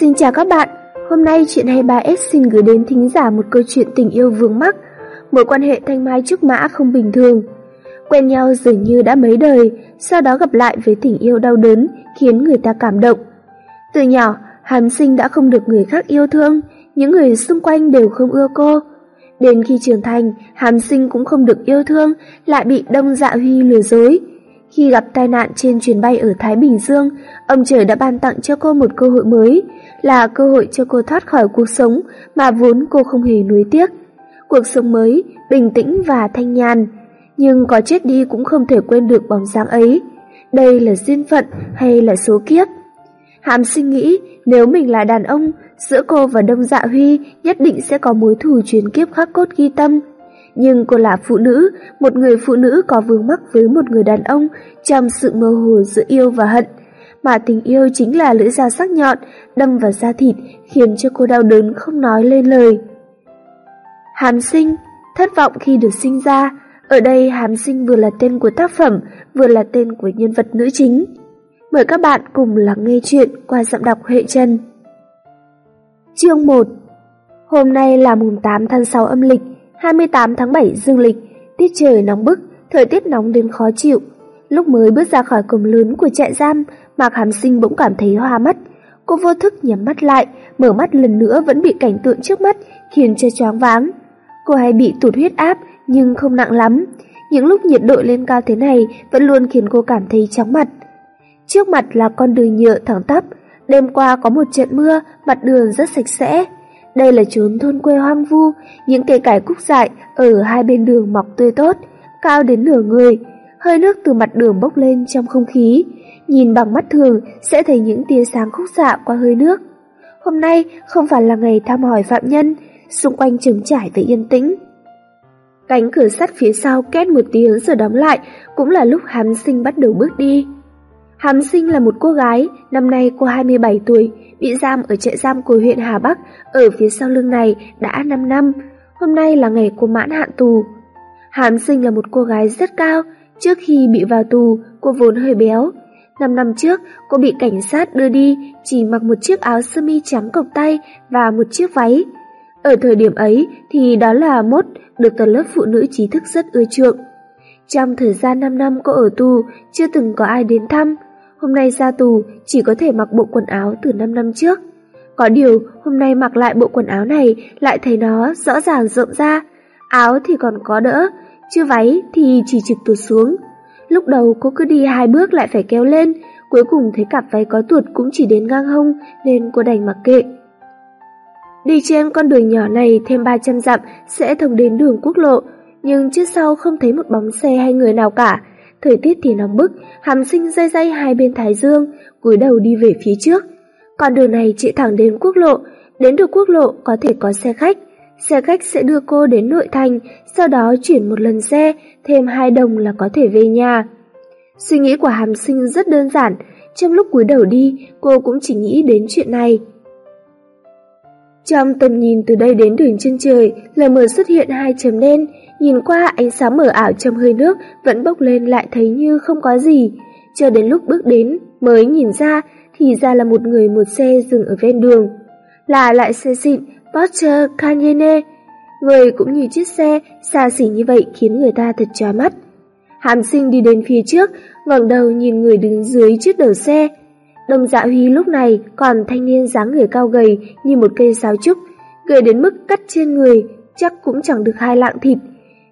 Xin chào các bạn, hôm nay chuyện 23S xin gửi đến thính giả một câu chuyện tình yêu vướng mắc, mối quan hệ thanh mai trúc mã không bình thường. Quen nhau dường như đã mấy đời, sau đó gặp lại với tình yêu đau đớn khiến người ta cảm động. Từ nhỏ, Hàm Sinh đã không được người khác yêu thương, những người xung quanh đều không ưa cô. Đến khi trưởng thành, Hàm Sinh cũng không được yêu thương, lại bị Đông Dạ Huy lừa dối. Khi gặp tai nạn trên chuyến bay ở Thái Bình Dương, ông trời đã ban tặng cho cô một cơ hội mới, là cơ hội cho cô thoát khỏi cuộc sống mà vốn cô không hề nuối tiếc. Cuộc sống mới, bình tĩnh và thanh nhàn, nhưng có chết đi cũng không thể quên được bóng dáng ấy. Đây là duyên phận hay là số kiếp? Hàm suy nghĩ nếu mình là đàn ông, giữa cô và Đông Dạ Huy nhất định sẽ có mối thù chuyến kiếp khắc cốt ghi tâm. Nhưng cô là phụ nữ, một người phụ nữ có vướng mắc với một người đàn ông trong sự mơ hồ giữa yêu và hận. Mà tình yêu chính là lưỡi dao sắc nhọn, đâm vào da thịt, khiến cho cô đau đớn không nói lên lời. Hàm sinh, thất vọng khi được sinh ra. Ở đây hàm sinh vừa là tên của tác phẩm, vừa là tên của nhân vật nữ chính. Mời các bạn cùng lắng nghe chuyện qua giọng đọc Huệ Trần. Chương 1 Hôm nay là mùng 8 tháng 6 âm lịch, 28 tháng 7 dương lịch, tiết trời nóng bức, thời tiết nóng đến khó chịu. Lúc mới bước ra khỏi cổng lớn của trại giam, Mạc Hàm Sinh bỗng cảm thấy hoa mắt. Cô vô thức nhắm mắt lại, mở mắt lần nữa vẫn bị cảnh tượng trước mắt khiến cho choáng váng. Cô hay bị tụt huyết áp nhưng không nặng lắm. Những lúc nhiệt độ lên cao thế này vẫn luôn khiến cô cảm thấy chóng mặt. Trước mặt là con đường nhựa thẳng tắp, đêm qua có một trận mưa, mặt đường rất sạch sẽ. Đây là chốn thôn quê hoang vu, những cây cải cúc dại ở hai bên đường mọc tươi tốt, cao đến nửa người. Hơi nước từ mặt đường bốc lên trong không khí, nhìn bằng mắt thường sẽ thấy những tia sáng khúc xạ qua hơi nước. Hôm nay không phải là ngày thăm hỏi phạm nhân, xung quanh trống trải và yên tĩnh. Cánh cửa sắt phía sau két một tiếng rồi đóng lại, cũng là lúc hàm sinh bắt đầu bước đi. Hàm sinh là một cô gái, năm nay cô 27 tuổi, bị giam ở trại giam của huyện Hà Bắc, ở phía sau lưng này đã 5 năm. Hôm nay là ngày cô mãn hạn tù. Hàm sinh là một cô gái rất cao, trước khi bị vào tù, cô vốn hơi béo. Năm năm trước, cô bị cảnh sát đưa đi, chỉ mặc một chiếc áo sơ mi trắng cộc tay và một chiếc váy. Ở thời điểm ấy thì đó là mốt được tầng lớp phụ nữ trí thức rất ưa chuộng. Trong thời gian 5 năm cô ở tù, chưa từng có ai đến thăm, Hôm nay ra tù chỉ có thể mặc bộ quần áo từ 5 năm trước. Có điều hôm nay mặc lại bộ quần áo này lại thấy nó rõ ràng rộng ra. Áo thì còn có đỡ, chưa váy thì chỉ trực tụt xuống. Lúc đầu cô cứ đi hai bước lại phải kéo lên, cuối cùng thấy cặp váy có tuột cũng chỉ đến ngang hông nên cô đành mặc kệ. Đi trên con đường nhỏ này thêm 300 dặm sẽ thông đến đường quốc lộ, nhưng trước sau không thấy một bóng xe hay người nào cả, Thời tiết thì nóng bức, hàm sinh dây dây hai bên thái dương, cúi đầu đi về phía trước. Con đường này chạy thẳng đến quốc lộ, đến được quốc lộ có thể có xe khách. Xe khách sẽ đưa cô đến nội thành, sau đó chuyển một lần xe, thêm hai đồng là có thể về nhà. Suy nghĩ của hàm sinh rất đơn giản, trong lúc cúi đầu đi, cô cũng chỉ nghĩ đến chuyện này. Trong tầm nhìn từ đây đến đường chân trời, lờ mờ xuất hiện hai chấm đen, Nhìn qua ánh sáng mờ ảo trong hơi nước vẫn bốc lên lại thấy như không có gì. cho đến lúc bước đến mới nhìn ra thì ra là một người một xe dừng ở ven đường. Là lại xe xịn Porsche Cayenne. Người cũng như chiếc xe xa xỉ như vậy khiến người ta thật chói mắt. Hàm sinh đi đến phía trước, ngẩng đầu nhìn người đứng dưới chiếc đầu xe. Đồng dạ huy lúc này còn thanh niên dáng người cao gầy như một cây sáo trúc, gầy đến mức cắt trên người, chắc cũng chẳng được hai lạng thịt.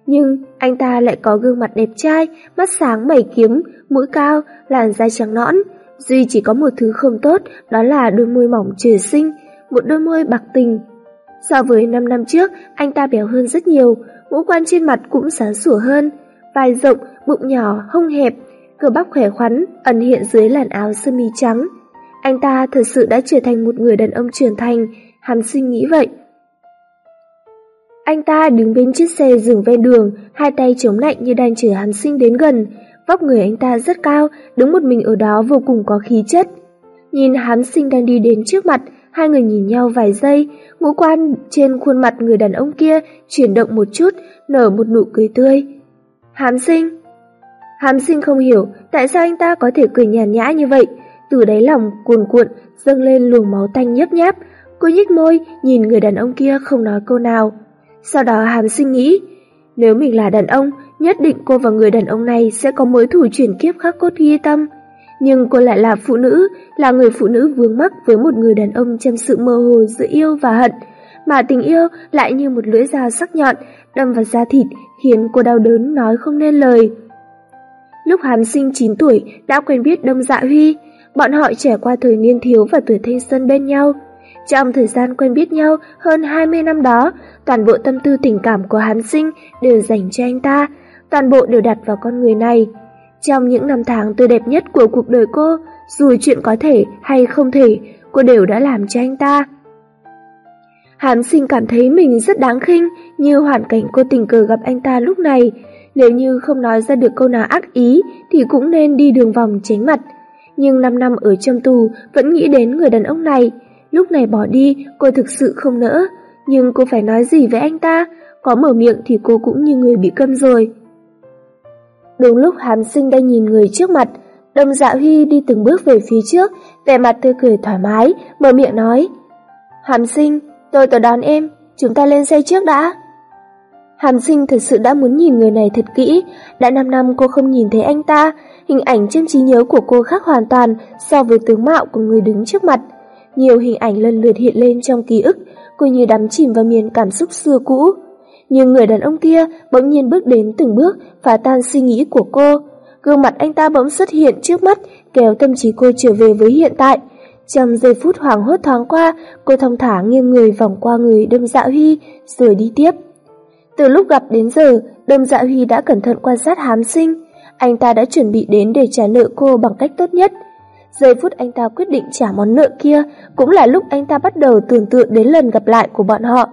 Nhưng anh ta lại có gương mặt đẹp trai, mắt sáng mày kiếm, mũi cao, làn da trắng nõn. Duy chỉ có một thứ không tốt, đó là đôi môi mỏng trời sinh, một đôi môi bạc tình. So với 5 năm trước, anh ta béo hơn rất nhiều, ngũ quan trên mặt cũng sáng sủa hơn, vai rộng, bụng nhỏ, hông hẹp, cơ bắp khỏe khoắn, ẩn hiện dưới làn áo sơ mi trắng. Anh ta thật sự đã trở thành một người đàn ông trưởng thành, hàm sinh nghĩ vậy. Anh ta đứng bên chiếc xe dừng ven đường, hai tay chống lạnh như đang chờ hàm sinh đến gần. Vóc người anh ta rất cao, đứng một mình ở đó vô cùng có khí chất. Nhìn hám sinh đang đi đến trước mặt, hai người nhìn nhau vài giây, ngũ quan trên khuôn mặt người đàn ông kia chuyển động một chút, nở một nụ cười tươi. Hám sinh Hám sinh không hiểu tại sao anh ta có thể cười nhàn nhã như vậy, từ đáy lòng cuồn cuộn dâng lên luồng máu tanh nhấp nháp. Cô nhếch môi, nhìn người đàn ông kia không nói câu nào. Sau đó hàm sinh nghĩ, nếu mình là đàn ông, nhất định cô và người đàn ông này sẽ có mối thù chuyển kiếp khắc cốt ghi tâm. Nhưng cô lại là phụ nữ, là người phụ nữ vướng mắc với một người đàn ông trong sự mơ hồ giữa yêu và hận, mà tình yêu lại như một lưỡi dao sắc nhọn đâm vào da thịt, khiến cô đau đớn nói không nên lời. Lúc Hàm Sinh 9 tuổi đã quen biết Đông Dạ Huy, bọn họ trải qua thời niên thiếu và tuổi thanh xuân bên nhau. Trong thời gian quen biết nhau hơn 20 năm đó, toàn bộ tâm tư tình cảm của Hàm Sinh đều dành cho anh ta, toàn bộ đều đặt vào con người này. Trong những năm tháng tươi đẹp nhất của cuộc đời cô, dù chuyện có thể hay không thể, cô đều đã làm cho anh ta. Hàm sinh cảm thấy mình rất đáng khinh như hoàn cảnh cô tình cờ gặp anh ta lúc này. Nếu như không nói ra được câu nào ác ý thì cũng nên đi đường vòng tránh mặt. Nhưng 5 năm ở trong tù vẫn nghĩ đến người đàn ông này. Lúc này bỏ đi cô thực sự không nỡ. Nhưng cô phải nói gì với anh ta? Có mở miệng thì cô cũng như người bị câm rồi. Đúng lúc hàm sinh đang nhìn người trước mặt, đồng Dạ Huy đi từng bước về phía trước, vẻ mặt tươi cười thoải mái, mở miệng nói. Hàm sinh, tôi tới đón em, chúng ta lên xe trước đã. Hàm sinh thật sự đã muốn nhìn người này thật kỹ, đã 5 năm cô không nhìn thấy anh ta, hình ảnh trong trí nhớ của cô khác hoàn toàn so với tướng mạo của người đứng trước mặt. Nhiều hình ảnh lần lượt hiện lên trong ký ức, cô như đắm chìm vào miền cảm xúc xưa cũ nhưng người đàn ông kia bỗng nhiên bước đến từng bước phá tan suy nghĩ của cô. Gương mặt anh ta bỗng xuất hiện trước mắt, kéo tâm trí cô trở về với hiện tại. Trong giây phút hoảng hốt thoáng qua, cô thong thả nghiêng người vòng qua người đâm dạ huy, rồi đi tiếp. Từ lúc gặp đến giờ, đâm dạ huy đã cẩn thận quan sát hám sinh. Anh ta đã chuẩn bị đến để trả nợ cô bằng cách tốt nhất. Giây phút anh ta quyết định trả món nợ kia cũng là lúc anh ta bắt đầu tưởng tượng đến lần gặp lại của bọn họ.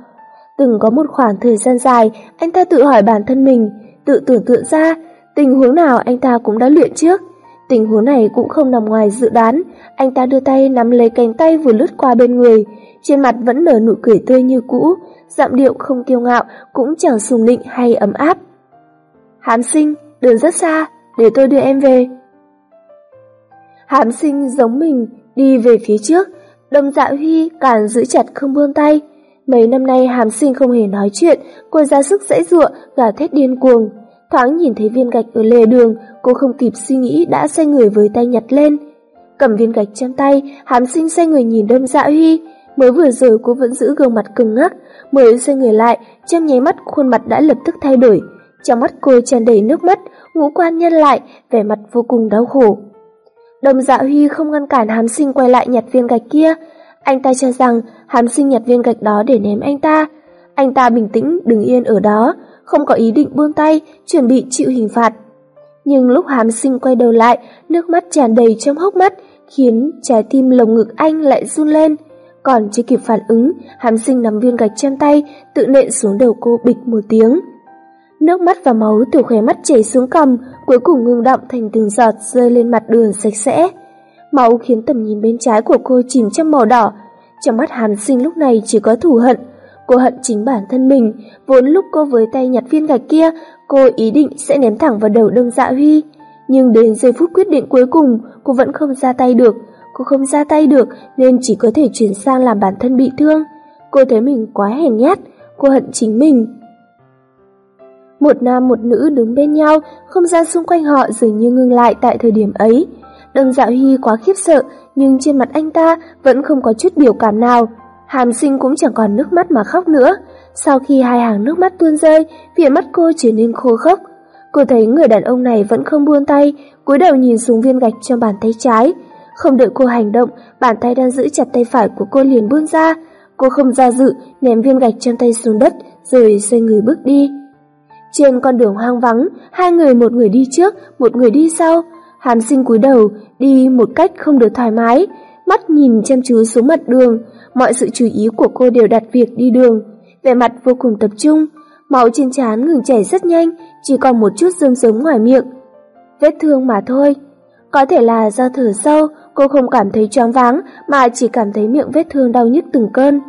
Từng có một khoảng thời gian dài, anh ta tự hỏi bản thân mình, tự tưởng tượng ra tình huống nào anh ta cũng đã luyện trước. Tình huống này cũng không nằm ngoài dự đoán, anh ta đưa tay nắm lấy cánh tay vừa lướt qua bên người, trên mặt vẫn nở nụ cười tươi như cũ, giọng điệu không kiêu ngạo, cũng chẳng sùng nịnh hay ấm áp. Hám sinh, đường rất xa, để tôi đưa em về. Hám sinh giống mình, đi về phía trước, đồng dạ huy cản giữ chặt không buông tay, Mấy năm nay hàm sinh không hề nói chuyện, cô ra sức dễ dụa, gào thét điên cuồng. Thoáng nhìn thấy viên gạch ở lề đường, cô không kịp suy nghĩ đã xoay người với tay nhặt lên. Cầm viên gạch trong tay, hàm sinh xoay người nhìn đâm dạ huy. Mới vừa rồi cô vẫn giữ gương mặt cứng ngắc, mới xoay người lại, trong nháy mắt khuôn mặt đã lập tức thay đổi. Trong mắt cô tràn đầy nước mắt, ngũ quan nhân lại, vẻ mặt vô cùng đau khổ. Đồng dạ huy không ngăn cản hàm sinh quay lại nhặt viên gạch kia, anh ta cho rằng hàm sinh nhặt viên gạch đó để ném anh ta. Anh ta bình tĩnh đứng yên ở đó, không có ý định buông tay, chuẩn bị chịu hình phạt. Nhưng lúc hàm sinh quay đầu lại, nước mắt tràn đầy trong hốc mắt, khiến trái tim lồng ngực anh lại run lên. Còn chưa kịp phản ứng, hàm sinh nắm viên gạch trên tay, tự nện xuống đầu cô bịch một tiếng. Nước mắt và máu từ khóe mắt chảy xuống cằm, cuối cùng ngưng đọng thành từng giọt rơi lên mặt đường sạch sẽ. Máu khiến tầm nhìn bên trái của cô chìm trong màu đỏ. Trong mắt Hàn Sinh lúc này chỉ có thù hận. Cô hận chính bản thân mình, vốn lúc cô với tay nhặt viên gạch kia, cô ý định sẽ ném thẳng vào đầu Đông Dạ Huy. Nhưng đến giây phút quyết định cuối cùng, cô vẫn không ra tay được. Cô không ra tay được nên chỉ có thể chuyển sang làm bản thân bị thương. Cô thấy mình quá hèn nhát, cô hận chính mình. Một nam một nữ đứng bên nhau, không gian xung quanh họ dường như ngưng lại tại thời điểm ấy. Đừng dạo huy quá khiếp sợ, nhưng trên mặt anh ta vẫn không có chút biểu cảm nào. Hàm sinh cũng chẳng còn nước mắt mà khóc nữa. Sau khi hai hàng nước mắt tuôn rơi, phía mắt cô trở nên khô khốc. Cô thấy người đàn ông này vẫn không buông tay, cúi đầu nhìn xuống viên gạch trong bàn tay trái. Không đợi cô hành động, bàn tay đang giữ chặt tay phải của cô liền buông ra. Cô không ra dự, ném viên gạch trong tay xuống đất, rồi xoay người bước đi. Trên con đường hoang vắng, hai người một người đi trước, một người đi sau hàn sinh cúi đầu, đi một cách không được thoải mái, mắt nhìn chăm chú xuống mặt đường, mọi sự chú ý của cô đều đặt việc đi đường, vẻ mặt vô cùng tập trung, máu trên trán ngừng chảy rất nhanh, chỉ còn một chút rơm rớm ngoài miệng. Vết thương mà thôi. Có thể là do thở sâu, cô không cảm thấy choáng váng mà chỉ cảm thấy miệng vết thương đau nhức từng cơn.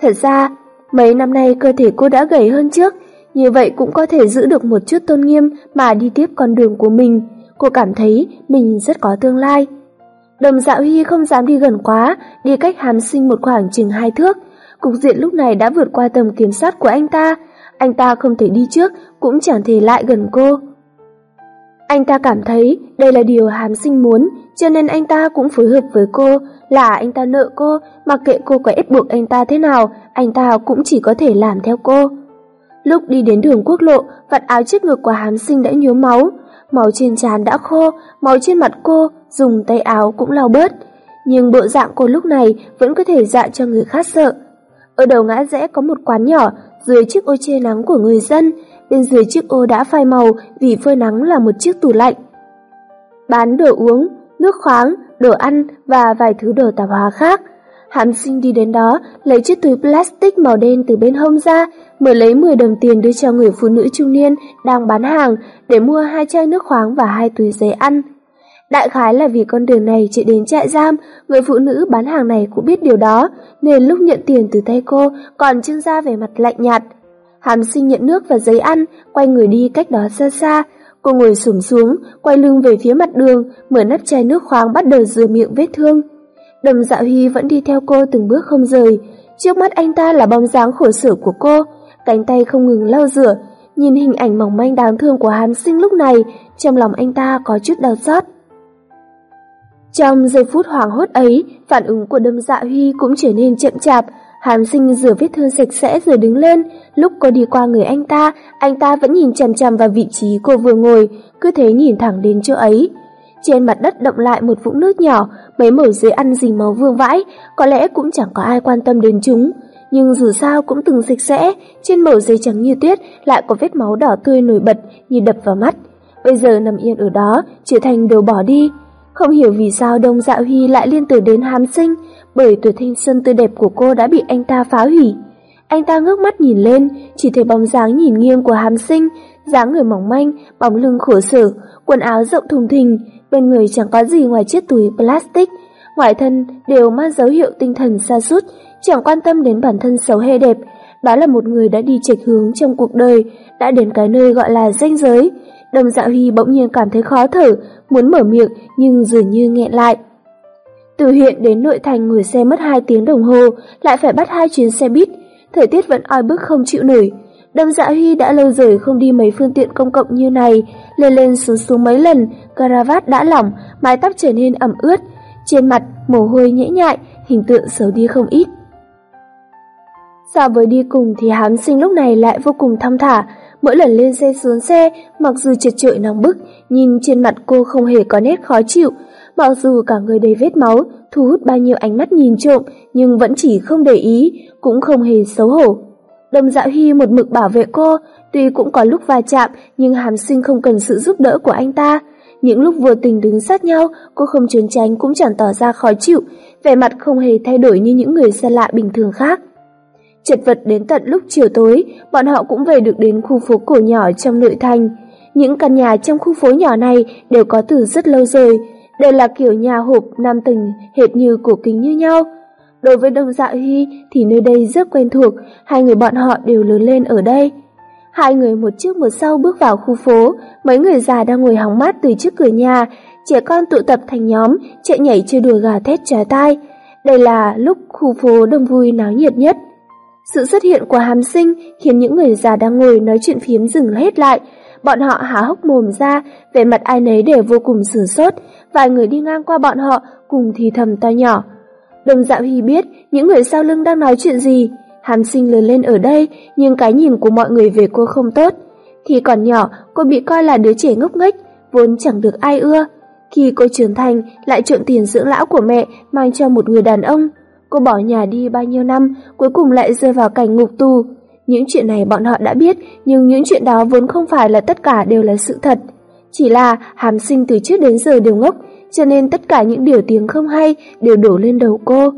Thật ra, mấy năm nay cơ thể cô đã gầy hơn trước, như vậy cũng có thể giữ được một chút tôn nghiêm mà đi tiếp con đường của mình cô cảm thấy mình rất có tương lai. Đồng Dạo Huy không dám đi gần quá, đi cách hàm sinh một khoảng chừng hai thước. Cục diện lúc này đã vượt qua tầm kiểm soát của anh ta. Anh ta không thể đi trước, cũng chẳng thể lại gần cô. Anh ta cảm thấy đây là điều hàm sinh muốn, cho nên anh ta cũng phối hợp với cô, là anh ta nợ cô, mặc kệ cô có ép buộc anh ta thế nào, anh ta cũng chỉ có thể làm theo cô. Lúc đi đến đường quốc lộ, vạt áo trước ngực của hàm sinh đã nhuốm máu, máu trên trán đã khô, máu trên mặt cô, dùng tay áo cũng lau bớt. Nhưng bộ dạng cô lúc này vẫn có thể dọa cho người khác sợ. Ở đầu ngã rẽ có một quán nhỏ, dưới chiếc ô che nắng của người dân, bên dưới chiếc ô đã phai màu vì phơi nắng là một chiếc tủ lạnh. Bán đồ uống, nước khoáng, đồ ăn và vài thứ đồ tạp hóa khác. Hàm sinh đi đến đó, lấy chiếc túi plastic màu đen từ bên hông ra, mở lấy 10 đồng tiền đưa cho người phụ nữ trung niên đang bán hàng để mua hai chai nước khoáng và hai túi giấy ăn. Đại khái là vì con đường này chạy đến trại giam, người phụ nữ bán hàng này cũng biết điều đó, nên lúc nhận tiền từ tay cô còn trưng ra vẻ mặt lạnh nhạt. Hàm sinh nhận nước và giấy ăn, quay người đi cách đó xa xa. Cô ngồi sủng xuống, quay lưng về phía mặt đường, mở nắp chai nước khoáng bắt đầu rửa miệng vết thương. đồng dạ huy vẫn đi theo cô từng bước không rời. Trước mắt anh ta là bóng dáng khổ sở của cô, cánh tay không ngừng lau rửa. Nhìn hình ảnh mỏng manh đáng thương của hán sinh lúc này, trong lòng anh ta có chút đau xót. Trong giây phút hoảng hốt ấy, phản ứng của đâm dạ huy cũng trở nên chậm chạp, hán sinh rửa vết thương sạch sẽ rồi đứng lên, lúc cô đi qua người anh ta, anh ta vẫn nhìn chằm chằm vào vị trí cô vừa ngồi, cứ thế nhìn thẳng đến chỗ ấy. Trên mặt đất động lại một vũng nước nhỏ, mấy mẩu dưới ăn gì máu vương vãi, có lẽ cũng chẳng có ai quan tâm đến chúng. Nhưng dù sao cũng từng sạch sẽ, trên mẩu giấy trắng như tuyết lại có vết máu đỏ tươi nổi bật như đập vào mắt. Bây giờ nằm yên ở đó, trở thành đồ bỏ đi. Không hiểu vì sao Đông Dạ Huy lại liên tưởng đến hàm sinh, bởi tuổi thanh xuân tươi đẹp của cô đã bị anh ta phá hủy. Anh ta ngước mắt nhìn lên, chỉ thấy bóng dáng nhìn nghiêng của hàm sinh, dáng người mỏng manh, bóng lưng khổ sở, quần áo rộng thùng thình, bên người chẳng có gì ngoài chiếc túi plastic, ngoài thân đều mang dấu hiệu tinh thần xa sút chẳng quan tâm đến bản thân xấu hay đẹp. Đó là một người đã đi chệch hướng trong cuộc đời, đã đến cái nơi gọi là danh giới. Đồng Dạ Huy bỗng nhiên cảm thấy khó thở, muốn mở miệng nhưng dường như nghẹn lại. Từ huyện đến nội thành ngồi xe mất 2 tiếng đồng hồ, lại phải bắt hai chuyến xe buýt, thời tiết vẫn oi bức không chịu nổi. Đâm dạ Huy đã lâu rồi không đi mấy phương tiện công cộng như này, lên lên xuống xuống mấy lần, caravat đã lỏng, mái tóc trở nên ẩm ướt, trên mặt mồ hôi nhễ nhại, hình tượng xấu đi không ít. So với đi cùng thì hám sinh lúc này lại vô cùng thong thả, mỗi lần lên xe xuống xe, mặc dù chật trội nóng bức, nhìn trên mặt cô không hề có nét khó chịu, Mặc dù cả người đầy vết máu, thu hút bao nhiêu ánh mắt nhìn trộm, nhưng vẫn chỉ không để ý, cũng không hề xấu hổ. Đầm Dạo Hy một mực bảo vệ cô, tuy cũng có lúc va chạm, nhưng hàm sinh không cần sự giúp đỡ của anh ta. Những lúc vừa tình đứng sát nhau, cô không trốn tránh cũng chẳng tỏ ra khó chịu, vẻ mặt không hề thay đổi như những người xa lạ bình thường khác. Chật vật đến tận lúc chiều tối, bọn họ cũng về được đến khu phố cổ nhỏ trong nội thành. Những căn nhà trong khu phố nhỏ này đều có từ rất lâu rồi, đều là kiểu nhà hộp nam tầng hệt như cổ kính như nhau. Đối với đồng Dạ Huy thì nơi đây rất quen thuộc, hai người bọn họ đều lớn lên ở đây. Hai người một trước một sau bước vào khu phố, mấy người già đang ngồi hóng mát từ trước cửa nhà, trẻ con tụ tập thành nhóm, chạy nhảy chơi đùa gà thét trái tai. Đây là lúc khu phố đông vui náo nhiệt nhất. Sự xuất hiện của hàm sinh khiến những người già đang ngồi nói chuyện phiếm dừng hết lại, Bọn họ há hốc mồm ra, vẻ mặt ai nấy đều vô cùng sửng sốt, vài người đi ngang qua bọn họ cùng thì thầm to nhỏ. Đồng Dạo Hy biết những người sau lưng đang nói chuyện gì. hàm sinh lớn lên ở đây, nhưng cái nhìn của mọi người về cô không tốt. Khi còn nhỏ, cô bị coi là đứa trẻ ngốc nghếch, vốn chẳng được ai ưa. Khi cô trưởng thành, lại trộn tiền dưỡng lão của mẹ mang cho một người đàn ông. Cô bỏ nhà đi bao nhiêu năm, cuối cùng lại rơi vào cảnh ngục tù. Những chuyện này bọn họ đã biết, nhưng những chuyện đó vốn không phải là tất cả đều là sự thật. Chỉ là hàm sinh từ trước đến giờ đều ngốc, cho nên tất cả những điều tiếng không hay đều đổ lên đầu cô.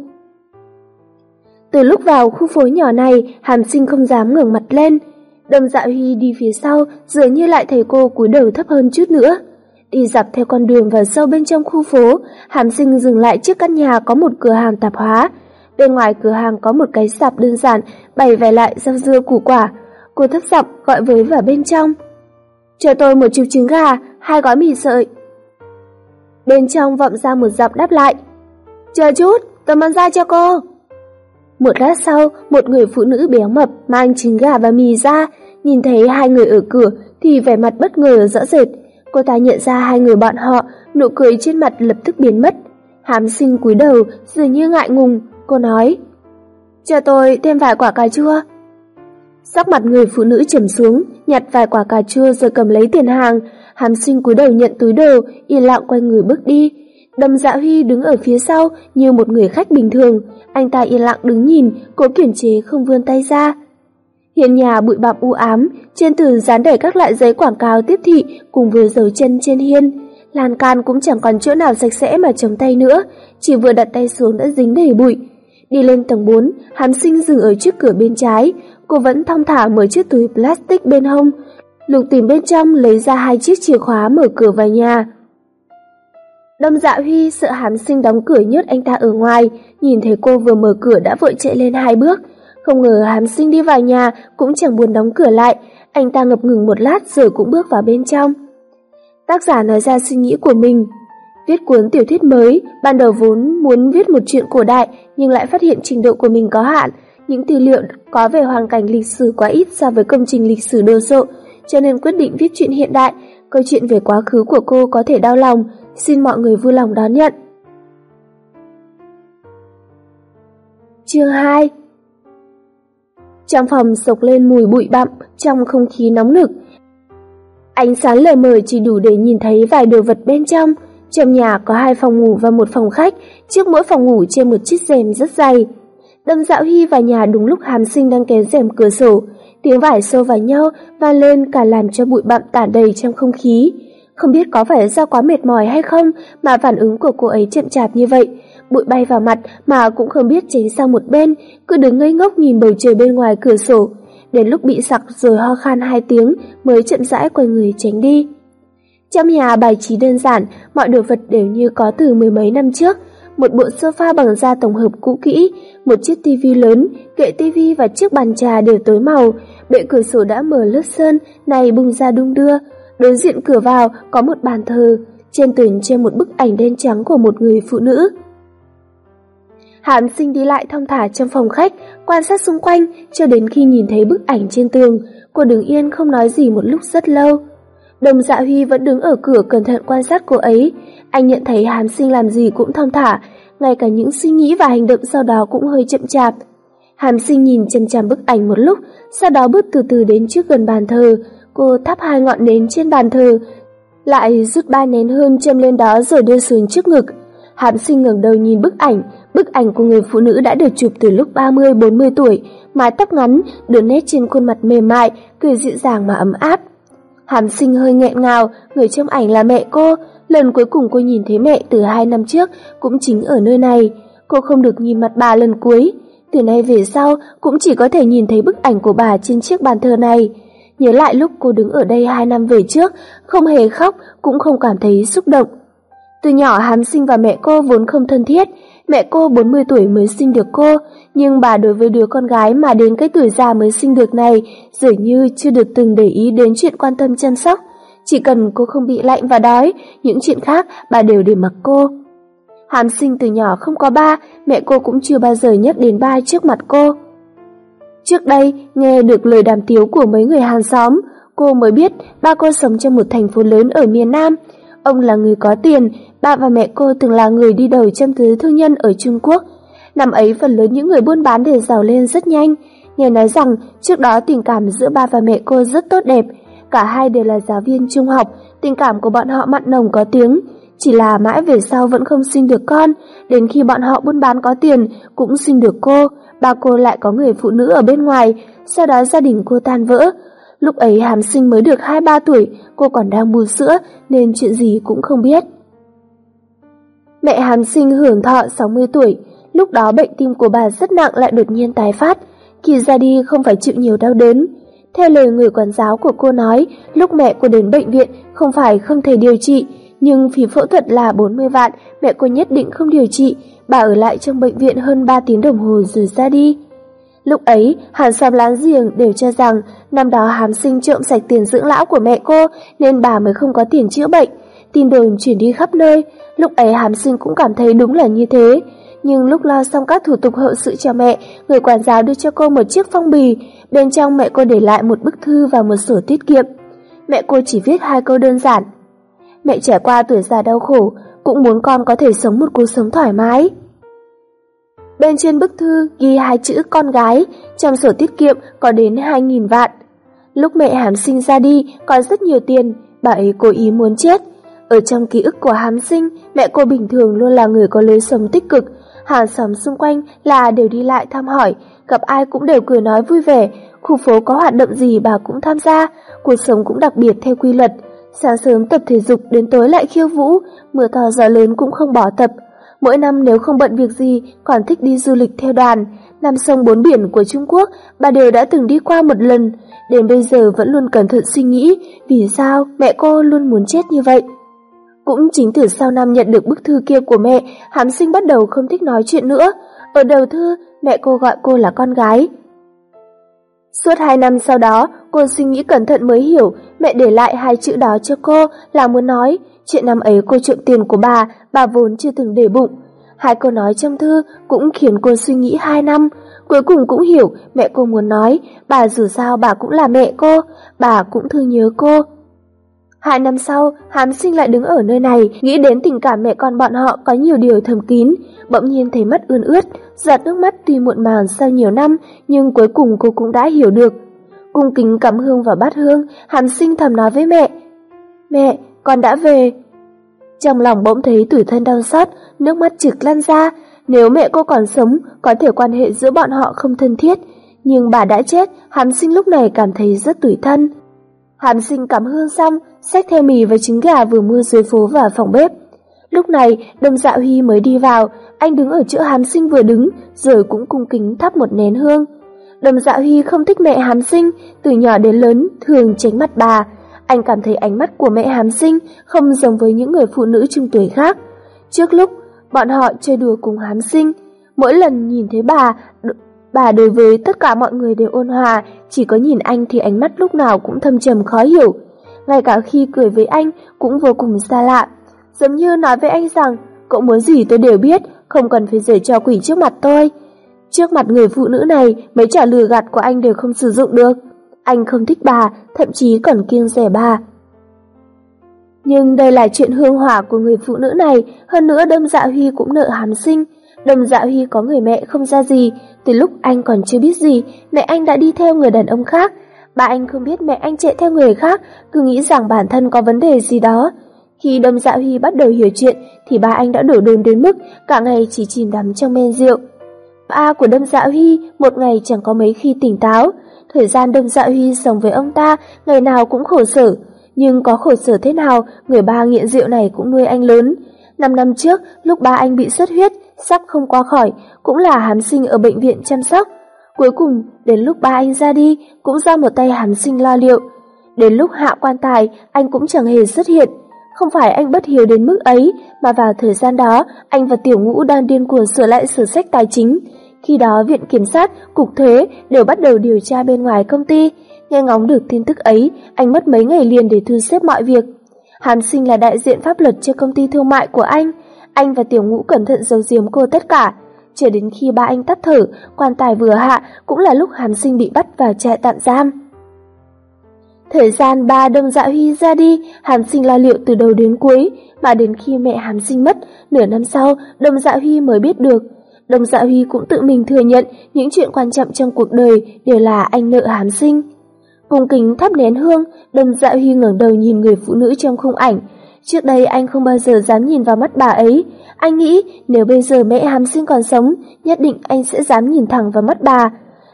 Từ lúc vào khu phố nhỏ này, hàm sinh không dám ngẩng mặt lên. Đâm dạ huy đi phía sau, dường như lại thấy cô cúi đầu thấp hơn chút nữa. Đi dọc theo con đường vào sâu bên trong khu phố, hàm sinh dừng lại trước căn nhà có một cửa hàng tạp hóa, Bên ngoài cửa hàng có một cái sạp đơn giản bày vài lại rau dưa củ quả. Cô thấp giọng gọi với vào bên trong. Cho tôi một chục trứng gà, hai gói mì sợi. Bên trong vọng ra một giọng đáp lại. Chờ chút, tôi mang ra cho cô. Một lát sau, một người phụ nữ béo mập mang trứng gà và mì ra, nhìn thấy hai người ở cửa thì vẻ mặt bất ngờ rõ rệt. Cô ta nhận ra hai người bọn họ, nụ cười trên mặt lập tức biến mất. Hám sinh cúi đầu, dường như ngại ngùng, cô nói. Chờ tôi thêm vài quả cà chua. Sắc mặt người phụ nữ trầm xuống, nhặt vài quả cà chua rồi cầm lấy tiền hàng. Hàm sinh cúi đầu nhận túi đồ, yên lặng quay người bước đi. đầm dạ huy đứng ở phía sau như một người khách bình thường. Anh ta yên lặng đứng nhìn, cố kiềm chế không vươn tay ra. Hiện nhà bụi bặm u ám, trên tường dán đầy các loại giấy quảng cáo tiếp thị cùng với dấu chân trên hiên. Lan can cũng chẳng còn chỗ nào sạch sẽ mà chống tay nữa, chỉ vừa đặt tay xuống đã dính đầy bụi. Đi lên tầng 4, Hàm Sinh dừng ở trước cửa bên trái, cô vẫn thong thả mở chiếc túi plastic bên hông, lục tìm bên trong lấy ra hai chiếc chìa khóa mở cửa vào nhà. Đâm dạ Huy sợ hán Sinh đóng cửa nhốt anh ta ở ngoài, nhìn thấy cô vừa mở cửa đã vội chạy lên hai bước. Không ngờ hán Sinh đi vào nhà cũng chẳng buồn đóng cửa lại, anh ta ngập ngừng một lát rồi cũng bước vào bên trong. Tác giả nói ra suy nghĩ của mình. Viết cuốn tiểu thuyết mới, ban đầu vốn muốn viết một chuyện cổ đại nhưng lại phát hiện trình độ của mình có hạn, những tư liệu có về hoàn cảnh lịch sử quá ít so với công trình lịch sử đồ sộ, cho nên quyết định viết chuyện hiện đại, câu chuyện về quá khứ của cô có thể đau lòng, xin mọi người vui lòng đón nhận. Chương 2 Trong phòng sộc lên mùi bụi bặm, trong không khí nóng nực, Ánh sáng lờ mờ chỉ đủ để nhìn thấy vài đồ vật bên trong. Trong nhà có hai phòng ngủ và một phòng khách, trước mỗi phòng ngủ trên một chiếc rèm rất dày. Đâm dạo Hy vào nhà đúng lúc hàm sinh đang kéo rèm cửa sổ, tiếng vải xô vào nhau và lên cả làm cho bụi bặm tản đầy trong không khí. Không biết có phải do quá mệt mỏi hay không mà phản ứng của cô ấy chậm chạp như vậy. Bụi bay vào mặt mà cũng không biết tránh sang một bên, cứ đứng ngây ngốc nhìn bầu trời bên ngoài cửa sổ đến lúc bị sặc rồi ho khan hai tiếng mới chậm rãi quay người tránh đi. Trong nhà bài trí đơn giản, mọi đồ vật đều như có từ mười mấy năm trước. Một bộ sofa bằng da tổng hợp cũ kỹ, một chiếc tivi lớn, kệ tivi và chiếc bàn trà đều tối màu, bệ cửa sổ đã mở lớp sơn, này bung ra đung đưa. Đối diện cửa vào có một bàn thờ, trên tường treo một bức ảnh đen trắng của một người phụ nữ. Hàm sinh đi lại thong thả trong phòng khách, quan sát xung quanh cho đến khi nhìn thấy bức ảnh trên tường, cô đứng yên không nói gì một lúc rất lâu. Đồng dạ Huy vẫn đứng ở cửa cẩn thận quan sát cô ấy, anh nhận thấy hàm sinh làm gì cũng thong thả, ngay cả những suy nghĩ và hành động sau đó cũng hơi chậm chạp. Hàm sinh nhìn chằm chằm bức ảnh một lúc, sau đó bước từ từ đến trước gần bàn thờ, cô thắp hai ngọn nến trên bàn thờ, lại rút ba nén hương châm lên đó rồi đưa xuống trước ngực. Hàm sinh ngẩng đầu nhìn bức ảnh, bức ảnh của người phụ nữ đã được chụp từ lúc 30-40 tuổi, mái tóc ngắn, đường nét trên khuôn mặt mềm mại, cười dịu dàng mà ấm áp. Hàm sinh hơi nghẹn ngào, người trong ảnh là mẹ cô, lần cuối cùng cô nhìn thấy mẹ từ hai năm trước cũng chính ở nơi này. Cô không được nhìn mặt bà lần cuối, từ nay về sau cũng chỉ có thể nhìn thấy bức ảnh của bà trên chiếc bàn thờ này. Nhớ lại lúc cô đứng ở đây hai năm về trước, không hề khóc, cũng không cảm thấy xúc động. Từ nhỏ Hàm Sinh và mẹ cô vốn không thân thiết, mẹ cô 40 tuổi mới sinh được cô, nhưng bà đối với đứa con gái mà đến cái tuổi già mới sinh được này dường như chưa được từng để ý đến chuyện quan tâm chăm sóc. Chỉ cần cô không bị lạnh và đói, những chuyện khác bà đều để mặc cô. Hàm sinh từ nhỏ không có ba, mẹ cô cũng chưa bao giờ nhắc đến ba trước mặt cô. Trước đây, nghe được lời đàm tiếu của mấy người hàng xóm, cô mới biết ba cô sống trong một thành phố lớn ở miền Nam, Ông là người có tiền, ba và mẹ cô từng là người đi đầu trong thứ thương nhân ở Trung Quốc. Năm ấy phần lớn những người buôn bán đều giàu lên rất nhanh. Nghe nói rằng trước đó tình cảm giữa ba và mẹ cô rất tốt đẹp. Cả hai đều là giáo viên trung học, tình cảm của bọn họ mặn nồng có tiếng. Chỉ là mãi về sau vẫn không sinh được con, đến khi bọn họ buôn bán có tiền cũng sinh được cô, ba cô lại có người phụ nữ ở bên ngoài, sau đó gia đình cô tan vỡ, Lúc ấy hàm sinh mới được 2-3 tuổi, cô còn đang bú sữa nên chuyện gì cũng không biết. Mẹ hàm sinh hưởng thọ 60 tuổi, lúc đó bệnh tim của bà rất nặng lại đột nhiên tái phát, khi ra đi không phải chịu nhiều đau đớn. Theo lời người quản giáo của cô nói, lúc mẹ cô đến bệnh viện không phải không thể điều trị, nhưng phí phẫu thuật là 40 vạn, mẹ cô nhất định không điều trị, bà ở lại trong bệnh viện hơn 3 tiếng đồng hồ rồi ra đi. Lúc ấy, hàng xóm láng giềng đều cho rằng năm đó hàm sinh trộm sạch tiền dưỡng lão của mẹ cô nên bà mới không có tiền chữa bệnh. tin đồn chuyển đi khắp nơi, lúc ấy Hàm Sinh cũng cảm thấy đúng là như thế. Nhưng lúc lo xong các thủ tục hậu sự cho mẹ, người quản giáo đưa cho cô một chiếc phong bì, bên trong mẹ cô để lại một bức thư và một sổ tiết kiệm. Mẹ cô chỉ viết hai câu đơn giản. Mẹ trải qua tuổi già đau khổ, cũng muốn con có thể sống một cuộc sống thoải mái. Bên trên bức thư ghi hai chữ con gái, trong sổ tiết kiệm có đến 2.000 vạn. Lúc mẹ Hàm Sinh ra đi còn rất nhiều tiền, bà ấy cố ý muốn chết. Ở trong ký ức của Hàm Sinh, mẹ cô bình thường luôn là người có lối sống tích cực, hàng xóm xung quanh là đều đi lại thăm hỏi, gặp ai cũng đều cười nói vui vẻ, khu phố có hoạt động gì bà cũng tham gia, cuộc sống cũng đặc biệt theo quy luật. Sáng sớm tập thể dục đến tối lại khiêu vũ, mưa to gió lớn cũng không bỏ tập. Mỗi năm nếu không bận việc gì, còn thích đi du lịch theo đoàn. Năm sông bốn biển của Trung Quốc, bà đều đã từng đi qua một lần. Đến bây giờ vẫn luôn cẩn thận suy nghĩ vì sao mẹ cô luôn muốn chết như vậy. Cũng chính từ sau năm nhận được bức thư kia của mẹ, Hàm Sinh bắt đầu không thích nói chuyện nữa. Ở đầu thư, mẹ cô gọi cô là con gái. Suốt hai năm sau đó, cô suy nghĩ cẩn thận mới hiểu mẹ để lại hai chữ đó cho cô là muốn nói chuyện năm ấy cô trộm tiền của bà, bà vốn chưa từng để bụng. Hai câu nói trong thư cũng khiến cô suy nghĩ hai năm, cuối cùng cũng hiểu mẹ cô muốn nói, bà dù sao bà cũng là mẹ cô, bà cũng thương nhớ cô. Hai năm sau, Hàm Sinh lại đứng ở nơi này, nghĩ đến tình cảm mẹ con bọn họ có nhiều điều thầm kín, bỗng nhiên thấy mắt ươn ướt, giọt nước mắt tuy muộn màng sau nhiều năm, nhưng cuối cùng cô cũng đã hiểu được. Cung kính cắm hương vào bát hương, Hàm Sinh thầm nói với mẹ, Mẹ, con đã về. Trong lòng bỗng thấy tủi thân đau xót, nước mắt trực lan ra, nếu mẹ cô còn sống, có thể quan hệ giữa bọn họ không thân thiết, nhưng bà đã chết, Hàm Sinh lúc này cảm thấy rất tủi thân. Hàm Sinh cắm hương xong, xách theo mì và trứng gà vừa mua dưới phố vào phòng bếp. Lúc này, đồng Dạ Huy mới đi vào, anh đứng ở chỗ Hàm Sinh vừa đứng, rồi cũng cung kính thắp một nén hương. Đồng Dạ Huy không thích mẹ Hàm Sinh, từ nhỏ đến lớn thường tránh mặt bà. Anh cảm thấy ánh mắt của mẹ Hàm Sinh không giống với những người phụ nữ trung tuổi khác. Trước lúc, bọn họ chơi đùa cùng hám Sinh, mỗi lần nhìn thấy bà, bà đối với tất cả mọi người đều ôn hòa, chỉ có nhìn anh thì ánh mắt lúc nào cũng thâm trầm khó hiểu ngay cả khi cười với anh cũng vô cùng xa lạ. Giống như nói với anh rằng, cậu muốn gì tôi đều biết, không cần phải giở trò quỷ trước mặt tôi. Trước mặt người phụ nữ này, mấy trò lừa gạt của anh đều không sử dụng được. Anh không thích bà, thậm chí còn kiêng rẻ bà. Nhưng đây là chuyện hương hỏa của người phụ nữ này, hơn nữa Đâm Dạ Huy cũng nợ hàm sinh. Đâm Dạ Huy có người mẹ không ra gì, từ lúc anh còn chưa biết gì, mẹ anh đã đi theo người đàn ông khác, Ba anh không biết mẹ anh chạy theo người khác, cứ nghĩ rằng bản thân có vấn đề gì đó. Khi Đâm Dạ Huy bắt đầu hiểu chuyện thì ba anh đã đổ đồn đến mức cả ngày chỉ chìm đắm trong men rượu. Ba của Đâm Dạ Huy một ngày chẳng có mấy khi tỉnh táo. Thời gian Đông Dạ Huy sống với ông ta ngày nào cũng khổ sở. Nhưng có khổ sở thế nào, người ba nghiện rượu này cũng nuôi anh lớn. Năm năm trước, lúc ba anh bị xuất huyết, sắp không qua khỏi, cũng là hàm sinh ở bệnh viện chăm sóc. Cuối cùng, đến lúc ba anh ra đi, cũng do một tay hàm sinh lo liệu. Đến lúc hạ quan tài, anh cũng chẳng hề xuất hiện. Không phải anh bất hiếu đến mức ấy, mà vào thời gian đó, anh và Tiểu Ngũ đang điên cuồng sửa lại sổ sách tài chính. Khi đó, Viện Kiểm sát, Cục Thuế đều bắt đầu điều tra bên ngoài công ty. Nghe ngóng được tin tức ấy, anh mất mấy ngày liền để thu xếp mọi việc. Hàm sinh là đại diện pháp luật cho công ty thương mại của anh. Anh và Tiểu Ngũ cẩn thận giấu giếm cô tất cả, Chờ đến khi ba anh tắt thở, quan tài vừa hạ cũng là lúc Hàm Sinh bị bắt vào trại tạm giam. Thời gian ba Đông Dạ Huy ra đi, Hàm Sinh lo liệu từ đầu đến cuối, mà đến khi mẹ Hàm Sinh mất, nửa năm sau, Đông Dạ Huy mới biết được đồng Dạ Huy cũng tự mình thừa nhận những chuyện quan trọng trong cuộc đời đều là anh nợ Hàm Sinh. Cùng kính thắp nén hương, đồng Dạ Huy ngẩng đầu nhìn người phụ nữ trong khung ảnh, Trước đây anh không bao giờ dám nhìn vào mắt bà ấy. Anh nghĩ nếu bây giờ mẹ Hàm Sinh còn sống, nhất định anh sẽ dám nhìn thẳng vào mắt bà.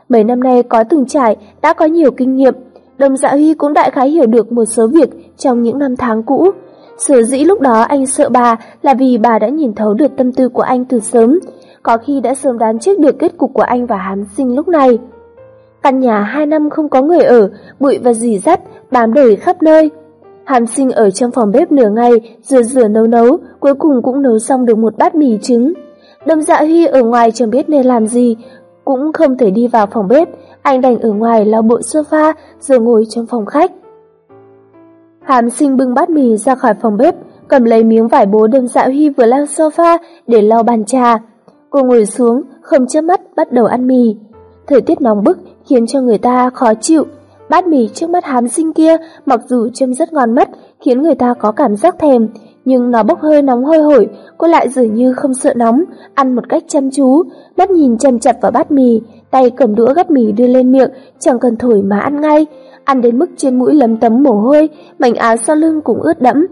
Mấy năm nay có từng trải, đã có nhiều kinh nghiệm. Đồng dạ Huy cũng đại khái hiểu được một số việc trong những năm tháng cũ. Sở dĩ lúc đó anh sợ bà là vì bà đã nhìn thấu được tâm tư của anh từ sớm, có khi đã sớm đoán trước được kết cục của anh và Hàm Sinh lúc này. Căn nhà hai năm không có người ở, bụi và dì dắt, bám đầy khắp nơi. Hàm sinh ở trong phòng bếp nửa ngày, rửa rửa nấu nấu, cuối cùng cũng nấu xong được một bát mì trứng. Đâm dạ Huy ở ngoài chẳng biết nên làm gì, cũng không thể đi vào phòng bếp, anh đành ở ngoài lau bộ sofa rồi ngồi trong phòng khách. Hàm sinh bưng bát mì ra khỏi phòng bếp, cầm lấy miếng vải bố đâm Dạ Huy vừa lau sofa để lau bàn trà. Cô ngồi xuống, không chớp mắt bắt đầu ăn mì. Thời tiết nóng bức khiến cho người ta khó chịu. Bát mì trước mắt hám sinh kia mặc dù trông rất ngon mắt, khiến người ta có cảm giác thèm, nhưng nó bốc hơi nóng hôi hổi, cô lại dường như không sợ nóng, ăn một cách chăm chú, mắt nhìn chăm chặt vào bát mì, tay cầm đũa gắp mì đưa lên miệng, chẳng cần thổi mà ăn ngay, ăn đến mức trên mũi lấm tấm mồ hôi, mảnh áo sau lưng cũng ướt đẫm.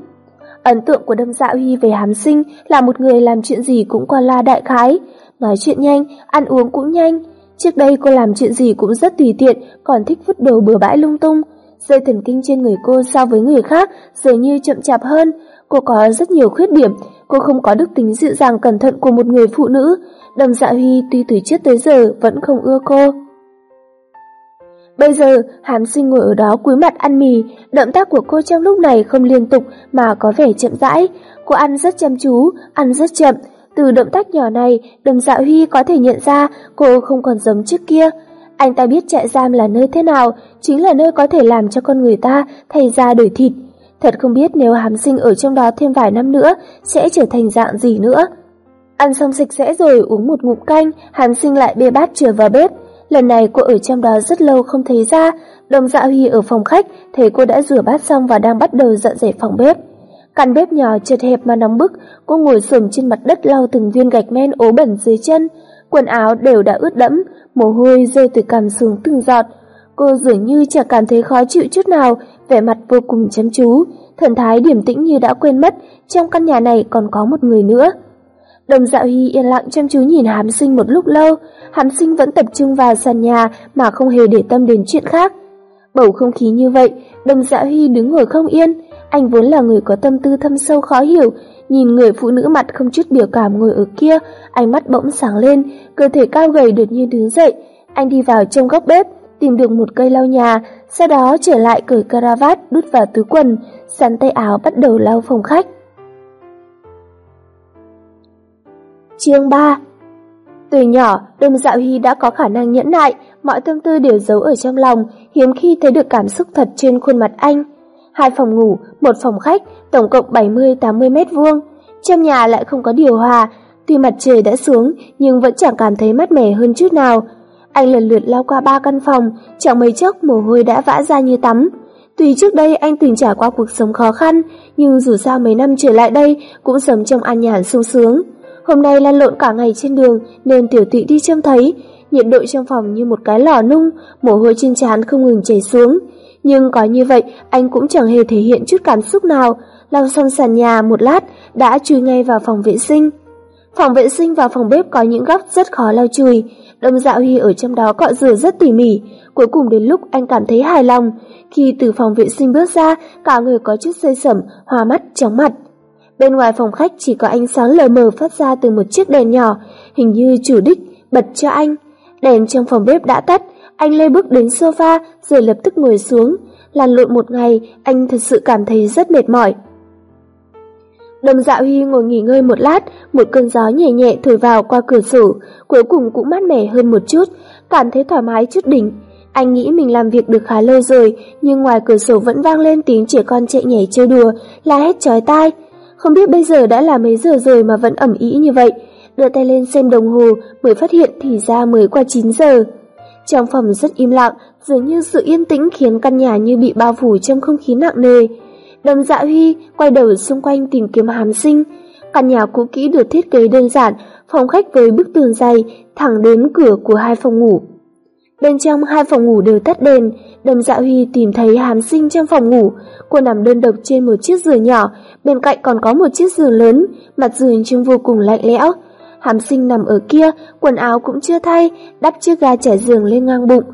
Ấn tượng của Đâm Dạ Huy về Hám Sinh là một người làm chuyện gì cũng qua la đại khái, nói chuyện nhanh, ăn uống cũng nhanh. Trước đây cô làm chuyện gì cũng rất tùy tiện, còn thích vứt đồ bừa bãi lung tung. Dây thần kinh trên người cô so với người khác dường như chậm chạp hơn. Cô có rất nhiều khuyết điểm, cô không có đức tính dịu dàng cẩn thận của một người phụ nữ. Đầm dạ huy tuy từ trước tới giờ vẫn không ưa cô. Bây giờ, hàm sinh ngồi ở đó cúi mặt ăn mì, động tác của cô trong lúc này không liên tục mà có vẻ chậm rãi. Cô ăn rất chăm chú, ăn rất chậm. Từ động tác nhỏ này, đầm dạ huy có thể nhận ra cô không còn giống trước kia. Anh ta biết trại giam là nơi thế nào, chính là nơi có thể làm cho con người ta thay da đổi thịt. Thật không biết nếu hàm sinh ở trong đó thêm vài năm nữa sẽ trở thành dạng gì nữa. Ăn xong sạch sẽ rồi uống một ngụm canh, hàm sinh lại bê bát trở vào bếp. Lần này cô ở trong đó rất lâu không thấy ra, đồng dạ huy ở phòng khách thấy cô đã rửa bát xong và đang bắt đầu dọn dẹp phòng bếp. Căn bếp nhỏ chật hẹp mà nóng bức, cô ngồi xổm trên mặt đất lau từng viên gạch men ố bẩn dưới chân, quần áo đều đã ướt đẫm, mồ hôi rơi từ cằm xuống từng giọt. Cô dường như chẳng cảm thấy khó chịu chút nào, vẻ mặt vô cùng chăm chú, thần thái điềm tĩnh như đã quên mất, trong căn nhà này còn có một người nữa. Đồng dạo hy yên lặng chăm chú nhìn hàm sinh một lúc lâu, hàm sinh vẫn tập trung vào sàn nhà mà không hề để tâm đến chuyện khác. Bầu không khí như vậy, đồng dạ huy đứng ngồi không yên, anh vốn là người có tâm tư thâm sâu khó hiểu, nhìn người phụ nữ mặt không chút biểu cảm ngồi ở kia, ánh mắt bỗng sáng lên, cơ thể cao gầy đột nhiên đứng dậy. Anh đi vào trong góc bếp, tìm được một cây lau nhà, sau đó trở lại cởi caravat đút vào túi quần, sắn tay áo bắt đầu lau phòng khách. Chương 3 Từ nhỏ, Đông Dạo Hy đã có khả năng nhẫn nại, mọi tương tư đều giấu ở trong lòng, hiếm khi thấy được cảm xúc thật trên khuôn mặt anh. Hai phòng ngủ, một phòng khách, tổng cộng 70-80 mét vuông. Trong nhà lại không có điều hòa, tuy mặt trời đã xuống nhưng vẫn chẳng cảm thấy mát mẻ hơn chút nào. Anh lần lượt lao qua ba căn phòng, chẳng mấy chốc mồ hôi đã vã ra như tắm. Tuy trước đây anh từng trải qua cuộc sống khó khăn, nhưng dù sao mấy năm trở lại đây cũng sống trong an nhàn sung sướng. Hôm nay lăn lộn cả ngày trên đường nên tiểu tụy đi trông thấy, nhiệt độ trong phòng như một cái lò nung, mồ hôi trên trán không ngừng chảy xuống. Nhưng có như vậy, anh cũng chẳng hề thể hiện chút cảm xúc nào, lau xong sàn nhà một lát, đã chui ngay vào phòng vệ sinh. Phòng vệ sinh và phòng bếp có những góc rất khó lau chùi, Đông Dạ Huy ở trong đó cọ rửa rất tỉ mỉ, cuối cùng đến lúc anh cảm thấy hài lòng, khi từ phòng vệ sinh bước ra, cả người có chút xây sẩm, hoa mắt, chóng mặt. Bên ngoài phòng khách chỉ có ánh sáng lờ mờ phát ra từ một chiếc đèn nhỏ, hình như chủ đích bật cho anh. Đèn trong phòng bếp đã tắt, anh lê bước đến sofa rồi lập tức ngồi xuống. Lăn lộn một ngày, anh thật sự cảm thấy rất mệt mỏi. Đầm Dạo Huy ngồi nghỉ ngơi một lát, một cơn gió nhẹ nhẹ thổi vào qua cửa sổ, cuối cùng cũng mát mẻ hơn một chút, cảm thấy thoải mái chút đỉnh. Anh nghĩ mình làm việc được khá lâu rồi, nhưng ngoài cửa sổ vẫn vang lên tiếng trẻ con chạy nhảy chơi đùa, la hét chói tai. Không biết bây giờ đã là mấy giờ rồi mà vẫn ẩm ý như vậy. Đưa tay lên xem đồng hồ mới phát hiện thì ra mới qua 9 giờ. Trong phòng rất im lặng, dường như sự yên tĩnh khiến căn nhà như bị bao phủ trong không khí nặng nề. Đầm dạ huy quay đầu xung quanh tìm kiếm hàm sinh. Căn nhà cũ kỹ được thiết kế đơn giản, phòng khách với bức tường dày, thẳng đến cửa của hai phòng ngủ. Bên trong hai phòng ngủ đều tắt đèn, đầm dạ huy tìm thấy hàm sinh trong phòng ngủ. Cô nằm đơn độc trên một chiếc giường nhỏ, bên cạnh còn có một chiếc giường lớn, mặt giường trông vô cùng lạnh lẽo. Hàm sinh nằm ở kia, quần áo cũng chưa thay, đắp chiếc ga trải giường lên ngang bụng.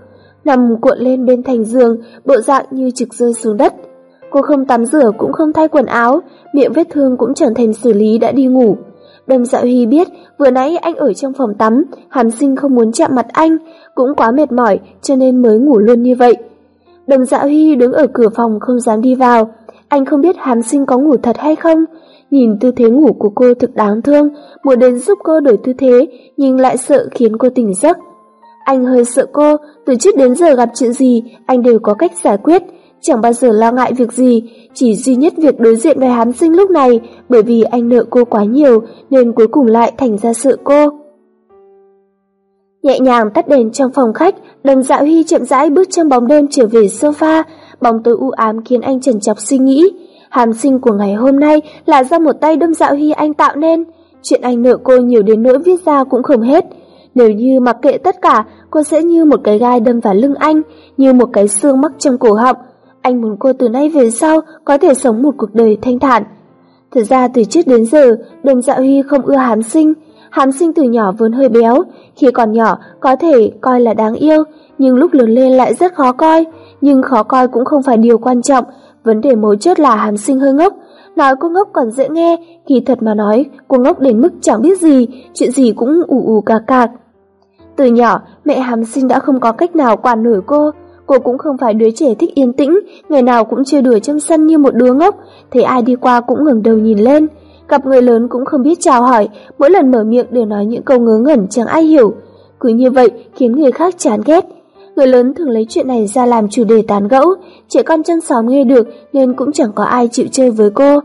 Nằm cuộn lên bên thành giường, bộ dạng như trực rơi xuống đất. Cô không tắm rửa cũng không thay quần áo, miệng vết thương cũng chẳng thèm xử lý đã đi ngủ. Đầm dạ huy biết vừa nãy anh ở trong phòng tắm, hàm sinh không muốn chạm mặt anh, cũng quá mệt mỏi cho nên mới ngủ luôn như vậy. Đầm dạ huy đứng ở cửa phòng không dám đi vào, anh không biết hàm sinh có ngủ thật hay không. Nhìn tư thế ngủ của cô thực đáng thương, muốn đến giúp cô đổi tư thế, nhưng lại sợ khiến cô tỉnh giấc. Anh hơi sợ cô, từ trước đến giờ gặp chuyện gì, anh đều có cách giải quyết, chẳng bao giờ lo ngại việc gì, chỉ duy nhất việc đối diện với hám sinh lúc này, bởi vì anh nợ cô quá nhiều nên cuối cùng lại thành ra sợ cô. Nhẹ nhàng tắt đèn trong phòng khách, đồng dạ Huy chậm rãi bước trong bóng đêm trở về sofa, bóng tối u ám khiến anh trần chọc suy nghĩ. Hàm sinh của ngày hôm nay là do một tay đâm dạo Huy anh tạo nên, chuyện anh nợ cô nhiều đến nỗi viết ra cũng không hết. Nếu như mặc kệ tất cả, cô sẽ như một cái gai đâm vào lưng anh, như một cái xương mắc trong cổ họng. Anh muốn cô từ nay về sau có thể sống một cuộc đời thanh thản. Thật ra từ trước đến giờ, đồng dạo Huy không ưa hàm sinh. Hàm sinh từ nhỏ vốn hơi béo, khi còn nhỏ có thể coi là đáng yêu, nhưng lúc lớn lên lại rất khó coi. Nhưng khó coi cũng không phải điều quan trọng, vấn đề mấu chốt là hàm sinh hơi ngốc. Nói cô ngốc còn dễ nghe, kỳ thật mà nói, cô ngốc đến mức chẳng biết gì, chuyện gì cũng ủ ủ cà cạc. Từ nhỏ, mẹ hàm sinh đã không có cách nào quản nổi cô. Cô cũng không phải đứa trẻ thích yên tĩnh, ngày nào cũng chơi đùa trong sân như một đứa ngốc, thấy ai đi qua cũng ngẩng đầu nhìn lên. Gặp người lớn cũng không biết chào hỏi, mỗi lần mở miệng đều nói những câu ngớ ngẩn chẳng ai hiểu. Cứ như vậy khiến người khác chán ghét. Người lớn thường lấy chuyện này ra làm chủ đề tán gẫu, trẻ con chân xóm nghe được nên cũng chẳng có ai chịu chơi với cô.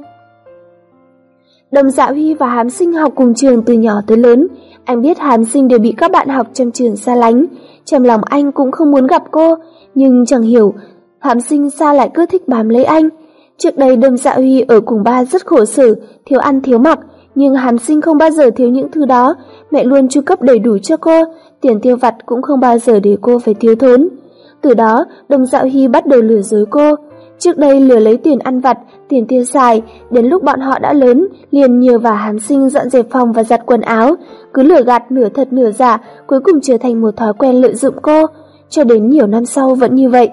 Đồng Dạ Huy và Hàm Sinh học cùng trường từ nhỏ tới lớn, anh biết Hàm Sinh đều bị các bạn học trong trường xa lánh, trong lòng anh cũng không muốn gặp cô, nhưng chẳng hiểu Hàm Sinh sao lại cứ thích bám lấy anh. Trước đây Đồng Dạ Huy ở cùng ba rất khổ sở, thiếu ăn thiếu mặc, nhưng Hàm Sinh không bao giờ thiếu những thứ đó, mẹ luôn chu cấp đầy đủ cho cô, tiền tiêu vặt cũng không bao giờ để cô phải thiếu thốn. Từ đó, Đồng Dạo Hy bắt đầu lừa dối cô. Trước đây lừa lấy tiền ăn vặt, tiền tiêu xài, đến lúc bọn họ đã lớn, liền nhờ vào hán sinh dọn dẹp phòng và giặt quần áo, cứ lừa gạt nửa thật nửa giả, cuối cùng trở thành một thói quen lợi dụng cô, cho đến nhiều năm sau vẫn như vậy.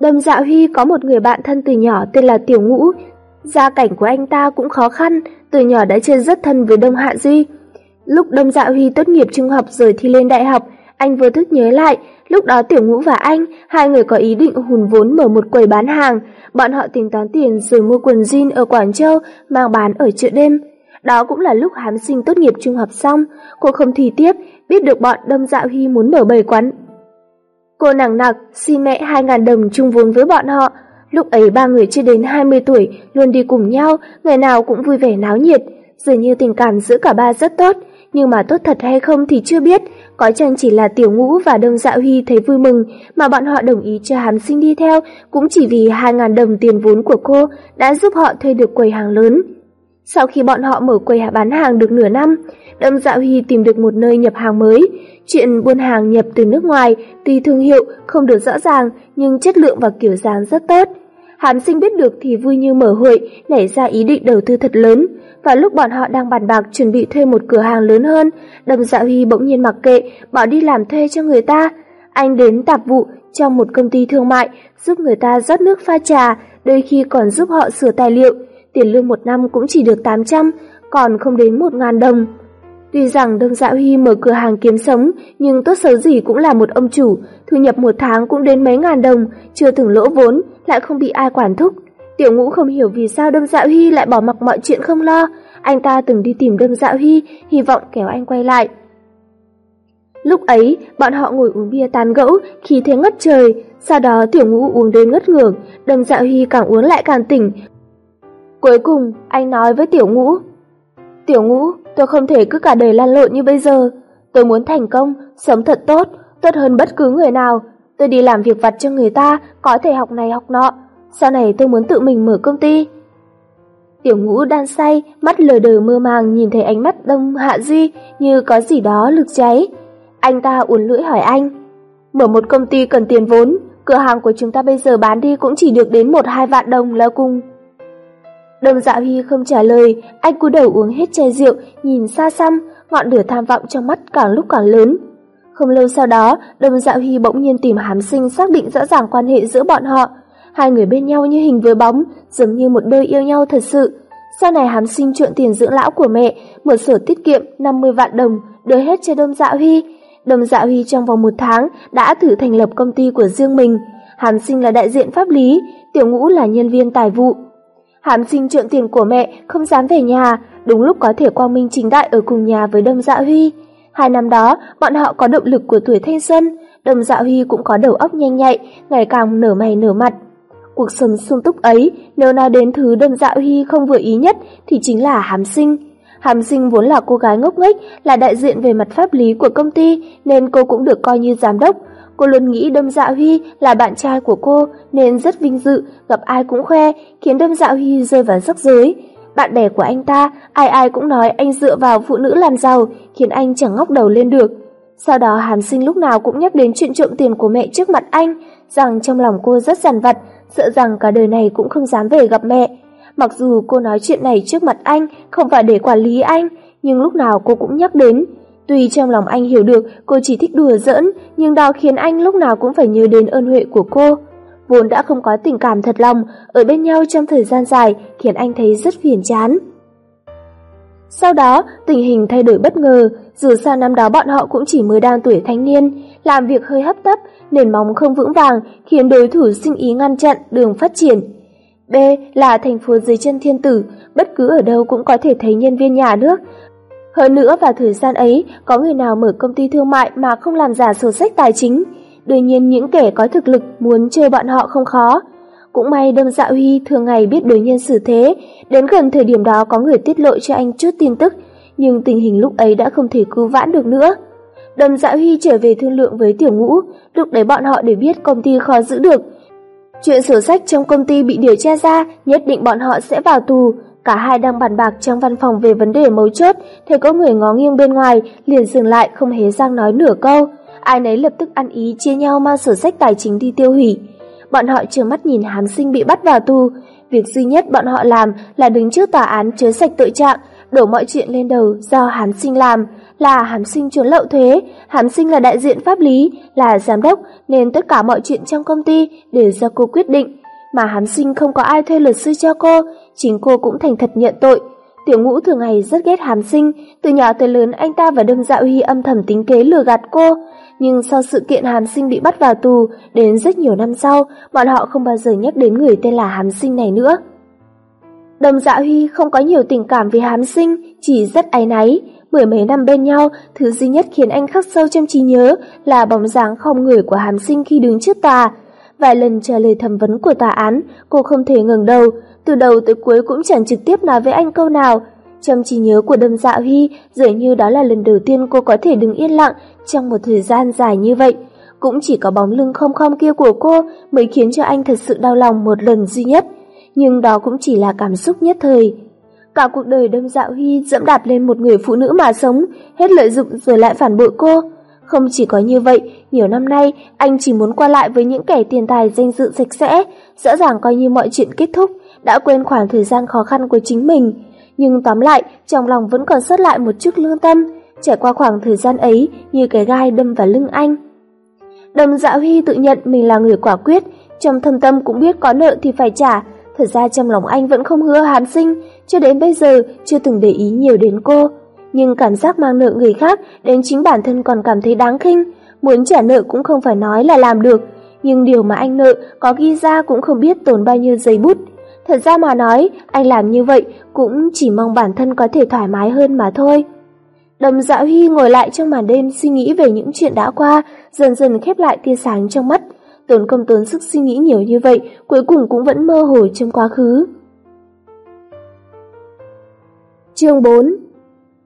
Đâm Dạ Huy có một người bạn thân từ nhỏ tên là Tiểu Ngũ, gia cảnh của anh ta cũng khó khăn, từ nhỏ đã chơi rất thân với Đông Hạ Duy. Lúc Đông Dạ Huy tốt nghiệp trung học rồi thi lên đại học, anh vô thức nhớ lại, lúc đó Tiểu Ngũ và anh, hai người có ý định hùn vốn mở một quầy bán hàng, bọn họ tính toán tiền rồi mua quần jean ở Quảng Châu mang bán ở chợ đêm. Đó cũng là lúc hám sinh tốt nghiệp trung học xong, cô không thi tiếp, biết được bọn Đông Dạ Huy muốn mở bầy quán. Cô nặng nặc xin mẹ 2.000 đồng chung vốn với bọn họ. Lúc ấy ba người chưa đến 20 tuổi, luôn đi cùng nhau, ngày nào cũng vui vẻ náo nhiệt. Dường như tình cảm giữa cả ba rất tốt, nhưng mà tốt thật hay không thì chưa biết, có chăng chỉ là tiểu ngũ và đông dạ huy thấy vui mừng mà bọn họ đồng ý cho hàm sinh đi theo cũng chỉ vì 2.000 đồng tiền vốn của cô đã giúp họ thuê được quầy hàng lớn. Sau khi bọn họ mở quầy bán hàng được nửa năm, Đông dạ Huy tìm được một nơi nhập hàng mới. Chuyện buôn hàng nhập từ nước ngoài, tuy thương hiệu không được rõ ràng nhưng chất lượng và kiểu dáng rất tốt. Hàn sinh biết được thì vui như mở hội, nảy ra ý định đầu tư thật lớn. Và lúc bọn họ đang bàn bạc chuẩn bị thuê một cửa hàng lớn hơn, Đầm Dạ Huy bỗng nhiên mặc kệ, bỏ đi làm thuê cho người ta. Anh đến tạp vụ trong một công ty thương mại, giúp người ta rót nước pha trà, đôi khi còn giúp họ sửa tài liệu. Tiền lương một năm cũng chỉ được 800, còn không đến 1.000 đồng. Tuy rằng Đông Dạ Huy mở cửa hàng kiếm sống, nhưng tốt xấu gì cũng là một ông chủ, thu nhập một tháng cũng đến mấy ngàn đồng, chưa từng lỗ vốn, lại không bị ai quản thúc. Tiểu ngũ không hiểu vì sao Đông Dạ Huy lại bỏ mặc mọi chuyện không lo, anh ta từng đi tìm Đông Dạ Huy, hy vọng kéo anh quay lại. Lúc ấy, bọn họ ngồi uống bia tán gẫu, khí thế ngất trời, sau đó tiểu ngũ uống đến ngất ngưởng, Đông Dạ Huy càng uống lại càng tỉnh. Cuối cùng, anh nói với tiểu ngũ, Tiểu ngũ, tôi không thể cứ cả đời lan lộn như bây giờ. Tôi muốn thành công, sống thật tốt, tốt hơn bất cứ người nào. Tôi đi làm việc vặt cho người ta, có thể học này học nọ. Sau này tôi muốn tự mình mở công ty. Tiểu ngũ đang say, mắt lờ đờ mơ màng nhìn thấy ánh mắt đông hạ duy như có gì đó lực cháy. Anh ta uốn lưỡi hỏi anh. Mở một công ty cần tiền vốn, cửa hàng của chúng ta bây giờ bán đi cũng chỉ được đến một hai vạn đồng là cùng. Đồng dạ huy không trả lời, anh cúi đầu uống hết chai rượu, nhìn xa xăm, ngọn lửa tham vọng trong mắt càng lúc càng lớn. Không lâu sau đó, Đồng Dạ Huy bỗng nhiên tìm Hàm Sinh xác định rõ ràng quan hệ giữa bọn họ. Hai người bên nhau như hình với bóng, giống như một đôi yêu nhau thật sự. Sau này Hàm Sinh trộn tiền dưỡng lão của mẹ, mở sổ tiết kiệm 50 vạn đồng, đưa hết cho Đông Dạ Huy. Đồng Dạ Huy trong vòng một tháng đã thử thành lập công ty của riêng mình. Hàm Sinh là đại diện pháp lý, Tiểu Ngũ là nhân viên tài vụ. Hàm sinh trượng tiền của mẹ, không dám về nhà, đúng lúc có thể quang minh chính đại ở cùng nhà với Đông Dạ Huy. Hai năm đó, bọn họ có động lực của tuổi thanh xuân, Đông Dạ Huy cũng có đầu óc nhanh nhạy, ngày càng nở mày nở mặt. Cuộc sống sung túc ấy, nếu nói đến thứ Đông Dạ Huy không vừa ý nhất thì chính là hàm sinh. Hàm sinh vốn là cô gái ngốc nghếch, là đại diện về mặt pháp lý của công ty nên cô cũng được coi như giám đốc. Cô luôn nghĩ Đâm Dạ Huy là bạn trai của cô nên rất vinh dự, gặp ai cũng khoe, khiến Đâm Dạ Huy rơi vào rắc rối. Bạn bè của anh ta, ai ai cũng nói anh dựa vào phụ nữ làm giàu, khiến anh chẳng ngóc đầu lên được. Sau đó Hàm Sinh lúc nào cũng nhắc đến chuyện trộm tiền của mẹ trước mặt anh, rằng trong lòng cô rất giàn vặt, sợ rằng cả đời này cũng không dám về gặp mẹ. Mặc dù cô nói chuyện này trước mặt anh không phải để quản lý anh, nhưng lúc nào cô cũng nhắc đến. Tuy trong lòng anh hiểu được cô chỉ thích đùa giỡn, nhưng đó khiến anh lúc nào cũng phải nhớ đến ơn huệ của cô. Vốn đã không có tình cảm thật lòng, ở bên nhau trong thời gian dài khiến anh thấy rất phiền chán. Sau đó, tình hình thay đổi bất ngờ, dù sao năm đó bọn họ cũng chỉ mới đang tuổi thanh niên, làm việc hơi hấp tấp, nền móng không vững vàng, khiến đối thủ sinh ý ngăn chặn đường phát triển. B là thành phố dưới chân thiên tử, bất cứ ở đâu cũng có thể thấy nhân viên nhà nước. Hơn nữa vào thời gian ấy, có người nào mở công ty thương mại mà không làm giả sổ sách tài chính. Đương nhiên những kẻ có thực lực muốn chơi bọn họ không khó. Cũng may Đâm Dạ Huy thường ngày biết đối nhân xử thế, đến gần thời điểm đó có người tiết lộ cho anh chút tin tức, nhưng tình hình lúc ấy đã không thể cứu vãn được nữa. Đâm Dạ Huy trở về thương lượng với Tiểu Ngũ, lúc đấy bọn họ để biết công ty khó giữ được, Chuyện sổ sách trong công ty bị điều tra ra, nhất định bọn họ sẽ vào tù. Cả hai đang bàn bạc trong văn phòng về vấn đề mấu chốt, thấy có người ngó nghiêng bên ngoài, liền dừng lại không hề răng nói nửa câu. Ai nấy lập tức ăn ý chia nhau mang sổ sách tài chính đi tiêu hủy. Bọn họ trợn mắt nhìn hán sinh bị bắt vào tù. Việc duy nhất bọn họ làm là đứng trước tòa án chứa sạch tội trạng, đổ mọi chuyện lên đầu do hán sinh làm là hán sinh trốn lậu thuế, hán sinh là đại diện pháp lý, là giám đốc nên tất cả mọi chuyện trong công ty đều do cô quyết định. Mà hán sinh không có ai thuê luật sư cho cô, chính cô cũng thành thật nhận tội. Tiểu ngũ thường ngày rất ghét hàm sinh, từ nhỏ tới lớn anh ta và đương dạo huy âm thầm tính kế lừa gạt cô. Nhưng sau sự kiện hàm sinh bị bắt vào tù, đến rất nhiều năm sau, bọn họ không bao giờ nhắc đến người tên là hàm sinh này nữa. Đồng dạ huy không có nhiều tình cảm với hàm sinh, chỉ rất áy náy. Mười mấy năm bên nhau, thứ duy nhất khiến anh khắc sâu trong trí nhớ là bóng dáng không người của hàm sinh khi đứng trước tòa. Vài lần trả lời thẩm vấn của tòa án, cô không thể ngừng đầu, từ đầu tới cuối cũng chẳng trực tiếp nói với anh câu nào. Trong trí nhớ của Đâm Dạ Huy, dường như đó là lần đầu tiên cô có thể đứng yên lặng trong một thời gian dài như vậy. Cũng chỉ có bóng lưng không không kia của cô mới khiến cho anh thật sự đau lòng một lần duy nhất. Nhưng đó cũng chỉ là cảm xúc nhất thời. Cả cuộc đời đâm dạo Huy dẫm đạp lên một người phụ nữ mà sống, hết lợi dụng rồi lại phản bội cô. Không chỉ có như vậy, nhiều năm nay anh chỉ muốn qua lại với những kẻ tiền tài danh dự sạch sẽ, rõ ràng coi như mọi chuyện kết thúc, đã quên khoảng thời gian khó khăn của chính mình. Nhưng tóm lại, trong lòng vẫn còn sót lại một chút lương tâm, trải qua khoảng thời gian ấy như cái gai đâm vào lưng anh. Đầm dạ Huy tự nhận mình là người quả quyết, trong thâm tâm cũng biết có nợ thì phải trả, Thật ra trong lòng anh vẫn không hứa hán sinh, cho đến bây giờ chưa từng để ý nhiều đến cô. Nhưng cảm giác mang nợ người khác đến chính bản thân còn cảm thấy đáng khinh. Muốn trả nợ cũng không phải nói là làm được, nhưng điều mà anh nợ có ghi ra cũng không biết tốn bao nhiêu giấy bút. Thật ra mà nói, anh làm như vậy cũng chỉ mong bản thân có thể thoải mái hơn mà thôi. Đầm dạ Huy ngồi lại trong màn đêm suy nghĩ về những chuyện đã qua, dần dần khép lại tia sáng trong mắt tốn công tốn sức suy nghĩ nhiều như vậy, cuối cùng cũng vẫn mơ hồ trong quá khứ. Chương 4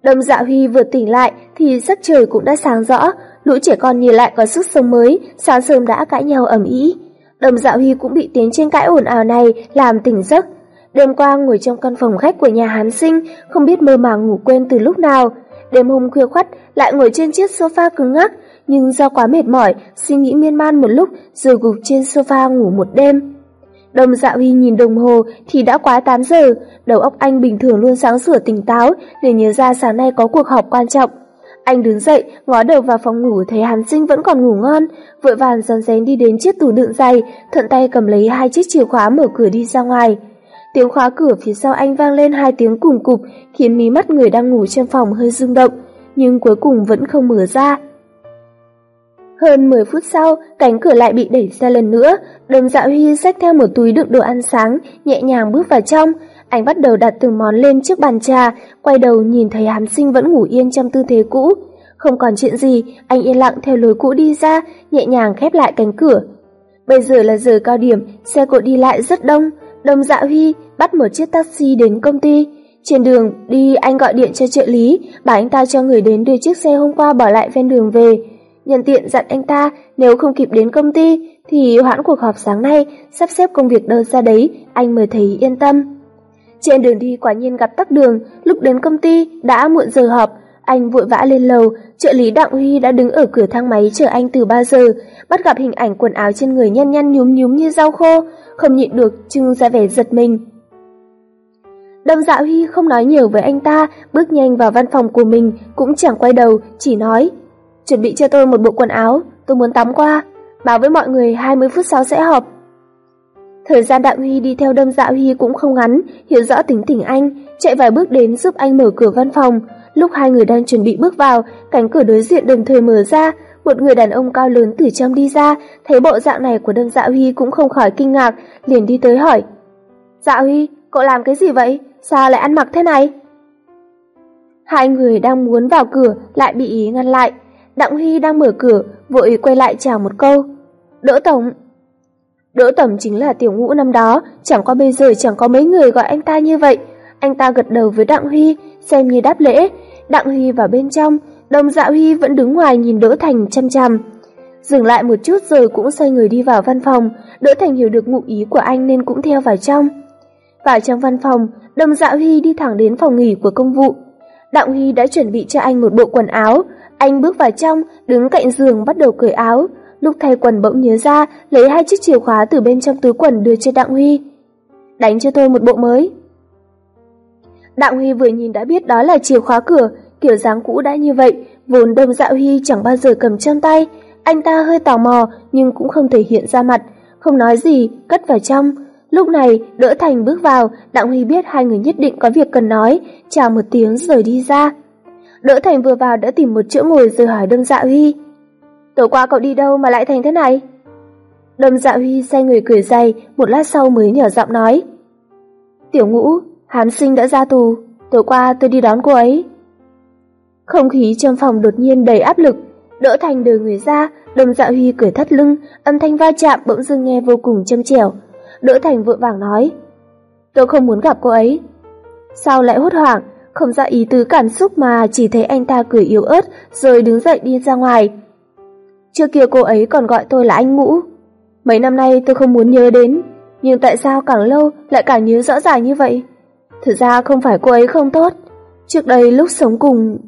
Đầm dạ Huy vừa tỉnh lại thì sắc trời cũng đã sáng rõ, lũ trẻ con nhìn lại có sức sống mới, sáng sớm đã cãi nhau ầm ĩ. Đồng Dạo Huy cũng bị tiếng trên cãi ồn ào này làm tỉnh giấc. Đêm qua ngồi trong căn phòng khách của nhà hán sinh, không biết mơ màng ngủ quên từ lúc nào. Đêm hôm khuya khoắt lại ngồi trên chiếc sofa cứng ngắc, nhưng do quá mệt mỏi, suy nghĩ miên man một lúc rồi gục trên sofa ngủ một đêm. Đồng dạ huy nhìn đồng hồ thì đã quá 8 giờ, đầu óc anh bình thường luôn sáng sủa tỉnh táo để nhớ ra sáng nay có cuộc họp quan trọng. Anh đứng dậy, ngó đầu vào phòng ngủ thấy Hàn Sinh vẫn còn ngủ ngon, vội vàng rón rén đi đến chiếc tủ đựng giày, thuận tay cầm lấy hai chiếc chìa khóa mở cửa đi ra ngoài. Tiếng khóa cửa phía sau anh vang lên hai tiếng cùng cục, khiến mí mắt người đang ngủ trong phòng hơi rung động, nhưng cuối cùng vẫn không mở ra. Hơn 10 phút sau, cánh cửa lại bị đẩy ra lần nữa, đồng dạ huy xách theo một túi đựng đồ ăn sáng, nhẹ nhàng bước vào trong. Anh bắt đầu đặt từng món lên trước bàn trà, quay đầu nhìn thấy hàm sinh vẫn ngủ yên trong tư thế cũ. Không còn chuyện gì, anh yên lặng theo lối cũ đi ra, nhẹ nhàng khép lại cánh cửa. Bây giờ là giờ cao điểm, xe cộ đi lại rất đông. Đồng dạ Huy bắt một chiếc taxi đến công ty. Trên đường đi anh gọi điện cho trợ lý, bảo anh ta cho người đến đưa chiếc xe hôm qua bỏ lại ven đường về. Nhân tiện dặn anh ta nếu không kịp đến công ty thì hoãn cuộc họp sáng nay, sắp xếp công việc đơn ra đấy, anh mới thấy yên tâm. Trên đường đi quả nhiên gặp tắc đường, lúc đến công ty đã muộn giờ họp, anh vội vã lên lầu, trợ lý Đặng Huy đã đứng ở cửa thang máy chờ anh từ 3 giờ, bắt gặp hình ảnh quần áo trên người nhăn nhăn nhúm nhúm như rau khô, không nhịn được trưng ra vẻ giật mình. Đâm Dạ Huy không nói nhiều với anh ta, bước nhanh vào văn phòng của mình, cũng chẳng quay đầu, chỉ nói, chuẩn bị cho tôi một bộ quần áo, tôi muốn tắm qua, báo với mọi người 20 phút sau sẽ họp. Thời gian Đặng Huy đi theo Đâm Dạ Huy cũng không ngắn, hiểu rõ tính tình anh, chạy vài bước đến giúp anh mở cửa văn phòng, Lúc hai người đang chuẩn bị bước vào, cánh cửa đối diện đồng thời mở ra, một người đàn ông cao lớn từ trong đi ra, thấy bộ dạng này của Đâm Dạ Huy cũng không khỏi kinh ngạc, liền đi tới hỏi. Dạ Huy, cậu làm cái gì vậy? Sao lại ăn mặc thế này? Hai người đang muốn vào cửa lại bị ý ngăn lại. Đặng Huy đang mở cửa, vội quay lại chào một câu. Đỗ Tổng. Đỗ Tổng chính là tiểu ngũ năm đó, chẳng qua bây giờ chẳng có mấy người gọi anh ta như vậy. Anh ta gật đầu với Đặng Huy, xem như đáp lễ, Đặng Huy vào bên trong, đồng dạ Huy vẫn đứng ngoài nhìn Đỗ Thành chăm chăm. Dừng lại một chút rồi cũng xoay người đi vào văn phòng, Đỗ Thành hiểu được ngụ ý của anh nên cũng theo vào trong. Vào trong văn phòng, đồng dạ Huy đi thẳng đến phòng nghỉ của công vụ. Đặng Huy đã chuẩn bị cho anh một bộ quần áo, anh bước vào trong, đứng cạnh giường bắt đầu cởi áo. Lúc thay quần bỗng nhớ ra, lấy hai chiếc chìa khóa từ bên trong túi quần đưa cho Đặng Huy. Đánh cho tôi một bộ mới. Đặng Huy vừa nhìn đã biết đó là chìa khóa cửa, kiểu dáng cũ đã như vậy, vốn Đông Dạo Huy chẳng bao giờ cầm trong tay. Anh ta hơi tò mò nhưng cũng không thể hiện ra mặt, không nói gì, cất vào trong. Lúc này, Đỡ Thành bước vào, Đặng Huy biết hai người nhất định có việc cần nói, chào một tiếng rồi đi ra. Đỡ Thành vừa vào đã tìm một chỗ ngồi rồi hỏi Đông Dạ Huy. Tối qua cậu đi đâu mà lại thành thế này? đầm Dạ Huy xoay người cười dày, một lát sau mới nhỏ giọng nói. Tiểu ngũ, Hán sinh đã ra tù, tối qua tôi đi đón cô ấy. Không khí trong phòng đột nhiên đầy áp lực, đỡ thành đời người ra, đầm dạ huy cười thắt lưng, âm thanh va chạm bỗng dưng nghe vô cùng châm chèo. Đỡ thành vội vàng nói, tôi không muốn gặp cô ấy. Sao lại hốt hoảng, không ra ý tứ cảm xúc mà chỉ thấy anh ta cười yếu ớt rồi đứng dậy đi ra ngoài. Trước kia cô ấy còn gọi tôi là anh ngũ. Mấy năm nay tôi không muốn nhớ đến, nhưng tại sao càng lâu lại càng nhớ rõ ràng như vậy? Thực ra không phải cô ấy không tốt. Trước đây lúc sống cùng...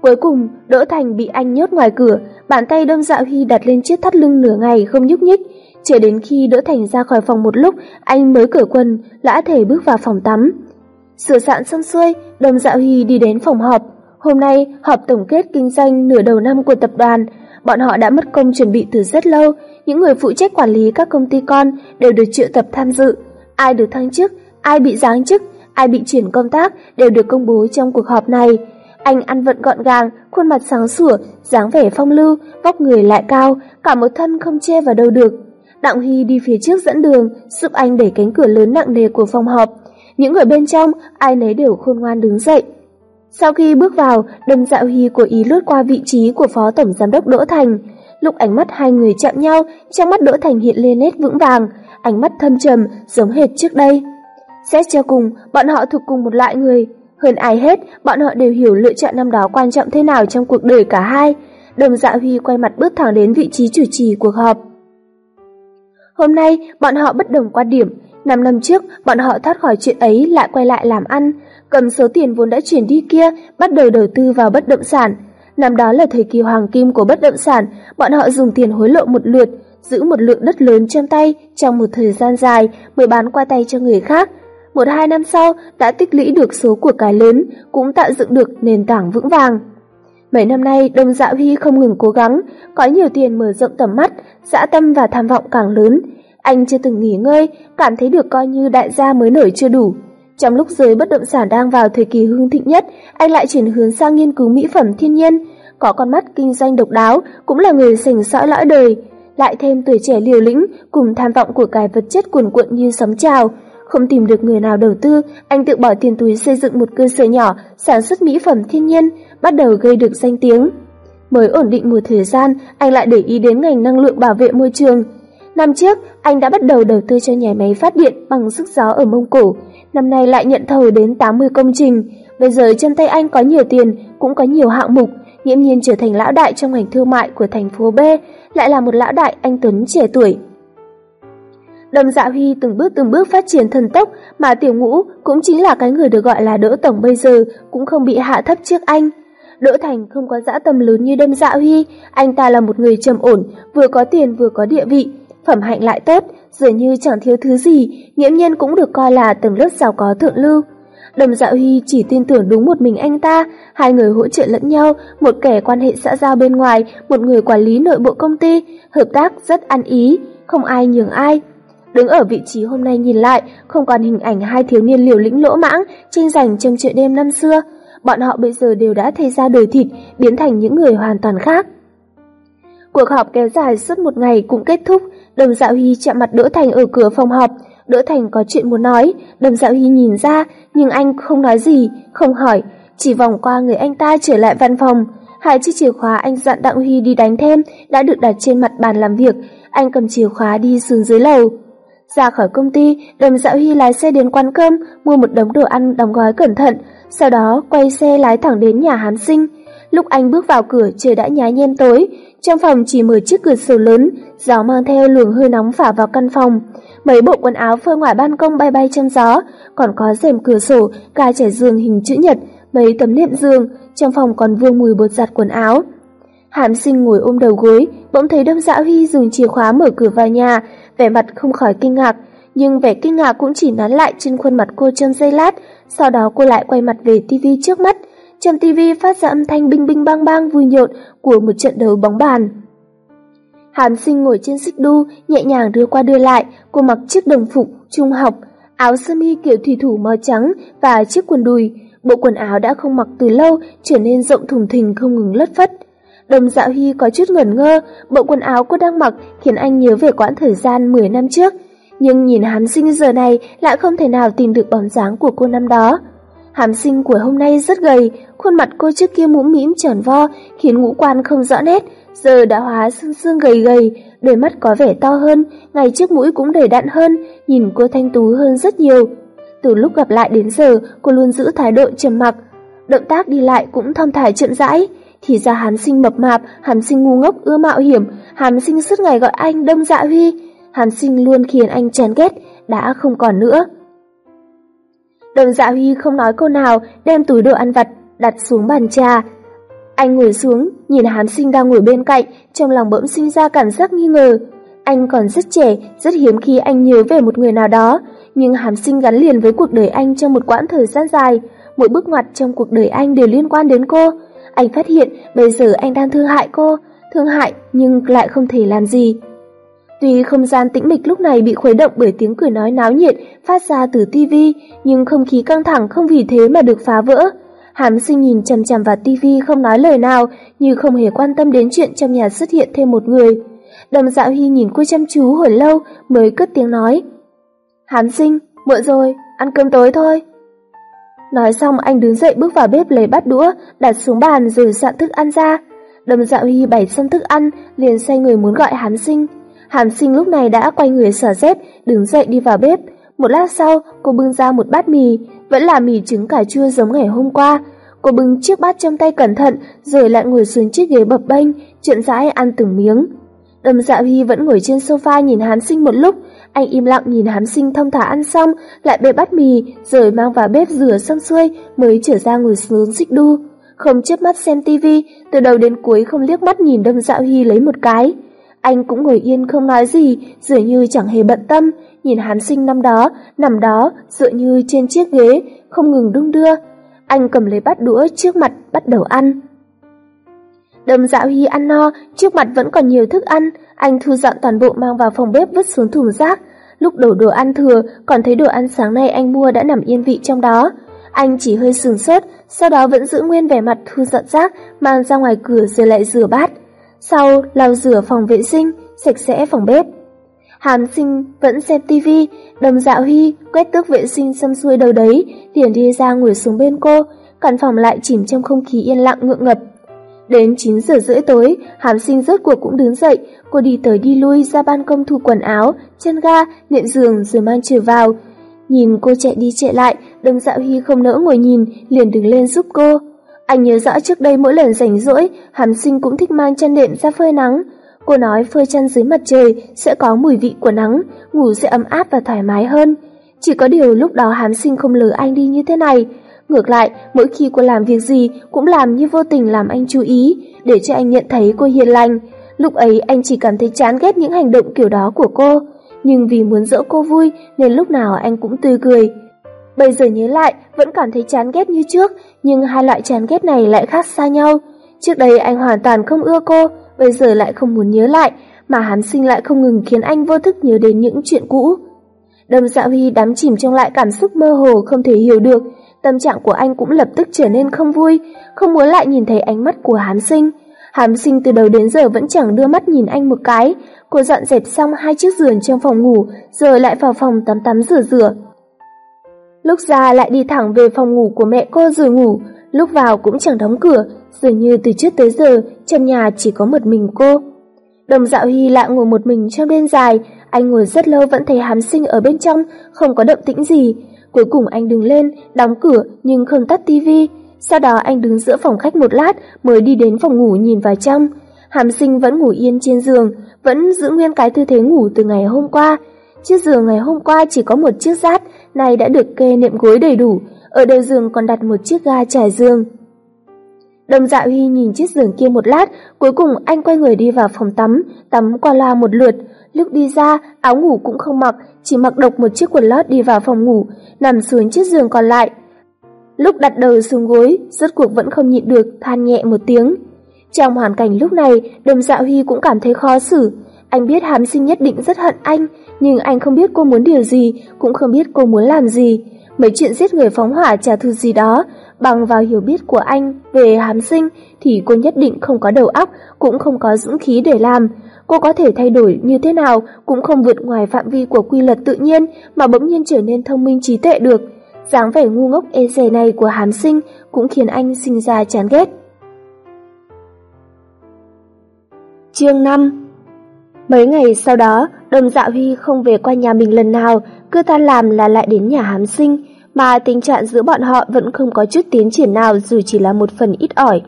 Cuối cùng, Đỗ Thành bị anh nhốt ngoài cửa, bàn tay đâm dạo Hy đặt lên chiếc thắt lưng nửa ngày không nhúc nhích. Chờ đến khi Đỗ Thành ra khỏi phòng một lúc, anh mới cởi quần, lã thể bước vào phòng tắm. Sửa sạn xong xuôi, Đâm Dạo Hy đi đến phòng họp. Hôm nay, họp tổng kết kinh doanh nửa đầu năm của tập đoàn. Bọn họ đã mất công chuẩn bị từ rất lâu, những người phụ trách quản lý các công ty con đều được triệu tập tham dự. Ai được thăng chức, ai bị giáng chức, ai bị chuyển công tác đều được công bố trong cuộc họp này. Anh ăn vận gọn gàng, khuôn mặt sáng sủa, dáng vẻ phong lưu, vóc người lại cao, cả một thân không che vào đâu được. Đặng Huy đi phía trước dẫn đường, giúp anh đẩy cánh cửa lớn nặng nề của phòng họp. Những người bên trong, ai nấy đều khôn ngoan đứng dậy. Sau khi bước vào, đầm Dạo hy của ý lướt qua vị trí của Phó Tổng Giám đốc Đỗ Thành. Lúc ánh mắt hai người chạm nhau, trong mắt Đỗ Thành hiện lên nét vững vàng, ánh mắt thâm trầm, giống hệt trước đây. Xét cho cùng, bọn họ thuộc cùng một loại người. Hơn ai hết, bọn họ đều hiểu lựa chọn năm đó quan trọng thế nào trong cuộc đời cả hai. Đồng dạ Huy quay mặt bước thẳng đến vị trí chủ trì cuộc họp. Hôm nay, bọn họ bất đồng quan điểm. Năm năm trước, bọn họ thoát khỏi chuyện ấy lại quay lại làm ăn. Cầm số tiền vốn đã chuyển đi kia, bắt đầu đầu tư vào bất động sản. Năm đó là thời kỳ hoàng kim của bất động sản, bọn họ dùng tiền hối lộ một lượt, giữ một lượng đất lớn trong tay trong một thời gian dài mới bán qua tay cho người khác, một hai năm sau đã tích lũy được số của cái lớn, cũng tạo dựng được nền tảng vững vàng. Mấy năm nay, Đông Dạ Huy không ngừng cố gắng, có nhiều tiền mở rộng tầm mắt, dã tâm và tham vọng càng lớn. Anh chưa từng nghỉ ngơi, cảm thấy được coi như đại gia mới nổi chưa đủ. Trong lúc giới bất động sản đang vào thời kỳ hưng thịnh nhất, anh lại chuyển hướng sang nghiên cứu mỹ phẩm thiên nhiên, có con mắt kinh doanh độc đáo, cũng là người sành sõi lõi đời. Lại thêm tuổi trẻ liều lĩnh cùng tham vọng của cải vật chất cuồn cuộn như sóng trào, không tìm được người nào đầu tư, anh tự bỏ tiền túi xây dựng một cơ sở nhỏ sản xuất mỹ phẩm thiên nhiên, bắt đầu gây được danh tiếng. Mới ổn định một thời gian, anh lại để ý đến ngành năng lượng bảo vệ môi trường. Năm trước, anh đã bắt đầu đầu tư cho nhà máy phát điện bằng sức gió ở Mông Cổ. Năm nay lại nhận thầu đến 80 công trình. Bây giờ chân tay anh có nhiều tiền, cũng có nhiều hạng mục, nghiễm nhiên trở thành lão đại trong ngành thương mại của thành phố B, lại là một lão đại anh Tuấn trẻ tuổi. Đầm Dạ Huy từng bước từng bước phát triển thần tốc mà Tiểu Ngũ cũng chính là cái người được gọi là đỡ tổng bây giờ cũng không bị hạ thấp trước anh. Đỗ Thành không có dã tâm lớn như Đâm Dạ Huy, anh ta là một người trầm ổn, vừa có tiền vừa có địa vị, phẩm hạnh lại tốt, dường như chẳng thiếu thứ gì, nghiễm nhiên cũng được coi là tầng lớp giàu có thượng lưu. đồng Dạ Huy chỉ tin tưởng đúng một mình anh ta, hai người hỗ trợ lẫn nhau, một kẻ quan hệ xã giao bên ngoài, một người quản lý nội bộ công ty, hợp tác rất ăn ý, không ai nhường ai. Đứng ở vị trí hôm nay nhìn lại, không còn hình ảnh hai thiếu niên liều lĩnh lỗ mãng, tranh giành trong chợ đêm năm xưa. Bọn họ bây giờ đều đã thay ra đời thịt, biến thành những người hoàn toàn khác. Cuộc họp kéo dài suốt một ngày cũng kết thúc, Đồng Dạo Hy chạm mặt Đỗ Thành ở cửa phòng họp. Đỗ Thành có chuyện muốn nói, Đồng Dạo Hy nhìn ra, nhưng anh không nói gì, không hỏi, chỉ vòng qua người anh ta trở lại văn phòng. Hai chiếc chìa khóa anh dặn Đặng Huy đi đánh thêm đã được đặt trên mặt bàn làm việc, anh cầm chìa khóa đi xuống dưới lầu. Ra khỏi công ty, Đầm Dạo Hy lái xe đến quán cơm, mua một đống đồ ăn đóng gói cẩn thận, sau đó quay xe lái thẳng đến nhà Hán Sinh. Lúc anh bước vào cửa trời đã nhá nhem tối, trong phòng chỉ mở chiếc cửa sổ lớn, gió mang theo luồng hơi nóng phả vào căn phòng. Mấy bộ quần áo phơi ngoài ban công bay bay trong gió, còn có rèm cửa sổ, cả trải giường hình chữ nhật, mấy tấm nệm giường, trong phòng còn vương mùi bột giặt quần áo. Hàm sinh ngồi ôm đầu gối, bỗng thấy Đâm dã Huy dùng chìa khóa mở cửa vào nhà, vẻ mặt không khỏi kinh ngạc, nhưng vẻ kinh ngạc cũng chỉ nán lại trên khuôn mặt cô trong giây lát, sau đó cô lại quay mặt về tivi trước mắt. Trong tivi phát ra âm thanh binh binh bang bang vui nhộn của một trận đấu bóng bàn. Hàn sinh ngồi trên xích đu, nhẹ nhàng đưa qua đưa lại, cô mặc chiếc đồng phục, trung học, áo sơ mi kiểu thủy thủ màu trắng và chiếc quần đùi. Bộ quần áo đã không mặc từ lâu, trở nên rộng thùng thình không ngừng lất phất. Đồng Dạo Hy có chút ngẩn ngơ, bộ quần áo cô đang mặc khiến anh nhớ về quãng thời gian 10 năm trước. Nhưng nhìn hàm sinh giờ này lại không thể nào tìm được bóng dáng của cô năm đó. Hàm sinh của hôm nay rất gầy, khuôn mặt cô trước kia mũm mĩm tròn vo khiến ngũ quan không rõ nét, giờ đã hóa xương xương gầy gầy, đôi mắt có vẻ to hơn, ngày trước mũi cũng đầy đặn hơn, nhìn cô thanh tú hơn rất nhiều. Từ lúc gặp lại đến giờ, cô luôn giữ thái độ trầm mặc, động tác đi lại cũng thong thả chậm rãi, thì ra hàm sinh mập mạp, hàm sinh ngu ngốc ưa mạo hiểm, hàm sinh suốt ngày gọi anh đông dạ huy. Hàm sinh luôn khiến anh chán ghét, đã không còn nữa. Đồng dạ huy không nói câu nào, đem túi đồ ăn vặt đặt xuống bàn trà. Anh ngồi xuống, nhìn hàm sinh đang ngồi bên cạnh, trong lòng bỗng sinh ra cảm giác nghi ngờ. Anh còn rất trẻ, rất hiếm khi anh nhớ về một người nào đó, nhưng hàm sinh gắn liền với cuộc đời anh trong một quãng thời gian dài. Mỗi bước ngoặt trong cuộc đời anh đều liên quan đến cô. Anh phát hiện bây giờ anh đang thương hại cô, thương hại nhưng lại không thể làm gì. Tuy không gian tĩnh mịch lúc này bị khuấy động bởi tiếng cười nói náo nhiệt phát ra từ tivi, nhưng không khí căng thẳng không vì thế mà được phá vỡ. Hàm sinh nhìn chằm chằm vào tivi không nói lời nào, như không hề quan tâm đến chuyện trong nhà xuất hiện thêm một người. Đầm dạo hy nhìn cô chăm chú hồi lâu mới cất tiếng nói. Hàm sinh, muộn rồi, ăn cơm tối thôi. Nói xong anh đứng dậy bước vào bếp lấy bát đũa, đặt xuống bàn rồi soạn thức ăn ra. Đầm dạo hy bày xong thức ăn, liền xoay người muốn gọi hàm sinh. Hàn sinh lúc này đã quay người xỏ dép, đứng dậy đi vào bếp. Một lát sau, cô bưng ra một bát mì, vẫn là mì trứng cà chua giống ngày hôm qua. Cô bưng chiếc bát trong tay cẩn thận, rồi lại ngồi xuống chiếc ghế bập bênh, chuyện rãi ăn từng miếng. Đầm dạ huy vẫn ngồi trên sofa nhìn Hán sinh một lúc, anh im lặng nhìn Hán sinh thông thả ăn xong, lại bê bát mì, rồi mang vào bếp rửa xong xuôi, mới trở ra ngồi xuống xích đu. Không chớp mắt xem tivi, từ đầu đến cuối không liếc mắt nhìn Đâm Dạo Hy lấy một cái. Anh cũng ngồi yên không nói gì, dường như chẳng hề bận tâm, nhìn hán sinh năm đó, nằm đó, dựa như trên chiếc ghế, không ngừng đung đưa. Anh cầm lấy bát đũa trước mặt, bắt đầu ăn. Đầm dạo hy ăn no, trước mặt vẫn còn nhiều thức ăn, anh thu dọn toàn bộ mang vào phòng bếp vứt xuống thùng rác. Lúc đổ đồ ăn thừa, còn thấy đồ ăn sáng nay anh mua đã nằm yên vị trong đó. Anh chỉ hơi sừng sốt, sau đó vẫn giữ nguyên vẻ mặt thu dọn rác, mang ra ngoài cửa rồi lại rửa bát. Sau, lau rửa phòng vệ sinh, sạch sẽ phòng bếp. Hàm sinh vẫn xem tivi, đầm dạo huy quét tước vệ sinh xăm xuôi đầu đấy, liền đi ra ngồi xuống bên cô, căn phòng lại chìm trong không khí yên lặng ngượng ngập. Đến 9 giờ rưỡi tối, hàm sinh rốt cuộc cũng đứng dậy, cô đi tới đi lui ra ban công thu quần áo, chân ga, nệm giường rồi mang trở vào. Nhìn cô chạy đi chạy lại, đồng dạo hy không nỡ ngồi nhìn, liền đứng lên giúp cô. Anh nhớ rõ trước đây mỗi lần rảnh rỗi, hàm sinh cũng thích mang chăn đệm ra phơi nắng. Cô nói phơi chăn dưới mặt trời sẽ có mùi vị của nắng, ngủ sẽ ấm áp và thoải mái hơn. Chỉ có điều lúc đó hàm sinh không lừa anh đi như thế này, Ngược lại, mỗi khi cô làm việc gì cũng làm như vô tình làm anh chú ý, để cho anh nhận thấy cô hiền lành. Lúc ấy anh chỉ cảm thấy chán ghét những hành động kiểu đó của cô, nhưng vì muốn dỗ cô vui nên lúc nào anh cũng tươi cười. Bây giờ nhớ lại, vẫn cảm thấy chán ghét như trước, nhưng hai loại chán ghét này lại khác xa nhau. Trước đây anh hoàn toàn không ưa cô, bây giờ lại không muốn nhớ lại, mà hắn sinh lại không ngừng khiến anh vô thức nhớ đến những chuyện cũ. Đâm dạ huy đắm chìm trong lại cảm xúc mơ hồ không thể hiểu được, tâm trạng của anh cũng lập tức trở nên không vui, không muốn lại nhìn thấy ánh mắt của Hán Sinh. Hán Sinh từ đầu đến giờ vẫn chẳng đưa mắt nhìn anh một cái, cô dọn dẹp xong hai chiếc giường trong phòng ngủ, rồi lại vào phòng tắm tắm rửa rửa. Lúc ra lại đi thẳng về phòng ngủ của mẹ cô rồi ngủ, lúc vào cũng chẳng đóng cửa, dường như từ trước tới giờ trong nhà chỉ có một mình cô. Đồng dạo Hy lại ngồi một mình trong đêm dài, anh ngồi rất lâu vẫn thấy hám Sinh ở bên trong, không có động tĩnh gì, Cuối cùng anh đứng lên, đóng cửa nhưng không tắt tivi. Sau đó anh đứng giữa phòng khách một lát mới đi đến phòng ngủ nhìn vào trong. Hàm sinh vẫn ngủ yên trên giường, vẫn giữ nguyên cái tư thế ngủ từ ngày hôm qua. Chiếc giường ngày hôm qua chỉ có một chiếc rát, này đã được kê nệm gối đầy đủ, ở đầu giường còn đặt một chiếc ga trải giường. Đồng dạ huy nhìn chiếc giường kia một lát, cuối cùng anh quay người đi vào phòng tắm, tắm qua loa một lượt. Lúc đi ra, áo ngủ cũng không mặc, chỉ mặc độc một chiếc quần lót đi vào phòng ngủ, nằm xuống chiếc giường còn lại. Lúc đặt đầu xuống gối, rốt cuộc vẫn không nhịn được, than nhẹ một tiếng. Trong hoàn cảnh lúc này, đồng dạ huy cũng cảm thấy khó xử. Anh biết hám sinh nhất định rất hận anh, nhưng anh không biết cô muốn điều gì, cũng không biết cô muốn làm gì. Mấy chuyện giết người phóng hỏa trả thù gì đó, bằng vào hiểu biết của anh về hám sinh thì cô nhất định không có đầu óc, cũng không có dũng khí để làm. Cô có thể thay đổi như thế nào cũng không vượt ngoài phạm vi của quy luật tự nhiên mà bỗng nhiên trở nên thông minh trí tuệ được. dáng vẻ ngu ngốc ê dè này của hám sinh cũng khiến anh sinh ra chán ghét. Chương 5 Mấy ngày sau đó, đồng dạ Huy không về qua nhà mình lần nào, cứ tan làm là lại đến nhà Hám sinh, mà tình trạng giữa bọn họ vẫn không có chút tiến triển nào dù chỉ là một phần ít ỏi.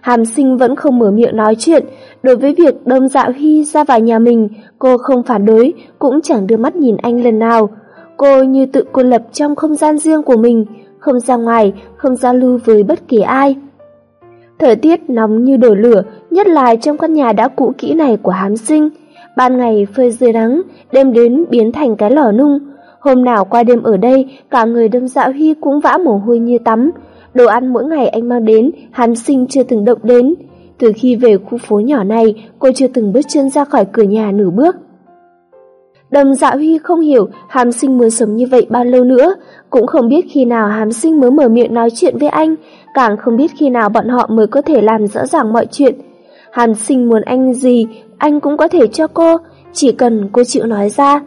Hàm sinh vẫn không mở miệng nói chuyện, đối với việc đông dạo Huy ra vào nhà mình, cô không phản đối, cũng chẳng đưa mắt nhìn anh lần nào. Cô như tự cô lập trong không gian riêng của mình, không ra ngoài, không giao lưu với bất kỳ ai. Thời tiết nóng như đổ lửa, nhất là trong căn nhà đã cũ kỹ này của hàm sinh. Ban ngày phơi dưới nắng, đêm đến biến thành cái lò nung. Hôm nào qua đêm ở đây, cả người đâm dạo Huy cũng vã mồ hôi như tắm, Đồ ăn mỗi ngày anh mang đến, hắn sinh chưa từng động đến. Từ khi về khu phố nhỏ này, cô chưa từng bước chân ra khỏi cửa nhà nửa bước. Đầm dạ huy không hiểu hàm sinh muốn sống như vậy bao lâu nữa, cũng không biết khi nào hàm sinh mới mở miệng nói chuyện với anh, càng không biết khi nào bọn họ mới có thể làm rõ ràng mọi chuyện. Hàm sinh muốn anh gì, anh cũng có thể cho cô, chỉ cần cô chịu nói ra.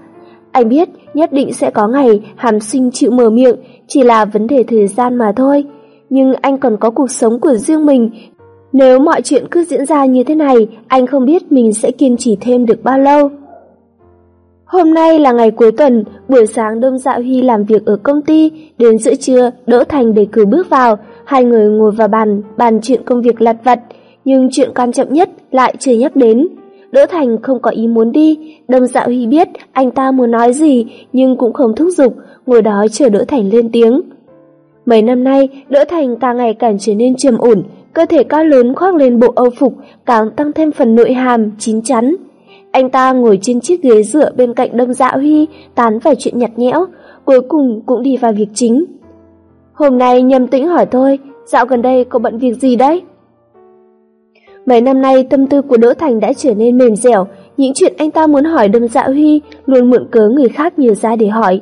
Anh biết nhất định sẽ có ngày hàm sinh chịu mở miệng, chỉ là vấn đề thời gian mà thôi nhưng anh còn có cuộc sống của riêng mình. Nếu mọi chuyện cứ diễn ra như thế này, anh không biết mình sẽ kiên trì thêm được bao lâu. Hôm nay là ngày cuối tuần, buổi sáng Đông Dạo Huy làm việc ở công ty, đến giữa trưa Đỗ Thành để cử bước vào, hai người ngồi vào bàn, bàn chuyện công việc lặt vặt, nhưng chuyện quan trọng nhất lại chưa nhắc đến. Đỗ Thành không có ý muốn đi, Đâm Dạ Huy biết anh ta muốn nói gì nhưng cũng không thúc giục, ngồi đó chờ Đỗ Thành lên tiếng. Mấy năm nay, Đỗ Thành càng ngày càng trở nên trầm ổn, cơ thể cao lớn khoác lên bộ âu phục, càng tăng thêm phần nội hàm, chín chắn. Anh ta ngồi trên chiếc ghế dựa bên cạnh Đâm Dạ Huy, tán vài chuyện nhặt nhẽo, cuối cùng cũng đi vào việc chính. Hôm nay nhầm tĩnh hỏi tôi, dạo gần đây có bận việc gì đấy? Mấy năm nay tâm tư của Đỗ Thành đã trở nên mềm dẻo, những chuyện anh ta muốn hỏi đâm Dạ Huy luôn mượn cớ người khác nhiều ra để hỏi.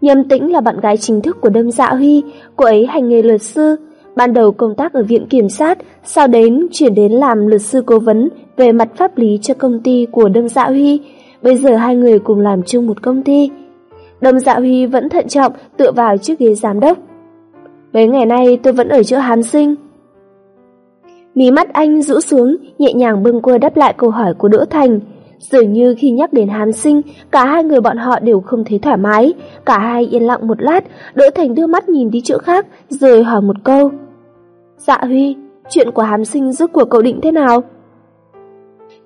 Nhâm Tĩnh là bạn gái chính thức của Đâm Dạ Huy, cô ấy hành nghề luật sư, ban đầu công tác ở viện kiểm sát, sau đến chuyển đến làm luật sư cố vấn về mặt pháp lý cho công ty của Đâm Dạ Huy. bây giờ hai người cùng làm chung một công ty. đâm Dạ Huy vẫn thận trọng tựa vào chiếc ghế giám đốc. Mấy ngày nay tôi vẫn ở chỗ Hán Sinh. Mí mắt anh rũ xuống, nhẹ nhàng bưng quơ đáp lại câu hỏi của Đỗ Thành. Dường như khi nhắc đến Hán Sinh, cả hai người bọn họ đều không thấy thoải mái. Cả hai yên lặng một lát, Đỗ Thành đưa mắt nhìn đi chỗ khác, rồi hỏi một câu. Dạ Huy, chuyện của Hán Sinh rốt cuộc cậu định thế nào?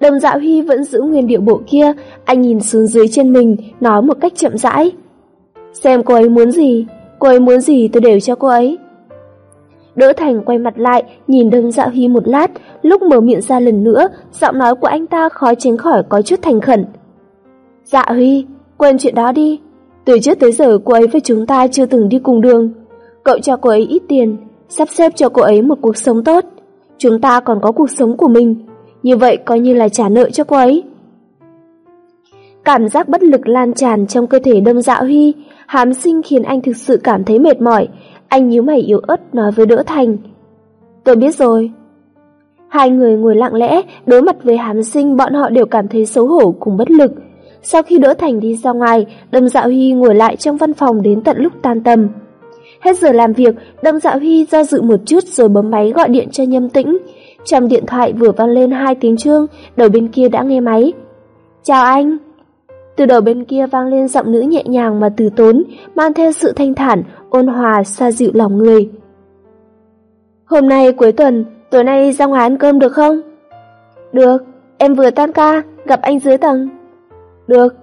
Đồng Dạ Huy vẫn giữ nguyên điệu bộ kia, anh nhìn xuống dưới chân mình, nói một cách chậm rãi. Xem cô ấy muốn gì, cô ấy muốn gì tôi đều cho cô ấy. Đỗ Thành quay mặt lại, nhìn Đâm Dạo Hy một lát, lúc mở miệng ra lần nữa, giọng nói của anh ta khó tránh khỏi có chút thành khẩn. Dạ Huy, quên chuyện đó đi. Từ trước tới giờ cô ấy với chúng ta chưa từng đi cùng đường. Cậu cho cô ấy ít tiền, sắp xếp cho cô ấy một cuộc sống tốt. Chúng ta còn có cuộc sống của mình, như vậy coi như là trả nợ cho cô ấy. Cảm giác bất lực lan tràn trong cơ thể Đâm Dạ Huy, hám sinh khiến anh thực sự cảm thấy mệt mỏi, anh nhíu mày yếu ớt nói với Đỗ Thành. Tôi biết rồi. Hai người ngồi lặng lẽ, đối mặt với hám sinh bọn họ đều cảm thấy xấu hổ cùng bất lực. Sau khi Đỗ Thành đi ra ngoài, Đâm Dạo Huy ngồi lại trong văn phòng đến tận lúc tan tầm. Hết giờ làm việc, Đâm Dạo Huy do dự một chút rồi bấm máy gọi điện cho Nhâm Tĩnh. Trong điện thoại vừa vang lên hai tiếng chuông, đầu bên kia đã nghe máy. Chào anh. Từ đầu bên kia vang lên giọng nữ nhẹ nhàng mà từ tốn, mang theo sự thanh thản, ôn hòa, xa dịu lòng người. Hôm nay cuối tuần, tối nay ra ngoài ăn cơm được không? Được, em vừa tan ca, gặp anh dưới tầng. Được.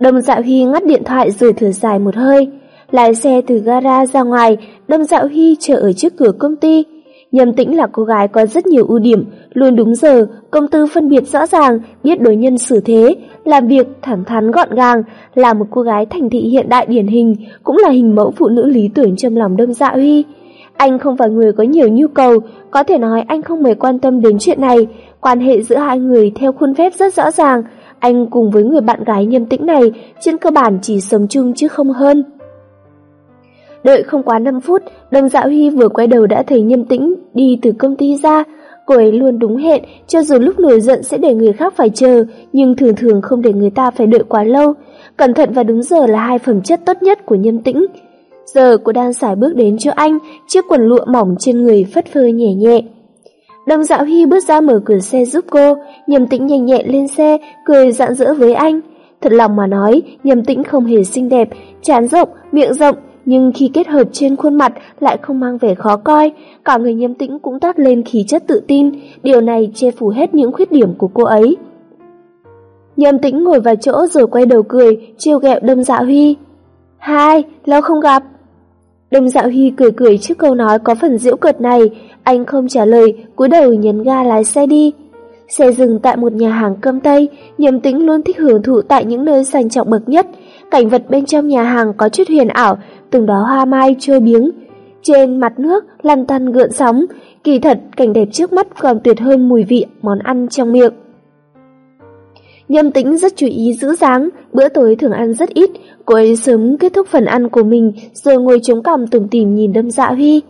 Đâm dạo Hy ngắt điện thoại rồi thở dài một hơi, lái xe từ gara ra ngoài, đâm dạo Hy chờ ở trước cửa công ty. Nhầm tĩnh là cô gái có rất nhiều ưu điểm, luôn đúng giờ, công tư phân biệt rõ ràng, biết đối nhân xử thế, làm việc thẳng thắn gọn gàng, là một cô gái thành thị hiện đại điển hình, cũng là hình mẫu phụ nữ lý tưởng trong lòng Đâm Dạ Huy. Anh không phải người có nhiều nhu cầu, có thể nói anh không mấy quan tâm đến chuyện này, quan hệ giữa hai người theo khuôn phép rất rõ ràng, anh cùng với người bạn gái nhâm tĩnh này trên cơ bản chỉ sống chung chứ không hơn. Đợi không quá 5 phút, đồng Dạ Huy vừa quay đầu đã thấy nhâm tĩnh đi từ công ty ra, Cô ấy luôn đúng hẹn, cho dù lúc nổi giận sẽ để người khác phải chờ, nhưng thường thường không để người ta phải đợi quá lâu. Cẩn thận và đúng giờ là hai phẩm chất tốt nhất của nhâm tĩnh. Giờ cô đang xài bước đến chỗ anh, chiếc quần lụa mỏng trên người phất phơ nhẹ nhẹ. Đồng dạo Hy bước ra mở cửa xe giúp cô, nhâm tĩnh nhanh nhẹ lên xe, cười rạng rỡ với anh. Thật lòng mà nói, nhầm tĩnh không hề xinh đẹp, chán rộng, miệng rộng, nhưng khi kết hợp trên khuôn mặt lại không mang vẻ khó coi, cả người nhâm tĩnh cũng toát lên khí chất tự tin, điều này che phủ hết những khuyết điểm của cô ấy. Nhâm tĩnh ngồi vào chỗ rồi quay đầu cười, chiêu ghẹo đâm dạ huy. Hai, lâu không gặp. Đâm dạ huy cười cười trước câu nói có phần diễu cợt này, anh không trả lời, cúi đầu nhấn ga lái xe đi. Xe dừng tại một nhà hàng cơm Tây, nhiễm tĩnh luôn thích hưởng thụ tại những nơi sang trọng bậc nhất. Cảnh vật bên trong nhà hàng có chút huyền ảo, từng đó hoa mai trôi biếng. Trên mặt nước lăn tăn gợn sóng, kỳ thật cảnh đẹp trước mắt còn tuyệt hơn mùi vị món ăn trong miệng. Nhâm tĩnh rất chú ý giữ dáng, bữa tối thường ăn rất ít, cô ấy sớm kết thúc phần ăn của mình rồi ngồi chống cằm tủm tỉm nhìn đâm dạ huy.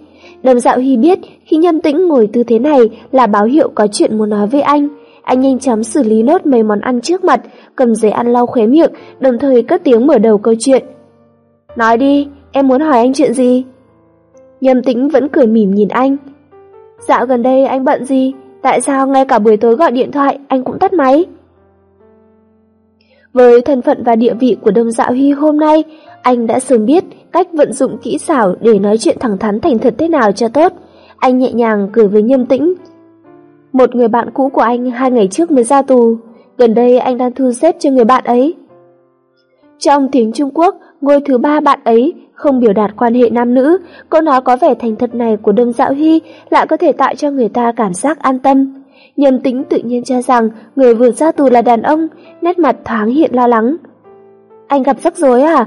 Đâm dạ huy biết khi nhâm tĩnh ngồi tư thế này là báo hiệu có chuyện muốn nói với anh. Anh nhanh chóng xử lý nốt mấy món ăn trước mặt, cầm giấy ăn lau khóe miệng, đồng thời cất tiếng mở đầu câu chuyện. Nói đi, em muốn hỏi anh chuyện gì? Nhâm tĩnh vẫn cười mỉm nhìn anh. Dạo gần đây anh bận gì? Tại sao ngay cả buổi tối gọi điện thoại anh cũng tắt máy? Với thân phận và địa vị của Đông Dạo Huy hôm nay, anh đã sớm biết cách vận dụng kỹ xảo để nói chuyện thẳng thắn thành thật thế nào cho tốt. Anh nhẹ nhàng cười với nhâm tĩnh. Một người bạn cũ của anh hai ngày trước mới ra tù, gần đây anh đang thu xếp cho người bạn ấy. Trong tiếng Trung Quốc, ngôi thứ ba bạn ấy không biểu đạt quan hệ nam nữ, câu nói có vẻ thành thật này của Đâm Dạo Huy lại có thể tạo cho người ta cảm giác an tâm. Nhân tính tự nhiên cho rằng người vừa ra tù là đàn ông, nét mặt thoáng hiện lo lắng. Anh gặp rắc rối à?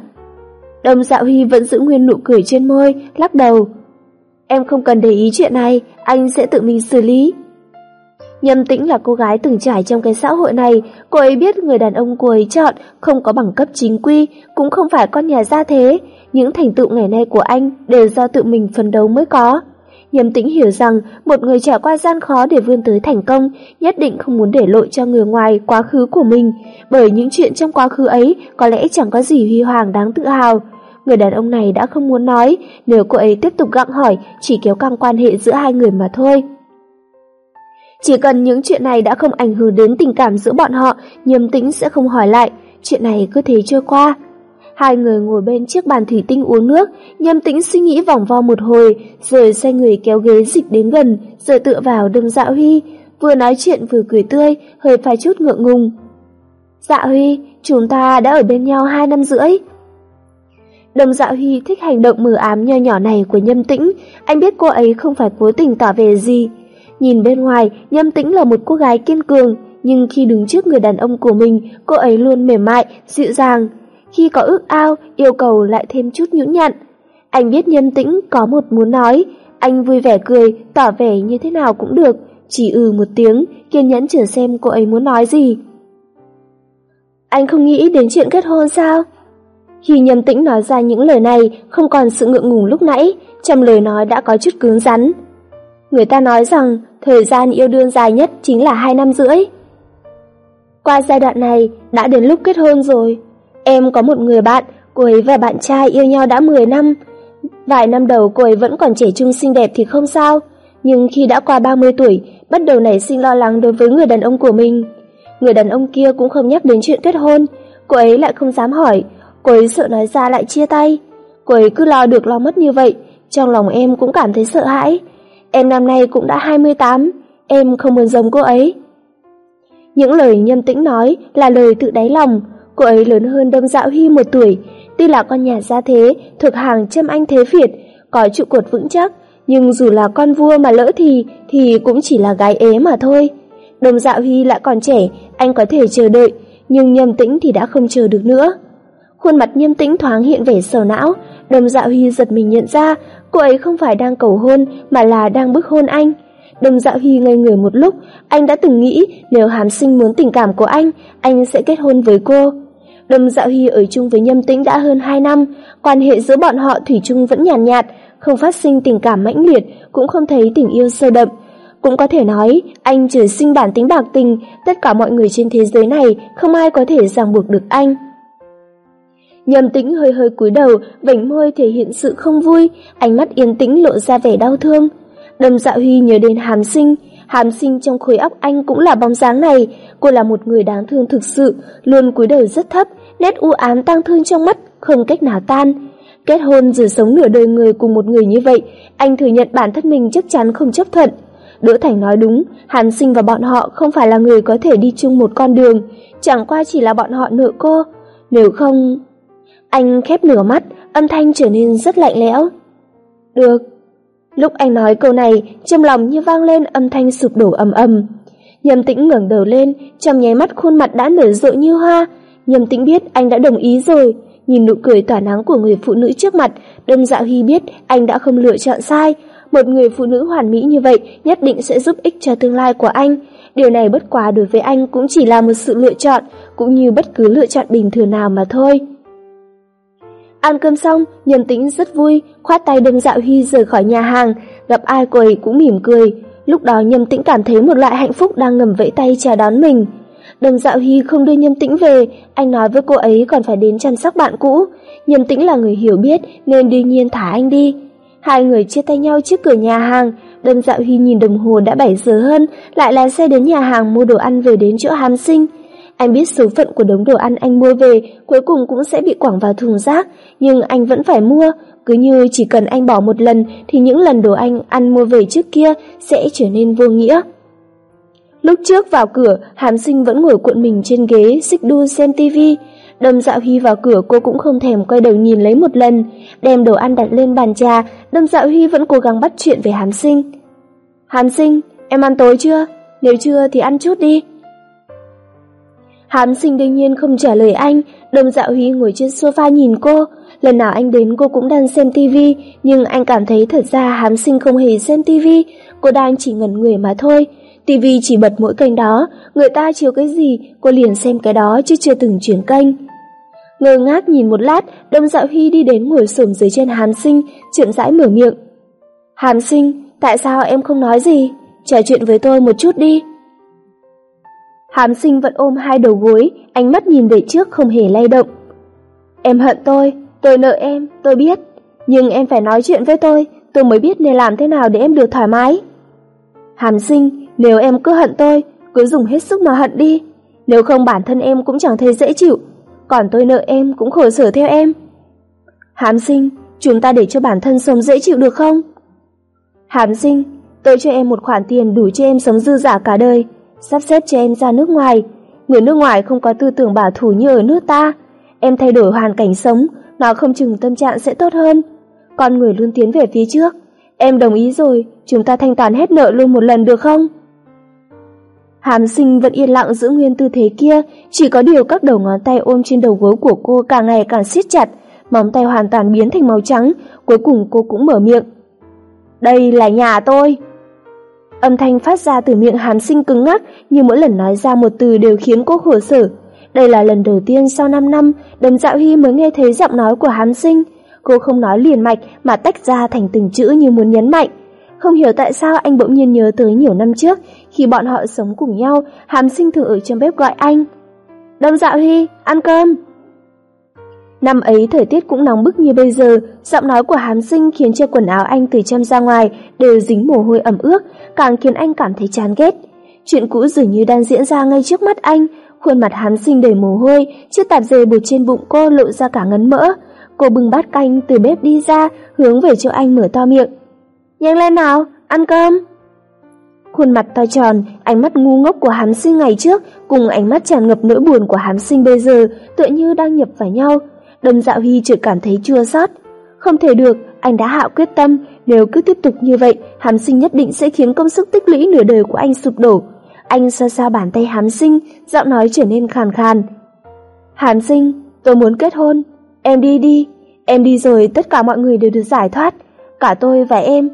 Đâm Dạo Huy vẫn giữ nguyên nụ cười trên môi, lắc đầu. Em không cần để ý chuyện này, anh sẽ tự mình xử lý. Nhâm tĩnh là cô gái từng trải trong cái xã hội này, cô ấy biết người đàn ông cô ấy chọn không có bằng cấp chính quy, cũng không phải con nhà gia thế, những thành tựu ngày nay của anh đều do tự mình phấn đấu mới có. Nhâm tĩnh hiểu rằng một người trải qua gian khó để vươn tới thành công nhất định không muốn để lộ cho người ngoài quá khứ của mình, bởi những chuyện trong quá khứ ấy có lẽ chẳng có gì huy hoàng đáng tự hào. Người đàn ông này đã không muốn nói, nếu cô ấy tiếp tục gặng hỏi chỉ kéo căng quan hệ giữa hai người mà thôi. Chỉ cần những chuyện này đã không ảnh hưởng đến tình cảm giữa bọn họ, nhâm tĩnh sẽ không hỏi lại, chuyện này cứ thế trôi qua. Hai người ngồi bên chiếc bàn thủy tinh uống nước, nhâm tĩnh suy nghĩ vòng vo một hồi, rồi xoay người kéo ghế dịch đến gần, rồi tựa vào đâm Dạ Huy, vừa nói chuyện vừa cười tươi, hơi phải chút ngượng ngùng. Dạ Huy, chúng ta đã ở bên nhau hai năm rưỡi. đồng Dạ Huy thích hành động mờ ám nho nhỏ này của Nhâm Tĩnh, anh biết cô ấy không phải cố tình tỏ vẻ gì. Nhìn bên ngoài, Nhâm Tĩnh là một cô gái kiên cường, nhưng khi đứng trước người đàn ông của mình, cô ấy luôn mềm mại, dịu dàng, khi có ước ao, yêu cầu lại thêm chút nhũn nhặn. Anh biết nhâm tĩnh có một muốn nói, anh vui vẻ cười, tỏ vẻ như thế nào cũng được, chỉ ừ một tiếng, kiên nhẫn chờ xem cô ấy muốn nói gì. Anh không nghĩ đến chuyện kết hôn sao? Khi nhâm tĩnh nói ra những lời này, không còn sự ngượng ngùng lúc nãy, trong lời nói đã có chút cứng rắn. Người ta nói rằng, thời gian yêu đương dài nhất chính là hai năm rưỡi. Qua giai đoạn này, đã đến lúc kết hôn rồi. Em có một người bạn, cô ấy và bạn trai yêu nhau đã 10 năm. Vài năm đầu cô ấy vẫn còn trẻ trung xinh đẹp thì không sao, nhưng khi đã qua 30 tuổi, bắt đầu nảy sinh lo lắng đối với người đàn ông của mình. Người đàn ông kia cũng không nhắc đến chuyện kết hôn, cô ấy lại không dám hỏi, cô ấy sợ nói ra lại chia tay. Cô ấy cứ lo được lo mất như vậy, trong lòng em cũng cảm thấy sợ hãi. Em năm nay cũng đã 28, em không muốn giống cô ấy. Những lời nhâm tĩnh nói là lời tự đáy lòng, Cô ấy lớn hơn Đâm Dạo Hy một tuổi, tuy là con nhà gia thế, thuộc hàng châm anh thế Việt, có trụ cột vững chắc, nhưng dù là con vua mà lỡ thì, thì cũng chỉ là gái ế mà thôi. Đồng Dạo Hy lại còn trẻ, anh có thể chờ đợi, nhưng nhâm tĩnh thì đã không chờ được nữa. Khuôn mặt nhâm tĩnh thoáng hiện vẻ sầu não, đồng Dạo Hy giật mình nhận ra cô ấy không phải đang cầu hôn mà là đang bức hôn anh. Đồng Dạo Hy ngây người một lúc, anh đã từng nghĩ nếu Hàm Sinh muốn tình cảm của anh, anh sẽ kết hôn với cô. Đồng Dạo Hy ở chung với Nhâm Tĩnh đã hơn 2 năm, quan hệ giữa bọn họ thủy chung vẫn nhàn nhạt, nhạt, không phát sinh tình cảm mãnh liệt, cũng không thấy tình yêu sâu đậm. Cũng có thể nói, anh trời sinh bản tính bạc tình, tất cả mọi người trên thế giới này không ai có thể ràng buộc được anh nhầm tĩnh hơi hơi cúi đầu, vảnh môi thể hiện sự không vui, ánh mắt yên tĩnh lộ ra vẻ đau thương. Đầm dạ huy nhớ đến hàm sinh, hàm sinh trong khối óc anh cũng là bóng dáng này, cô là một người đáng thương thực sự, luôn cúi đầu rất thấp, nét u ám tang thương trong mắt, không cách nào tan. Kết hôn rồi sống nửa đời người cùng một người như vậy, anh thừa nhận bản thân mình chắc chắn không chấp thuận. Đỗ Thành nói đúng, Hàn Sinh và bọn họ không phải là người có thể đi chung một con đường, chẳng qua chỉ là bọn họ nợ cô. Nếu không... Anh khép nửa mắt, âm thanh trở nên rất lạnh lẽo. Được. Lúc anh nói câu này, trong lòng như vang lên âm thanh sụp đổ ầm ầm. Nhầm tĩnh ngẩng đầu lên, trong nháy mắt khuôn mặt đã nở rộ như hoa, nhầm tĩnh biết anh đã đồng ý rồi, nhìn nụ cười tỏa nắng của người phụ nữ trước mặt, Đâm Dạo Hy biết anh đã không lựa chọn sai. Một người phụ nữ hoàn mỹ như vậy nhất định sẽ giúp ích cho tương lai của anh. Điều này bất quá đối với anh cũng chỉ là một sự lựa chọn, cũng như bất cứ lựa chọn bình thường nào mà thôi. Ăn cơm xong, Nhâm Tĩnh rất vui, khoát tay Đâm Dạo huy rời khỏi nhà hàng, gặp ai cô ấy cũng mỉm cười. Lúc đó Nhâm Tĩnh cảm thấy một loại hạnh phúc đang ngầm vẫy tay chào đón mình. đầm Dạo huy không đưa Nhâm Tĩnh về, anh nói với cô ấy còn phải đến chăm sóc bạn cũ. Nhâm Tĩnh là người hiểu biết nên đương nhiên thả anh đi. Hai người chia tay nhau trước cửa nhà hàng, Đâm Dạo huy nhìn đồng hồ đã 7 giờ hơn, lại lái xe đến nhà hàng mua đồ ăn về đến chỗ hàm sinh. Anh biết số phận của đống đồ ăn anh mua về cuối cùng cũng sẽ bị quẳng vào thùng rác, nhưng anh vẫn phải mua, cứ như chỉ cần anh bỏ một lần thì những lần đồ anh ăn mua về trước kia sẽ trở nên vô nghĩa. Lúc trước vào cửa, Hàm Sinh vẫn ngồi cuộn mình trên ghế, xích đu xem tivi. Đâm Dạo Huy vào cửa cô cũng không thèm quay đầu nhìn lấy một lần, đem đồ ăn đặt lên bàn trà, Đâm Dạo Huy vẫn cố gắng bắt chuyện về Hàm Sinh. Hàm Sinh, em ăn tối chưa? Nếu chưa thì ăn chút đi. Hám Sinh đương nhiên không trả lời anh, đồng Dạo Huy ngồi trên sofa nhìn cô. Lần nào anh đến cô cũng đang xem tivi, nhưng anh cảm thấy thật ra hám Sinh không hề xem tivi, cô đang chỉ ngẩn người mà thôi. Tivi chỉ bật mỗi kênh đó, người ta chiếu cái gì, cô liền xem cái đó chứ chưa từng chuyển kênh. Ngơ ngác nhìn một lát, Đông Dạo Huy đi đến ngồi xổm dưới chân Hàm Sinh, chậm rãi mở miệng. Hàm Sinh, tại sao em không nói gì? Trò chuyện với tôi một chút đi. Hàm sinh vẫn ôm hai đầu gối, ánh mắt nhìn về trước không hề lay động. Em hận tôi, tôi nợ em, tôi biết. Nhưng em phải nói chuyện với tôi, tôi mới biết nên làm thế nào để em được thoải mái. Hàm sinh, nếu em cứ hận tôi, cứ dùng hết sức mà hận đi. Nếu không bản thân em cũng chẳng thấy dễ chịu, còn tôi nợ em cũng khổ sở theo em. Hàm sinh, chúng ta để cho bản thân sống dễ chịu được không? Hàm sinh, tôi cho em một khoản tiền đủ cho em sống dư giả cả đời, sắp xếp cho em ra nước ngoài. Người nước ngoài không có tư tưởng bảo thủ như ở nước ta. Em thay đổi hoàn cảnh sống, nó không chừng tâm trạng sẽ tốt hơn. Con người luôn tiến về phía trước. Em đồng ý rồi, chúng ta thanh toán hết nợ luôn một lần được không? Hàm sinh vẫn yên lặng giữ nguyên tư thế kia, chỉ có điều các đầu ngón tay ôm trên đầu gối của cô càng ngày càng siết chặt, móng tay hoàn toàn biến thành màu trắng, cuối cùng cô cũng mở miệng. Đây là nhà tôi. Âm thanh phát ra từ miệng hàm sinh cứng ngắc, như mỗi lần nói ra một từ đều khiến cô khổ sở. Đây là lần đầu tiên sau 5 năm, đầm dạo hy mới nghe thấy giọng nói của hàm sinh. Cô không nói liền mạch mà tách ra thành từng chữ như muốn nhấn mạnh. Không hiểu tại sao anh bỗng nhiên nhớ tới nhiều năm trước, khi bọn họ sống cùng nhau, hàm sinh thường ở trong bếp gọi anh. Đầm dạo Hy, ăn cơm. Năm ấy thời tiết cũng nóng bức như bây giờ, giọng nói của hán sinh khiến cho quần áo anh từ trong ra ngoài đều dính mồ hôi ẩm ướt, càng khiến anh cảm thấy chán ghét. Chuyện cũ dường như đang diễn ra ngay trước mắt anh, khuôn mặt hán sinh đầy mồ hôi, chiếc tạp dề buộc trên bụng cô lộ ra cả ngấn mỡ. Cô bưng bát canh từ bếp đi ra, hướng về chỗ anh mở to miệng. Nhanh lên nào, ăn cơm. Khuôn mặt to tròn, ánh mắt ngu ngốc của hán sinh ngày trước cùng ánh mắt tràn ngập nỗi buồn của hán sinh bây giờ tựa như đang nhập vào nhau. Đâm dạo Hy chợt cảm thấy chua xót. Không thể được, anh đã hạ quyết tâm, nếu cứ tiếp tục như vậy, hám sinh nhất định sẽ khiến công sức tích lũy nửa đời của anh sụp đổ. Anh xa xa bàn tay hám sinh, giọng nói trở nên khàn khàn. Hám sinh, tôi muốn kết hôn. Em đi đi, em đi rồi tất cả mọi người đều được giải thoát. Cả tôi và em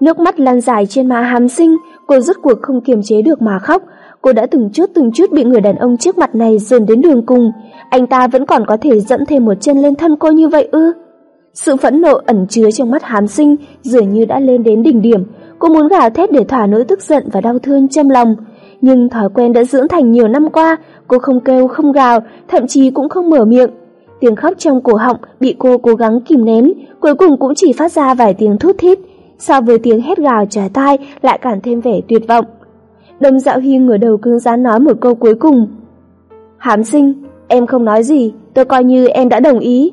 Nước mắt lan dài trên má hàm sinh, cô rốt cuộc không kiềm chế được mà khóc. Cô đã từng chút từng chút bị người đàn ông trước mặt này dồn đến đường cùng. Anh ta vẫn còn có thể dẫm thêm một chân lên thân cô như vậy ư? Sự phẫn nộ ẩn chứa trong mắt hàm sinh dường như đã lên đến đỉnh điểm. Cô muốn gào thét để thỏa nỗi tức giận và đau thương trong lòng. Nhưng thói quen đã dưỡng thành nhiều năm qua, cô không kêu không gào, thậm chí cũng không mở miệng. Tiếng khóc trong cổ họng bị cô cố gắng kìm nén, cuối cùng cũng chỉ phát ra vài tiếng thút thít so với tiếng hét gào trái tai lại càng thêm vẻ tuyệt vọng. Đâm dạo hy ngửa đầu cứng rắn nói một câu cuối cùng. Hám sinh, em không nói gì, tôi coi như em đã đồng ý.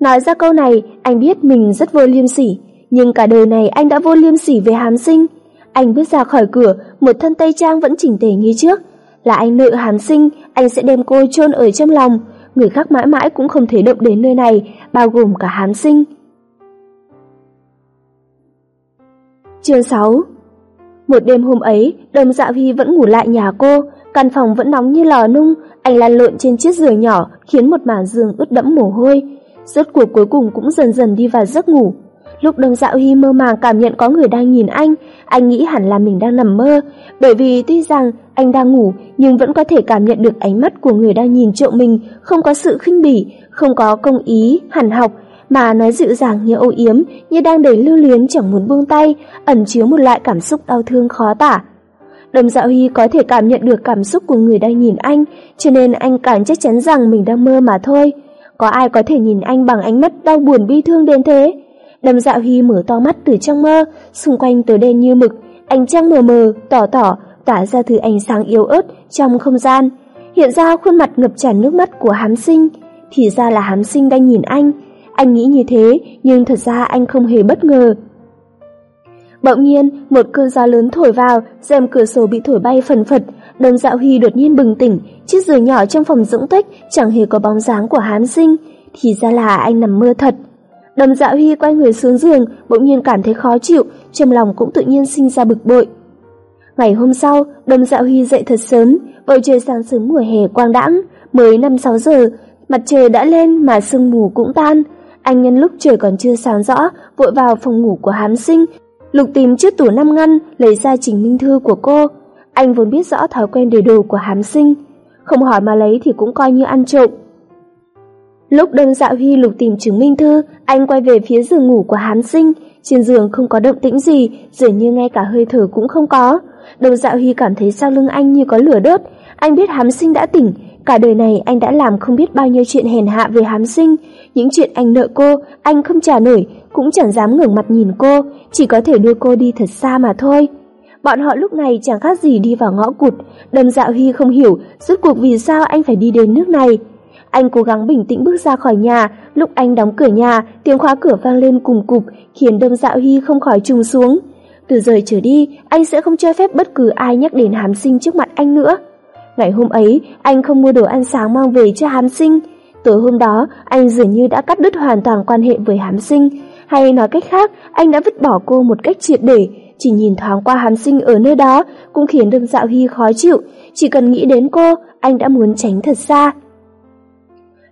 Nói ra câu này, anh biết mình rất vô liêm sỉ, nhưng cả đời này anh đã vô liêm sỉ về hám sinh. Anh bước ra khỏi cửa, một thân tây trang vẫn chỉnh tề như trước. Là anh nợ hám sinh, anh sẽ đem cô chôn ở trong lòng. Người khác mãi mãi cũng không thể động đến nơi này, bao gồm cả hám sinh. Chương 6 một đêm hôm ấy, Đồng Dạ Vi vẫn ngủ lại nhà cô, căn phòng vẫn nóng như lò nung, anh lăn lộn trên chiếc giường nhỏ khiến một màn giường ướt đẫm mồ hôi. Rốt cuộc cuối cùng cũng dần dần đi vào giấc ngủ. Lúc Đồng Dạ Huy mơ màng cảm nhận có người đang nhìn anh, anh nghĩ hẳn là mình đang nằm mơ, bởi vì tuy rằng anh đang ngủ nhưng vẫn có thể cảm nhận được ánh mắt của người đang nhìn trộm mình, không có sự khinh bỉ, không có công ý, hẳn học, mà nói dịu dàng như âu yếm, như đang đầy lưu luyến chẳng muốn buông tay, ẩn chứa một loại cảm xúc đau thương khó tả. Đầm dạo hy có thể cảm nhận được cảm xúc của người đang nhìn anh, cho nên anh càng chắc chắn rằng mình đang mơ mà thôi. Có ai có thể nhìn anh bằng ánh mắt đau buồn bi thương đến thế? Đầm dạo hy mở to mắt từ trong mơ, xung quanh tối đen như mực, ánh trăng mờ mờ, tỏ tỏ, tỏa ra thứ ánh sáng yếu ớt trong không gian. Hiện ra khuôn mặt ngập tràn nước mắt của hám sinh, thì ra là hám sinh đang nhìn anh, anh nghĩ như thế, nhưng thật ra anh không hề bất ngờ. Bỗng nhiên, một cơn gió lớn thổi vào, rèm cửa sổ bị thổi bay phần phật, Đồng Dạo Huy đột nhiên bừng tỉnh, chiếc giường nhỏ trong phòng dưỡng tuếch chẳng hề có bóng dáng của Hán Sinh, thì ra là anh nằm mơ thật. Đồng Dạo Huy quay người xuống giường, bỗng nhiên cảm thấy khó chịu, trong lòng cũng tự nhiên sinh ra bực bội. Ngày hôm sau, Đồng Dạo Huy dậy thật sớm, bầu trời sáng sớm mùa hè quang đãng, mới 5-6 giờ, mặt trời đã lên mà sương mù cũng tan, anh nhân lúc trời còn chưa sáng rõ, vội vào phòng ngủ của hám sinh, lục tìm chiếc tủ năm ngăn, lấy ra trình minh thư của cô. Anh vốn biết rõ thói quen để đồ của hám sinh, không hỏi mà lấy thì cũng coi như ăn trộm. Lúc đơn dạo Huy lục tìm chứng minh thư, anh quay về phía giường ngủ của hám sinh, Trên giường không có động tĩnh gì, dường như ngay cả hơi thở cũng không có. Đồng Dạo Huy cảm thấy sau lưng anh như có lửa đốt. Anh biết Hám Sinh đã tỉnh, cả đời này anh đã làm không biết bao nhiêu chuyện hèn hạ về Hám Sinh. Những chuyện anh nợ cô, anh không trả nổi, cũng chẳng dám ngẩng mặt nhìn cô, chỉ có thể đưa cô đi thật xa mà thôi. Bọn họ lúc này chẳng khác gì đi vào ngõ cụt, đầm dạo Huy không hiểu rốt cuộc vì sao anh phải đi đến nước này. Anh cố gắng bình tĩnh bước ra khỏi nhà, lúc anh đóng cửa nhà, tiếng khóa cửa vang lên cùng cục, khiến đâm dạo Huy không khỏi trùng xuống. Từ giờ trở đi, anh sẽ không cho phép bất cứ ai nhắc đến hám sinh trước mặt anh nữa. Ngày hôm ấy, anh không mua đồ ăn sáng mang về cho hám sinh. Tối hôm đó, anh dường như đã cắt đứt hoàn toàn quan hệ với hám sinh, hay nói cách khác, anh đã vứt bỏ cô một cách triệt để, chỉ nhìn thoáng qua hám sinh ở nơi đó cũng khiến Đâm Dạo Hy khó chịu, chỉ cần nghĩ đến cô, anh đã muốn tránh thật xa.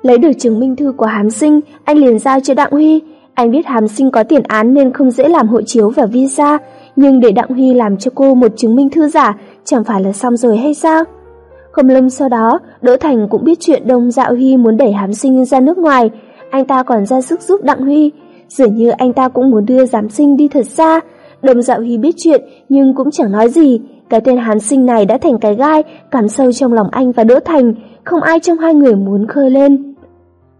Lấy được chứng minh thư của hám sinh, anh liền giao cho Đặng Huy. Anh biết hám sinh có tiền án nên không dễ làm hộ chiếu và visa, nhưng để Đặng Huy làm cho cô một chứng minh thư giả chẳng phải là xong rồi hay sao? Không lâm sau đó, Đỗ Thành cũng biết chuyện Đông Dạo Huy muốn đẩy hám sinh ra nước ngoài, anh ta còn ra sức giúp Đặng Huy, Dường như anh ta cũng muốn đưa giám sinh đi thật xa. Đông dạo Huy biết chuyện nhưng cũng chẳng nói gì. Cái tên hán sinh này đã thành cái gai cắm sâu trong lòng anh và Đỗ Thành, không ai trong hai người muốn khơi lên.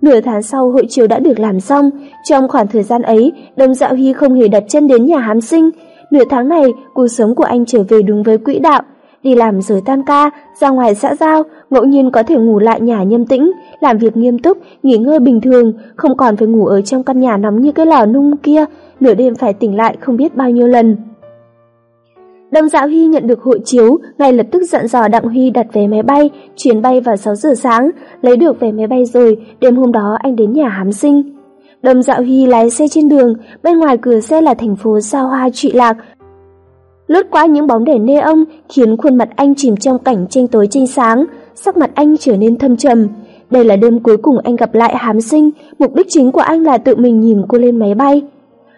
Nửa tháng sau hội chiếu đã được làm xong, trong khoảng thời gian ấy, Đông Dạo Huy không hề đặt chân đến nhà hám sinh. Nửa tháng này, cuộc sống của anh trở về đúng với quỹ đạo, đi làm rồi tan ca, ra ngoài xã giao, ngẫu nhiên có thể ngủ lại nhà nhâm tĩnh, làm việc nghiêm túc, nghỉ ngơi bình thường, không còn phải ngủ ở trong căn nhà nóng như cái lò nung kia, nửa đêm phải tỉnh lại không biết bao nhiêu lần. Đồng Dạo Huy nhận được hộ chiếu, ngay lập tức dặn dò Đặng Huy đặt vé máy bay, chuyến bay vào 6 giờ sáng, lấy được vé máy bay rồi, đêm hôm đó anh đến nhà hám sinh. Đồng Dạo Huy lái xe trên đường, bên ngoài cửa xe là thành phố sao hoa trụy lạc, lướt qua những bóng đèn neon khiến khuôn mặt anh chìm trong cảnh tranh tối tranh sáng, sắc mặt anh trở nên thâm trầm. Đây là đêm cuối cùng anh gặp lại hám sinh, mục đích chính của anh là tự mình nhìn cô lên máy bay.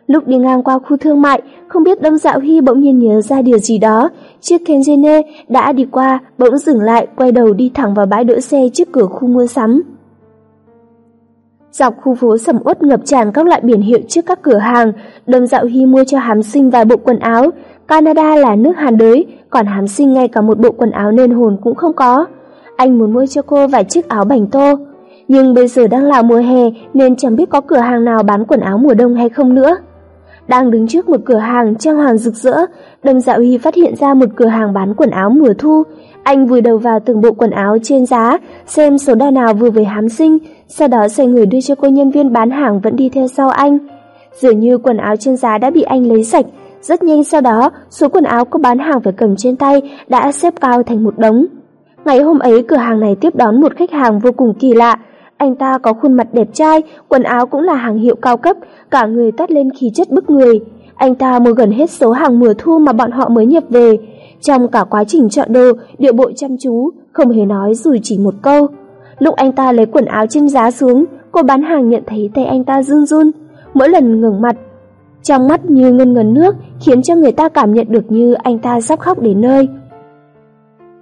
Lúc đi ngang qua khu thương mại, không biết Đông Dạo Hy bỗng nhiên nhớ ra điều gì đó. Chiếc Kenjene đã đi qua, bỗng dừng lại, quay đầu đi thẳng vào bãi đỗ xe trước cửa khu mua sắm. Dọc khu phố sầm uất ngập tràn các loại biển hiệu trước các cửa hàng, Đông Dạo Hy mua cho hám sinh vài bộ quần áo, Canada là nước hàn đới, còn hám sinh ngay cả một bộ quần áo nên hồn cũng không có. Anh muốn mua cho cô vài chiếc áo bành tô. Nhưng bây giờ đang là mùa hè nên chẳng biết có cửa hàng nào bán quần áo mùa đông hay không nữa. Đang đứng trước một cửa hàng trang hoàng rực rỡ, Đâm Dạo Hy phát hiện ra một cửa hàng bán quần áo mùa thu. Anh vùi đầu vào từng bộ quần áo trên giá, xem số đo nào vừa với hám sinh, sau đó xoay người đưa cho cô nhân viên bán hàng vẫn đi theo sau anh. Dường như quần áo trên giá đã bị anh lấy sạch, rất nhanh sau đó, số quần áo cô bán hàng phải cầm trên tay đã xếp cao thành một đống. Ngày hôm ấy cửa hàng này tiếp đón một khách hàng vô cùng kỳ lạ. Anh ta có khuôn mặt đẹp trai, quần áo cũng là hàng hiệu cao cấp, cả người toát lên khí chất bức người. Anh ta mua gần hết số hàng mùa thu mà bọn họ mới nhập về. Trong cả quá trình chọn đồ, điệu bộ chăm chú, không hề nói dù chỉ một câu. Lúc anh ta lấy quần áo trên giá xuống, cô bán hàng nhận thấy tay anh ta run run. Mỗi lần ngẩng mặt, trong mắt như ngân ngấn nước, khiến cho người ta cảm nhận được như anh ta sắp khóc đến nơi.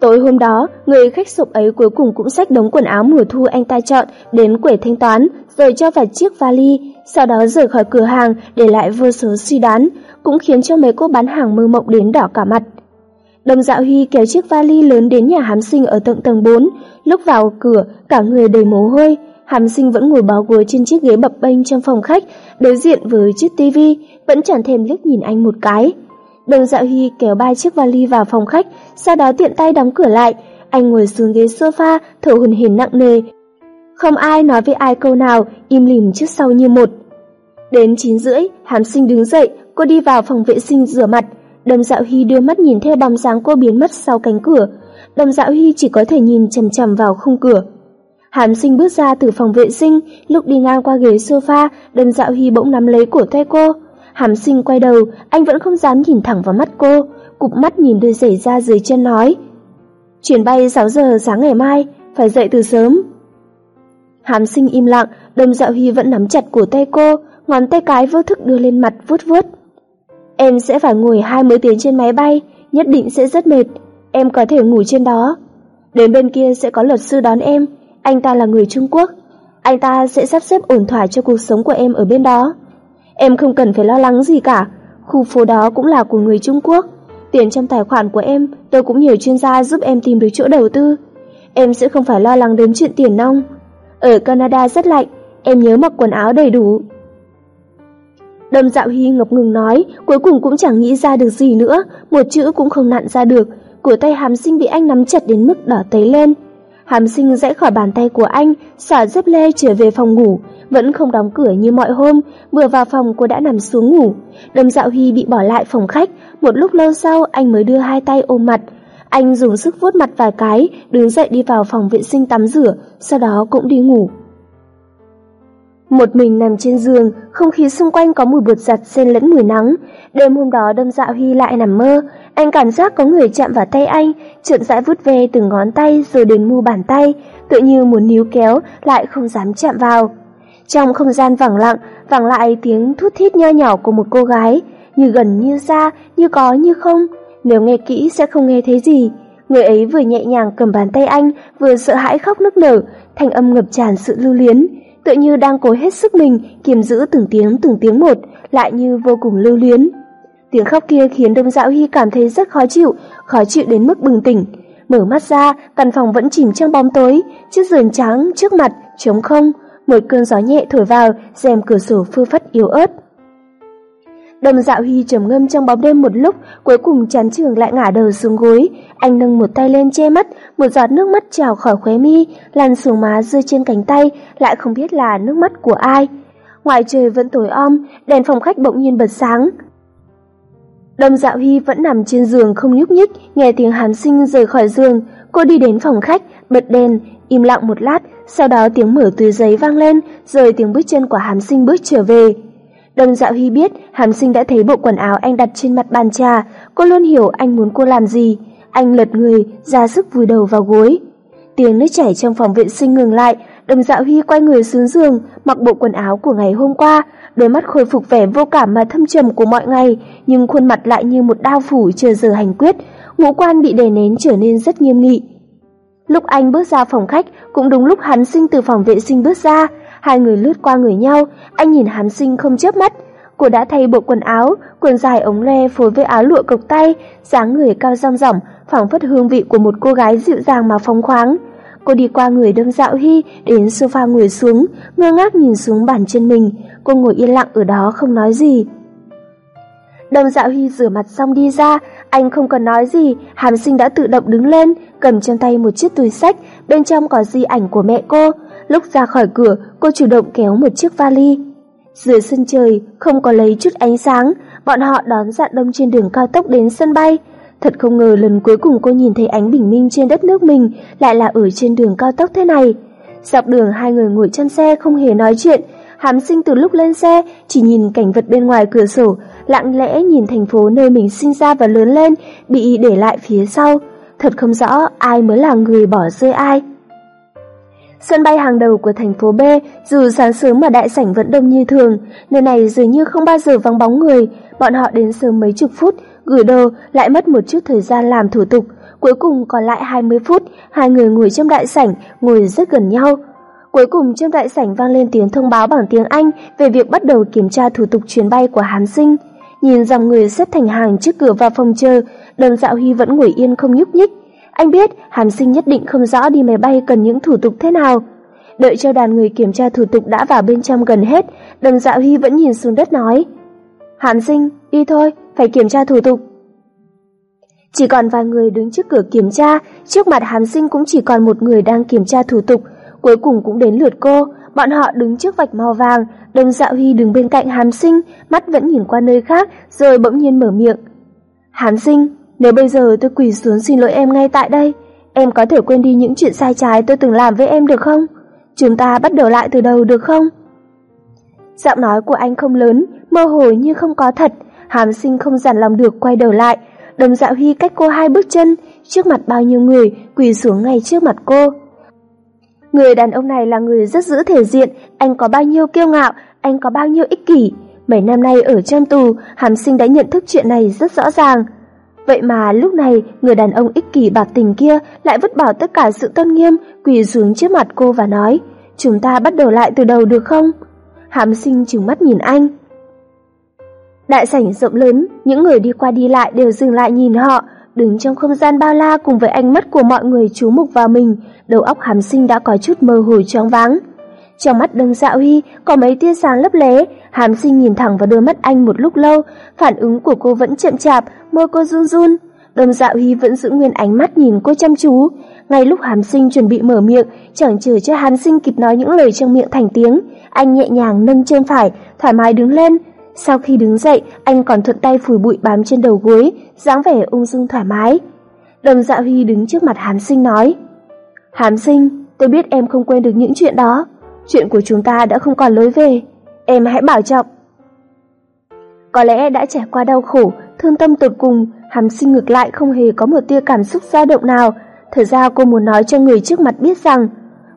Tối hôm đó, người khách sộp ấy cuối cùng cũng xách đống quần áo mùa thu anh ta chọn đến quầy thanh toán, rồi cho vào chiếc vali, sau đó rời khỏi cửa hàng để lại vô số suy đoán, cũng khiến cho mấy cô bán hàng mơ mộng đến đỏ cả mặt. Đồng Dạo Huy kéo chiếc vali lớn đến nhà hám sinh ở tận tầng 4, lúc vào cửa cả người đầy mồ hôi, Hàm sinh vẫn ngồi bó gối trên chiếc ghế bập bênh trong phòng khách, đối diện với chiếc tivi, vẫn chẳng thèm liếc nhìn anh một cái. Đồng Dạo Hy kéo ba chiếc vali vào phòng khách, sau đó tiện tay đóng cửa lại. Anh ngồi xuống ghế sofa, thở hồn hển nặng nề. Không ai nói với ai câu nào, im lìm trước sau như một. Đến 9 rưỡi, Hàm sinh đứng dậy, cô đi vào phòng vệ sinh rửa mặt. Đồng Dạo Hy đưa mắt nhìn theo bóng dáng cô biến mất sau cánh cửa. Đồng Dạo Hy chỉ có thể nhìn chầm chầm vào khung cửa. Hàm sinh bước ra từ phòng vệ sinh, lúc đi ngang qua ghế sofa, đần dạo hy bỗng nắm lấy cổ tay cô. Hàm sinh quay đầu, anh vẫn không dám nhìn thẳng vào mắt cô, cụp mắt nhìn đôi giày ra dưới chân nói. Chuyển bay 6 giờ sáng ngày mai, phải dậy từ sớm. Hàm sinh im lặng, đồng dạo hy vẫn nắm chặt cổ tay cô, ngón tay cái vô thức đưa lên mặt vuốt vuốt. Em sẽ phải ngồi 20 tiếng trên máy bay, nhất định sẽ rất mệt, em có thể ngủ trên đó. Đến bên kia sẽ có luật sư đón em, anh ta là người Trung Quốc, anh ta sẽ sắp xếp ổn thỏa cho cuộc sống của em ở bên đó. Em không cần phải lo lắng gì cả, khu phố đó cũng là của người Trung Quốc. Tiền trong tài khoản của em, tôi cũng nhờ chuyên gia giúp em tìm được chỗ đầu tư. Em sẽ không phải lo lắng đến chuyện tiền nong. Ở Canada rất lạnh, em nhớ mặc quần áo đầy đủ. Đâm dạo hy ngập ngừng nói, cuối cùng cũng chẳng nghĩ ra được gì nữa, một chữ cũng không nặn ra được, cổ tay hàm sinh bị anh nắm chặt đến mức đỏ tấy lên. Hàm sinh rẽ khỏi bàn tay của anh, xả dép lê trở về phòng ngủ, vẫn không đóng cửa như mọi hôm, vừa vào phòng cô đã nằm xuống ngủ. Đâm dạo hy bị bỏ lại phòng khách, một lúc lâu sau anh mới đưa hai tay ôm mặt. Anh dùng sức vuốt mặt vài cái, đứng dậy đi vào phòng vệ sinh tắm rửa, sau đó cũng đi ngủ. Một mình nằm trên giường, không khí xung quanh có mùi bột giặt xen lẫn mùi nắng. Đêm hôm đó đâm dạo Huy lại nằm mơ, anh cảm giác có người chạm vào tay anh, chậm rãi vút ve từng ngón tay rồi đến mu bàn tay, tự như muốn níu kéo lại không dám chạm vào. Trong không gian vắng lặng, vẳng lại tiếng thút thít nho nhỏ của một cô gái, như gần như xa, như có như không. Nếu nghe kỹ sẽ không nghe thấy gì. Người ấy vừa nhẹ nhàng cầm bàn tay anh, vừa sợ hãi khóc nức nở, thanh âm ngập tràn sự lưu luyến tựa như đang cố hết sức mình kiềm giữ từng tiếng từng tiếng một, lại như vô cùng lưu luyến. Tiếng khóc kia khiến Đông Dạo Hy cảm thấy rất khó chịu, khó chịu đến mức bừng tỉnh. Mở mắt ra, căn phòng vẫn chìm trong bóng tối, chiếc giường trắng trước mặt, trống không. Một cơn gió nhẹ thổi vào, rèm cửa sổ phư phất yếu ớt. Đầm dạo Huy trầm ngâm trong bóng đêm một lúc, cuối cùng chán trường lại ngả đầu xuống gối. Anh nâng một tay lên che mắt, một giọt nước mắt trào khỏi khóe mi, lăn xuống má rơi trên cánh tay, lại không biết là nước mắt của ai. Ngoài trời vẫn tối om, đèn phòng khách bỗng nhiên bật sáng. Đầm dạo Huy vẫn nằm trên giường không nhúc nhích, nghe tiếng hàn sinh rời khỏi giường. Cô đi đến phòng khách, bật đèn, im lặng một lát, sau đó tiếng mở túi giấy vang lên, rồi tiếng bước chân của hàn sinh bước trở về. Đồng Dạo Hy biết Hàm Sinh đã thấy bộ quần áo anh đặt trên mặt bàn trà, cô luôn hiểu anh muốn cô làm gì. Anh lật người, ra sức vùi đầu vào gối. Tiếng nước chảy trong phòng vệ sinh ngừng lại, Đồng Dạo Hy quay người xuống giường, mặc bộ quần áo của ngày hôm qua, đôi mắt khôi phục vẻ vô cảm mà thâm trầm của mọi ngày, nhưng khuôn mặt lại như một đao phủ chờ giờ hành quyết, ngũ quan bị đè nén trở nên rất nghiêm nghị. Lúc anh bước ra phòng khách, cũng đúng lúc hắn sinh từ phòng vệ sinh bước ra, Hai người lướt qua người nhau, anh nhìn Hàn Sinh không chớp mắt. Cô đã thay bộ quần áo, quần dài ống le phối với áo lụa cộc tay, dáng người cao rong rỏng, phảng phất hương vị của một cô gái dịu dàng mà phóng khoáng. Cô đi qua người đâm dạo hy, đến sofa ngồi xuống, ngơ ngác nhìn xuống bàn chân mình. Cô ngồi yên lặng ở đó không nói gì. Đâm dạo hy rửa mặt xong đi ra, anh không cần nói gì, hàm sinh đã tự động đứng lên, cầm trong tay một chiếc túi sách, bên trong có di ảnh của mẹ cô. Lúc ra khỏi cửa, cô chủ động kéo một chiếc vali. Dưới sân trời, không có lấy chút ánh sáng, bọn họ đón dạ đông trên đường cao tốc đến sân bay. Thật không ngờ lần cuối cùng cô nhìn thấy ánh bình minh trên đất nước mình lại là ở trên đường cao tốc thế này. Dọc đường hai người ngồi trong xe không hề nói chuyện, hàm sinh từ lúc lên xe chỉ nhìn cảnh vật bên ngoài cửa sổ, lặng lẽ nhìn thành phố nơi mình sinh ra và lớn lên bị để lại phía sau. Thật không rõ ai mới là người bỏ rơi ai. Sân bay hàng đầu của thành phố B, dù sáng sớm mà đại sảnh vẫn đông như thường, nơi này dường như không bao giờ vắng bóng người, bọn họ đến sớm mấy chục phút, gửi đồ, lại mất một chút thời gian làm thủ tục, cuối cùng còn lại 20 phút, hai người ngồi trong đại sảnh, ngồi rất gần nhau. Cuối cùng trong đại sảnh vang lên tiếng thông báo bằng tiếng Anh về việc bắt đầu kiểm tra thủ tục chuyến bay của Hán Sinh. Nhìn dòng người xếp thành hàng trước cửa vào phòng chờ, Đơn Dạo Hy vẫn ngồi yên không nhúc nhích. Anh biết Hàn Sinh nhất định không rõ đi máy bay cần những thủ tục thế nào. Đợi cho đoàn người kiểm tra thủ tục đã vào bên trong gần hết, Đầm Dạo Hy vẫn nhìn xuống đất nói. Hàn Sinh, đi thôi, phải kiểm tra thủ tục. Chỉ còn vài người đứng trước cửa kiểm tra, trước mặt Hàn Sinh cũng chỉ còn một người đang kiểm tra thủ tục, cuối cùng cũng đến lượt cô, bọn họ đứng trước vạch màu vàng, Đồng Dạo Hy đứng bên cạnh Hàn Sinh, mắt vẫn nhìn qua nơi khác, rồi bỗng nhiên mở miệng. Hàn Sinh, nếu bây giờ tôi quỳ xuống xin lỗi em ngay tại đây, em có thể quên đi những chuyện sai trái tôi từng làm với em được không? Chúng ta bắt đầu lại từ đầu được không? Giọng nói của anh không lớn, mơ hồ như không có thật, hàm sinh không dằn lòng được quay đầu lại. Đồng dạo huy cách cô hai bước chân, trước mặt bao nhiêu người quỳ xuống ngay trước mặt cô. Người đàn ông này là người rất giữ thể diện, anh có bao nhiêu kiêu ngạo, anh có bao nhiêu ích kỷ. Mấy năm nay ở trong tù, hàm sinh đã nhận thức chuyện này rất rõ ràng. Vậy mà lúc này, người đàn ông ích kỷ bạc tình kia lại vứt bỏ tất cả sự tôn nghiêm, quỳ xuống trước mặt cô và nói, chúng ta bắt đầu lại từ đầu được không? Hàm sinh trừng mắt nhìn anh. Đại sảnh rộng lớn, những người đi qua đi lại đều dừng lại nhìn họ, đứng trong không gian bao la cùng với ánh mắt của mọi người chú mục vào mình, đầu óc hàm sinh đã có chút mơ hồ choáng váng. Trong mắt Đông Dạo Huy có mấy tia sáng lấp lé, hàm sinh nhìn thẳng vào đôi mắt anh một lúc lâu, phản ứng của cô vẫn chậm chạp, môi cô run run. Đông Dạo Huy vẫn giữ nguyên ánh mắt nhìn cô chăm chú. Ngay lúc hàm sinh chuẩn bị mở miệng, chẳng chờ cho hàm sinh kịp nói những lời trong miệng thành tiếng, anh nhẹ nhàng nâng chân phải, thoải mái đứng lên. Sau khi đứng dậy, anh còn thuận tay phủi bụi bám trên đầu gối, dáng vẻ ung dung thoải mái. Đồng Dạ Huy đứng trước mặt Hàm Sinh nói: "Hàm Sinh, tôi biết em không quên được những chuyện đó, chuyện của chúng ta đã không còn lối về, em hãy bảo trọng." Có lẽ đã trải qua đau khổ, thương tâm tột cùng, Hàm Sinh ngược lại không hề có một tia cảm xúc dao động nào, thật ra cô muốn nói cho người trước mặt biết rằng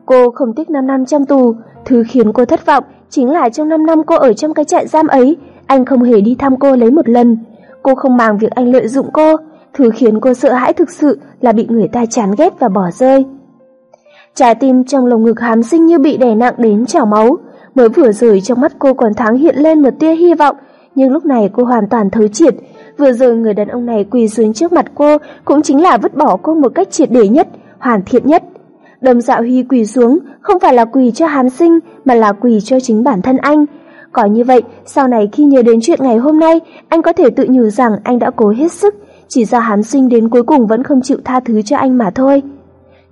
cô không tiếc 5 năm trong tù, thứ khiến cô thất vọng chính là trong 5 năm cô ở trong cái trại giam ấy, anh không hề đi thăm cô lấy một lần. Cô không màng việc anh lợi dụng cô, thứ khiến cô sợ hãi thực sự là bị người ta chán ghét và bỏ rơi. Trái tim trong lồng ngực hám sinh như bị đè nặng đến trào máu, mới vừa rồi trong mắt cô còn thoáng hiện lên một tia hy vọng, nhưng lúc này cô hoàn toàn thấu triệt. Vừa rồi người đàn ông này quỳ xuống trước mặt cô cũng chính là vứt bỏ cô một cách triệt để nhất, hoàn thiện nhất. Đầm dạo huy quỳ xuống không phải là quỳ cho hám sinh mà là quỳ cho chính bản thân anh. Có như vậy, sau này khi nhớ đến chuyện ngày hôm nay, anh có thể tự nhủ rằng anh đã cố hết sức, chỉ do hám sinh đến cuối cùng vẫn không chịu tha thứ cho anh mà thôi.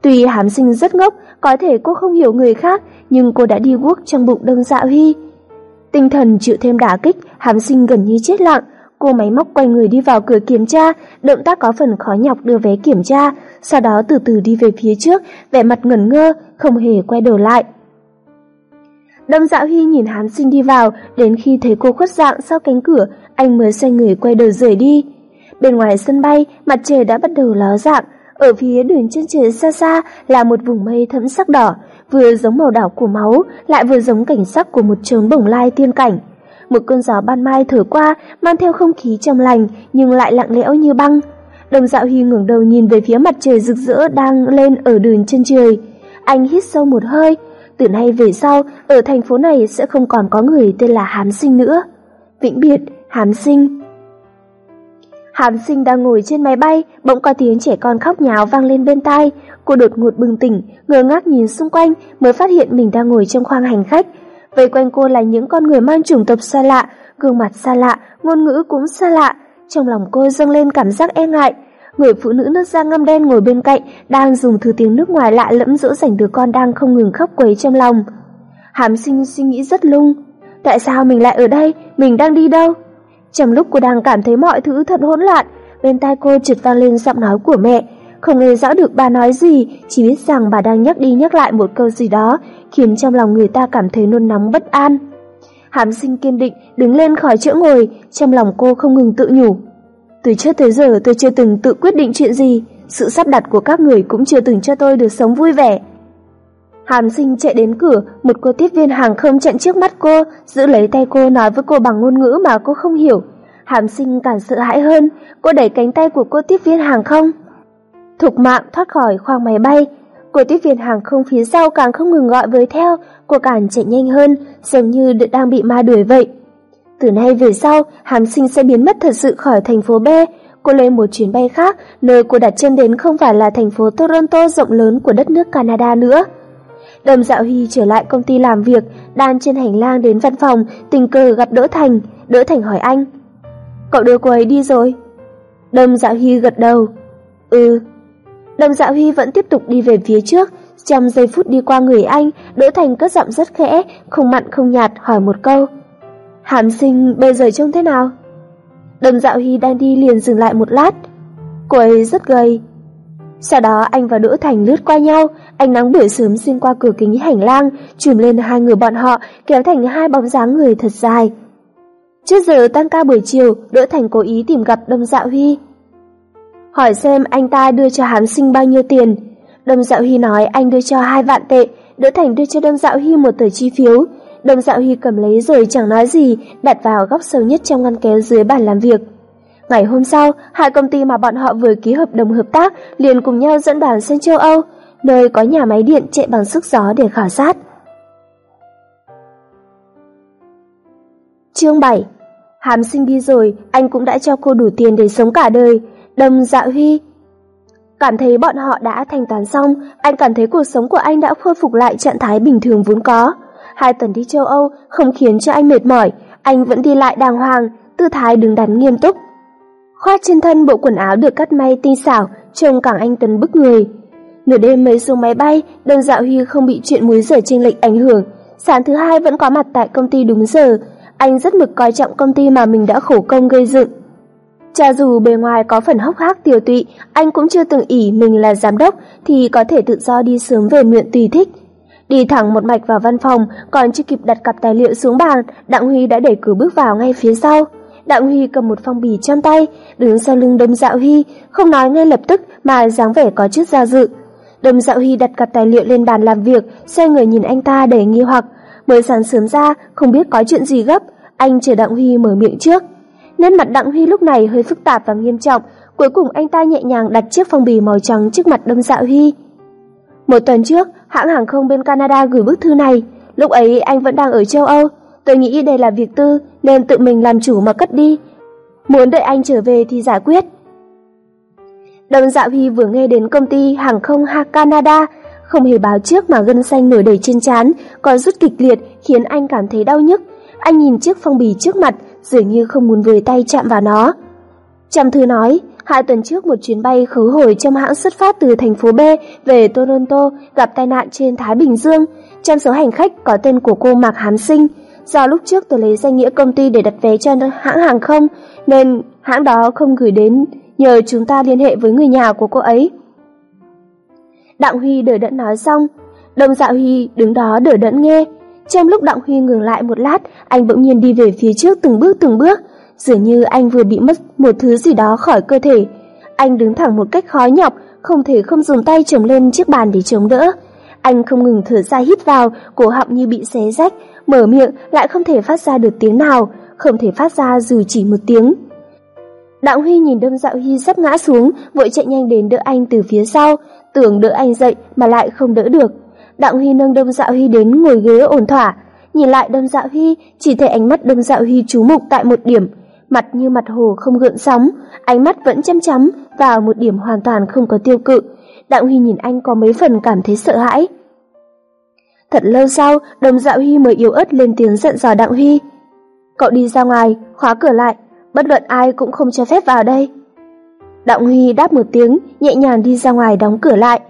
Tuy hám sinh rất ngốc, có thể cô không hiểu người khác, nhưng cô đã đi guốc trong bụng đông dạ huy. Tinh thần chịu thêm đả kích, hám sinh gần như chết lặng, cô máy móc quay người đi vào cửa kiểm tra, động tác có phần khó nhọc đưa vé kiểm tra, sau đó từ từ đi về phía trước, vẻ mặt ngẩn ngơ, không hề quay đầu lại. Đâm Dạo Huy nhìn Hán Sinh đi vào, đến khi thấy cô khuất dạng sau cánh cửa, anh mới xoay người quay đầu rời đi. Bên ngoài sân bay, mặt trời đã bắt đầu ló dạng, ở phía đường chân trời xa xa là một vùng mây thẫm sắc đỏ, vừa giống màu đỏ của máu, lại vừa giống cảnh sắc của một chốn bồng lai tiên cảnh. Một cơn gió ban mai thổi qua, mang theo không khí trong lành nhưng lại lặng lẽo như băng. Đồng Dạo Huy ngẩng đầu nhìn về phía mặt trời rực rỡ đang lên ở đường chân trời. Anh hít sâu một hơi, từ nay về sau, ở thành phố này sẽ không còn có người tên là Hám Sinh nữa. Vĩnh biệt, Hám Sinh. Hàm Sinh đang ngồi trên máy bay, bỗng có tiếng trẻ con khóc nháo vang lên bên tai. Cô đột ngột bừng tỉnh, ngơ ngác nhìn xung quanh, mới phát hiện mình đang ngồi trong khoang hành khách. Vây quanh cô là những con người mang chủng tộc xa lạ, gương mặt xa lạ, ngôn ngữ cũng xa lạ. Trong lòng cô dâng lên cảm giác e ngại, người phụ nữ nước da ngăm đen ngồi bên cạnh đang dùng thứ tiếng nước ngoài lạ lẫm dỗ dành đứa con đang không ngừng khóc quấy trong lòng. Hàm sinh suy nghĩ rất lung. Tại sao mình lại ở đây? Mình đang đi đâu? Trong lúc cô đang cảm thấy mọi thứ thật hỗn loạn, bên tai cô trượt vang lên giọng nói của mẹ. Không nghe rõ được bà nói gì, chỉ biết rằng bà đang nhắc đi nhắc lại một câu gì đó, khiến trong lòng người ta cảm thấy nôn nóng bất an. Hàm sinh kiên định đứng lên khỏi chỗ ngồi, trong lòng cô không ngừng tự nhủ. Từ trước tới giờ tôi chưa từng tự quyết định chuyện gì, sự sắp đặt của các người cũng chưa từng cho tôi được sống vui vẻ. Hàm sinh chạy đến cửa, một cô tiếp viên hàng không chặn trước mắt cô, giữ lấy tay cô nói với cô bằng ngôn ngữ mà cô không hiểu. Hàm sinh càng sợ hãi hơn, cô đẩy cánh tay của cô tiếp viên hàng không. Thục mạng thoát khỏi khoang máy bay, cô tiếp viên hàng không phía sau càng không ngừng gọi với theo, cô càng chạy nhanh hơn, giống như đang bị ma đuổi vậy. Từ nay về sau, Hàm Sinh sẽ biến mất thật sự khỏi thành phố B. Cô lên một chuyến bay khác, nơi cô đặt chân đến không phải là thành phố Toronto rộng lớn của đất nước Canada nữa. Đầm Dạo Huy trở lại công ty làm việc, đang trên hành lang đến văn phòng, tình cờ gặp Đỗ Thành. Đỗ Thành hỏi anh. Cậu đưa cô ấy đi rồi? Đầm Dạo Huy gật đầu. Ừ. Đầm Dạo Huy vẫn tiếp tục đi về phía trước. Trong giây phút đi qua người anh, Đỗ Thành cất giọng rất khẽ, không mặn không nhạt hỏi một câu. Hàm sinh bây giờ trông thế nào? Đầm dạo huy đang đi liền dừng lại một lát. Cô ấy rất gầy. Sau đó anh và Đỗ Thành lướt qua nhau, ánh nắng buổi sớm xuyên qua cửa kính hành lang, chùm lên hai người bọn họ, kéo thành hai bóng dáng người thật dài. Trước giờ tăng ca buổi chiều, Đỗ Thành cố ý tìm gặp Đâm Dạo Huy. Hỏi xem anh ta đưa cho hán Sinh bao nhiêu tiền. Đâm Dạo Huy nói anh đưa cho hai vạn tệ, Đỗ Thành đưa cho Đâm Dạo Huy một tờ chi phiếu, đâm dạo Huy cầm lấy rồi chẳng nói gì, đặt vào góc sâu nhất trong ngăn kéo dưới bàn làm việc. Ngày hôm sau, hai công ty mà bọn họ vừa ký hợp đồng hợp tác liền cùng nhau dẫn đoàn sang châu Âu, nơi có nhà máy điện chạy bằng sức gió để khảo sát. Chương 7 Hàm sinh đi rồi, anh cũng đã cho cô đủ tiền để sống cả đời. Đồng Dạ Huy Cảm thấy bọn họ đã thanh toán xong, anh cảm thấy cuộc sống của anh đã khôi phục lại trạng thái bình thường vốn có. Hai tuần đi châu Âu không khiến cho anh mệt mỏi, anh vẫn đi lại đàng hoàng, tư thái đứng đắn nghiêm túc. Khoác trên thân bộ quần áo được cắt may tinh xảo, trông càng anh tuấn bức người. Nửa đêm mới xuống máy bay, đơn Dạo Huy không bị chuyện múi giờ chênh lệch ảnh hưởng. Sáng thứ hai vẫn có mặt tại công ty đúng giờ. Anh rất mực coi trọng công ty mà mình đã khổ công gây dựng. cho dù bề ngoài có phần hốc hác tiểu tụy, anh cũng chưa từng ỷ mình là giám đốc thì có thể tự do đi sớm về muộn tùy thích. Đi thẳng một mạch vào văn phòng, còn chưa kịp đặt cặp tài liệu xuống bàn, Đặng Huy đã đẩy cửa bước vào ngay phía sau. Đặng Huy cầm một phong bì trong tay, đứng sau lưng Đông Dạo Huy, không nói ngay lập tức mà dáng vẻ có chút do dự. Đông Dạo Huy đặt cặp tài liệu lên bàn làm việc, xoay người nhìn anh ta đầy nghi hoặc. Mới sáng sớm ra, không biết có chuyện gì gấp, anh chờ Đặng Huy mở miệng trước. Nên mặt Đặng Huy lúc này hơi phức tạp và nghiêm trọng, cuối cùng anh ta nhẹ nhàng đặt chiếc phong bì màu trắng trước mặt Đông Dạo Huy. Một tuần trước, hãng hàng không bên Canada gửi bức thư này, lúc ấy anh vẫn đang ở châu Âu, tôi nghĩ đây là việc tư nên tự mình làm chủ mà cất đi. Muốn đợi anh trở về thì giải quyết. Đồng Dạo Huy vừa nghe đến công ty hàng không Ha Canada, không hề báo trước mà gân xanh nổi đầy trên trán, còn rút kịch liệt khiến anh cảm thấy đau nhức. Anh nhìn chiếc phong bì trước mặt, dường như không muốn vươn tay chạm vào nó. Trầm thư nói, hai tuần trước một chuyến bay khứ hồi trong hãng xuất phát từ thành phố B về Toronto gặp tai nạn trên Thái Bình Dương. Trong số hành khách có tên của cô Mạc Hán Sinh. Do lúc trước tôi lấy danh nghĩa công ty để đặt vé cho hãng hàng không, nên hãng đó không gửi đến, nhờ chúng ta liên hệ với người nhà của cô ấy. Đặng Huy đợi đẫn nói xong, đồng Dạ Huy đứng đó đợi đẫn nghe. Trong lúc Đặng Huy ngừng lại một lát, anh bỗng nhiên đi về phía trước từng bước từng bước, dường như anh vừa bị mất một thứ gì đó khỏi cơ thể. Anh đứng thẳng một cách khó nhọc, không thể không dùng tay chống lên chiếc bàn để chống đỡ. Anh không ngừng thở ra hít vào, cổ họng như bị xé rách, mở miệng lại không thể phát ra được tiếng nào, không thể phát ra dù chỉ một tiếng. Đặng Huy nhìn Đâm Dạo Huy sắp ngã xuống, vội chạy nhanh đến đỡ anh từ phía sau, tưởng đỡ anh dậy mà lại không đỡ được. Đặng Huy nâng Đâm Dạo Huy đến ngồi ghế ổn thỏa, nhìn lại Đâm Dạo Huy, chỉ thấy ánh mắt Đâm Dạo Huy chú mục tại một điểm, mặt như mặt hồ không gợn sóng, ánh mắt vẫn chăm chăm vào một điểm hoàn toàn không có tiêu cự. Đặng Huy nhìn anh có mấy phần cảm thấy sợ hãi. Thật lâu sau, đồng Dạo Huy mới yếu ớt lên tiếng giận dò Đặng Huy. Cậu đi ra ngoài, khóa cửa lại, bất luận ai cũng không cho phép vào đây. Đặng Huy đáp một tiếng, nhẹ nhàng đi ra ngoài đóng cửa lại.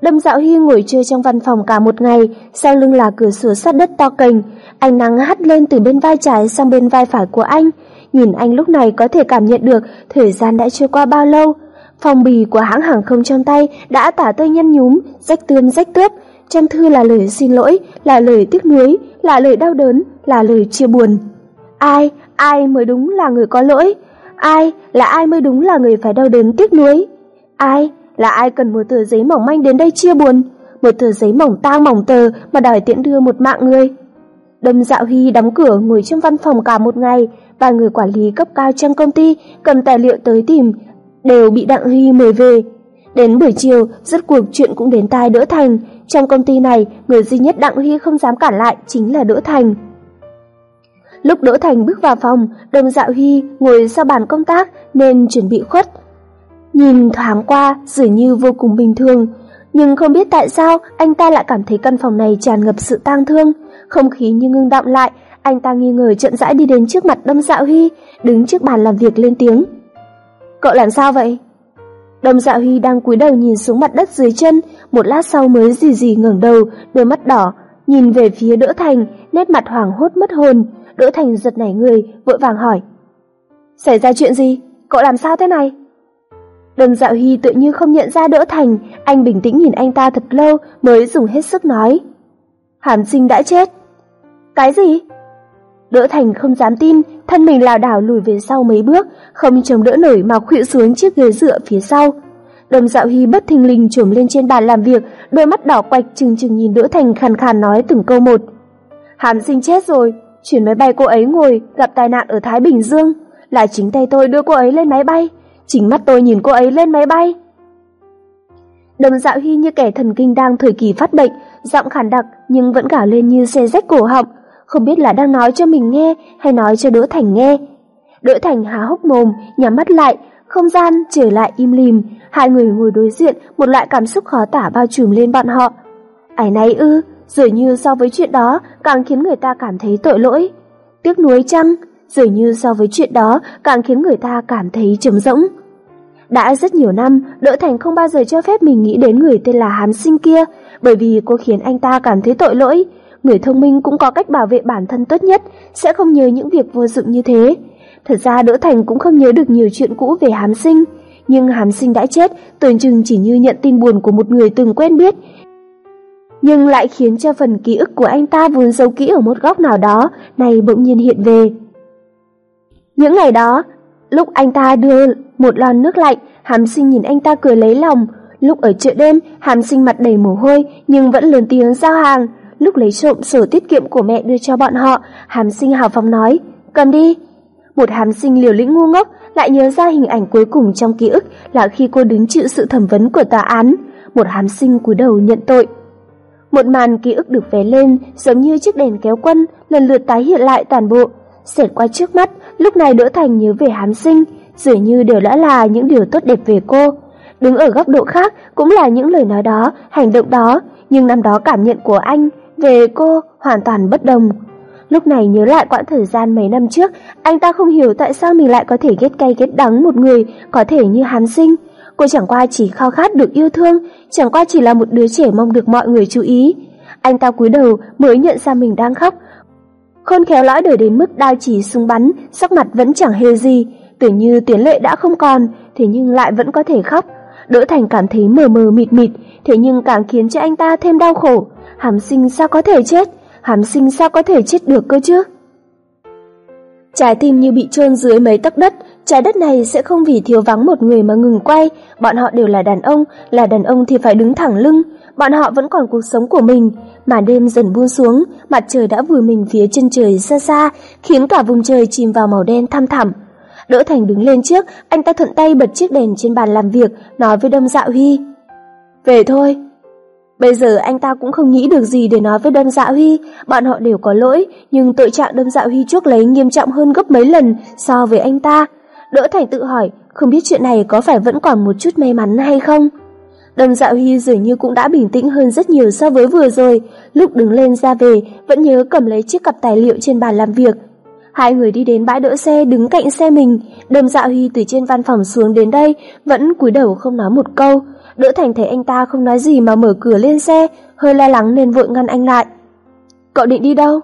Đâm Dạo Huy ngồi chơi trong văn phòng cả một ngày, sau lưng là cửa sổ sắt đất to cành, ánh nắng hắt lên từ bên vai trái sang bên vai phải của anh. Nhìn anh lúc này có thể cảm nhận được thời gian đã trôi qua bao lâu. Phong bì của hãng hàng không trong tay đã tả tơi nhăn nhúm, rách tươm rách tướp. Trong thư là lời xin lỗi, là lời tiếc nuối, là lời đau đớn, là lời chia buồn. Ai, ai mới đúng là người có lỗi? Ai là ai mới đúng là người phải đau đớn tiếc nuối? Ai là ai cần một tờ giấy mỏng manh đến đây chia buồn? Một tờ giấy mỏng tang mỏng tờ mà đòi tiễn đưa một mạng người? Đâm Dạo Huy đóng cửa ngồi trong văn phòng cả một ngày, và người quản lý cấp cao trong công ty cầm tài liệu tới tìm, đều bị Đặng Huy mời về. Đến buổi chiều, rất cuộc chuyện cũng đến tai Đỗ Thành. Trong công ty này, người duy nhất Đặng Huy không dám cản lại chính là Đỗ Thành. Lúc Đỗ Thành bước vào phòng, Đồng Dạo Huy ngồi sau bàn công tác nên chuẩn bị khuất. Nhìn thoáng qua dường như vô cùng bình thường, nhưng không biết tại sao anh ta lại cảm thấy căn phòng này tràn ngập sự tang thương, không khí như ngưng đọng lại, anh ta nghi ngờ chậm rãi đi đến trước mặt Đâm Dạo Huy, đứng trước bàn làm việc lên tiếng. Cậu làm sao vậy? Đồng dạ Huy đang cúi đầu nhìn xuống mặt đất dưới chân, một lát sau mới gì gì ngẩng đầu, đôi mắt đỏ, nhìn về phía Đỗ Thành, nét mặt hoảng hốt mất hồn. Đỗ Thành giật nảy người, vội vàng hỏi. Xảy ra chuyện gì? Cậu làm sao thế này? Đồng Dạo Huy tự như không nhận ra Đỗ Thành, anh bình tĩnh nhìn anh ta thật lâu mới dùng hết sức nói. hàm sinh đã chết. Cái gì? Đỗ Thành không dám tin, thân mình lảo đảo lùi về sau mấy bước, không chống đỡ nổi mà khuỵu xuống chiếc ghế dựa phía sau. Đồng Dạo Hy bất thình lình trồm lên trên bàn làm việc, đôi mắt đỏ quạch chừng chừng nhìn Đỗ Thành khàn khàn nói từng câu một. Hàm sinh chết rồi, chuyển máy bay cô ấy ngồi, gặp tai nạn ở Thái Bình Dương, là chính tay tôi đưa cô ấy lên máy bay, chính mắt tôi nhìn cô ấy lên máy bay. Đồng Dạo Hy như kẻ thần kinh đang thời kỳ phát bệnh, giọng khàn đặc nhưng vẫn gào lên như xe rách cổ họng, không biết là đang nói cho mình nghe hay nói cho Đỗ Thành nghe. Đỗ Thành há hốc mồm, nhắm mắt lại, không gian trở lại im lìm, hai người ngồi đối diện, một loại cảm xúc khó tả bao trùm lên bọn họ. Ải này ư, dường như so với chuyện đó càng khiến người ta cảm thấy tội lỗi. Tiếc nuối chăng? Dường như so với chuyện đó càng khiến người ta cảm thấy trống rỗng. Đã rất nhiều năm, Đỗ Thành không bao giờ cho phép mình nghĩ đến người tên là Hán Sinh kia, bởi vì cô khiến anh ta cảm thấy tội lỗi. Người thông minh cũng có cách bảo vệ bản thân tốt nhất, sẽ không nhớ những việc vô dụng như thế. Thật ra Đỗ Thành cũng không nhớ được nhiều chuyện cũ về hám Sinh, nhưng hám Sinh đã chết, tưởng chừng chỉ như nhận tin buồn của một người từng quen biết, nhưng lại khiến cho phần ký ức của anh ta vốn giấu kỹ ở một góc nào đó, này bỗng nhiên hiện về. Những ngày đó, lúc anh ta đưa một lon nước lạnh, Hàm Sinh nhìn anh ta cười lấy lòng. Lúc ở chợ đêm, Hàm Sinh mặt đầy mồ hôi nhưng vẫn lớn tiếng giao hàng. Lúc lấy trộm sổ tiết kiệm của mẹ đưa cho bọn họ, Hàm Sinh hào phóng nói, cầm đi. Một Hàm Sinh liều lĩnh ngu ngốc lại nhớ ra hình ảnh cuối cùng trong ký ức là khi cô đứng chịu sự thẩm vấn của tòa án. Một Hàm Sinh cúi đầu nhận tội. Một màn ký ức được vẽ lên giống như chiếc đèn kéo quân lần lượt tái hiện lại toàn bộ. Xẹt qua trước mắt, lúc này Đỗ Thành nhớ về Hàm Sinh, dường như đều đã là những điều tốt đẹp về cô. Đứng ở góc độ khác cũng là những lời nói đó, hành động đó, nhưng năm đó cảm nhận của anh về cô hoàn toàn bất đồng. Lúc này nhớ lại quãng thời gian mấy năm trước, anh ta không hiểu tại sao mình lại có thể ghét cay ghét đắng một người có thể như Hán Sinh. Cô chẳng qua chỉ khao khát được yêu thương, chẳng qua chỉ là một đứa trẻ mong được mọi người chú ý. Anh ta cúi đầu mới nhận ra mình đang khóc. Khôn khéo lõi đời đến mức đao chỉ súng bắn, sắc mặt vẫn chẳng hề gì, tưởng như tuyến lệ đã không còn, thế nhưng lại vẫn có thể khóc. Đỗ Thành cảm thấy mờ mờ mịt mịt, thế nhưng càng khiến cho anh ta thêm đau khổ. Hàm sinh sao có thể chết? Hàm sinh sao có thể chết được cơ chứ? Trái tim như bị chôn dưới mấy tấc đất, trái đất này sẽ không vì thiếu vắng một người mà ngừng quay, bọn họ đều là đàn ông, là đàn ông thì phải đứng thẳng lưng, bọn họ vẫn còn cuộc sống của mình, mà đêm dần buông xuống, mặt trời đã vùi mình phía chân trời xa xa, khiến cả vùng trời chìm vào màu đen thăm thẳm. Đỗ Thành đứng lên trước, anh ta thuận tay bật chiếc đèn trên bàn làm việc, nói với Đâm dạ Huy. Về thôi. Bây giờ anh ta cũng không nghĩ được gì để nói với Đâm dạ Huy, bọn họ đều có lỗi, nhưng tội trạng Đâm dạ Huy trước lấy nghiêm trọng hơn gấp mấy lần so với anh ta. Đỗ Thành tự hỏi, không biết chuyện này có phải vẫn còn một chút may mắn hay không? Đâm dạ Huy dường như cũng đã bình tĩnh hơn rất nhiều so với vừa rồi, lúc đứng lên ra về, vẫn nhớ cầm lấy chiếc cặp tài liệu trên bàn làm việc. Hai người đi đến bãi đỗ xe đứng cạnh xe mình, Đâm dạ Huy từ trên văn phòng xuống đến đây, vẫn cúi đầu không nói một câu. Đỗ Thành thấy anh ta không nói gì mà mở cửa lên xe, hơi lo lắng nên vội ngăn anh lại. Cậu định đi đâu?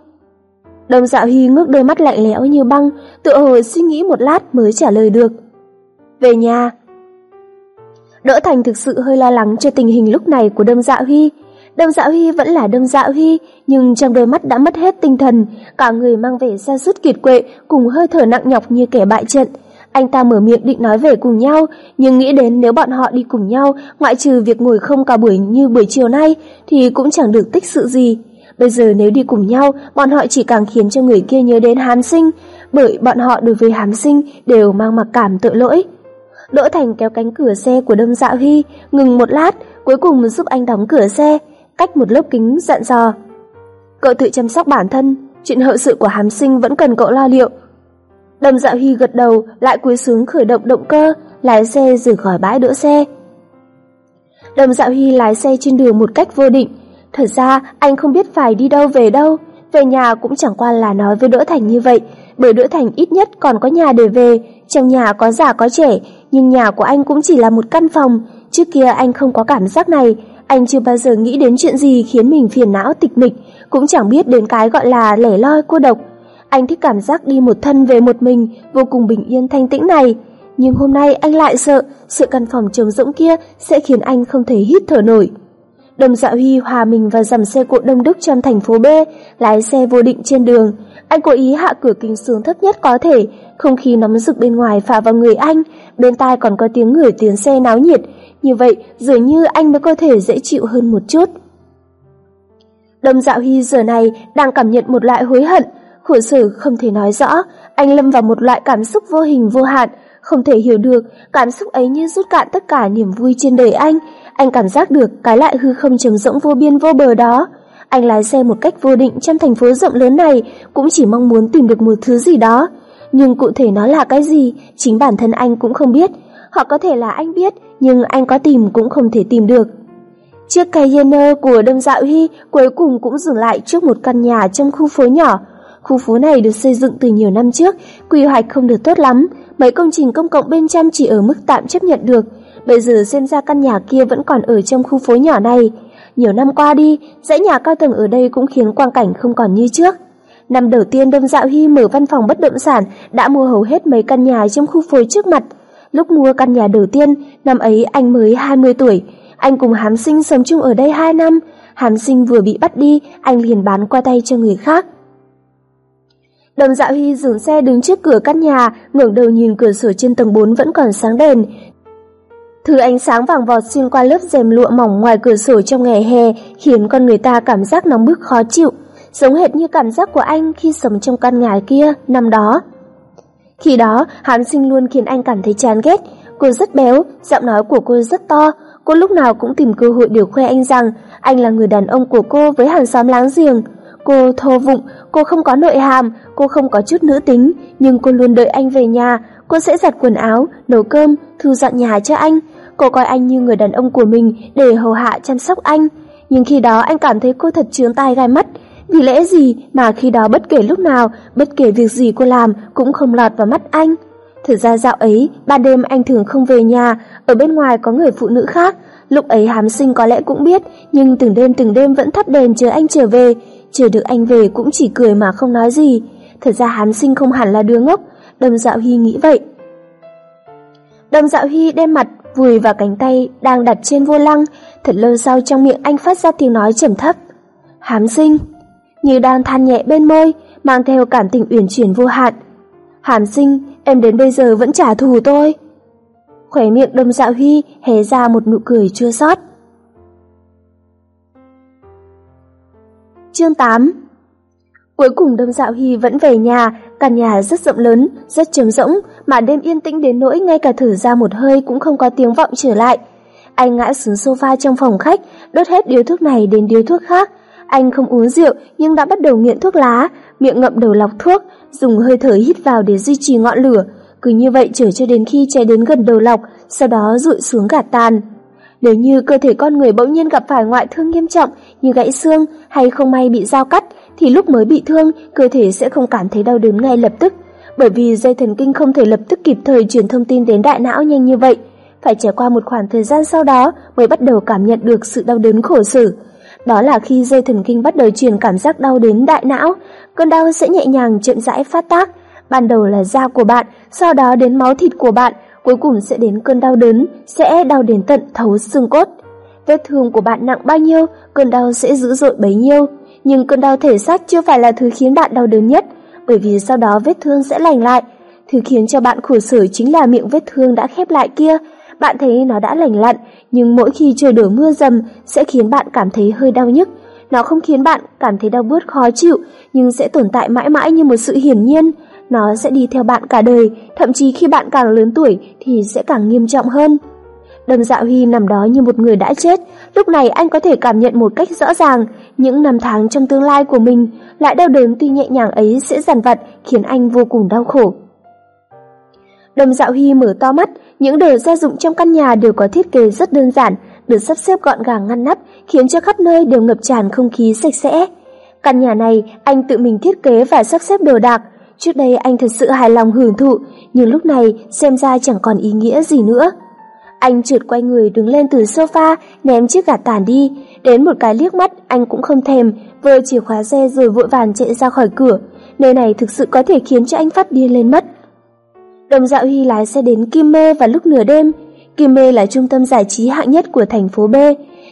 Đâm Dạo Huy ngước đôi mắt lạnh lẽo như băng, tựa hồ suy nghĩ một lát mới trả lời được. Về nhà, Đỗ Thành thực sự hơi lo lắng cho tình hình lúc này của Đâm Dạ Huy đông Dạ Huy vẫn là đông Dạ Huy, nhưng trong đôi mắt đã mất hết tinh thần, cả người mang vẻ xa sút kiệt quệ cùng hơi thở nặng nhọc như kẻ bại trận. Anh ta mở miệng định nói về cùng nhau, nhưng nghĩ đến nếu bọn họ đi cùng nhau, ngoại trừ việc ngồi không cả buổi như buổi chiều nay, thì cũng chẳng được tích sự gì. Bây giờ nếu đi cùng nhau, bọn họ chỉ càng khiến cho người kia nhớ đến Hán Sinh, bởi bọn họ đối với Hán Sinh đều mang mặc cảm tội lỗi. Đỗ Thành kéo cánh cửa xe của đông Dạ Huy, ngừng một lát, cuối cùng giúp anh đóng cửa xe, cách một lớp kính dặn dò. Cậu tự chăm sóc bản thân, chuyện hậu sự của hàm sinh vẫn cần cậu lo liệu. đầm Dạ Huy gật đầu, lại cúi xuống khởi động động cơ, lái xe rời khỏi bãi đỗ xe. đầm Dạ Huy lái xe trên đường một cách vô định, thật ra anh không biết phải đi đâu về đâu, về nhà cũng chẳng qua là nói với Đỗ Thành như vậy, bởi Đỗ Thành ít nhất còn có nhà để về, trong nhà có già có trẻ, nhưng nhà của anh cũng chỉ là một căn phòng, trước kia anh không có cảm giác này, anh chưa bao giờ nghĩ đến chuyện gì khiến mình phiền não tịch mịch, cũng chẳng biết đến cái gọi là lẻ loi cô độc. Anh thích cảm giác đi một thân về một mình, vô cùng bình yên thanh tĩnh này. Nhưng hôm nay anh lại sợ, sự căn phòng trống rỗng kia sẽ khiến anh không thể hít thở nổi. Đồng Dạ Huy hòa mình vào dòng xe cộ đông đúc trong thành phố B, lái xe vô định trên đường. Anh cố ý hạ cửa kính xuống thấp nhất có thể, không khí nóng rực bên ngoài phả vào người anh, bên tai còn có tiếng người tiến xe náo nhiệt, như vậy dường như anh mới có thể dễ chịu hơn một chút. Đồng Dạ Huy giờ này đang cảm nhận một loại hối hận, khổ sở không thể nói rõ, anh lâm vào một loại cảm xúc vô hình vô hạn, không thể hiểu được, cảm xúc ấy như rút cạn tất cả niềm vui trên đời anh, anh cảm giác được cái lại hư không trống rỗng vô biên vô bờ đó. Anh lái xe một cách vô định trong thành phố rộng lớn này cũng chỉ mong muốn tìm được một thứ gì đó. nhưng cụ thể nó là cái gì, chính bản thân anh cũng không biết. Hoặc có thể là anh biết, nhưng anh có tìm cũng không thể tìm được. Chiếc Cayenne của Đâm Dạo Hy cuối cùng cũng dừng lại trước một căn nhà trong khu phố nhỏ. Khu phố này được xây dựng từ nhiều năm trước, quy hoạch không được tốt lắm, mấy công trình công cộng bên trong chỉ ở mức tạm chấp nhận được. Bây giờ xem ra căn nhà kia vẫn còn ở trong khu phố nhỏ này. Nhiều năm qua đi, dãy nhà cao tầng ở đây cũng khiến quang cảnh không còn như trước. Năm đầu tiên Đông Dạo Hy mở văn phòng bất động sản đã mua hầu hết mấy căn nhà trong khu phố trước mặt. Lúc mua căn nhà đầu tiên, năm ấy anh mới 20 tuổi. Anh cùng Hám Sinh sống chung ở đây 2 năm. Hám Sinh vừa bị bắt đi, anh liền bán qua tay cho người khác. Đồng Dạo Hy dừng xe đứng trước cửa căn nhà, ngẩng đầu nhìn cửa sổ trên tầng 4 vẫn còn sáng đèn. Thứ ánh sáng vàng vọt xuyên qua lớp rèm lụa mỏng ngoài cửa sổ trong ngày hè khiến con người ta cảm giác nóng bức khó chịu, giống hệt như cảm giác của anh khi sống trong căn nhà kia năm đó. Khi đó, Hán Sinh luôn khiến anh cảm thấy chán ghét. Cô rất béo, giọng nói của cô rất to. Cô lúc nào cũng tìm cơ hội để khoe anh rằng anh là người đàn ông của cô với hàng xóm láng giềng. Cô thô vụng, cô không có nội hàm, cô không có chút nữ tính, nhưng cô luôn đợi anh về nhà. Cô sẽ giặt quần áo, nấu cơm, thu dọn nhà cho anh. Cô coi anh như người đàn ông của mình để hầu hạ chăm sóc anh. Nhưng khi đó anh cảm thấy cô thật trướng tai gai mắt, vì lẽ gì mà khi đó bất kể lúc nào, bất kể việc gì cô làm cũng không lọt vào mắt anh. Thực ra dạo ấy, ban đêm anh thường không về nhà, ở bên ngoài có người phụ nữ khác. Lúc ấy hám sinh có lẽ cũng biết, nhưng từng đêm từng đêm vẫn thắp đèn chờ anh trở về. Chờ được anh về cũng chỉ cười mà không nói gì. Thật ra hám sinh không hẳn là đứa ngốc, đâm dạo hy nghĩ vậy. đầm dạo hy đem mặt vùi vào cánh tay đang đặt trên vô lăng, thật lâu sau trong miệng anh phát ra tiếng nói trầm thấp. Hám sinh như đang than nhẹ bên môi, mang theo cảm tình uyển chuyển vô hạn. hàm sinh, em đến bây giờ vẫn trả thù tôi. Khỏe miệng đâm dạo huy hé ra một nụ cười chua xót. Chương 8 Cuối cùng Đâm Dạo huy vẫn về nhà, căn nhà rất rộng lớn, rất trống rỗng, mà đêm yên tĩnh đến nỗi ngay cả thở ra một hơi cũng không có tiếng vọng trở lại. Anh ngã xuống sofa trong phòng khách, đốt hết điếu thuốc này đến điếu thuốc khác, anh không uống rượu nhưng đã bắt đầu nghiện thuốc lá, miệng ngậm đầu lọc thuốc, dùng hơi thở hít vào để duy trì ngọn lửa. Cứ như vậy chở cho đến khi cháy đến gần đầu lọc, sau đó rụi xuống gạt tàn. Nếu như cơ thể con người bỗng nhiên gặp phải ngoại thương nghiêm trọng như gãy xương hay không may bị dao cắt, thì lúc mới bị thương, cơ thể sẽ không cảm thấy đau đớn ngay lập tức, bởi vì dây thần kinh không thể lập tức kịp thời truyền thông tin đến đại não nhanh như vậy. Phải trải qua một khoảng thời gian sau đó mới bắt đầu cảm nhận được sự đau đớn khổ sở. Đó là khi dây thần kinh bắt đầu truyền cảm giác đau đến đại não, cơn đau sẽ nhẹ nhàng chậm rãi phát tác. Ban đầu là da của bạn, sau đó đến máu thịt của bạn, cuối cùng sẽ đến cơn đau đớn, sẽ đau đến tận thấu xương cốt. Vết thương của bạn nặng bao nhiêu, cơn đau sẽ dữ dội bấy nhiêu. Nhưng cơn đau thể xác chưa phải là thứ khiến bạn đau đớn nhất, bởi vì sau đó vết thương sẽ lành lại. Thứ khiến cho bạn khổ sở chính là miệng vết thương đã khép lại kia, bạn thấy nó đã lành lặn, nhưng mỗi khi trời đổ mưa dầm sẽ khiến bạn cảm thấy hơi đau nhức. Nó không khiến bạn cảm thấy đau bứt khó chịu, nhưng sẽ tồn tại mãi mãi như một sự hiển nhiên. Nó sẽ đi theo bạn cả đời, thậm chí khi bạn càng lớn tuổi thì sẽ càng nghiêm trọng hơn. Đầm Dạo Hy nằm đó như một người đã chết, lúc này anh có thể cảm nhận một cách rõ ràng những năm tháng trong tương lai của mình, lại đau đớn tuy nhẹ nhàng ấy sẽ giàn vặt khiến anh vô cùng đau khổ. Đầm Dạo Hy mở to mắt, những đồ gia dụng trong căn nhà đều có thiết kế rất đơn giản, được sắp xếp gọn gàng ngăn nắp, khiến cho khắp nơi đều ngập tràn không khí sạch sẽ. Căn nhà này anh tự mình thiết kế và sắp xếp đồ đạc. Trước đây anh thật sự hài lòng hưởng thụ, nhưng lúc này xem ra chẳng còn ý nghĩa gì nữa. Anh trượt quay người đứng lên từ sofa, ném chiếc gạt tàn đi. Đến một cái liếc mắt anh cũng không thèm, Vừa chìa khóa xe rồi vội vàng chạy ra khỏi cửa. Nơi này thực sự có thể khiến cho anh phát điên lên mất. Đồng Dạo Hy lái xe đến Kim Mê vào lúc nửa đêm. Kim Mê là trung tâm giải trí hạng nhất của thành phố B.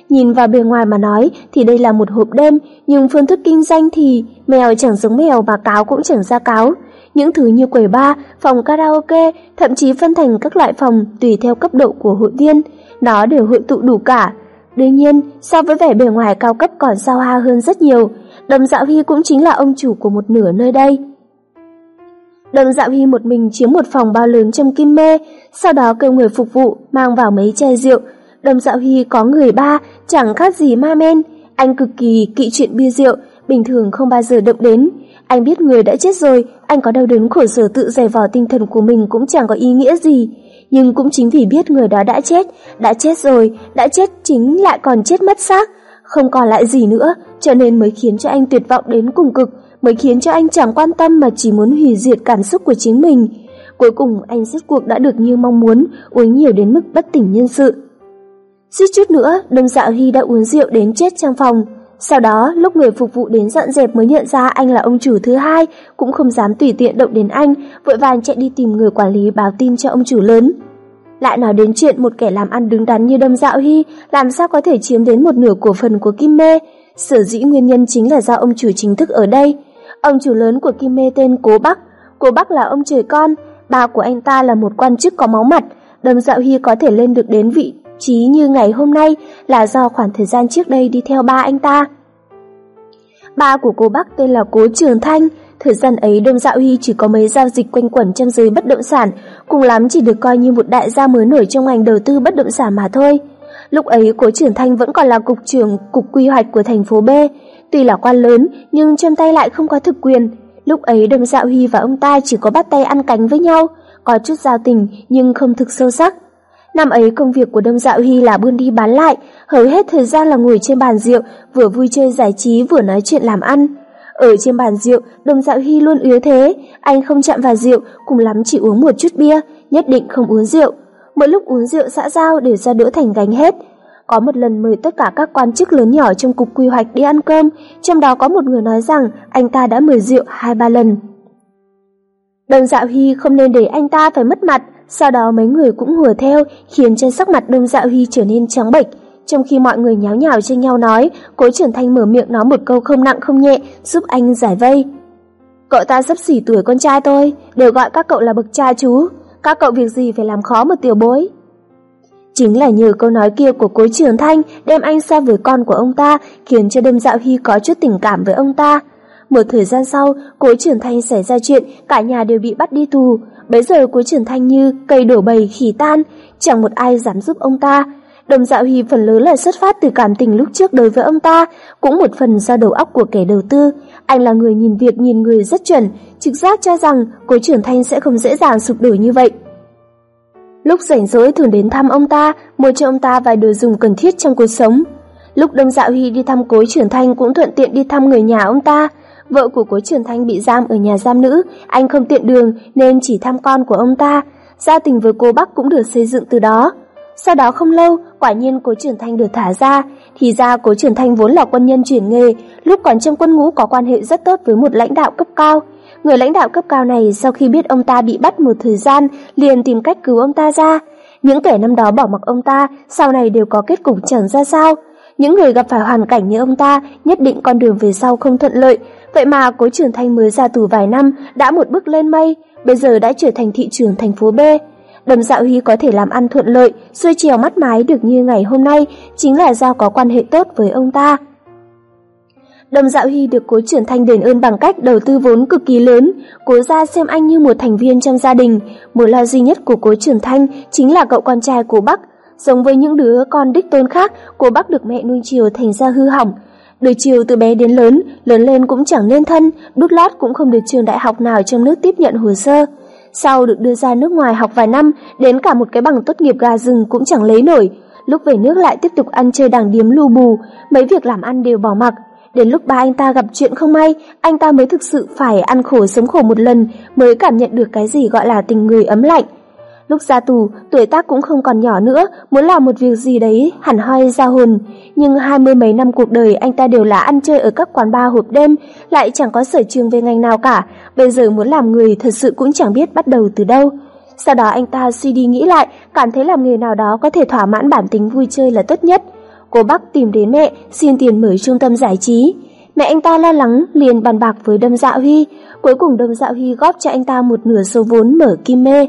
Nhìn vào bề ngoài mà nói thì đây là một hộp đêm, nhưng phương thức kinh doanh thì mèo chẳng giống mèo mà cáo cũng chẳng ra cáo. Những thứ như quầy bar, phòng karaoke, thậm chí phân thành các loại phòng tùy theo cấp độ của hội viên, nó đều hội tụ đủ cả. Đương nhiên, so với vẻ bề ngoài cao cấp còn sao ha hơn rất nhiều, Đầm Dạo Huy cũng chính là ông chủ của một nửa nơi đây. Đầm Dạo Huy một mình chiếm một phòng bao lớn trong kim mê, sau đó kêu người phục vụ mang vào mấy chai rượu. Đầm Dạo Huy có người ba, chẳng khác gì ma men. Anh cực kỳ kỵ chuyện bia rượu, bình thường không bao giờ động đến. Anh biết người đã chết rồi, anh có đau đớn khổ sở tự dày vò tinh thần của mình cũng chẳng có ý nghĩa gì. Nhưng cũng chính vì biết người đó đã chết, đã chết rồi, đã chết chính lại còn chết mất xác, không còn lại gì nữa, cho nên mới khiến cho anh tuyệt vọng đến cùng cực, mới khiến cho anh chẳng quan tâm mà chỉ muốn hủy diệt cảm xúc của chính mình. Cuối cùng anh rốt cuộc đã được như mong muốn, uống nhiều đến mức bất tỉnh nhân sự. Suýt chút nữa, Đông Dạo Hy đã uống rượu đến chết trong phòng. Sau đó, lúc người phục vụ đến dọn dẹp mới nhận ra anh là ông chủ thứ hai, cũng không dám tùy tiện động đến anh, vội vàng chạy đi tìm người quản lý báo tin cho ông chủ lớn. Lại nói đến chuyện một kẻ làm ăn đứng đắn như Đâm Dạo Hy, làm sao có thể chiếm đến một nửa cổ phần của Kim Mê, sở dĩ nguyên nhân chính là do ông chủ chính thức ở đây. Ông chủ lớn của Kim Mê tên Cố Bắc, Cố Bắc là ông trời con, ba của anh ta là một quan chức có máu mặt, Đâm Dạo Hy có thể lên được đến vị chí như ngày hôm nay là do khoảng thời gian trước đây đi theo ba anh ta. Ba của cô Bắc tên là Cố Trường Thanh, thời gian ấy Đông Dạo Huy chỉ có mấy giao dịch quanh quẩn trong giới bất động sản, cùng lắm chỉ được coi như một đại gia mới nổi trong ngành đầu tư bất động sản mà thôi. Lúc ấy Cố Trường Thanh vẫn còn là cục trưởng cục quy hoạch của thành phố B, tuy là quan lớn nhưng trong tay lại không có thực quyền. Lúc ấy Đông Dạo Huy và ông ta chỉ có bắt tay ăn cánh với nhau, có chút giao tình nhưng không thực sâu sắc. Năm ấy công việc của Đông Dạo Hy là buôn đi bán lại, hầu hết thời gian là ngồi trên bàn rượu, vừa vui chơi giải trí vừa nói chuyện làm ăn. Ở trên bàn rượu, Đông Dạo Hy luôn yếu thế, anh không chạm vào rượu, cùng lắm chỉ uống một chút bia, nhất định không uống rượu. Mỗi lúc uống rượu xã giao để ra đỡ thành gánh hết. Có một lần mời tất cả các quan chức lớn nhỏ trong cục quy hoạch đi ăn cơm, trong đó có một người nói rằng anh ta đã mời rượu hai ba lần. Đông Dạo Hy không nên để anh ta phải mất mặt, sau đó mấy người cũng hùa theo, khiến cho sắc mặt Đông dạ Huy trở nên trắng bệch. Trong khi mọi người nháo nhào trên nhau nói, Cố Trưởng Thanh mở miệng nói một câu không nặng không nhẹ, giúp anh giải vây. Cậu ta sắp xỉ tuổi con trai tôi, đều gọi các cậu là bậc cha chú, các cậu việc gì phải làm khó một tiểu bối. Chính là nhờ câu nói kia của Cố Trường Thanh đem anh so với con của ông ta, khiến cho Đâm Dạo Hy có chút tình cảm với ông ta. Một thời gian sau, Cố trưởng Thanh xảy ra chuyện, cả nhà đều bị bắt đi tù. Bấy giờ Cố trưởng Thanh như cây đổ bầy khỉ tan, chẳng một ai dám giúp ông ta. Đồng dạo huy phần lớn là xuất phát từ cảm tình lúc trước đối với ông ta, cũng một phần do đầu óc của kẻ đầu tư. Anh là người nhìn việc nhìn người rất chuẩn, trực giác cho rằng Cố trưởng Thanh sẽ không dễ dàng sụp đổ như vậy. Lúc rảnh rỗi thường đến thăm ông ta, mua cho ông ta vài đồ dùng cần thiết trong cuộc sống. Lúc Đông Dạo huy đi thăm Cố trưởng Thanh cũng thuận tiện đi thăm người nhà ông ta. Vợ của Cố Trường Thanh bị giam ở nhà giam nữ, anh không tiện đường nên chỉ thăm con của ông ta. Gia tình với cô Bắc cũng được xây dựng từ đó. Sau đó không lâu, quả nhiên Cố Trường Thanh được thả ra. Thì ra Cố Trường Thanh vốn là quân nhân chuyển nghề, lúc còn trong quân ngũ có quan hệ rất tốt với một lãnh đạo cấp cao. Người lãnh đạo cấp cao này sau khi biết ông ta bị bắt một thời gian, liền tìm cách cứu ông ta ra. Những kẻ năm đó bỏ mặc ông ta, sau này đều có kết cục chẳng ra sao. Những người gặp phải hoàn cảnh như ông ta nhất định con đường về sau không thuận lợi, vậy mà Cố Trường Thanh mới ra tù vài năm đã một bước lên mây, bây giờ đã trở thành thị trưởng thành phố B. Đầm Dạo Huy có thể làm ăn thuận lợi, xuôi chiều mắt mái được như ngày hôm nay chính là do có quan hệ tốt với ông ta. Đầm Dạo Hy được Cố Trường Thanh đền ơn bằng cách đầu tư vốn cực kỳ lớn, cố ra xem anh như một thành viên trong gia đình. Mối lo duy nhất của Cố Trường Thanh chính là cậu con trai của Bắc, Giống với những đứa con đích tôn khác, cô bác được mẹ nuôi chiều thành ra hư hỏng. Đời chiều từ bé đến lớn, lớn lên cũng chẳng nên thân, đút lót cũng không được trường đại học nào trong nước tiếp nhận hồ sơ. Sau được đưa ra nước ngoài học vài năm, đến cả một cái bằng tốt nghiệp gà rừng cũng chẳng lấy nổi. Lúc về nước lại tiếp tục ăn chơi đàng điếm lù bù, mấy việc làm ăn đều bỏ mặc. Đến lúc ba anh ta gặp chuyện không may, anh ta mới thực sự phải ăn khổ sống khổ một lần, mới cảm nhận được cái gì gọi là tình người ấm lạnh. Lúc ra tù, tuổi tác cũng không còn nhỏ nữa, muốn làm một việc gì đấy hẳn hoi ra hồn. Nhưng hai mươi mấy năm cuộc đời anh ta đều là ăn chơi ở các quán bar hộp đêm, lại chẳng có sở trường về ngành nào cả. Bây giờ muốn làm người thật sự cũng chẳng biết bắt đầu từ đâu. Sau đó anh ta suy đi nghĩ lại, cảm thấy làm nghề nào đó có thể thỏa mãn bản tính vui chơi là tốt nhất. Cô Bắc tìm đến mẹ, xin tiền mở trung tâm giải trí. Mẹ anh ta lo lắng, liền bàn bạc với Đâm dạ Huy. Cuối cùng Đâm dạ Huy góp cho anh ta một nửa số vốn mở kim mê.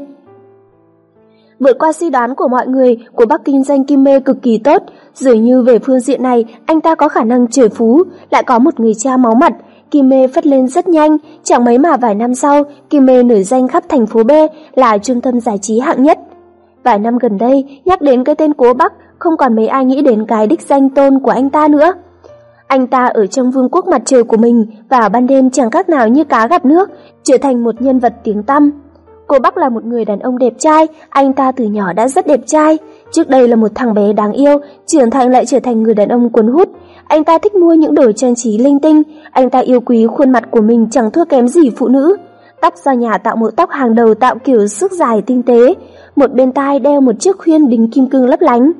Vượt qua suy đoán của mọi người, của Bắc Kinh danh Kim Mê cực kỳ tốt, dường như về phương diện này, anh ta có khả năng trời phú, lại có một người cha máu mặt. Kim Mê phất lên rất nhanh, chẳng mấy mà vài năm sau, Kim Mê nổi danh khắp thành phố B là trung tâm giải trí hạng nhất. Vài năm gần đây, nhắc đến cái tên Cố Bắc, không còn mấy ai nghĩ đến cái đích danh tôn của anh ta nữa. Anh ta ở trong vương quốc mặt trời của mình vào ban đêm chẳng khác nào như cá gặp nước, trở thành một nhân vật tiếng tăm. Cô Bắc là một người đàn ông đẹp trai, anh ta từ nhỏ đã rất đẹp trai. Trước đây là một thằng bé đáng yêu, trưởng thành lại trở thành người đàn ông cuốn hút. Anh ta thích mua những đồ trang trí linh tinh, anh ta yêu quý khuôn mặt của mình chẳng thua kém gì phụ nữ. Tóc do nhà tạo mẫu tóc hàng đầu tạo kiểu sức dài tinh tế, một bên tai đeo một chiếc khuyên đính kim cương lấp lánh.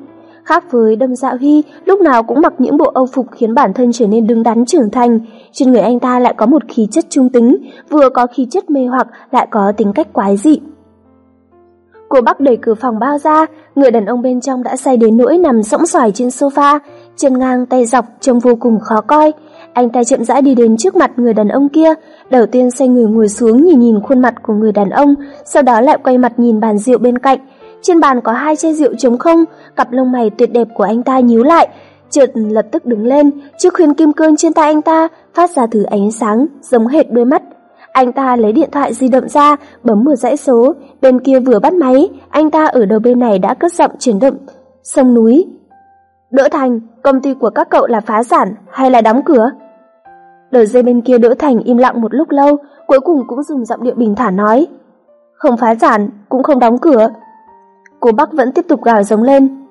Khác với Đâm dạ huy lúc nào cũng mặc những bộ âu phục khiến bản thân trở nên đứng đắn trưởng thành, trên người anh ta lại có một khí chất trung tính, vừa có khí chất mê hoặc lại có tính cách quái dị. Cô Bắc đẩy cửa phòng bao ra, người đàn ông bên trong đã say đến nỗi nằm sõng xoài trên sofa, chân ngang tay dọc trông vô cùng khó coi. Anh ta chậm rãi đi đến trước mặt người đàn ông kia, đầu tiên xoay người ngồi xuống nhìn nhìn khuôn mặt của người đàn ông, sau đó lại quay mặt nhìn bàn rượu bên cạnh. Trên bàn có hai chai rượu trống không, cặp lông mày tuyệt đẹp của anh ta nhíu lại, chợt lập tức đứng lên, chiếc khuyên kim cương trên tay anh ta phát ra thứ ánh sáng giống hệt đôi mắt. Anh ta lấy điện thoại di động ra, bấm một dãy số, bên kia vừa bắt máy, anh ta ở đầu bên này đã cất giọng chuyển động. Sông núi. Đỗ Thành, công ty của các cậu là phá sản hay là đóng cửa? Đầu dây bên kia Đỗ Thành im lặng một lúc lâu, cuối cùng cũng dùng giọng điệu bình thản nói. Không phá sản, cũng không đóng cửa, Cô Bắc vẫn tiếp tục gào giống lên.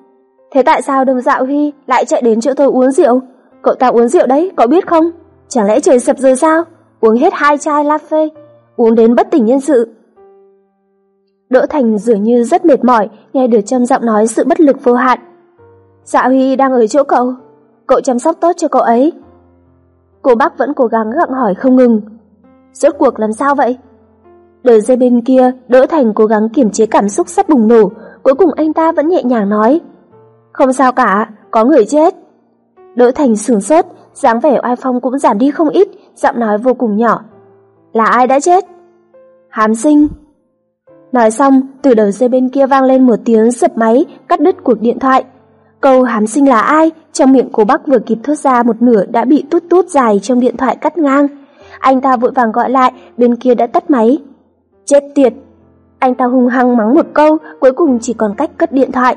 Thế tại sao Đồng Dạo Huy lại chạy đến chỗ tôi uống rượu? Cậu ta uống rượu đấy, cậu biết không? Chẳng lẽ trời sập rồi sao? Uống hết hai chai latte, uống đến bất tỉnh nhân sự. Đỗ Thành dường như rất mệt mỏi, nghe được trong giọng nói sự bất lực vô hạn. Dạ Huy đang ở chỗ cậu, cậu chăm sóc tốt cho cậu ấy. Cô bác vẫn cố gắng gặng hỏi không ngừng. Rốt cuộc làm sao vậy? Đời dây bên kia, Đỗ Thành cố gắng kiềm chế cảm xúc sắp bùng nổ, Cuối cùng anh ta vẫn nhẹ nhàng nói Không sao cả, có người chết. Đỗ Thành sửng sốt dáng vẻ oai phong cũng giảm đi không ít Giọng nói vô cùng nhỏ Là ai đã chết? Hám sinh. Nói xong, từ đầu dây bên kia vang lên một tiếng sập máy Cắt đứt cuộc điện thoại. Câu hám sinh là ai? Trong miệng cô Bắc vừa kịp thốt ra một nửa đã bị tút tút dài trong điện thoại cắt ngang. Anh ta vội vàng gọi lại, bên kia đã tắt máy. Chết tiệt, anh ta hung hăng mắng một câu, cuối cùng chỉ còn cách cất điện thoại.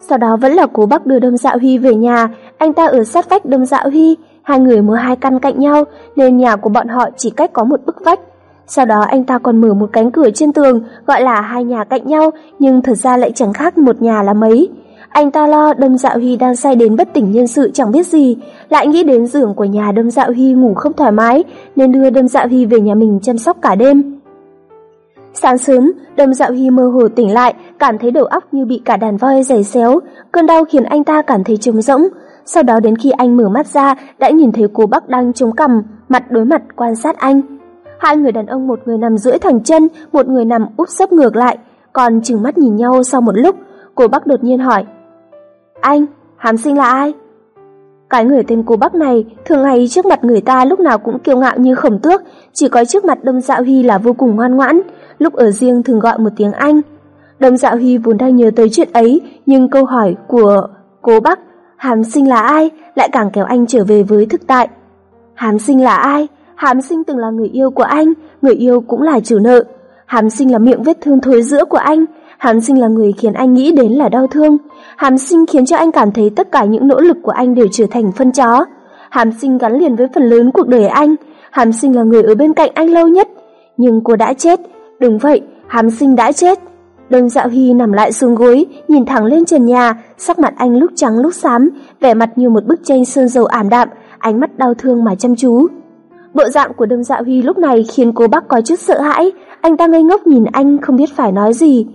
Sau đó vẫn là cố bác đưa Đâm dạ Huy về nhà, anh ta ở sát vách Đâm dạ Huy, hai người mua hai căn cạnh nhau nên nhà của bọn họ chỉ cách có một bức vách. Sau đó anh ta còn mở một cánh cửa trên tường gọi là hai nhà cạnh nhau nhưng thật ra lại chẳng khác một nhà là mấy. Anh ta lo Đâm dạ Huy đang say đến bất tỉnh nhân sự chẳng biết gì, lại nghĩ đến giường của nhà Đâm dạ Huy ngủ không thoải mái nên đưa Đâm dạ Huy về nhà mình chăm sóc cả đêm. Sáng sớm, đầm Dạo Hy mơ hồ tỉnh lại, cảm thấy đầu óc như bị cả đàn voi giày xéo, cơn đau khiến anh ta cảm thấy trống rỗng. Sau đó đến khi anh mở mắt ra, đã nhìn thấy cô Bắc đang chống cằm, mặt đối mặt quan sát anh. Hai người đàn ông một người nằm rưỡi thẳng chân, một người nằm úp sấp ngược lại, còn chừng mắt nhìn nhau sau một lúc, cô Bắc đột nhiên hỏi. Anh, hàm sinh là ai? Cái người tên cô Bắc này thường ngày trước mặt người ta lúc nào cũng kiêu ngạo như khổng tước, chỉ có trước mặt Đông Dạo Huy là vô cùng ngoan ngoãn, lúc ở riêng thường gọi một tiếng Anh. đồng Dạo Huy vốn đang nhớ tới chuyện ấy, nhưng câu hỏi của cô Bắc, Hàm Sinh là ai, lại càng kéo anh trở về với thực tại. Hàm Sinh là ai? Hàm Sinh từng là người yêu của anh, người yêu cũng là chủ nợ. Hàm Sinh là miệng vết thương thối giữa của anh, Hàm Sinh là người khiến anh nghĩ đến là đau thương. Hàm Sinh khiến cho anh cảm thấy tất cả những nỗ lực của anh đều trở thành phân chó. Hàm Sinh gắn liền với phần lớn cuộc đời anh. Hàm Sinh là người ở bên cạnh anh lâu nhất. Nhưng cô đã chết. Đúng vậy, Hàm Sinh đã chết. Đông Dạo Hy nằm lại xuống gối, nhìn thẳng lên trần nhà, sắc mặt anh lúc trắng lúc xám, vẻ mặt như một bức tranh sơn dầu ảm đạm, ánh mắt đau thương mà chăm chú. Bộ dạng của Đông Dạ Huy lúc này khiến cô bác có chút sợ hãi, anh ta ngây ngốc nhìn anh không biết phải nói gì.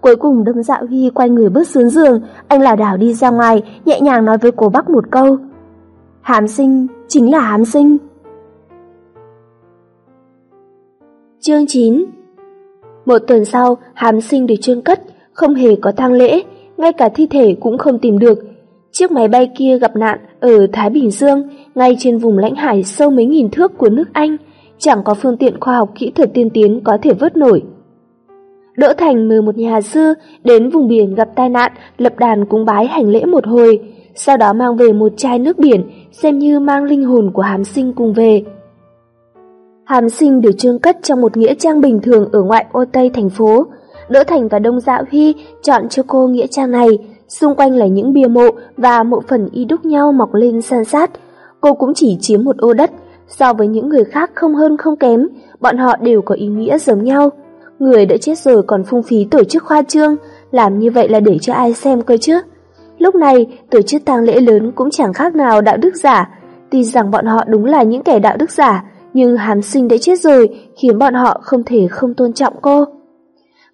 Cuối cùng Đông Dạ Huy quay người bước xuống giường, anh lảo đảo đi ra ngoài, nhẹ nhàng nói với cô bác một câu. Hám sinh, chính là hám sinh. Chương 9 một tuần sau, hàm sinh được trương cất, không hề có tang lễ, ngay cả thi thể cũng không tìm được. Chiếc máy bay kia gặp nạn ở Thái Bình Dương, ngay trên vùng lãnh hải sâu mấy nghìn thước của nước Anh, chẳng có phương tiện khoa học kỹ thuật tiên tiến có thể vớt nổi. Đỗ Thành mời một nhà sư đến vùng biển gặp tai nạn, lập đàn cúng bái hành lễ một hồi, sau đó mang về một chai nước biển, xem như mang linh hồn của hàm sinh cùng về. Hàm sinh được trương cất trong một nghĩa trang bình thường ở ngoại ô Tây thành phố. Đỗ Thành và Đông Dạ Huy chọn cho cô nghĩa trang này, xung quanh là những bia mộ và mộ phần y đúc nhau mọc lên san sát. cô cũng chỉ chiếm một ô đất, so với những người khác không hơn không kém, bọn họ đều có ý nghĩa giống nhau. Người đã chết rồi còn phung phí tổ chức khoa trương, làm như vậy là để cho ai xem cơ chứ. Lúc này, tổ chức tang lễ lớn cũng chẳng khác nào đạo đức giả. Tuy rằng bọn họ đúng là những kẻ đạo đức giả, nhưng hán sinh đã chết rồi khiến bọn họ không thể không tôn trọng cô.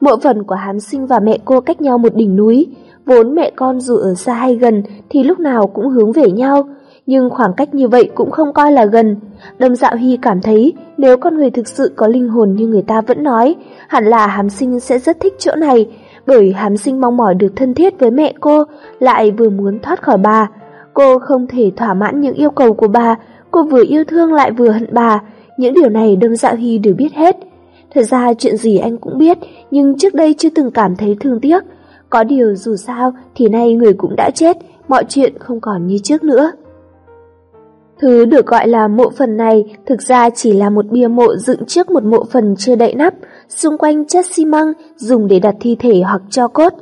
Mộ phần của hán sinh và mẹ cô cách nhau một đỉnh núi, vốn mẹ con dù ở xa hay gần thì lúc nào cũng hướng về nhau, nhưng khoảng cách như vậy cũng không coi là gần. Đâm Dạo Hy cảm thấy nếu con người thực sự có linh hồn như người ta vẫn nói, hẳn là hám sinh sẽ rất thích chỗ này, bởi hám sinh mong mỏi được thân thiết với mẹ cô, lại vừa muốn thoát khỏi bà. Cô không thể thỏa mãn những yêu cầu của bà, cô vừa yêu thương lại vừa hận bà, những điều này Đâm dạ Hy đều biết hết. Thật ra chuyện gì anh cũng biết, nhưng trước đây chưa từng cảm thấy thương tiếc. Có điều dù sao thì nay người cũng đã chết, mọi chuyện không còn như trước nữa. Thứ được gọi là mộ phần này thực ra chỉ là một bia mộ dựng trước một mộ phần chưa đậy nắp, xung quanh chất xi măng dùng để đặt thi thể hoặc cho cốt.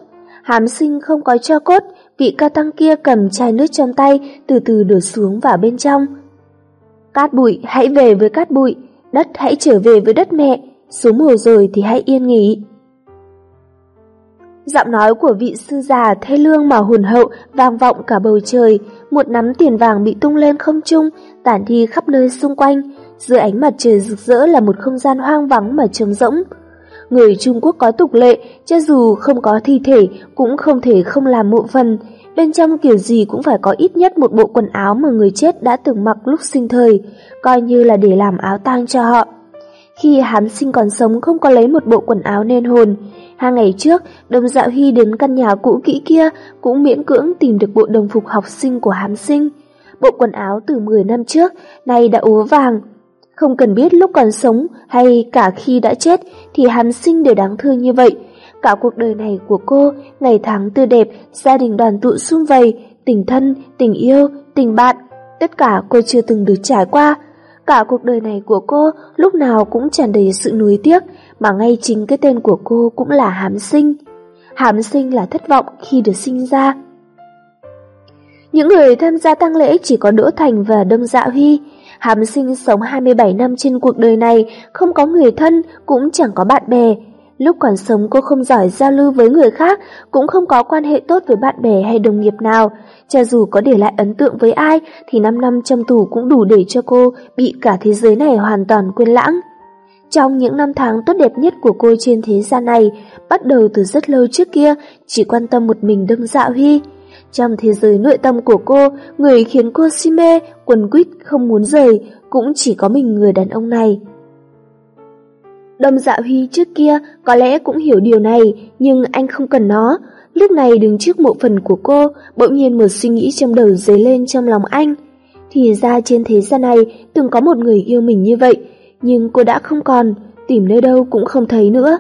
Hám sinh không có cho cốt, vị ca tăng kia cầm chai nước trong tay từ từ đổ xuống vào bên trong. Cát bụi hãy về với cát bụi, đất hãy trở về với đất mẹ, xuống mùa rồi thì hãy yên nghỉ. Giọng nói của vị sư già thê lương mà hồn hậu vang vọng cả bầu trời, một nắm tiền vàng bị tung lên không trung, tản đi khắp nơi xung quanh. Dưới ánh mặt trời rực rỡ là một không gian hoang vắng mà trống rỗng. Người Trung Quốc có tục lệ, cho dù không có thi thể cũng không thể không làm mộ phần. Bên trong kiểu gì cũng phải có ít nhất một bộ quần áo mà người chết đã từng mặc lúc sinh thời, coi như là để làm áo tang cho họ. Khi hám sinh còn sống không có lấy một bộ quần áo nên hồn, Hai ngày trước, đồng dạo hy đến căn nhà cũ kỹ kia cũng miễn cưỡng tìm được bộ đồng phục học sinh của hám sinh. Bộ quần áo từ 10 năm trước, nay đã ố vàng. Không cần biết lúc còn sống hay cả khi đã chết thì hám sinh đều đáng thương như vậy. Cả cuộc đời này của cô, ngày tháng tươi đẹp, gia đình đoàn tụ sum vầy, tình thân, tình yêu, tình bạn, tất cả cô chưa từng được trải qua. Cả cuộc đời này của cô lúc nào cũng tràn đầy sự nuối tiếc, mà ngay chính cái tên của cô cũng là hám sinh. Hám sinh là thất vọng khi được sinh ra. Những người tham gia tang lễ chỉ có Đỗ Thành và Đông Dạ Huy. Hám sinh sống 27 năm trên cuộc đời này, không có người thân, cũng chẳng có bạn bè. Lúc còn sống cô không giỏi giao lưu với người khác, cũng không có quan hệ tốt với bạn bè hay đồng nghiệp nào. Cho dù có để lại ấn tượng với ai, thì 5 năm trong tù cũng đủ để cho cô bị cả thế giới này hoàn toàn quên lãng. Trong những năm tháng tốt đẹp nhất của cô trên thế gian này, bắt đầu từ rất lâu trước kia, chỉ quan tâm một mình Đâm Dạ Huy. Trong thế giới nội tâm của cô, người khiến cô si mê, quần quýt không muốn rời, cũng chỉ có mình người đàn ông này. Đâm Dạ Huy trước kia có lẽ cũng hiểu điều này, nhưng anh không cần nó. Lúc này đứng trước mộ phần của cô, bỗng nhiên một suy nghĩ trong đầu dấy lên trong lòng anh. Thì ra trên thế gian này từng có một người yêu mình như vậy, nhưng cô đã không còn, tìm nơi đâu cũng không thấy nữa.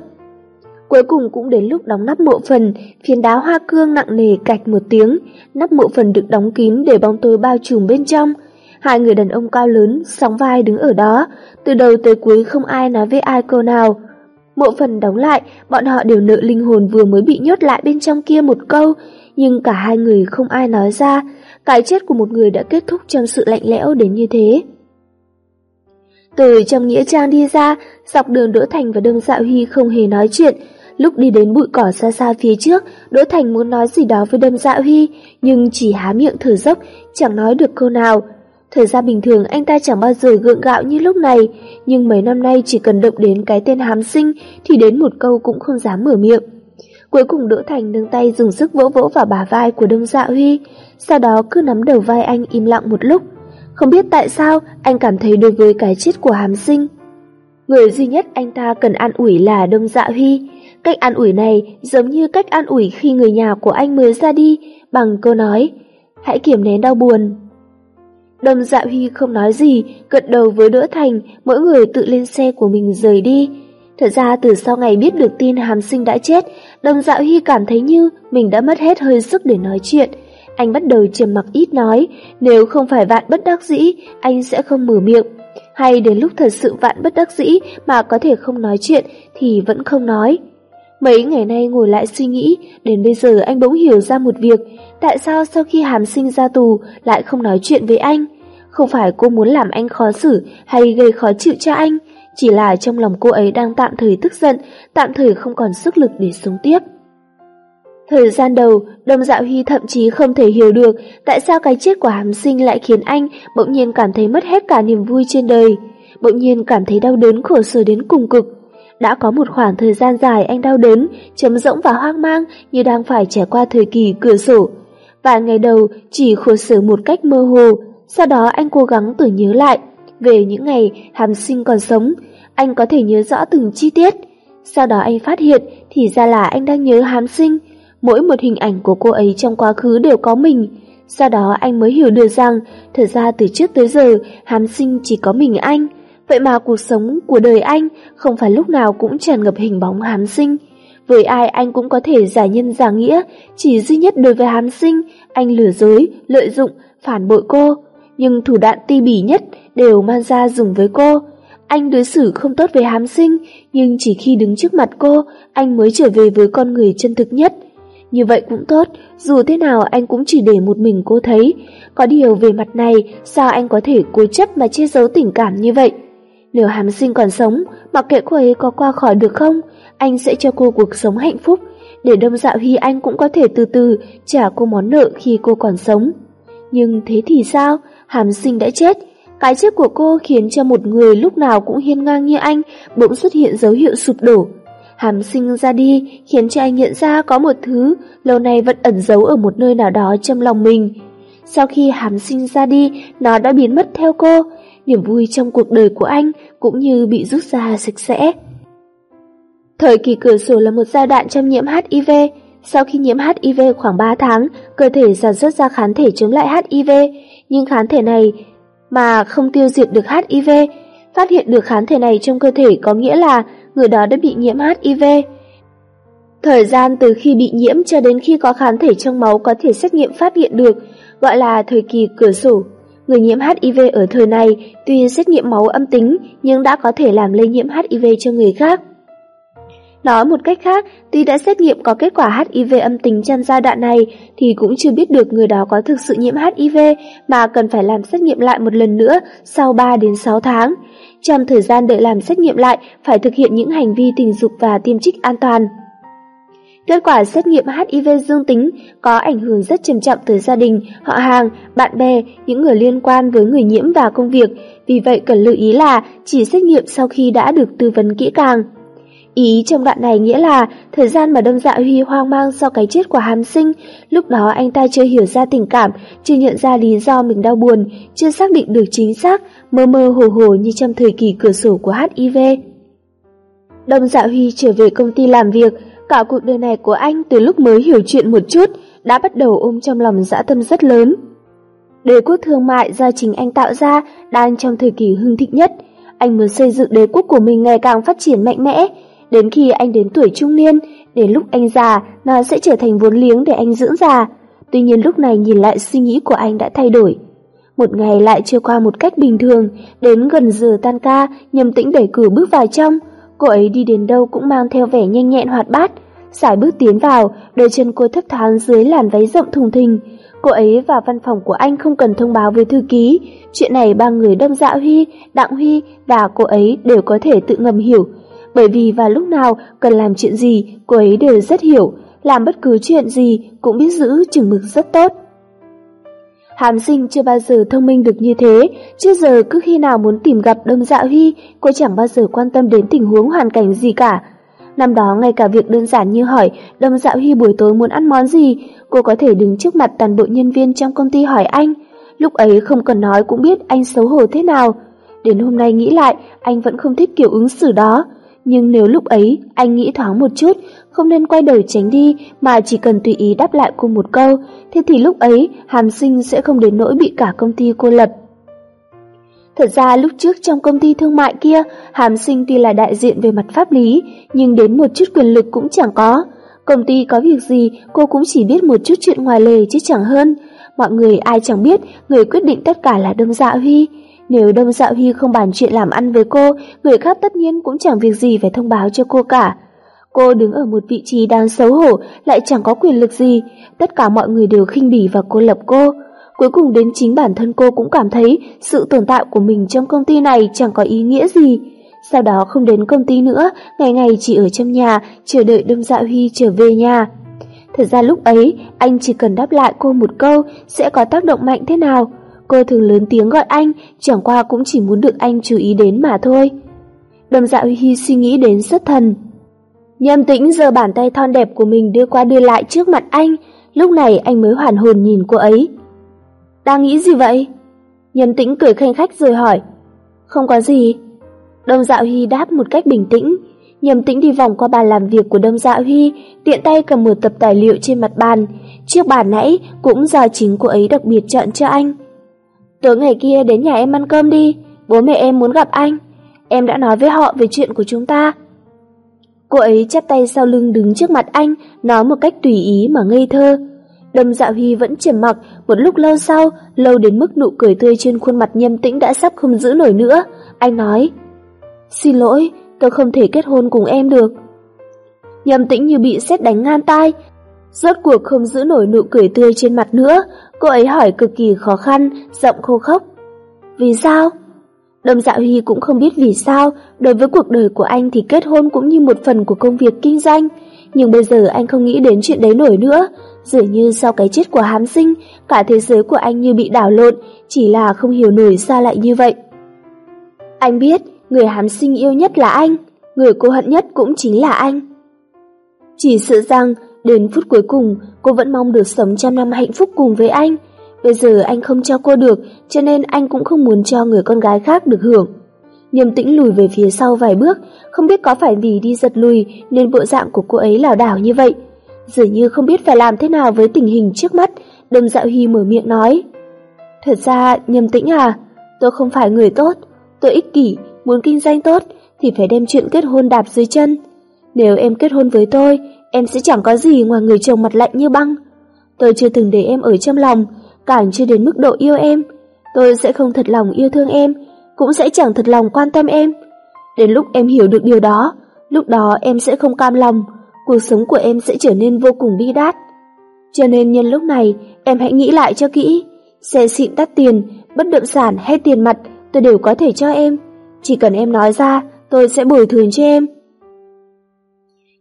Cuối cùng cũng đến lúc đóng nắp mộ phần, phiến đá hoa cương nặng nề cạch một tiếng, nắp mộ phần được đóng kín để bóng tối bao trùm bên trong. Hai người đàn ông cao lớn, sóng vai đứng ở đó, từ đầu tới cuối không ai nói với ai câu nào. Mộ phần đóng lại, bọn họ đều nợ linh hồn vừa mới bị nhốt lại bên trong kia một câu, nhưng cả hai người không ai nói ra, cái chết của một người đã kết thúc trong sự lạnh lẽo đến như thế. Từ trong nghĩa trang đi ra, dọc đường Đỗ Thành và Đông Dạ Huy không hề nói chuyện. Lúc đi đến bụi cỏ xa xa phía trước, Đỗ Thành muốn nói gì đó với Đông Dạ Huy, nhưng chỉ há miệng thở dốc, chẳng nói được câu nào. Thời gian bình thường anh ta chẳng bao giờ gượng gạo như lúc này, nhưng mấy năm nay chỉ cần động đến cái tên hám sinh thì đến một câu cũng không dám mở miệng. Cuối cùng Đỗ Thành nâng tay dùng sức vỗ vỗ vào bả vai của Đông Dạ Huy, sau đó cứ nắm đầu vai anh im lặng một lúc. Không biết tại sao anh cảm thấy đối với cái chết của hàm sinh. Người duy nhất anh ta cần an ủi là Đông Dạ Huy. Cách an ủi này giống như cách an ủi khi người nhà của anh mới ra đi bằng câu nói Hãy kiềm nén đau buồn đồng Dạ Huy không nói gì, gật đầu với Đỗ Thành, mỗi người tự lên xe của mình rời đi. Thật ra từ sau ngày biết được tin hàm sinh đã chết, đồng Dạ Huy cảm thấy như mình đã mất hết hơi sức để nói chuyện. Anh bắt đầu trầm mặc ít nói, nếu không phải vạn bất đắc dĩ, anh sẽ không mở miệng. Hay đến lúc thật sự vạn bất đắc dĩ mà có thể không nói chuyện thì vẫn không nói. Mấy ngày nay ngồi lại suy nghĩ, đến bây giờ anh bỗng hiểu ra một việc, tại sao sau khi hàm sinh ra tù lại không nói chuyện với anh. Không phải cô muốn làm anh khó xử hay gây khó chịu cho anh, chỉ là trong lòng cô ấy đang tạm thời tức giận, tạm thời không còn sức lực để sống tiếp. Thời gian đầu, Đông Dạo Hy thậm chí không thể hiểu được tại sao cái chết của hàm sinh lại khiến anh bỗng nhiên cảm thấy mất hết cả niềm vui trên đời, bỗng nhiên cảm thấy đau đớn khổ sở đến cùng cực. Đã có một khoảng thời gian dài anh đau đớn, chấm rỗng và hoang mang như đang phải trải qua thời kỳ cửa sổ. Vài ngày đầu chỉ khổ sở một cách mơ hồ, sau đó anh cố gắng tưởng nhớ lại về những ngày hàm sinh còn sống, anh có thể nhớ rõ từng chi tiết. Sau đó anh phát hiện thì ra là anh đang nhớ hàm sinh, mỗi một hình ảnh của cô ấy trong quá khứ đều có mình. Sau đó anh mới hiểu được rằng, thật ra từ trước tới giờ, hàm sinh chỉ có mình anh. Vậy mà cuộc sống của đời anh không phải lúc nào cũng tràn ngập hình bóng hán sinh. Với ai anh cũng có thể giải nhân giả nghĩa, chỉ duy nhất đối với hán sinh, anh lừa dối, lợi dụng, phản bội cô. Nhưng thủ đoạn ti bỉ nhất đều mang ra dùng với cô. Anh đối xử không tốt với hám sinh, nhưng chỉ khi đứng trước mặt cô, anh mới trở về với con người chân thực nhất. Như vậy cũng tốt, dù thế nào anh cũng chỉ để một mình cô thấy. Có điều về mặt này, sao anh có thể cố chấp mà che giấu tình cảm như vậy? Nếu hàm sinh còn sống, mặc kệ cô ấy có qua khỏi được không, anh sẽ cho cô cuộc sống hạnh phúc, để đông dạo hy anh cũng có thể từ từ trả cô món nợ khi cô còn sống. Nhưng thế thì sao? Hàm sinh đã chết. Cái chết của cô khiến cho một người lúc nào cũng hiên ngang như anh bỗng xuất hiện dấu hiệu sụp đổ. Hàm sinh ra đi khiến cho anh nhận ra có một thứ lâu nay vẫn ẩn giấu ở một nơi nào đó trong lòng mình. Sau khi hàm sinh ra đi, nó đã biến mất theo cô. Niềm vui trong cuộc đời của anh cũng như bị rút ra sạch sẽ. Thời kỳ cửa sổ là một giai đoạn trong nhiễm HIV. Sau khi nhiễm HIV khoảng 3 tháng, cơ thể sản xuất ra kháng thể chống lại HIV, nhưng kháng thể này mà không tiêu diệt được HIV. Phát hiện được kháng thể này trong cơ thể có nghĩa là người đó đã bị nhiễm HIV. Thời gian từ khi bị nhiễm cho đến khi có kháng thể trong máu có thể xét nghiệm phát hiện được, gọi là thời kỳ cửa sổ. Người nhiễm HIV ở thời này tuy xét nghiệm máu âm tính nhưng đã có thể làm lây nhiễm HIV cho người khác. Nói một cách khác, tuy đã xét nghiệm có kết quả HIV âm tính trong giai đoạn này thì cũng chưa biết được người đó có thực sự nhiễm HIV mà cần phải làm xét nghiệm lại một lần nữa sau 3 đến 6 tháng. Trong thời gian đợi làm xét nghiệm lại phải thực hiện những hành vi tình dục và tiêm trích an toàn. Kết quả xét nghiệm HIV dương tính có ảnh hưởng rất trầm trọng tới gia đình, họ hàng, bạn bè, những người liên quan với người nhiễm và công việc, vì vậy cần lưu ý là chỉ xét nghiệm sau khi đã được tư vấn kỹ càng. Ý trong đoạn này nghĩa là thời gian mà Đông Dạ Huy hoang mang sau cái chết của Hàm Sinh, lúc đó anh ta chưa hiểu ra tình cảm, chưa nhận ra lý do mình đau buồn, chưa xác định được chính xác, mơ mơ hồ hồ như trong thời kỳ cửa sổ của HIV. Đông Dạ Huy trở về công ty làm việc, cả cuộc đời này của anh từ lúc mới hiểu chuyện một chút đã bắt đầu ôm trong lòng dã tâm rất lớn. Đế quốc thương mại do chính anh tạo ra đang trong thời kỳ hưng thịnh nhất. Anh muốn xây dựng đế quốc của mình ngày càng phát triển mạnh mẽ, Đến khi anh đến tuổi trung niên, đến lúc anh già, nó sẽ trở thành vốn liếng để anh dưỡng già. Tuy nhiên lúc này nhìn lại suy nghĩ của anh đã thay đổi. Một ngày lại trôi qua một cách bình thường, đến gần giờ tan ca, nhầm tĩnh đẩy cửa bước vào trong. Cô ấy đi đến đâu cũng mang theo vẻ nhanh nhẹn hoạt bát. Sải bước tiến vào, đôi chân cô thấp thoáng dưới làn váy rộng thùng thình. Cô ấy vào văn phòng của anh không cần thông báo với thư ký. Chuyện này ba người Đông Dạ Huy, Đặng Huy và cô ấy đều có thể tự ngầm hiểu bởi vì vào lúc nào cần làm chuyện gì cô ấy đều rất hiểu, làm bất cứ chuyện gì cũng biết giữ chừng mực rất tốt. Hàm sinh chưa bao giờ thông minh được như thế, trước giờ cứ khi nào muốn tìm gặp Đông Dạ Huy, cô chẳng bao giờ quan tâm đến tình huống hoàn cảnh gì cả. Năm đó ngay cả việc đơn giản như hỏi Đông Dạ Huy buổi tối muốn ăn món gì, cô có thể đứng trước mặt toàn bộ nhân viên trong công ty hỏi anh. Lúc ấy không cần nói cũng biết anh xấu hổ thế nào. Đến hôm nay nghĩ lại, anh vẫn không thích kiểu ứng xử đó. Nhưng nếu lúc ấy anh nghĩ thoáng một chút, không nên quay đầu tránh đi mà chỉ cần tùy ý đáp lại cô một câu, thế thì lúc ấy Hàm Sinh sẽ không đến nỗi bị cả công ty cô lập. Thật ra lúc trước trong công ty thương mại kia, Hàm Sinh tuy là đại diện về mặt pháp lý, nhưng đến một chút quyền lực cũng chẳng có. Công ty có việc gì, cô cũng chỉ biết một chút chuyện ngoài lề chứ chẳng hơn. Mọi người ai chẳng biết, người quyết định tất cả là Đông Dạ Huy. Nếu Đông Dạ Huy không bàn chuyện làm ăn với cô, người khác tất nhiên cũng chẳng việc gì phải thông báo cho cô cả. Cô đứng ở một vị trí đáng xấu hổ, lại chẳng có quyền lực gì, tất cả mọi người đều khinh bỉ và cô lập cô. Cuối cùng đến chính bản thân cô cũng cảm thấy sự tồn tại của mình trong công ty này chẳng có ý nghĩa gì. Sau đó không đến công ty nữa, ngày ngày chỉ ở trong nhà, chờ đợi Đâm Dạ Huy trở về nhà. Thật ra lúc ấy, anh chỉ cần đáp lại cô một câu sẽ có tác động mạnh thế nào. Cô thường lớn tiếng gọi anh, chẳng qua cũng chỉ muốn được anh chú ý đến mà thôi. đầm Dạ Huy suy nghĩ đến rất thần. Nhâm tĩnh giơ bàn tay thon đẹp của mình đưa qua đưa lại trước mặt anh, lúc này anh mới hoàn hồn nhìn cô ấy. Đang nghĩ gì vậy? Nhâm tĩnh cười khanh khách rồi hỏi. Không có gì. Đông Dạo Huy đáp một cách bình tĩnh. Nhâm tĩnh đi vòng qua bàn làm việc của Đông Dạo Huy, tiện tay cầm một tập tài liệu trên mặt bàn. Chiếc bàn nãy cũng do chính cô ấy đặc biệt chọn cho anh. Tối ngày kia đến nhà em ăn cơm đi, bố mẹ em muốn gặp anh. Em đã nói với họ về chuyện của chúng ta. Cô ấy chắp tay sau lưng đứng trước mặt anh, nói một cách tùy ý mà ngây thơ. đầm Dạ Huy vẫn trầm mặc, một lúc lâu sau, lâu đến mức nụ cười tươi trên khuôn mặt nhâm tĩnh đã sắp không giữ nổi nữa. Anh nói, Xin lỗi, tôi không thể kết hôn cùng em được. Nhâm tĩnh như bị sét đánh ngang tai, rốt cuộc không giữ nổi nụ cười tươi trên mặt nữa, cô ấy hỏi cực kỳ khó khăn, giọng khô khốc. Vì sao? Đâm Dạ Huy cũng không biết vì sao, đối với cuộc đời của anh thì kết hôn cũng như một phần của công việc kinh doanh, nhưng bây giờ anh không nghĩ đến chuyện đấy nổi nữa, dường như sau cái chết của hám sinh, cả thế giới của anh như bị đảo lộn, chỉ là không hiểu nổi sao lại như vậy. Anh biết, người hám sinh yêu nhất là anh, người cô hận nhất cũng chính là anh. Chỉ sợ rằng, đến phút cuối cùng, cô vẫn mong được sống trăm năm hạnh phúc cùng với anh, Bây giờ anh không cho cô được, cho nên anh cũng không muốn cho người con gái khác được hưởng. Nhâm tĩnh lùi về phía sau vài bước, không biết có phải vì đi giật lùi nên bộ dạng của cô ấy lảo đảo như vậy. Dường như không biết phải làm thế nào với tình hình trước mắt, đâm dạo hy mở miệng nói. Thật ra, nhâm tĩnh à, tôi không phải người tốt, tôi ích kỷ, muốn kinh doanh tốt thì phải đem chuyện kết hôn đạp dưới chân. Nếu em kết hôn với tôi, em sẽ chẳng có gì ngoài người chồng mặt lạnh như băng. Tôi chưa từng để em ở trong lòng, Cản chưa đến mức độ yêu em. Tôi sẽ không thật lòng yêu thương em, cũng sẽ chẳng thật lòng quan tâm em. Đến lúc em hiểu được điều đó, lúc đó em sẽ không cam lòng, cuộc sống của em sẽ trở nên vô cùng bi đát. Cho nên nhân lúc này, em hãy nghĩ lại cho kỹ. Xe xịn đắt tiền, bất động sản hay tiền mặt, tôi đều có thể cho em. Chỉ cần em nói ra, tôi sẽ bồi thường cho em.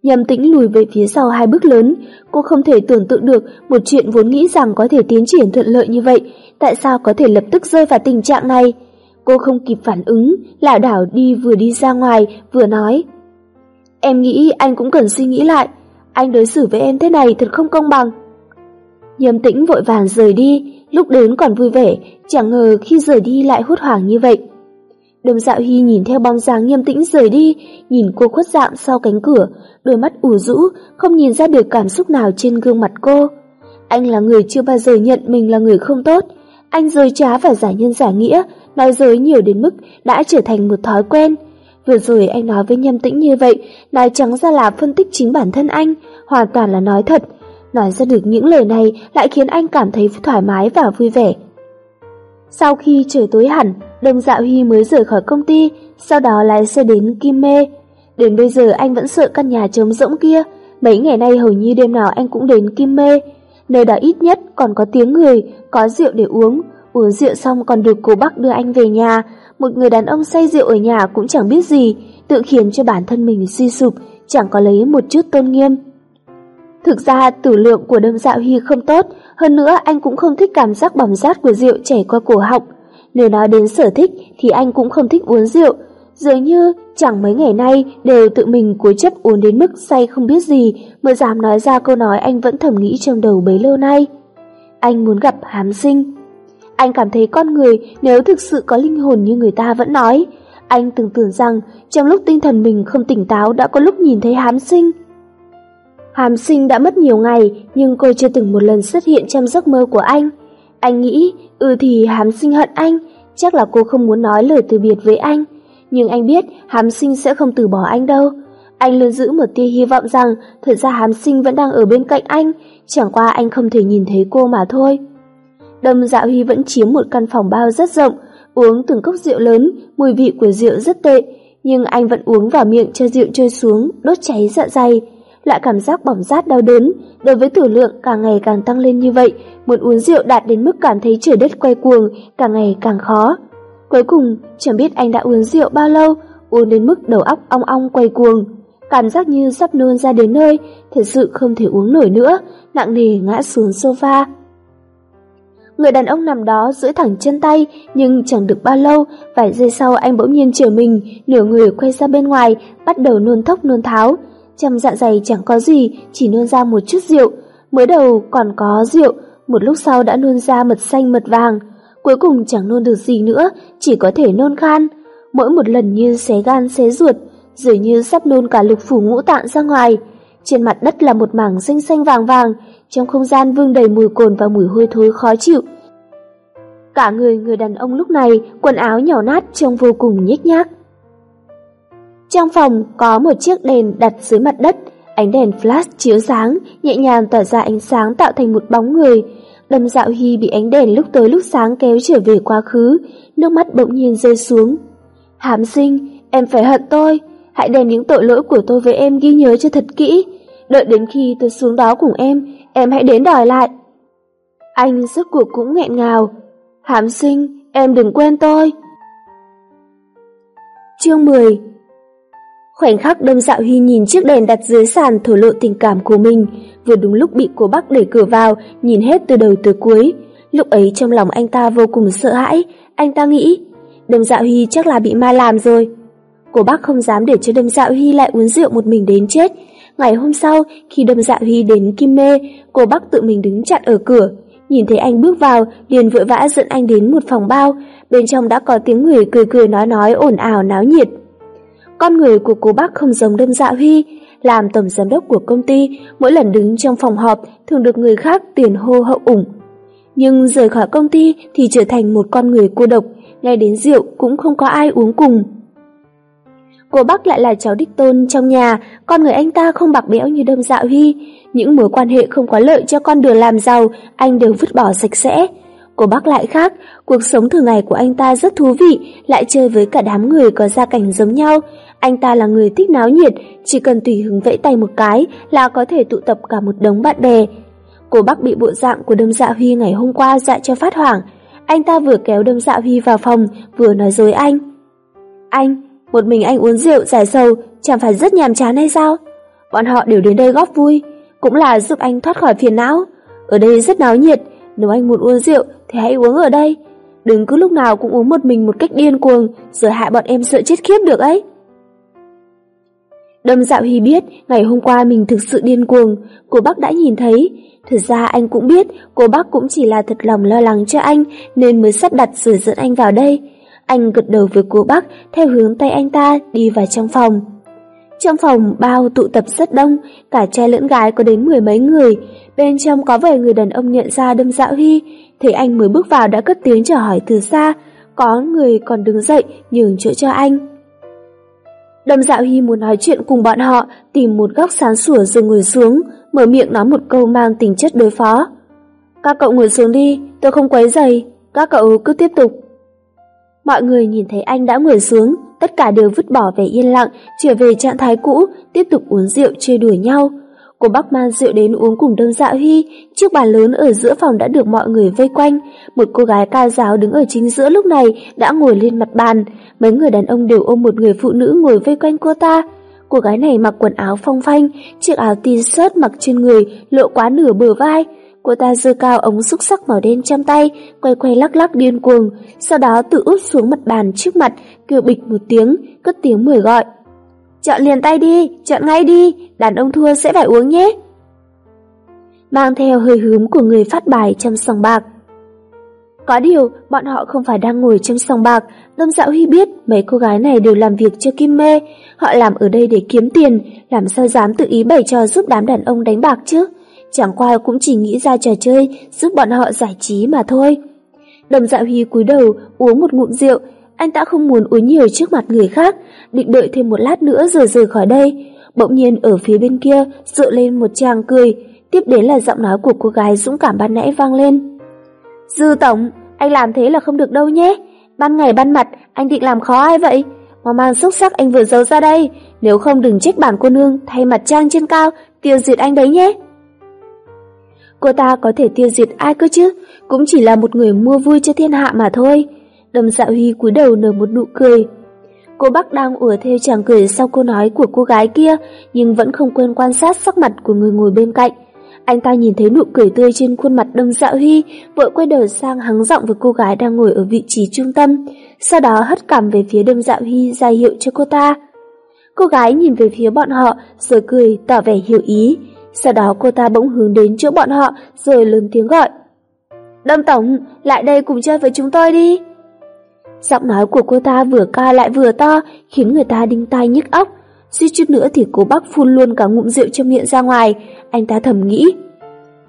Nhầm tĩnh lùi về phía sau hai bước lớn, cô không thể tưởng tượng được một chuyện vốn nghĩ rằng có thể tiến triển thuận lợi như vậy, tại sao có thể lập tức rơi vào tình trạng này. Cô không kịp phản ứng, lảo đảo đi vừa đi ra ngoài, vừa nói. Em nghĩ anh cũng cần suy nghĩ lại, anh đối xử với em thế này thật không công bằng. Nhầm tĩnh vội vàng rời đi, lúc đến còn vui vẻ, chẳng ngờ khi rời đi lại hốt hoảng như vậy. Đồng dạo hy nhìn theo bóng dáng nghiêm tĩnh rời đi, nhìn cô khuất dạng sau cánh cửa, đôi mắt ủ rũ, không nhìn ra được cảm xúc nào trên gương mặt cô. Anh là người chưa bao giờ nhận mình là người không tốt, anh dối trá và giả nhân giả nghĩa, nói dối nhiều đến mức đã trở thành một thói quen. Vừa rồi anh nói với nhâm tĩnh như vậy, nói trắng ra là phân tích chính bản thân anh, hoàn toàn là nói thật. Nói ra được những lời này lại khiến anh cảm thấy thoải mái và vui vẻ. Sau khi trời tối hẳn, đồng Dạ Huy mới rời khỏi công ty, sau đó lái xe đến Kim Mê. Đến bây giờ anh vẫn sợ căn nhà trống rỗng kia, mấy ngày nay hầu như đêm nào anh cũng đến Kim Mê. Nơi đó ít nhất còn có tiếng người, có rượu để uống, uống rượu xong còn được cô bác đưa anh về nhà. Một người đàn ông say rượu ở nhà cũng chẳng biết gì, tự khiến cho bản thân mình suy sụp, chẳng có lấy một chút tôn nghiêm. Thực ra tử lượng của đâm dạo Huy không tốt, hơn nữa anh cũng không thích cảm giác bỏng rát của rượu chảy qua cổ họng. Nếu nói đến sở thích thì anh cũng không thích uống rượu, dường như chẳng mấy ngày nay đều tự mình cố chấp uống đến mức say không biết gì mới dám nói ra câu nói anh vẫn thầm nghĩ trong đầu bấy lâu nay. Anh muốn gặp hám sinh. Anh cảm thấy con người nếu thực sự có linh hồn như người ta vẫn nói, anh từng tưởng rằng trong lúc tinh thần mình không tỉnh táo đã có lúc nhìn thấy hám sinh. Hàm sinh đã mất nhiều ngày, nhưng cô chưa từng một lần xuất hiện trong giấc mơ của anh. Anh nghĩ, ừ thì hàm sinh hận anh, chắc là cô không muốn nói lời từ biệt với anh. Nhưng anh biết hàm sinh sẽ không từ bỏ anh đâu. Anh luôn giữ một tia hy vọng rằng thật ra hàm sinh vẫn đang ở bên cạnh anh, chẳng qua anh không thể nhìn thấy cô mà thôi. Đâm dạo hy vẫn chiếm một căn phòng bao rất rộng, uống từng cốc rượu lớn, mùi vị của rượu rất tệ, nhưng anh vẫn uống vào miệng cho rượu trôi xuống, đốt cháy dạ dày loại cảm giác bỏng rát đau đớn đối với tử lượng càng ngày càng tăng lên như vậy, muốn uống rượu đạt đến mức cảm thấy trời đất quay cuồng, càng ngày càng khó. Cuối cùng, chẳng biết anh đã uống rượu bao lâu, uống đến mức đầu óc ong ong quay cuồng. Cảm giác như sắp nôn ra đến nơi, thật sự không thể uống nổi nữa, nặng nề ngã xuống sofa. Người đàn ông nằm đó giữ thẳng chân tay, nhưng chẳng được bao lâu, vài giây sau anh bỗng nhiên trở mình, nửa người quay ra bên ngoài, bắt đầu nôn thốc nôn tháo. Trong dạ dày chẳng có gì, chỉ nôn ra một chút rượu. Mới đầu còn có rượu, một lúc sau đã nôn ra mật xanh mật vàng. Cuối cùng chẳng nôn được gì nữa, chỉ có thể nôn khan. Mỗi một lần như xé gan xé ruột, dường như sắp nôn cả lục phủ ngũ tạng ra ngoài. Trên mặt đất là một mảng xanh xanh vàng vàng, trong không gian vương đầy mùi cồn và mùi hôi thối khó chịu. Cả người người đàn ông lúc này, quần áo nhỏ nát trông vô cùng nhếch nhác. Trong phòng có một chiếc đèn đặt dưới mặt đất, ánh đèn flash chiếu sáng, nhẹ nhàng tỏa ra ánh sáng tạo thành một bóng người. Lâm dạo hy bị ánh đèn lúc tới lúc sáng kéo trở về quá khứ, nước mắt bỗng nhiên rơi xuống. Hàm sinh, em phải hận tôi, hãy đem những tội lỗi của tôi với em ghi nhớ cho thật kỹ. Đợi đến khi tôi xuống đó cùng em, em hãy đến đòi lại. Anh rốt cuộc cũng nghẹn ngào. Hàm sinh, em đừng quên tôi. Chương 10 Khoảnh khắc đâm dạo Huy nhìn chiếc đèn đặt dưới sàn thổ lộ tình cảm của mình, vừa đúng lúc bị cô bác đẩy cửa vào, nhìn hết từ đầu tới cuối. Lúc ấy trong lòng anh ta vô cùng sợ hãi, anh ta nghĩ, đâm dạo Huy chắc là bị ma làm rồi. Cô bác không dám để cho đâm dạo Huy lại uống rượu một mình đến chết. Ngày hôm sau, khi đâm dạo Huy đến Kim Mê, cô bác tự mình đứng chặn ở cửa. Nhìn thấy anh bước vào, liền vội vã dẫn anh đến một phòng bao, bên trong đã có tiếng người cười cười nói nói ồn ào náo nhiệt. Con người của cô bác không giống Đâm Dạ Huy, làm tổng giám đốc của công ty, mỗi lần đứng trong phòng họp thường được người khác tiền hô hậu ủng. Nhưng rời khỏi công ty thì trở thành một con người cô độc, ngay đến rượu cũng không có ai uống cùng. Cô bác lại là cháu đích tôn trong nhà, con người anh ta không bạc bẽo như Đâm Dạ Huy. Những mối quan hệ không có lợi cho con đường làm giàu, anh đều vứt bỏ sạch sẽ. Cô bác lại khác, cuộc sống thường ngày của anh ta rất thú vị, lại chơi với cả đám người có gia cảnh giống nhau. Anh ta là người thích náo nhiệt, chỉ cần tùy hứng vẫy tay một cái là có thể tụ tập cả một đống bạn bè. Cô bác bị bộ dạng của Đâm Dạ Huy ngày hôm qua dạy cho phát hoảng. Anh ta vừa kéo Đâm Dạ Huy vào phòng, vừa nói dối anh. Anh, một mình anh uống rượu giải sầu, chẳng phải rất nhàm chán hay sao? Bọn họ đều đến đây góp vui, cũng là giúp anh thoát khỏi phiền não. Ở đây rất náo nhiệt, nếu anh muốn uống rượu thì hãy uống ở đây. Đừng cứ lúc nào cũng uống một mình một cách điên cuồng, rồi hại bọn em sợ chết khiếp được ấy. Đâm dạo hy biết ngày hôm qua mình thực sự điên cuồng, cô bác đã nhìn thấy. Thật ra anh cũng biết cô bác cũng chỉ là thật lòng lo lắng cho anh nên mới sắp đặt rồi dẫn anh vào đây. Anh gật đầu với cô bác theo hướng tay anh ta đi vào trong phòng. Trong phòng bao tụ tập rất đông, cả trai lẫn gái có đến mười mấy người. Bên trong có vài người đàn ông nhận ra đâm dạo hy, thấy anh mới bước vào đã cất tiếng chào hỏi từ xa. Có người còn đứng dậy nhường chỗ cho anh. Đầm dạo hy muốn nói chuyện cùng bọn họ, tìm một góc sáng sủa rồi ngồi xuống, mở miệng nói một câu mang tính chất đối phó. Các cậu ngồi xuống đi, tôi không quấy giày, các cậu cứ tiếp tục. Mọi người nhìn thấy anh đã ngồi xuống, tất cả đều vứt bỏ vẻ yên lặng, trở về trạng thái cũ, tiếp tục uống rượu chơi đùa nhau. Cô bác mang rượu đến uống cùng Đông Dạ Huy, chiếc bàn lớn ở giữa phòng đã được mọi người vây quanh. Một cô gái ca giáo đứng ở chính giữa lúc này đã ngồi lên mặt bàn, mấy người đàn ông đều ôm một người phụ nữ ngồi vây quanh cô ta. Cô gái này mặc quần áo phong phanh, chiếc áo t-shirt mặc trên người lộ quá nửa bờ vai, Cô ta giơ cao ống xúc sắc màu đen trong tay, quay quay lắc lắc điên cuồng, sau đó tự út xuống mặt bàn trước mặt, kêu bịch một tiếng, cất tiếng mời gọi. Chọn liền tay đi, chọn ngay đi, đàn ông thua sẽ phải uống nhé. Mang theo hơi hướng của người phát bài trong sòng bạc. Có điều, bọn họ không phải đang ngồi trong sòng bạc, Lâm Dạo Huy biết mấy cô gái này đều làm việc cho Kim Mê, họ làm ở đây để kiếm tiền, làm sao dám tự ý bày trò giúp đám đàn ông đánh bạc chứ chẳng qua cũng chỉ nghĩ ra trò chơi giúp bọn họ giải trí mà thôi. Đồng dạo huy cúi đầu uống một ngụm rượu, anh ta không muốn uống nhiều trước mặt người khác, định đợi thêm một lát nữa rồi rời khỏi đây. Bỗng nhiên ở phía bên kia dựa lên một chàng cười, tiếp đến là giọng nói của cô gái dũng cảm ban nãy vang lên. Dư tổng, anh làm thế là không được đâu nhé. Ban ngày ban mặt, anh định làm khó ai vậy? mà mang xúc sắc anh vừa giấu ra đây, nếu không đừng trách bản cô nương thay mặt trang trên cao, tiêu diệt anh đấy nhé. Cô ta có thể tiêu diệt ai cơ chứ, cũng chỉ là một người mua vui cho thiên hạ mà thôi. Đầm Dạo Huy cúi đầu nở một nụ cười. Cô Bắc đang ủa theo chàng cười sau câu nói của cô gái kia, nhưng vẫn không quên quan sát sắc mặt của người ngồi bên cạnh. Anh ta nhìn thấy nụ cười tươi trên khuôn mặt Đâm dạ Huy, vội quay đầu sang hắng giọng với cô gái đang ngồi ở vị trí trung tâm, sau đó hất cằm về phía Đâm dạ Huy ra hiệu cho cô ta. Cô gái nhìn về phía bọn họ, rồi cười tỏ vẻ hiểu ý. Sau đó cô ta bỗng hướng đến chỗ bọn họ, rồi lớn tiếng gọi. Đâm Tổng, lại đây cùng chơi với chúng tôi đi. Giọng nói của cô ta vừa cao lại vừa to, khiến người ta đinh tai nhức óc. Suýt chút nữa thì cô bác phun luôn cả ngụm rượu trong miệng ra ngoài, anh ta thầm nghĩ.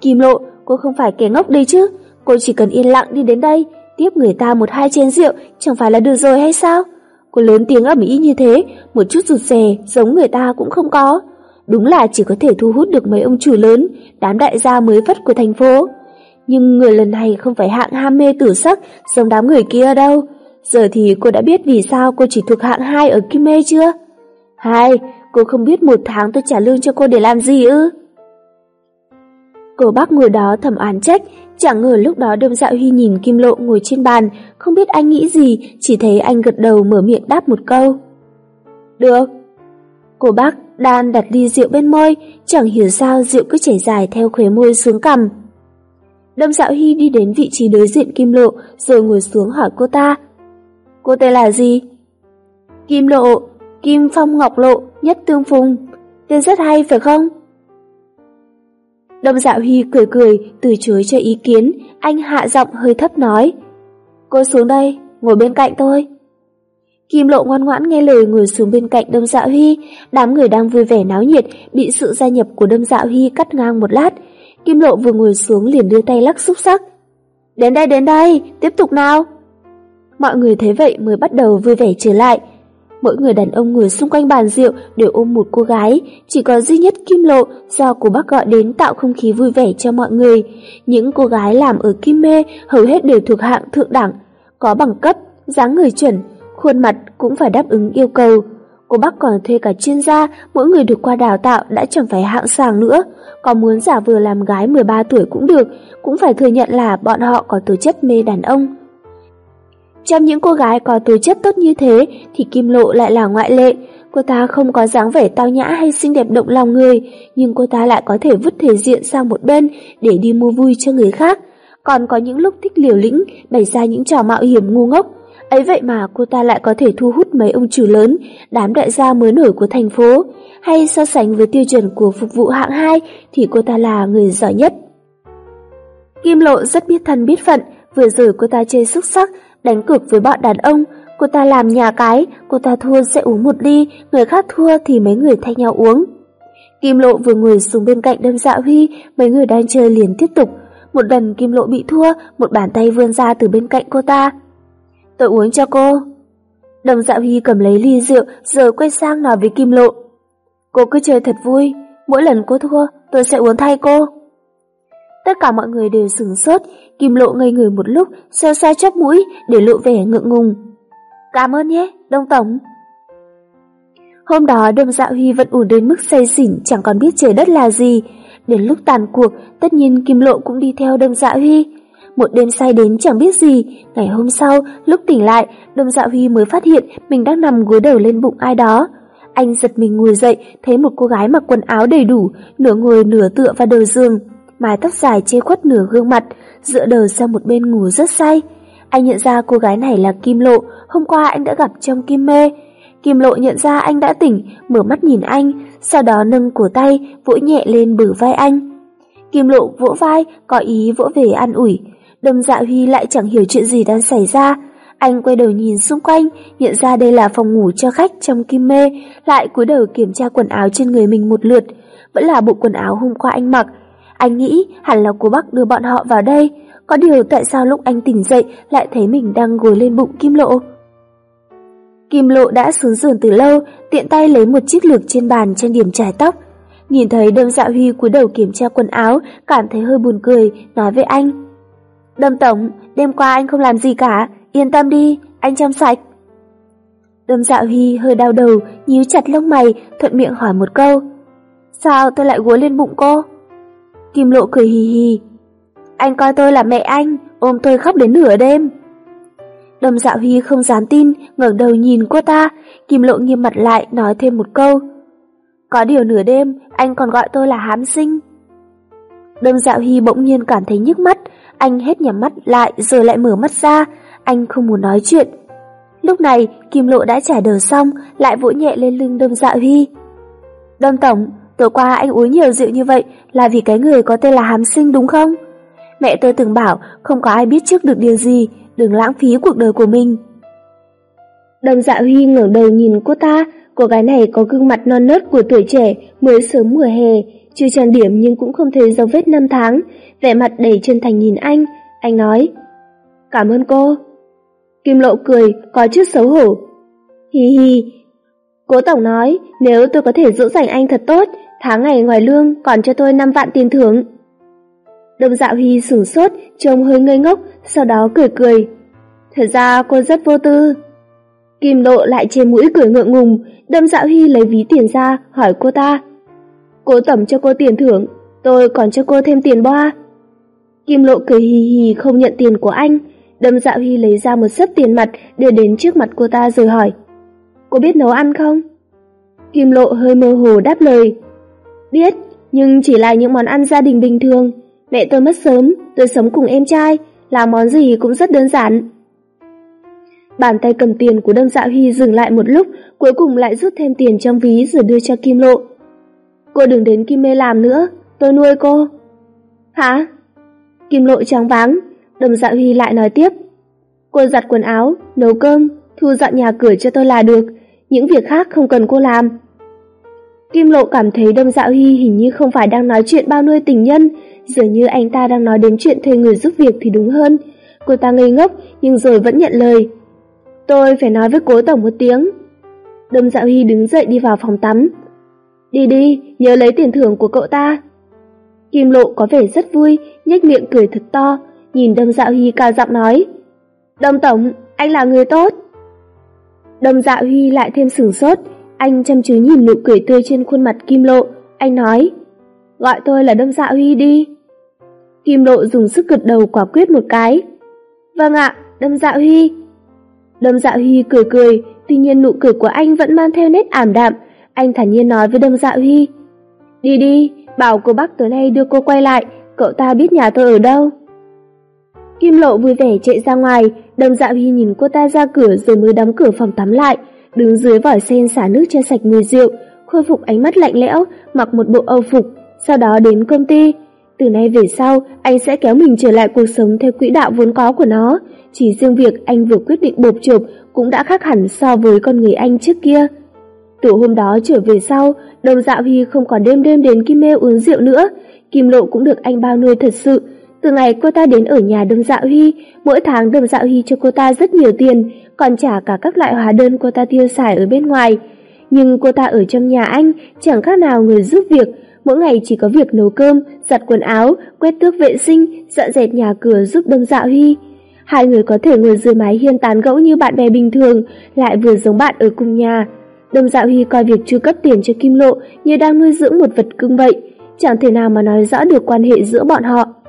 Kim lộ, cô không phải kẻ ngốc đây chứ, cô chỉ cần yên lặng đi đến đây, tiếp người ta một hai chén rượu, chẳng phải là được rồi hay sao? Cô lớn tiếng ầm ĩ như thế, một chút rụt rè, giống người ta cũng không có. Đúng là chỉ có thể thu hút được mấy ông chủ lớn, đám đại gia mới vất của thành phố. Nhưng người lần này không phải hạng ham mê tử sắc giống đám người kia đâu. Giờ thì cô đã biết vì sao cô chỉ thuộc hạng 2 ở Kim Mê chưa? Hai, cô không biết một tháng tôi trả lương cho cô để làm gì ư? Cô bác ngồi đó thầm án trách, chẳng ngờ lúc đó đâm dạo Huy nhìn Kim Lộ ngồi trên bàn, không biết anh nghĩ gì, chỉ thấy anh gật đầu mở miệng đáp một câu. Được. Cô bác đan đặt ly rượu bên môi, chẳng hiểu sao rượu cứ chảy dài theo khóe môi xuống cằm. Đâm dạo Huy đi đến vị trí đối diện Kim Lộ rồi ngồi xuống hỏi cô ta. Cô tên là gì? Kim Lộ, Kim Phong Ngọc Lộ, Nhất Tương Phùng. Tên rất hay phải không? Đông Dạo Huy cười cười, từ chối cho ý kiến, anh hạ giọng hơi thấp nói. Cô xuống đây, ngồi bên cạnh tôi. Kim Lộ ngoan ngoãn nghe lời ngồi xuống bên cạnh Đông Dạo Huy, đám người đang vui vẻ náo nhiệt bị sự gia nhập của Đông Dạo Huy cắt ngang một lát. Kim Lộ vừa ngồi xuống liền đưa tay lắc xúc sắc. Đến đây đến đây, tiếp tục nào. Mọi người thấy vậy mới bắt đầu vui vẻ trở lại. Mỗi người đàn ông ngồi xung quanh bàn rượu đều ôm một cô gái, chỉ có duy nhất Kim Lộ do cô bác gọi đến tạo không khí vui vẻ cho mọi người. Những cô gái làm ở Kim Mê hầu hết đều thuộc hạng thượng đẳng, có bằng cấp, dáng người chuẩn, khuôn mặt cũng phải đáp ứng yêu cầu. Cô bác còn thuê cả chuyên gia, mỗi người được qua đào tạo đã chẳng phải hạng sàng nữa. Có muốn giả vừa làm gái 13 tuổi cũng được, cũng phải thừa nhận là bọn họ có tố chất mê đàn ông. Trong những cô gái có tố chất tốt như thế thì Kim Lộ lại là ngoại lệ. Cô ta không có dáng vẻ tao nhã hay xinh đẹp động lòng người, nhưng cô ta lại có thể vứt thể diện sang một bên để đi mua vui cho người khác. Còn có những lúc thích liều lĩnh, bày ra những trò mạo hiểm ngu ngốc. Ấy vậy mà cô ta lại có thể thu hút mấy ông chủ lớn, đám đại gia mới nổi của thành phố. Hay so sánh với tiêu chuẩn của phục vụ hạng 2 thì cô ta là người giỏi nhất. Kim Lộ rất biết thân biết phận, vừa rồi cô ta chơi xúc sắc, đánh cược với bọn đàn ông, cô ta làm nhà cái, cô ta thua sẽ uống một ly, người khác thua thì mấy người thay nhau uống. Kim Lộ vừa ngồi xuống bên cạnh đâm dạ huy, mấy người đang chơi liền tiếp tục. Một lần Kim Lộ bị thua, một bàn tay vươn ra từ bên cạnh cô ta. Tôi uống cho cô. Đầm dạ huy cầm lấy ly rượu, rồi quay sang nói với Kim Lộ. Cô cứ chơi thật vui, mỗi lần cô thua, tôi sẽ uống thay cô. Tất cả mọi người đều sửng sốt, Kim Lộ ngây người một lúc, xoa xoa chóp mũi để lộ vẻ ngượng ngùng. Cảm ơn nhé, Đông Tổng. Hôm đó Đông Dạ Huy vẫn ủ đến mức say xỉn chẳng còn biết trời đất là gì. Đến lúc tàn cuộc, tất nhiên Kim Lộ cũng đi theo Đông Dạ Huy. Một đêm say đến chẳng biết gì, ngày hôm sau, lúc tỉnh lại, Đông Dạ Huy mới phát hiện mình đang nằm gối đầu lên bụng ai đó. Anh giật mình ngồi dậy, thấy một cô gái mặc quần áo đầy đủ, nửa ngồi nửa tựa vào đầu giường, mái tóc dài che khuất nửa gương mặt, dựa đầu sang một bên ngủ rất say. Anh nhận ra cô gái này là Kim Lộ, hôm qua anh đã gặp trong Kim Mê. Kim Lộ nhận ra anh đã tỉnh, mở mắt nhìn anh, sau đó nâng cổ tay, vỗ nhẹ lên bử vai anh. Kim Lộ vỗ vai, có ý vỗ về an ủi. Đâm dạ Huy lại chẳng hiểu chuyện gì đang xảy ra. Anh quay đầu nhìn xung quanh, nhận ra đây là phòng ngủ cho khách trong Kim Mê, lại cúi đầu kiểm tra quần áo trên người mình một lượt. Vẫn là bộ quần áo hôm qua anh mặc, anh nghĩ hẳn là cô bác đưa bọn họ vào đây, có điều tại sao lúc anh tỉnh dậy lại thấy mình đang gối lên bụng Kim Lộ? Kim Lộ đã xuống giường từ lâu, tiện tay lấy một chiếc lược trên bàn trang điểm trải tóc. Nhìn thấy Đâm Dạ Huy cúi đầu kiểm tra quần áo, cảm thấy hơi buồn cười, nói với anh. Đâm Tổng, đêm qua anh không làm gì cả, yên tâm đi, anh chăm sạch. Đâm dạ huy hơi đau đầu, nhíu chặt lông mày, thuận miệng hỏi một câu. Sao tôi lại gối lên bụng cô? Kim Lộ cười hì hì. Anh coi tôi là mẹ anh, ôm tôi khóc đến nửa đêm. Đầm Dạo Hy không dám tin, ngẩng đầu nhìn cô ta, Kim Lộ nghiêm mặt lại nói thêm một câu. Có điều nửa đêm, anh còn gọi tôi là hám sinh. Đầm Dạo Hy bỗng nhiên cảm thấy nhức mắt, anh hết nhắm mắt lại rồi lại mở mắt ra, anh không muốn nói chuyện. Lúc này, Kim Lộ đã trả đầu xong, lại vỗ nhẹ lên lưng Đâm Dạo Huy, Đâm Tổng, tối qua anh uống nhiều rượu như vậy là vì cái người có tên là hàm Sinh đúng không? Mẹ tôi từng bảo không có ai biết trước được điều gì, đừng lãng phí cuộc đời của mình. Đồng Dạ Huy ngẩng đầu nhìn cô ta, cô gái này có gương mặt non nớt của tuổi trẻ, mới sớm mùa hè, chưa trang điểm nhưng cũng không thấy dấu vết năm tháng, vẻ mặt đầy chân thành nhìn anh, anh nói: "Cảm ơn cô." Kim Lộ cười, có chút xấu hổ. Hi hi. Cố tổng nói, nếu tôi có thể dỗ dành anh thật tốt, tháng ngày ngoài lương còn cho tôi 5 vạn tiền thưởng. Đông Dạo Hy sửng sốt, trông hơi ngây ngốc, sau đó cười cười. Thật ra cô rất vô tư. Kim Lộ lại trên mũi cười ngượng ngùng, Đâm Dạo Hy lấy ví tiền ra, hỏi cô ta. cô tổng cho cô tiền thưởng, tôi còn cho cô thêm tiền boa. Kim Lộ cười hì hì không nhận tiền của anh, Đâm Dạo Hy lấy ra một sấp tiền mặt đưa đến trước mặt cô ta rồi hỏi. Cô biết nấu ăn không? Kim Lộ hơi mơ hồ đáp lời. Biết, nhưng chỉ là những món ăn gia đình bình thường. Mẹ tôi mất sớm, tôi sống cùng em trai, làm món gì cũng rất đơn giản. Bàn tay cầm tiền của Đâm dạ huy dừng lại một lúc, cuối cùng lại rút thêm tiền trong ví rồi đưa cho Kim Lộ. Cô đừng đến Kim Mê làm nữa, tôi nuôi cô. Hả? Kim Lộ trắng váng, Đâm dạ huy lại nói tiếp. Cô giặt quần áo, nấu cơm, thu dọn nhà cửa cho tôi là được, những việc khác không cần cô làm. Kim Lộ cảm thấy Đông Dạo Hy hình như không phải đang nói chuyện bao nuôi tình nhân, dường như anh ta đang nói đến chuyện thuê người giúp việc thì đúng hơn. Cô ta ngây ngốc nhưng rồi vẫn nhận lời. Tôi phải nói với cố tổng một tiếng. Đông Dạo Hy đứng dậy đi vào phòng tắm. Đi đi, nhớ lấy tiền thưởng của cậu ta. Kim Lộ có vẻ rất vui, nhếch miệng cười thật to, nhìn Đông Dạo Hy cao giọng nói. Đông Tổng, anh là người tốt. Đông Dạo Huy lại thêm sửng sốt, anh chăm chú nhìn nụ cười tươi trên khuôn mặt Kim Lộ, anh nói, gọi tôi là Đâm Dạo Huy đi. Kim Lộ dùng sức gật đầu quả quyết một cái. Vâng ạ, Đâm Dạo Huy. Đâm Dạo Huy cười cười, tuy nhiên nụ cười của anh vẫn mang theo nét ảm đạm, anh thản nhiên nói với Đâm Dạo Huy. Đi đi, bảo cô bác tối nay đưa cô quay lại, cậu ta biết nhà tôi ở đâu. Kim Lộ vui vẻ chạy ra ngoài, Đâm Dạo Huy nhìn cô ta ra cửa rồi mới đóng cửa phòng tắm lại, đứng dưới vòi sen xả nước cho sạch mùi rượu, khôi phục ánh mắt lạnh lẽo, mặc một bộ âu phục, sau đó đến công ty. Từ nay về sau, anh sẽ kéo mình trở lại cuộc sống theo quỹ đạo vốn có của nó. Chỉ riêng việc anh vừa quyết định bộp chộp cũng đã khác hẳn so với con người anh trước kia. Từ hôm đó trở về sau, Đồng Dạo Huy không còn đêm đêm đến Kim Mê uống rượu nữa. Kim Lộ cũng được anh bao nuôi thật sự, từ ngày cô ta đến ở nhà Đâm Dạo huy mỗi tháng Đâm Dạo huy cho cô ta rất nhiều tiền, còn trả cả các loại hóa đơn cô ta tiêu xài ở bên ngoài. Nhưng cô ta ở trong nhà anh chẳng khác nào người giúp việc, mỗi ngày chỉ có việc nấu cơm, giặt quần áo, quét tước vệ sinh, dọn dẹp nhà cửa giúp Đâm Dạo huy Hai người có thể ngồi dưới mái hiên tán gẫu như bạn bè bình thường, lại vừa giống bạn ở cùng nhà. đồng Dạo huy coi việc chu cấp tiền cho Kim Lộ như đang nuôi dưỡng một vật cưng vậy, chẳng thể nào mà nói rõ được quan hệ giữa bọn họ.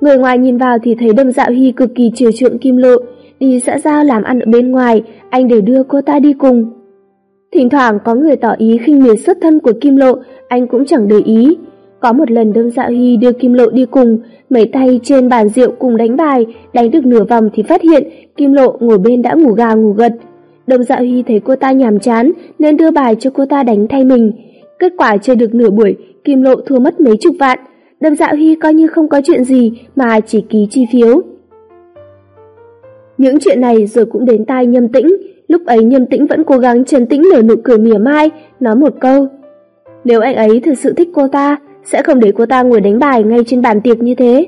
Người ngoài nhìn vào thì thấy Đâm Dạo Hy cực kỳ chiều chuộng Kim Lộ, đi xã giao làm ăn ở bên ngoài, anh đều đưa cô ta đi cùng. Thỉnh thoảng có người tỏ ý khinh miệt xuất thân của Kim Lộ, anh cũng chẳng để ý. Có một lần Đâm Dạo Hy đưa Kim Lộ đi cùng, mấy tay trên bàn rượu cùng đánh bài, đánh được nửa vòng thì phát hiện Kim Lộ ngồi bên đã ngủ gà ngủ gật. Đâm Dạo Hy thấy cô ta nhàm chán nên đưa bài cho cô ta đánh thay mình. Kết quả chơi được nửa buổi, Kim Lộ thua mất mấy chục vạn. Đâm Dạ Huy coi như không có chuyện gì mà chỉ ký chi phiếu. Những chuyện này rồi cũng đến tai Nhâm Tĩnh, lúc ấy Nhâm Tĩnh vẫn cố gắng trấn tĩnh nở nụ cười mỉa mai, nói một câu. Nếu anh ấy thật sự thích cô ta, sẽ không để cô ta ngồi đánh bài ngay trên bàn tiệc như thế.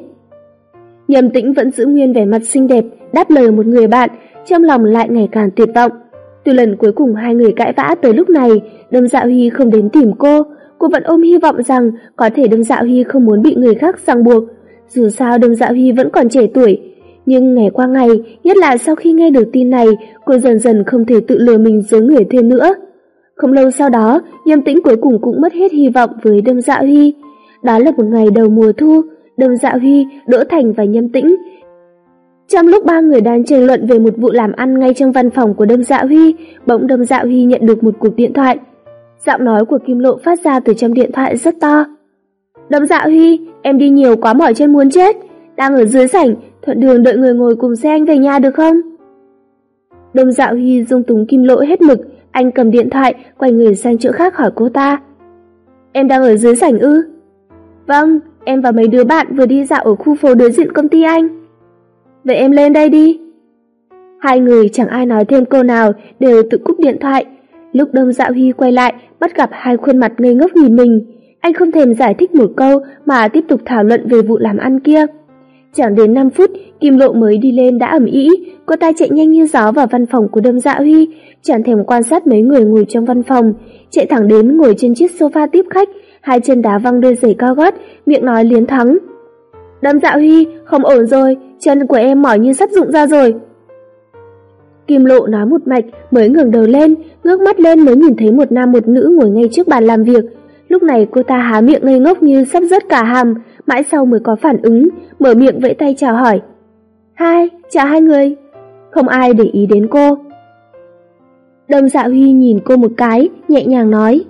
Nhâm Tĩnh vẫn giữ nguyên vẻ mặt xinh đẹp, đáp lời một người bạn, trong lòng lại ngày càng tuyệt vọng. Từ lần cuối cùng hai người cãi vã tới lúc này, Đâm Dạ Huy không đến tìm cô, cô vẫn ôm hy vọng rằng có thể Đâm Dạo Hy không muốn bị người khác ràng buộc. Dù sao Đâm Dạo Hy vẫn còn trẻ tuổi, Nhưng ngày qua ngày, nhất là sau khi nghe được tin này, cô dần dần không thể tự lừa mình dối người thêm nữa. Không lâu sau đó, Nhâm Tĩnh cuối cùng cũng mất hết hy vọng với Đâm Dạ Huy. Đó là một ngày đầu mùa thu, Đâm Dạ Huy, Đỗ Thành và Nhâm Tĩnh. Trong lúc ba người đang tranh luận về một vụ làm ăn ngay trong văn phòng của Đâm Dạ Huy, bỗng Đâm Dạ Huy nhận được một cuộc điện thoại. Giọng nói của Kim Lộ phát ra từ trong điện thoại rất to. Đâm Dạ Huy, em đi nhiều quá mỏi chân muốn chết, đang ở dưới sảnh, thuận đường đợi người ngồi cùng xe anh về nhà được không? Đâm Dạ Huy dung túng Kim Lộ hết mực, anh cầm điện thoại, quay người sang chỗ khác hỏi cô ta. Em đang ở dưới sảnh ư? Vâng, em và mấy đứa bạn vừa đi dạo ở khu phố đối diện công ty anh. Vậy em lên đây đi. Hai người chẳng ai nói thêm câu nào, đều tự cúp điện thoại. Lúc Đông Dạo Huy quay lại, bắt gặp hai khuôn mặt ngây ngốc nhìn mình. Anh không thèm giải thích một câu mà tiếp tục thảo luận về vụ làm ăn kia. Chẳng đến 5 phút, Kim Lộ mới đi lên đã ẩm ý, cô ta chạy nhanh như gió vào văn phòng của Đâm Dạ Huy, chẳng thèm quan sát mấy người ngồi trong văn phòng, chạy thẳng đến ngồi trên chiếc sofa tiếp khách, hai chân đá văng đôi giày cao gót, miệng nói liến thắng. Đâm Dạ Huy, không ổn rồi, chân của em mỏi như sắp rụng ra rồi. Kim Lộ nói một mạch, mới ngẩng đầu lên, ngước mắt lên mới nhìn thấy một nam một nữ ngồi ngay trước bàn làm việc. Lúc này cô ta há miệng ngây ngốc như sắp rớt cả hàm, mãi sau mới có phản ứng, mở miệng vẫy tay chào hỏi. Hai, chào hai người. Không ai để ý đến cô. Đồng dạ Huy nhìn cô một cái, nhẹ nhàng nói.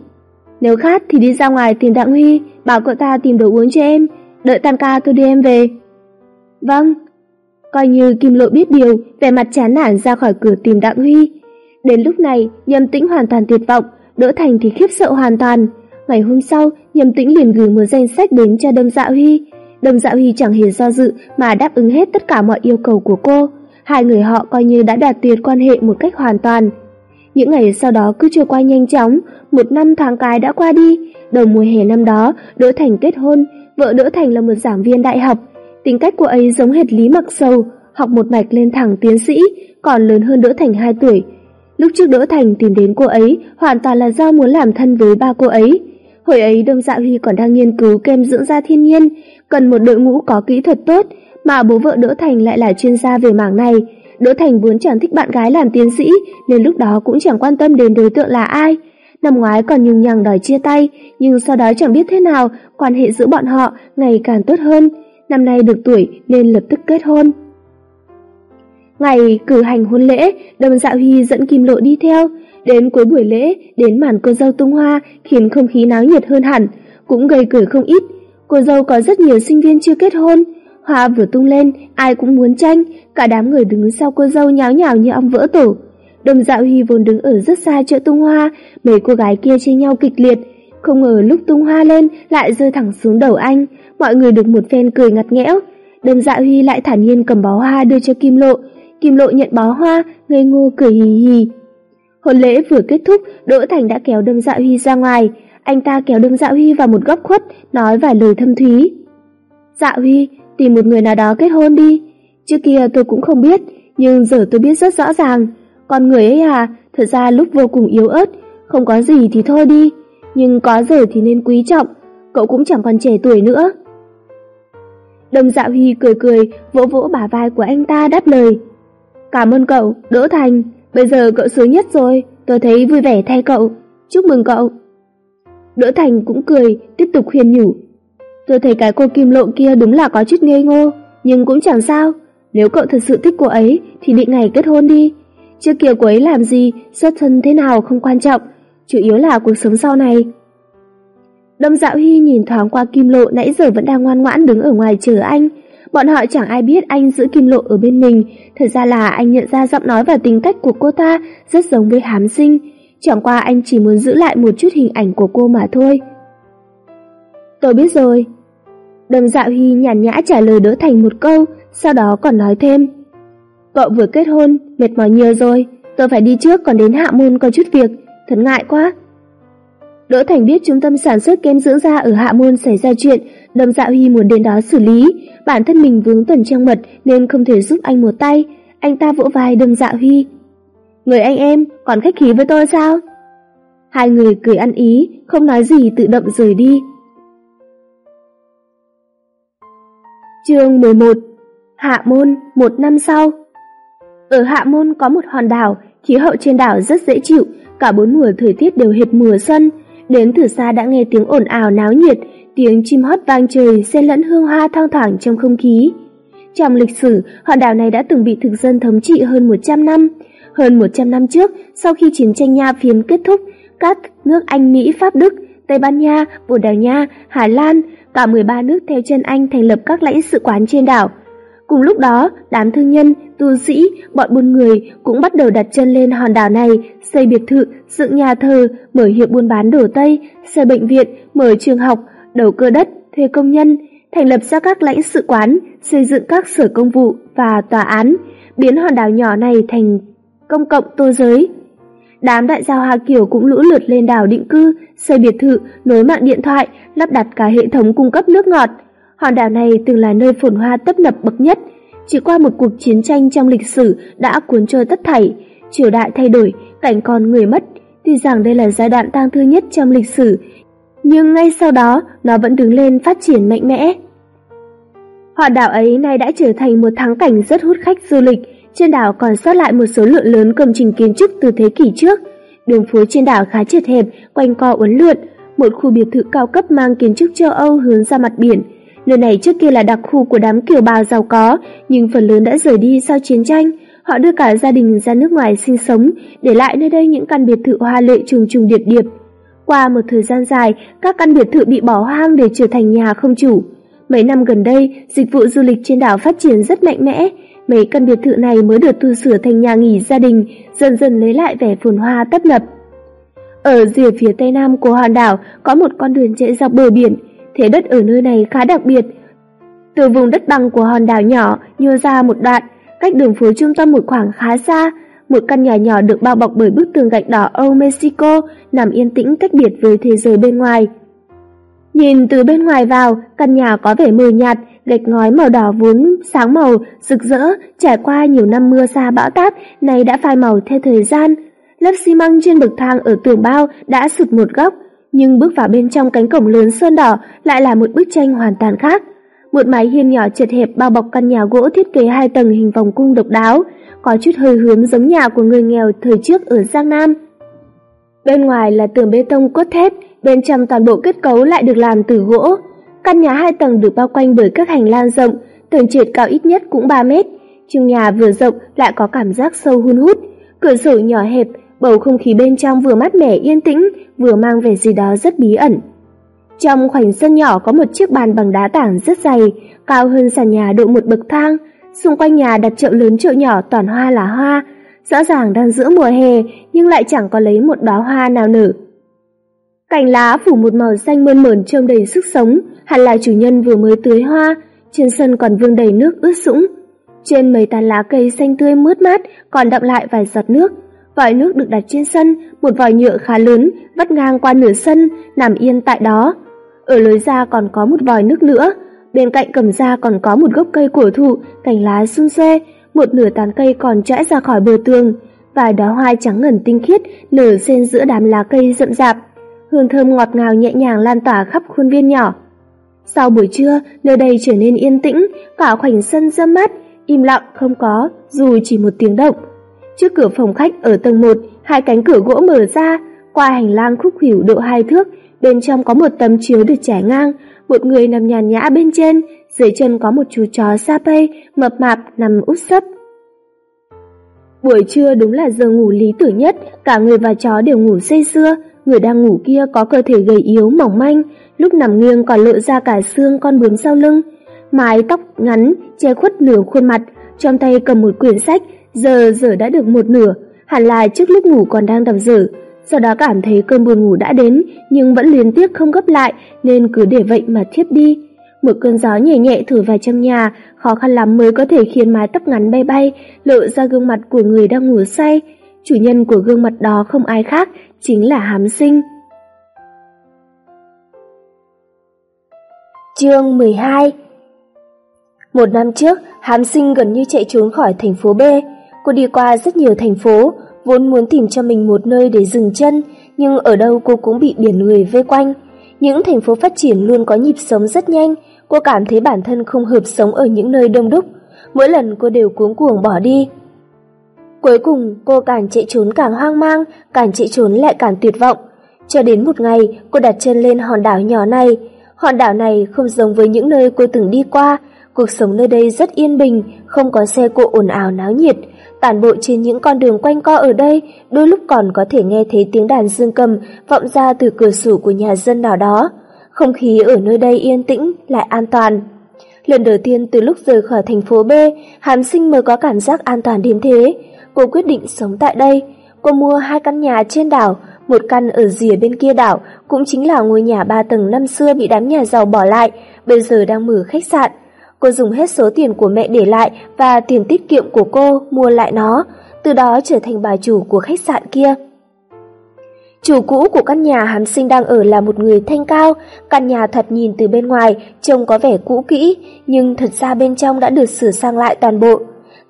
Nếu khát thì đi ra ngoài tìm Đặng Huy, bảo cậu ta tìm đồ uống cho em, đợi tan ca tôi đưa em về. Vâng. Coi như Kim Lộ biết điều, vẻ mặt chán nản ra khỏi cửa tìm Đặng Huy. Đến lúc này, Nhâm Tĩnh hoàn toàn tuyệt vọng, Đỗ Thành thì khiếp sợ hoàn toàn. Ngày hôm sau, Nhâm Tĩnh liền gửi một danh sách đến cho Đâm Dạ Huy. Đâm Dạ Huy chẳng hề do dự mà đáp ứng hết tất cả mọi yêu cầu của cô. Hai người họ coi như đã đạt tuyệt quan hệ một cách hoàn toàn. Những ngày sau đó cứ trôi qua nhanh chóng, một năm tháng cái đã qua đi. Đầu mùa hè năm đó, Đỗ Thành kết hôn, vợ Đỗ Thành là một giảng viên đại học. Tính cách của ấy giống hệt Lý Mặc sâu học một mạch lên thẳng tiến sĩ, còn lớn hơn Đỗ Thành 2 tuổi. Lúc trước Đỗ Thành tìm đến cô ấy hoàn toàn là do muốn làm thân với ba cô ấy. Hồi ấy Đông Dạ Huy còn đang nghiên cứu kem dưỡng da thiên nhiên, cần một đội ngũ có kỹ thuật tốt, mà bố vợ Đỗ Thành lại là chuyên gia về mảng này. Đỗ Thành vốn chẳng thích bạn gái làm tiến sĩ, nên lúc đó cũng chẳng quan tâm đến đối tượng là ai. Năm ngoái còn nhung nhằng đòi chia tay, nhưng sau đó chẳng biết thế nào, quan hệ giữa bọn họ ngày càng tốt hơn. Năm nay được tuổi nên lập tức kết hôn. Ngày cử hành hôn lễ, Đồng Dạ Huy dẫn Kim Lộ đi theo. Đến cuối buổi lễ, đến màn cô dâu tung hoa khiến không khí náo nhiệt hơn hẳn, cũng gây cười không ít. Cô dâu có rất nhiều sinh viên chưa kết hôn. Hoa vừa tung lên, ai cũng muốn tranh, cả đám người đứng sau cô dâu nháo nhào như ong vỡ tổ. Đồng Dạ Huy vốn đứng ở rất xa chỗ tung hoa, mấy cô gái kia chê nhau kịch liệt. Không ngờ lúc tung hoa lên lại rơi thẳng xuống đầu anh, mọi người được một phen cười ngặt nghẽo. Đồng Dạ Huy lại thản nhiên cầm bó hoa đưa cho Kim Lộ, Kim Lộ nhận bó hoa, ngây ngô cười hì hì. Hôn lễ vừa kết thúc, Đỗ Thành đã kéo Đâm Dạ Huy ra ngoài. Anh ta kéo Đâm Dạ Huy vào một góc khuất, nói vài lời thâm thúy. Dạ Huy, tìm một người nào đó kết hôn đi. Trước kia tôi cũng không biết, nhưng giờ tôi biết rất rõ ràng. Con người ấy à, thật ra lúc vô cùng yếu ớt, không có gì thì thôi đi. Nhưng có giờ thì nên quý trọng, cậu cũng chẳng còn trẻ tuổi nữa. Đồng Dạ Huy cười cười, vỗ vỗ bả vai của anh ta đáp lời. Cảm ơn cậu, Đỗ Thành, bây giờ cậu sướng nhất rồi, tôi thấy vui vẻ thay cậu, chúc mừng cậu. Đỗ Thành cũng cười, tiếp tục khuyên nhủ. Tôi thấy cái cô kim lộ kia đúng là có chút ngây ngô, nhưng cũng chẳng sao, nếu cậu thật sự thích cô ấy thì định ngày kết hôn đi. Trước kia cô ấy làm gì, xuất thân thế nào không quan trọng, chủ yếu là cuộc sống sau này. Đông Dạo Hy nhìn thoáng qua Kim Lộ nãy giờ vẫn đang ngoan ngoãn đứng ở ngoài chờ anh, Bọn họ chẳng ai biết anh giữ kim lộ ở bên mình, thật ra là anh nhận ra giọng nói và tính cách của cô ta rất giống với hám sinh, chẳng qua anh chỉ muốn giữ lại một chút hình ảnh của cô mà thôi. Tôi biết rồi. Đầm dạo hy nhàn nhã trả lời đỡ thành một câu, sau đó còn nói thêm. Cậu vừa kết hôn, mệt mỏi nhiều rồi, tôi phải đi trước còn đến hạ môn có chút việc, thật ngại quá. Đỗ Thành biết trung tâm sản xuất kem dưỡng da ở Hạ Môn xảy ra chuyện, Lâm Dạ Huy muốn đến đó xử lý, bản thân mình vướng tuần trang mật nên không thể giúp anh một tay, anh ta vỗ vai Lâm Dạ Huy. Người anh em, còn khách khí với tôi sao? Hai người cười ăn ý, không nói gì tự động rời đi. Chương 11 Hạ Môn, một năm sau. Ở Hạ Môn có một hòn đảo, khí hậu trên đảo rất dễ chịu, cả bốn mùa thời tiết đều hệt mùa xuân. Đến từ xa đã nghe tiếng ồn ào náo nhiệt, tiếng chim hót vang trời xen lẫn hương hoa thoang thoảng trong không khí. Trong lịch sử, hòn đảo này đã từng bị thực dân thống trị hơn 100 năm. Hơn 100 năm trước, sau khi chiến tranh Nha phiến kết thúc, các nước Anh, Mỹ, Pháp, Đức, Tây Ban Nha, Bồ Đào Nha, Hà Lan, cả 13 nước theo chân Anh thành lập các lãnh sự quán trên đảo. Cùng lúc đó, đám thương nhân, tu sĩ, bọn buôn người cũng bắt đầu đặt chân lên hòn đảo này, xây biệt thự, dựng nhà thờ, mở hiệu buôn bán đồ Tây, xây bệnh viện, mở trường học, đầu cơ đất, thuê công nhân, thành lập ra các lãnh sự quán, xây dựng các sở công vụ và tòa án, biến hòn đảo nhỏ này thành công cộng tô giới. Đám đại giao Hà Kiều cũng lũ lượt lên đảo định cư, xây biệt thự, nối mạng điện thoại, lắp đặt cả hệ thống cung cấp nước ngọt. Hòn đảo này từng là nơi phồn hoa tấp nập bậc nhất, chỉ qua một cuộc chiến tranh trong lịch sử đã cuốn trôi tất thảy, triều đại thay đổi, cảnh con người mất. Tuy rằng đây là giai đoạn tang thương nhất trong lịch sử, nhưng ngay sau đó nó vẫn đứng lên phát triển mạnh mẽ. Hòn đảo ấy nay đã trở thành một thắng cảnh rất hút khách du lịch, trên đảo còn sót lại một số lượng lớn công trình kiến trúc từ thế kỷ trước. Đường phố trên đảo khá chật hẹp, quanh co uốn lượn, một khu biệt thự cao cấp mang kiến trúc châu Âu hướng ra mặt biển. Nơi này trước kia là đặc khu của đám kiều bào giàu có, nhưng phần lớn đã rời đi sau chiến tranh. Họ đưa cả gia đình ra nước ngoài sinh sống, để lại nơi đây những căn biệt thự hoa lệ trùng trùng điệp điệp. Qua một thời gian dài, các căn biệt thự bị bỏ hoang để trở thành nhà không chủ. Mấy năm gần đây, dịch vụ du lịch trên đảo phát triển rất mạnh mẽ, mấy căn biệt thự này mới được tu sửa thành nhà nghỉ gia đình, dần dần lấy lại vẻ phồn hoa tấp nập. Ở rìa phía tây nam của hòn đảo có một con đường chạy dọc bờ biển, thế đất ở nơi này khá đặc biệt. Từ vùng đất bằng của hòn đảo nhỏ nhô ra một đoạn, cách đường phố trung tâm một khoảng khá xa, một căn nhà nhỏ được bao bọc bởi bức tường gạch đỏ Âu Mexico nằm yên tĩnh cách biệt với thế giới bên ngoài. Nhìn từ bên ngoài vào, căn nhà có vẻ mờ nhạt, gạch ngói màu đỏ vốn sáng màu, rực rỡ, trải qua nhiều năm mưa xa bão táp, này đã phai màu theo thời gian. Lớp xi măng trên bậc thang ở tường bao đã sụt một góc, nhưng bước vào bên trong cánh cổng lớn sơn đỏ lại là một bức tranh hoàn toàn khác. Một mái hiên nhỏ chật hẹp bao bọc căn nhà gỗ thiết kế hai tầng hình vòng cung độc đáo, có chút hơi hướng giống nhà của người nghèo thời trước ở Giang Nam. Bên ngoài là tường bê tông cốt thép, bên trong toàn bộ kết cấu lại được làm từ gỗ. Căn nhà hai tầng được bao quanh bởi các hành lang rộng, tường trệt cao ít nhất cũng 3 mét. Trong nhà vừa rộng lại có cảm giác sâu hun hút, cửa sổ nhỏ hẹp, bầu không khí bên trong vừa mát mẻ yên tĩnh, vừa mang vẻ gì đó rất bí ẩn. Trong khoảnh sân nhỏ có một chiếc bàn bằng đá tảng rất dày, cao hơn sàn nhà độ một bậc thang, xung quanh nhà đặt chậu lớn chậu nhỏ toàn hoa là hoa, rõ ràng đang giữa mùa hè nhưng lại chẳng có lấy một đóa hoa nào nở. Cành lá phủ một màu xanh mơn mởn trông đầy sức sống, hẳn là chủ nhân vừa mới tưới hoa, trên sân còn vương đầy nước ướt sũng. Trên mấy tán lá cây xanh tươi mướt mát còn đọng lại vài giọt nước. Vòi nước được đặt trên sân, một vòi nhựa khá lớn, vắt ngang qua nửa sân, nằm yên tại đó. Ở lối ra còn có một vòi nước nữa, bên cạnh cầm ra còn có một gốc cây cổ thụ, cành lá xung xuê, một nửa tán cây còn trải ra khỏi bờ tường, vài đóa hoa trắng ngần tinh khiết nở xen giữa đám lá cây rậm rạp hương thơm ngọt ngào nhẹ nhàng lan tỏa khắp khuôn viên nhỏ. Sau buổi trưa, nơi đây trở nên yên tĩnh, cả khoảnh sân râm mát, im lặng không có, dù chỉ một tiếng động. Trước cửa phòng khách ở tầng 1, hai cánh cửa gỗ mở ra, qua hành lang khúc khỉu độ hai thước, bên trong có một tấm chiếu được trải ngang, một người nằm nhàn nhã bên trên, dưới chân có một chú chó sa pây, mập mạp nằm út sấp. Buổi trưa đúng là giờ ngủ lý tưởng nhất, cả người và chó đều ngủ say sưa, Người đang ngủ kia có cơ thể gầy yếu mỏng manh, lúc nằm nghiêng còn lộ ra cả xương con bướm sau lưng. Mái tóc ngắn che khuất nửa khuôn mặt, trong tay cầm một quyển sách, giờ giờ đã được một nửa, hẳn là trước lúc ngủ còn đang đọc dở. Sau đó cảm thấy cơn buồn ngủ đã đến, nhưng vẫn liên tiếp không gấp lại, nên cứ để vậy mà thiếp đi. Một cơn gió nhẹ nhẹ thổi vào trong nhà, khó khăn lắm mới có thể khiến mái tóc ngắn bay bay, lộ ra gương mặt của người đang ngủ say. Chủ nhân của gương mặt đó không ai khác, chính là Hám Sinh. Chương 12 Một năm trước, Hám Sinh gần như chạy trốn khỏi thành phố B. Cô đi qua rất nhiều thành phố, vốn muốn tìm cho mình một nơi để dừng chân, nhưng ở đâu cô cũng bị biển người vây quanh. Những thành phố phát triển luôn có nhịp sống rất nhanh, cô cảm thấy bản thân không hợp sống ở những nơi đông đúc. mỗi lần cô đều cuống cuồng bỏ đi. Cuối cùng, cô càng chạy trốn càng hoang mang, càng chạy trốn lại càng tuyệt vọng. Cho đến một ngày, cô đặt chân lên hòn đảo nhỏ này. Hòn đảo này không giống với những nơi cô từng đi qua, cuộc sống nơi đây rất yên bình, không có xe cộ ồn ào náo nhiệt. Tản bộ trên những con đường quanh co ở đây, đôi lúc còn có thể nghe thấy tiếng đàn dương cầm vọng ra từ cửa sổ của nhà dân nào đó. Không khí ở nơi đây yên tĩnh, lại an toàn. Lần đầu tiên từ lúc rời khỏi thành phố B, Hàm Sinh mới có cảm giác an toàn đến thế. Cô quyết định sống tại đây. Cô mua hai căn nhà trên đảo, một căn ở rìa bên kia đảo, cũng chính là ngôi nhà ba tầng năm xưa bị đám nhà giàu bỏ lại, bây giờ đang mở khách sạn. Cô dùng hết số tiền của mẹ để lại và tiền tiết kiệm của cô mua lại nó, từ đó trở thành bà chủ của khách sạn kia. Chủ cũ của căn nhà hắn sinh đang ở là một người thanh cao, căn nhà thật nhìn từ bên ngoài trông có vẻ cũ kỹ, nhưng thật ra bên trong đã được sửa sang lại toàn bộ.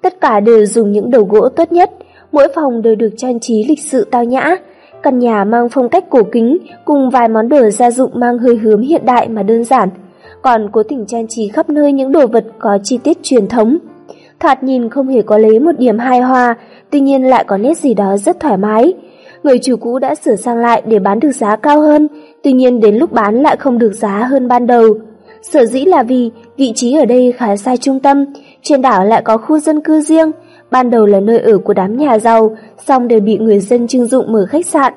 Tất cả đều dùng những đầu gỗ tốt nhất, mỗi phòng đều được trang trí lịch sự tao nhã. Căn nhà mang phong cách cổ kính cùng vài món đồ gia dụng mang hơi hướng hiện đại mà đơn giản, còn cố tình trang trí khắp nơi những đồ vật có chi tiết truyền thống. Thoạt nhìn không hề có lấy một điểm hài hòa, tuy nhiên lại có nét gì đó rất thoải mái người chủ cũ đã sửa sang lại để bán được giá cao hơn, tuy nhiên đến lúc bán lại không được giá hơn ban đầu. Sở dĩ là vì vị trí ở đây khá xa trung tâm, trên đảo lại có khu dân cư riêng, ban đầu là nơi ở của đám nhà giàu, xong đều bị người dân trưng dụng mở khách sạn.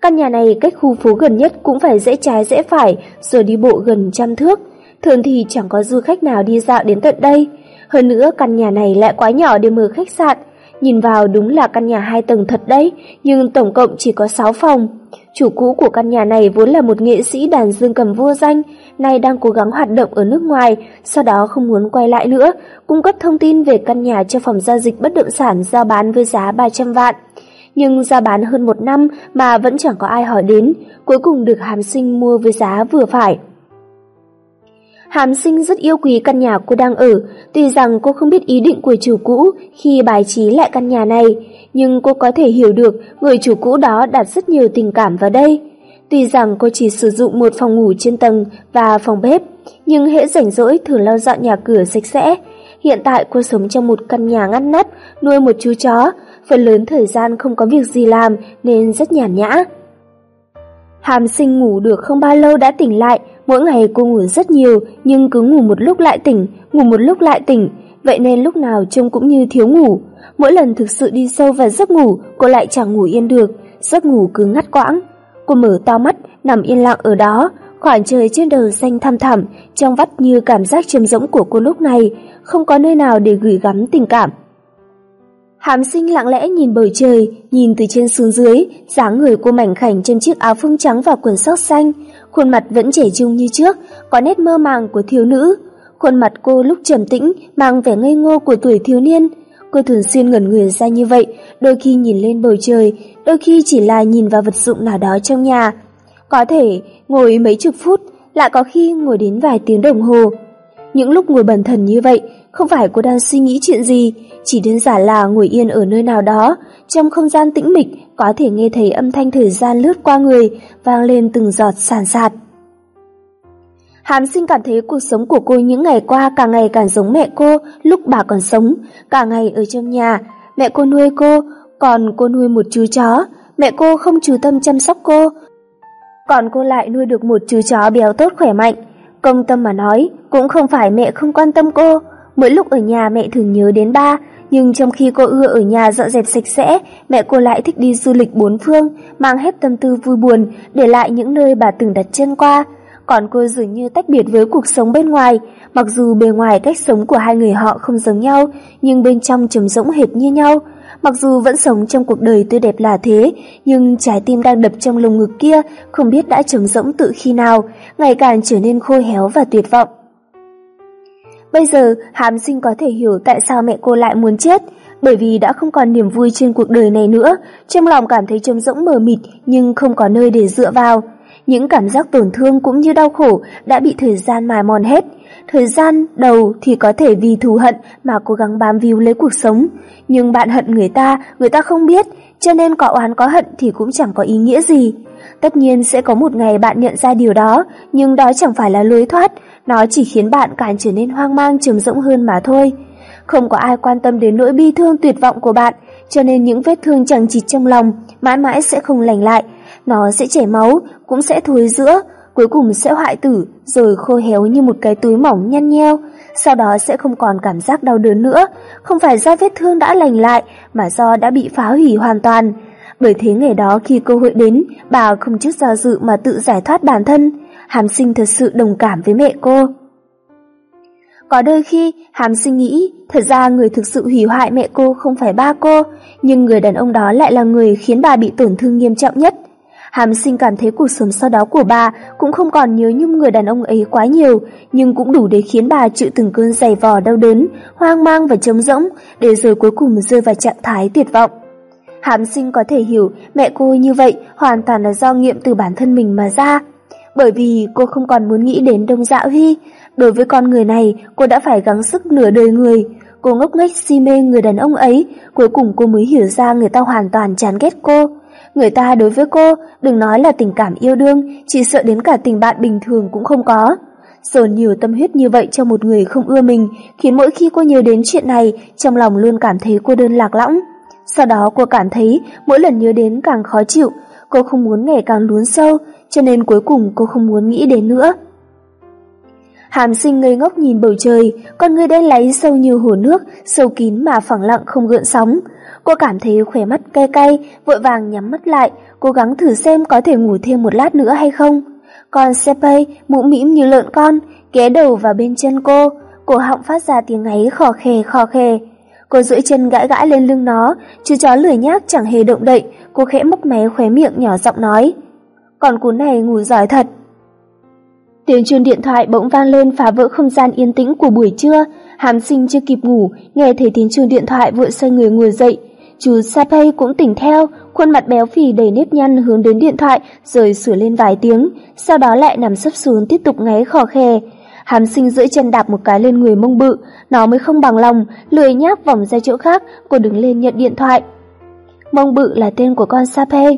Căn nhà này cách khu phố gần nhất cũng phải rẽ trái rẽ phải, rồi đi bộ gần trăm thước. Thường thì chẳng có du khách nào đi dạo đến tận đây. Hơn nữa căn nhà này lại quá nhỏ để mở khách sạn, Nhìn vào đúng là căn nhà hai tầng thật đấy, nhưng tổng cộng chỉ có 6 phòng. Chủ cũ của căn nhà này vốn là một nghệ sĩ đàn dương cầm vô danh, nay đang cố gắng hoạt động ở nước ngoài, sau đó không muốn quay lại nữa, cung cấp thông tin về căn nhà cho phòng giao dịch bất động sản giao bán với giá 300 vạn. Nhưng ra bán hơn một năm mà vẫn chẳng có ai hỏi đến, cuối cùng được hàm sinh mua với giá vừa phải. Hàm sinh rất yêu quý căn nhà cô đang ở, tuy rằng cô không biết ý định của chủ cũ khi bài trí lại căn nhà này, nhưng cô có thể hiểu được người chủ cũ đó đặt rất nhiều tình cảm vào đây. Tuy rằng cô chỉ sử dụng một phòng ngủ trên tầng và phòng bếp, nhưng hễ rảnh rỗi thường lau dọn nhà cửa sạch sẽ. Hiện tại cô sống trong một căn nhà ngăn nắp, nuôi một chú chó, phần lớn thời gian không có việc gì làm nên rất nhàn nhã. Hàm sinh ngủ được không bao lâu đã tỉnh lại, mỗi ngày cô ngủ rất nhiều nhưng cứ ngủ một lúc lại tỉnh, ngủ một lúc lại tỉnh, vậy nên lúc nào trông cũng như thiếu ngủ. Mỗi lần thực sự đi sâu vào giấc ngủ, cô lại chẳng ngủ yên được, giấc ngủ cứ ngắt quãng. Cô mở to mắt, nằm yên lặng ở đó, khoảng trời trên đầu xanh thăm thẳm, trong vắt như cảm giác trầm rỗng của cô lúc này, không có nơi nào để gửi gắm tình cảm. Hàm sinh lặng lẽ nhìn bầu trời, nhìn từ trên xuống dưới, dáng người cô mảnh khảnh trên chiếc áo phông trắng và quần sóc xanh, khuôn mặt vẫn trẻ trung như trước, có nét mơ màng của thiếu nữ. Khuôn mặt cô lúc trầm tĩnh, mang vẻ ngây ngô của tuổi thiếu niên. Cô thường xuyên ngẩn người ra như vậy, đôi khi nhìn lên bầu trời, đôi khi chỉ là nhìn vào vật dụng nào đó trong nhà. Có thể ngồi mấy chục phút, lại có khi ngồi đến vài tiếng đồng hồ. Những lúc ngồi bần thần như vậy, không phải cô đang suy nghĩ chuyện gì, chỉ đơn giản là ngồi yên ở nơi nào đó, trong không gian tĩnh mịch có thể nghe thấy âm thanh thời gian lướt qua người, vang lên từng giọt sàn sạt. Hàm sinh cảm thấy cuộc sống của cô những ngày qua càng ngày càng giống mẹ cô lúc bà còn sống, cả ngày ở trong nhà, mẹ cô nuôi cô, còn cô nuôi một chú chó, mẹ cô không chú tâm chăm sóc cô, còn cô lại nuôi được một chú chó béo tốt khỏe mạnh. Công tâm mà nói, cũng không phải mẹ không quan tâm cô, mỗi lúc ở nhà mẹ thường nhớ đến ba, nhưng trong khi cô ưa ở nhà dọn dẹp sạch sẽ, mẹ cô lại thích đi du lịch bốn phương, mang hết tâm tư vui buồn, để lại những nơi bà từng đặt chân qua. Còn cô dường như tách biệt với cuộc sống bên ngoài, mặc dù bề ngoài cách sống của hai người họ không giống nhau, nhưng bên trong trầm rỗng hệt như nhau. Mặc dù vẫn sống trong cuộc đời tươi đẹp là thế, nhưng trái tim đang đập trong lồng ngực kia không biết đã trống rỗng tự khi nào, ngày càng trở nên khô héo và tuyệt vọng. Bây giờ, Hàm Sinh có thể hiểu tại sao mẹ cô lại muốn chết, bởi vì đã không còn niềm vui trên cuộc đời này nữa, trong lòng cảm thấy trống rỗng mờ mịt nhưng không có nơi để dựa vào. Những cảm giác tổn thương cũng như đau khổ đã bị thời gian mài mòn hết. Thời gian đầu thì có thể vì thù hận mà cố gắng bám víu lấy cuộc sống, nhưng bạn hận người ta, người ta không biết, cho nên có oán có hận thì cũng chẳng có ý nghĩa gì. Tất nhiên sẽ có một ngày bạn nhận ra điều đó, nhưng đó chẳng phải là lối thoát, nó chỉ khiến bạn càng trở nên hoang mang trầm rỗng hơn mà thôi. không có ai quan tâm đến nỗi bi thương tuyệt vọng của bạn, cho nên những vết thương chẳng chịt trong lòng mãi mãi sẽ không lành lại, nó sẽ chảy máu, cũng sẽ thối rữa, cuối cùng sẽ hoại tử, rồi khô héo như một cái túi mỏng nhăn nheo, sau đó sẽ không còn cảm giác đau đớn nữa, không phải do vết thương đã lành lại, mà do đã bị phá hủy hoàn toàn. Bởi thế ngày đó khi cơ hội đến, bà không chút do dự mà tự giải thoát bản thân, Hàm sinh thật sự đồng cảm với mẹ cô. Có đôi khi, Hàm sinh nghĩ, thật ra người thực sự hủy hoại mẹ cô không phải ba cô, nhưng người đàn ông đó lại là người khiến bà bị tổn thương nghiêm trọng nhất. Hàm sinh cảm thấy cuộc sống sau đó của bà cũng không còn nhớ nhung người đàn ông ấy quá nhiều, nhưng cũng đủ để khiến bà chịu từng cơn dày vò đau đớn, hoang mang và trống rỗng, để rồi cuối cùng rơi vào trạng thái tuyệt vọng. Hàm sinh có thể hiểu mẹ cô như vậy hoàn toàn là do nghiệm từ bản thân mình mà ra. Bởi vì cô không còn muốn nghĩ đến Đông Dạ Huy, đối với con người này cô đã phải gắng sức nửa đời người. Cô ngốc nghếch si mê người đàn ông ấy, cuối cùng cô mới hiểu ra người ta hoàn toàn chán ghét cô. Người ta đối với cô, đừng nói là tình cảm yêu đương, chỉ sợ đến cả tình bạn bình thường cũng không có. Dồn nhiều tâm huyết như vậy cho một người không ưa mình, khiến mỗi khi cô nhớ đến chuyện này, trong lòng luôn cảm thấy cô đơn lạc lõng. Sau đó cô cảm thấy mỗi lần nhớ đến càng khó chịu, cô không muốn ngày càng lún sâu, cho nên cuối cùng cô không muốn nghĩ đến nữa. Hàm sinh ngây ngốc nhìn bầu trời, con người đen láy sâu như hồ nước, sâu kín mà phẳng lặng không gợn sóng. Cô cảm thấy khỏe mắt cay cay, vội vàng nhắm mắt lại, cố gắng thử xem có thể ngủ thêm một lát nữa hay không. Còn Sepei mũ mĩm như lợn con, ghé đầu vào bên chân cô, cổ họng phát ra tiếng ấy khò khè khò khè. Cô duỗi chân gãi gãi lên lưng nó, chú chó lười nhác chẳng hề động đậy, cô khẽ mấp mé khóe miệng nhỏ giọng nói. Còn cún này ngủ giỏi thật. Tiếng chuông điện thoại bỗng vang lên phá vỡ không gian yên tĩnh của buổi trưa, Hàm Sinh chưa kịp ngủ, nghe thấy tiếng chuông điện thoại vội xoay người ngồi dậy. Chú Sapei cũng tỉnh theo, khuôn mặt béo phì đầy nếp nhăn hướng đến điện thoại rồi sửa lên vài tiếng, sau đó lại nằm sấp xuống tiếp tục ngáy khò khè Hàm sinh giữa chân đạp một cái lên người mông bự, nó mới không bằng lòng, lười nhác vòng ra chỗ khác, cô đứng lên nhận điện thoại. Mông bự là tên của con Sape.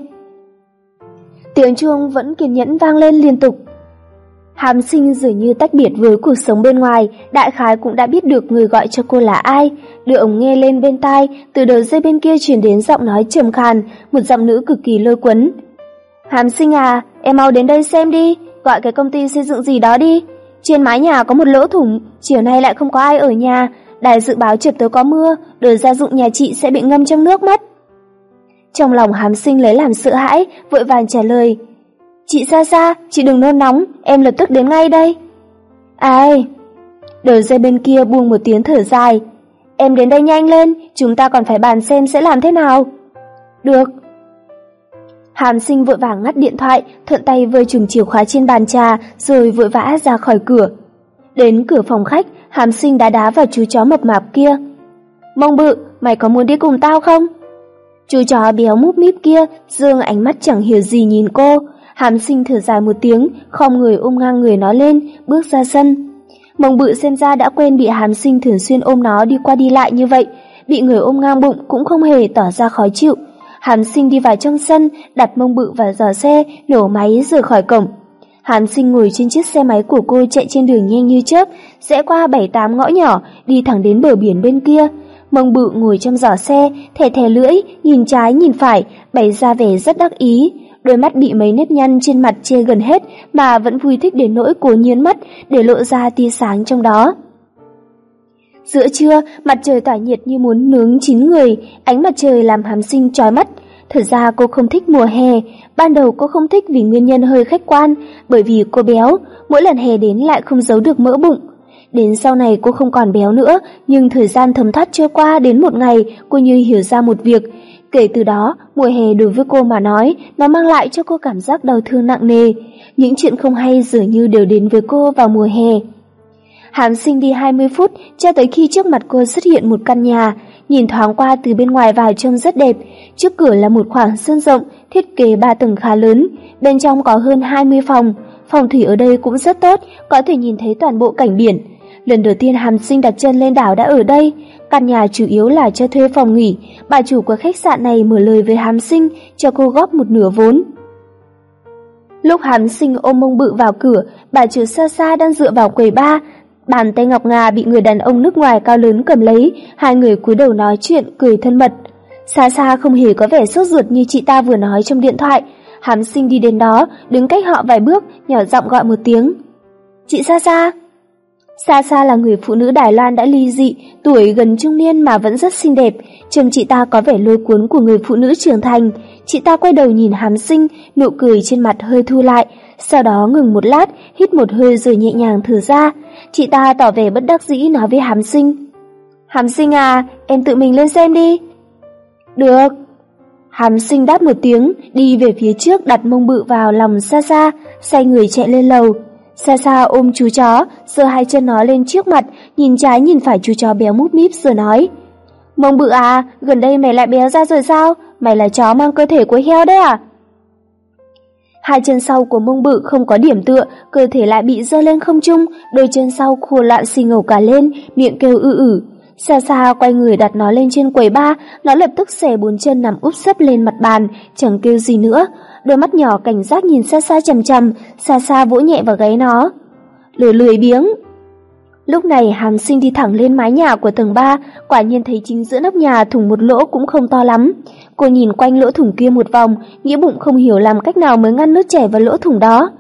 Tiếng chuông vẫn kiên nhẫn vang lên liên tục. Hàm sinh dường như tách biệt với cuộc sống bên ngoài, đại khái cũng đã biết được người gọi cho cô là ai. Đưa ống nghe lên bên tai, từ đầu dây bên kia truyền đến giọng nói trầm khàn, một giọng nữ cực kỳ lôi cuốn. Hàm sinh à, em mau đến đây xem đi, gọi cái công ty xây dựng gì đó đi. Trên mái nhà có một lỗ thủng, chiều nay lại không có ai ở nhà, đài dự báo trượt tới có mưa, đời gia dụng nhà chị sẽ bị ngâm trong nước mất. Trong lòng hàm sinh lấy làm sợ hãi, vội vàng trả lời. Chị xa xa, chị đừng nôn nóng, em lập tức đến ngay đây. Ai? Đầu dây bên kia buông một tiếng thở dài. Em đến đây nhanh lên, chúng ta còn phải bàn xem sẽ làm thế nào. Được, Hàm sinh vội vàng ngắt điện thoại, thuận tay vơi chùm chìa khóa trên bàn trà, rồi vội vã ra khỏi cửa. Đến cửa phòng khách, hàm sinh đá đá vào chú chó mập mạp kia. Mông bự, mày có muốn đi cùng tao không? Chú chó béo múp míp kia, dương ánh mắt chẳng hiểu gì nhìn cô. Hàm sinh thở dài một tiếng, không người ôm ngang người nó lên, bước ra sân. Mông bự xem ra đã quen bị hàm sinh thường xuyên ôm nó đi qua đi lại như vậy, bị người ôm ngang bụng cũng không hề tỏ ra khó chịu. Hàn Sinh đi vào trong sân, đặt mông bự vào giỏ xe, nổ máy rời khỏi cổng. Hàn Sinh ngồi trên chiếc xe máy của cô chạy trên đường nhanh như chớp, rẽ qua bảy tám ngõ nhỏ, đi thẳng đến bờ biển bên kia. Mông bự ngồi trong giỏ xe, thè thè lưỡi, nhìn trái nhìn phải, bày ra vẻ rất đắc ý. Đôi mắt bị mấy nếp nhăn trên mặt che gần hết mà vẫn vui thích đến nỗi cố nhiên mắt để lộ ra tia sáng trong đó. Giữa trưa, mặt trời tỏa nhiệt như muốn nướng chín người, ánh mặt trời làm hàm sinh trói mắt. Thật ra cô không thích mùa hè, ban đầu cô không thích vì nguyên nhân hơi khách quan, bởi vì cô béo, mỗi lần hè đến lại không giấu được mỡ bụng. Đến sau này cô không còn béo nữa, nhưng thời gian thấm thoát trôi qua đến một ngày, cô như hiểu ra một việc. Kể từ đó, mùa hè đối với cô mà nói, nó mang lại cho cô cảm giác đau thương nặng nề. Những chuyện không hay dường như đều đến với cô vào mùa hè. Hàm sinh đi 20 phút cho tới khi trước mặt cô xuất hiện một căn nhà, nhìn thoáng qua từ bên ngoài vào trông rất đẹp. Trước cửa là một khoảng sân rộng, thiết kế ba tầng khá lớn, bên trong có hơn 20 phòng. Phòng thủy ở đây cũng rất tốt, có thể nhìn thấy toàn bộ cảnh biển. Lần đầu tiên Hàm Sinh đặt chân lên đảo đã ở đây, căn nhà chủ yếu là cho thuê phòng nghỉ, bà chủ của khách sạn này mở lời với Hàm Sinh cho cô góp một nửa vốn. Lúc Hàm Sinh ôm mông bự vào cửa, bà chủ xa xa đang dựa vào quầy ba, Bàn tay ngọc ngà bị người đàn ông nước ngoài cao lớn cầm lấy, hai người cúi đầu nói chuyện, cười thân mật. Xa xa không hề có vẻ sốt ruột như chị ta vừa nói trong điện thoại. Hàm sinh đi đến đó, đứng cách họ vài bước, nhỏ giọng gọi một tiếng. Chị Sa Sa! Sa Sa là người phụ nữ Đài Loan đã ly dị, tuổi gần trung niên mà vẫn rất xinh đẹp. Trông chị ta có vẻ lôi cuốn của người phụ nữ trưởng thành. Chị ta quay đầu nhìn hàm sinh, nụ cười trên mặt hơi thu lại. Sau đó ngừng một lát, hít một hơi rồi nhẹ nhàng thở ra. Chị ta tỏ vẻ bất đắc dĩ nói với hàm sinh. Hàm sinh à, em tự mình lên xem đi. Được. Hàm sinh đáp một tiếng, đi về phía trước đặt mông bự vào lòng xa xa, xoay người chạy lên lầu. Xa xa ôm chú chó, giơ hai chân nó lên trước mặt, nhìn trái nhìn phải chú chó béo múp míp rồi nói. Mông bự à, gần đây mày lại béo ra rồi sao? Mày là chó mang cơ thể của heo đấy à? Hai chân sau của mông bự không có điểm tựa, cơ thể lại bị dơ lên không trung, đôi chân sau khô loạn xì ngầu cả lên, miệng kêu ư ử. Xa xa quay người đặt nó lên trên quầy ba, nó lập tức xẻ bốn chân nằm úp sấp lên mặt bàn, chẳng kêu gì nữa. Đôi mắt nhỏ cảnh giác nhìn xa xa chầm chầm, xa xa vỗ nhẹ vào gáy nó. Lười lười biếng. Lúc này hàm sinh đi thẳng lên mái nhà của tầng 3, quả nhiên thấy chính giữa nóc nhà thủng một lỗ cũng không to lắm. Cô nhìn quanh lỗ thủng kia một vòng, nghĩa bụng không hiểu làm cách nào mới ngăn nước chảy vào lỗ thủng đó.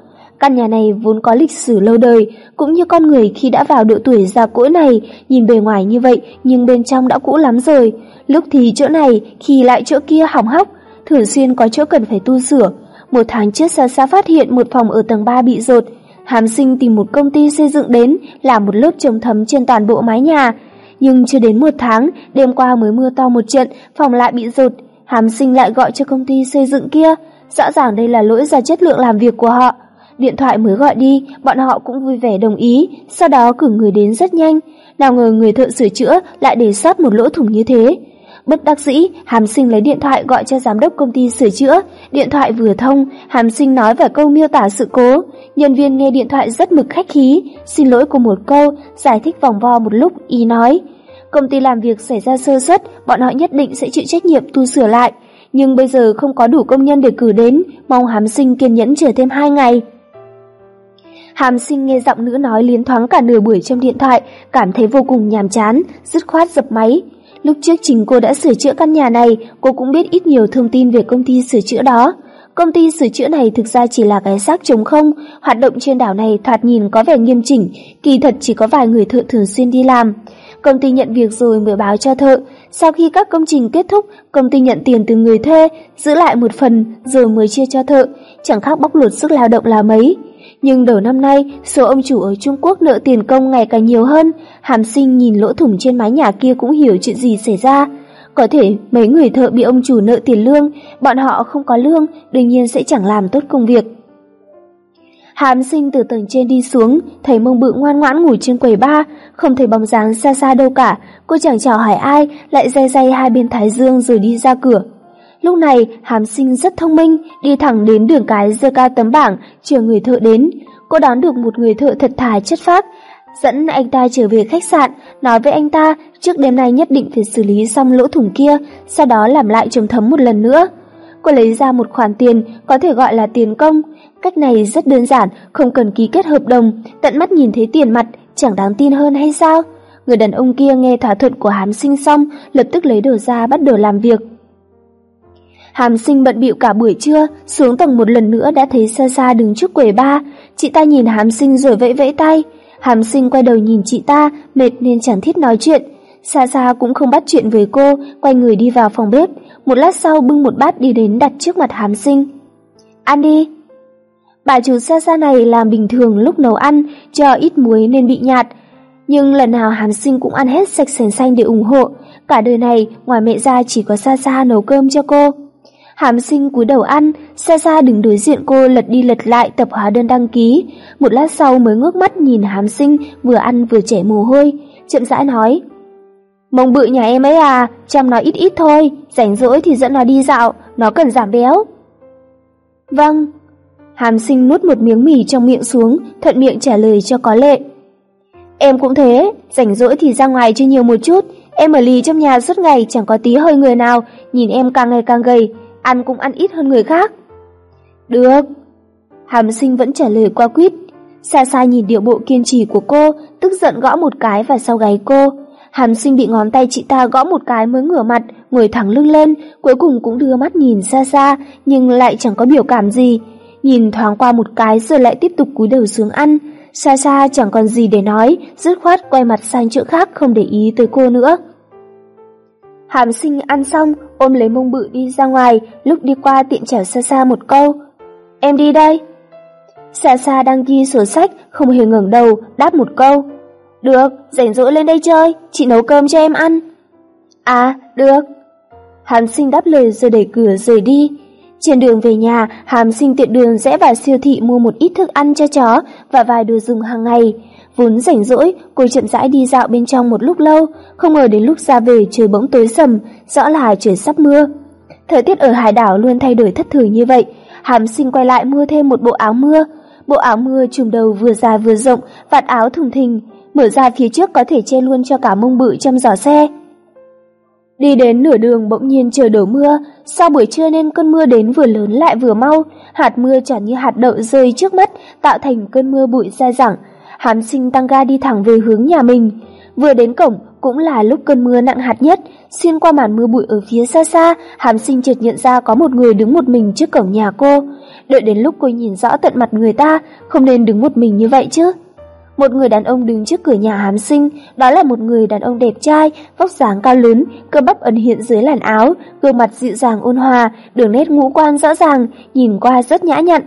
Căn nhà này vốn có lịch sử lâu đời, cũng như con người khi đã vào độ tuổi già cỗi này, nhìn bề ngoài như vậy nhưng bên trong đã cũ lắm rồi. Lúc thì chỗ này, khi lại chỗ kia hỏng hóc, thường xuyên có chỗ cần phải tu sửa. Một tháng trước xa xa phát hiện một phòng ở tầng 3 bị rột, Hàm sinh tìm một công ty xây dựng đến làm một lớp chống thấm trên toàn bộ mái nhà. Nhưng chưa đến một tháng, đêm qua mới mưa to một trận, phòng lại bị rột. Hàm sinh lại gọi cho công ty xây dựng kia. Rõ ràng đây là lỗi do chất lượng làm việc của họ. Điện thoại mới gọi đi, bọn họ cũng vui vẻ đồng ý, sau đó cử người đến rất nhanh. Nào ngờ người thợ sửa chữa lại để sót một lỗ thủng như thế. Bất đắc dĩ, Hàm Sinh lấy điện thoại gọi cho giám đốc công ty sửa chữa. Điện thoại vừa thông, Hàm Sinh nói vài câu miêu tả sự cố. Nhân viên nghe điện thoại rất mực khách khí, xin lỗi cô một câu, giải thích vòng vo một lúc, ý nói. Công ty làm việc xảy ra sơ suất, bọn họ nhất định sẽ chịu trách nhiệm tu sửa lại. Nhưng bây giờ không có đủ công nhân để cử đến, mong Hàm Sinh kiên nhẫn chờ thêm hai ngày. Hàm sinh nghe giọng nữ nói liến thoáng cả nửa buổi trong điện thoại, cảm thấy vô cùng nhàm chán, dứt khoát dập máy. Lúc trước chính cô đã sửa chữa căn nhà này, cô cũng biết ít nhiều thông tin về công ty sửa chữa đó. Công ty sửa chữa này thực ra chỉ là cái xác trống không, hoạt động trên đảo này thoạt nhìn có vẻ nghiêm chỉnh, kỳ thật chỉ có vài người thợ thường xuyên đi làm. Công ty nhận việc rồi mới báo cho thợ, sau khi các công trình kết thúc, công ty nhận tiền từ người thuê, giữ lại một phần rồi mới chia cho thợ, chẳng khác bóc lột sức lao động là mấy. Nhưng đầu năm nay, số ông chủ ở Trung Quốc nợ tiền công ngày càng nhiều hơn, hàm sinh nhìn lỗ thủng trên mái nhà kia cũng hiểu chuyện gì xảy ra. Có thể mấy người thợ bị ông chủ nợ tiền lương, bọn họ không có lương, đương nhiên sẽ chẳng làm tốt công việc. Hàm sinh từ tầng trên đi xuống, thấy mông bự ngoan ngoãn ngủ trên quầy ba, không thấy bóng dáng xa xa đâu cả, cô chẳng chào hỏi ai, lại day day hai bên thái dương rồi đi ra cửa. Lúc này, hàm sinh rất thông minh, đi thẳng đến đường cái dơ cao tấm bảng, chờ người thợ đến. Cô đón được một người thợ thật thà chất phác, dẫn anh ta trở về khách sạn, nói với anh ta trước đêm nay nhất định phải xử lý xong lỗ thủng kia, sau đó làm lại trồng thấm một lần nữa. Cô lấy ra một khoản tiền, có thể gọi là tiền công. Cách này rất đơn giản, không cần ký kết hợp đồng, tận mắt nhìn thấy tiền mặt, chẳng đáng tin hơn hay sao? Người đàn ông kia nghe thỏa thuận của hám sinh xong, lập tức lấy đồ ra bắt đầu làm việc. Hàm sinh bận bịu cả buổi trưa, xuống tầng một lần nữa đã thấy xa xa đứng trước quầy ba. Chị ta nhìn hàm sinh rồi vẫy vẫy tay. Hàm sinh quay đầu nhìn chị ta, mệt nên chẳng thiết nói chuyện. Xa xa cũng không bắt chuyện với cô, quay người đi vào phòng bếp. Một lát sau bưng một bát đi đến đặt trước mặt hàm sinh. Ăn đi. Bà chủ xa xa này làm bình thường lúc nấu ăn, cho ít muối nên bị nhạt. Nhưng lần nào hàm sinh cũng ăn hết sạch sành xanh để ủng hộ. Cả đời này, ngoài mẹ ra chỉ có xa xa nấu cơm cho cô. Hàm sinh cúi đầu ăn, xa xa đứng đối diện cô lật đi lật lại tập hóa đơn đăng ký. Một lát sau mới ngước mắt nhìn hàm sinh vừa ăn vừa chảy mồ hôi, chậm rãi nói. Mông bự nhà em ấy à, chăm nó ít ít thôi, rảnh rỗi thì dẫn nó đi dạo, nó cần giảm béo. Vâng. Hàm sinh nuốt một miếng mì trong miệng xuống, thuận miệng trả lời cho có lệ. Em cũng thế, rảnh rỗi thì ra ngoài chơi nhiều một chút, em ở lì trong nhà suốt ngày chẳng có tí hơi người nào, nhìn em càng ngày càng gầy, ăn cũng ăn ít hơn người khác. Được. Hàm sinh vẫn trả lời qua quýt. Xa xa nhìn điệu bộ kiên trì của cô, tức giận gõ một cái vào sau gáy cô. Hàm sinh bị ngón tay chị ta gõ một cái mới ngửa mặt, ngồi thẳng lưng lên, cuối cùng cũng đưa mắt nhìn xa xa, nhưng lại chẳng có biểu cảm gì. Nhìn thoáng qua một cái rồi lại tiếp tục cúi đầu xuống ăn. Xa xa chẳng còn gì để nói, dứt khoát quay mặt sang chỗ khác không để ý tới cô nữa. Hàm sinh ăn xong, ôm lấy mông bự đi ra ngoài, lúc đi qua tiện chào xa xa một câu. Em đi đây. Xa xa đang ghi sổ sách, không hề ngẩng đầu, đáp một câu. Được, rảnh rỗi lên đây chơi, chị nấu cơm cho em ăn. À, được. Hàm sinh đáp lời rồi đẩy cửa rời đi. Trên đường về nhà, Hàm sinh tiện đường rẽ vào siêu thị mua một ít thức ăn cho chó và vài đồ dùng hàng ngày. Vốn rảnh rỗi, cô chậm rãi đi dạo bên trong một lúc lâu, không ngờ đến lúc ra về trời bỗng tối sầm, rõ là trời sắp mưa. Thời tiết ở hải đảo luôn thay đổi thất thường như vậy, Hàm sinh quay lại mua thêm một bộ áo mưa. Bộ áo mưa trùm đầu vừa dài vừa rộng, vạt áo thùng thình, mở ra phía trước có thể che luôn cho cả mông bự trong giỏ xe. Đi đến nửa đường bỗng nhiên trời đổ mưa, sau buổi trưa nên cơn mưa đến vừa lớn lại vừa mau, hạt mưa chẳng như hạt đậu rơi trước mắt, tạo thành cơn mưa bụi dai dẳng. Hàm sinh tăng ga đi thẳng về hướng nhà mình. Vừa đến cổng cũng là lúc cơn mưa nặng hạt nhất, xuyên qua màn mưa bụi ở phía xa xa, Hàm sinh chợt nhận ra có một người đứng một mình trước cổng nhà cô. Đợi đến lúc cô nhìn rõ tận mặt người ta, không nên đứng một mình như vậy chứ. Một người đàn ông đứng trước cửa nhà Hàm sinh, đó là một người đàn ông đẹp trai, vóc dáng cao lớn, cơ bắp ẩn hiện dưới làn áo, gương mặt dịu dàng ôn hòa, đường nét ngũ quan rõ ràng, nhìn qua rất nhã nhặn.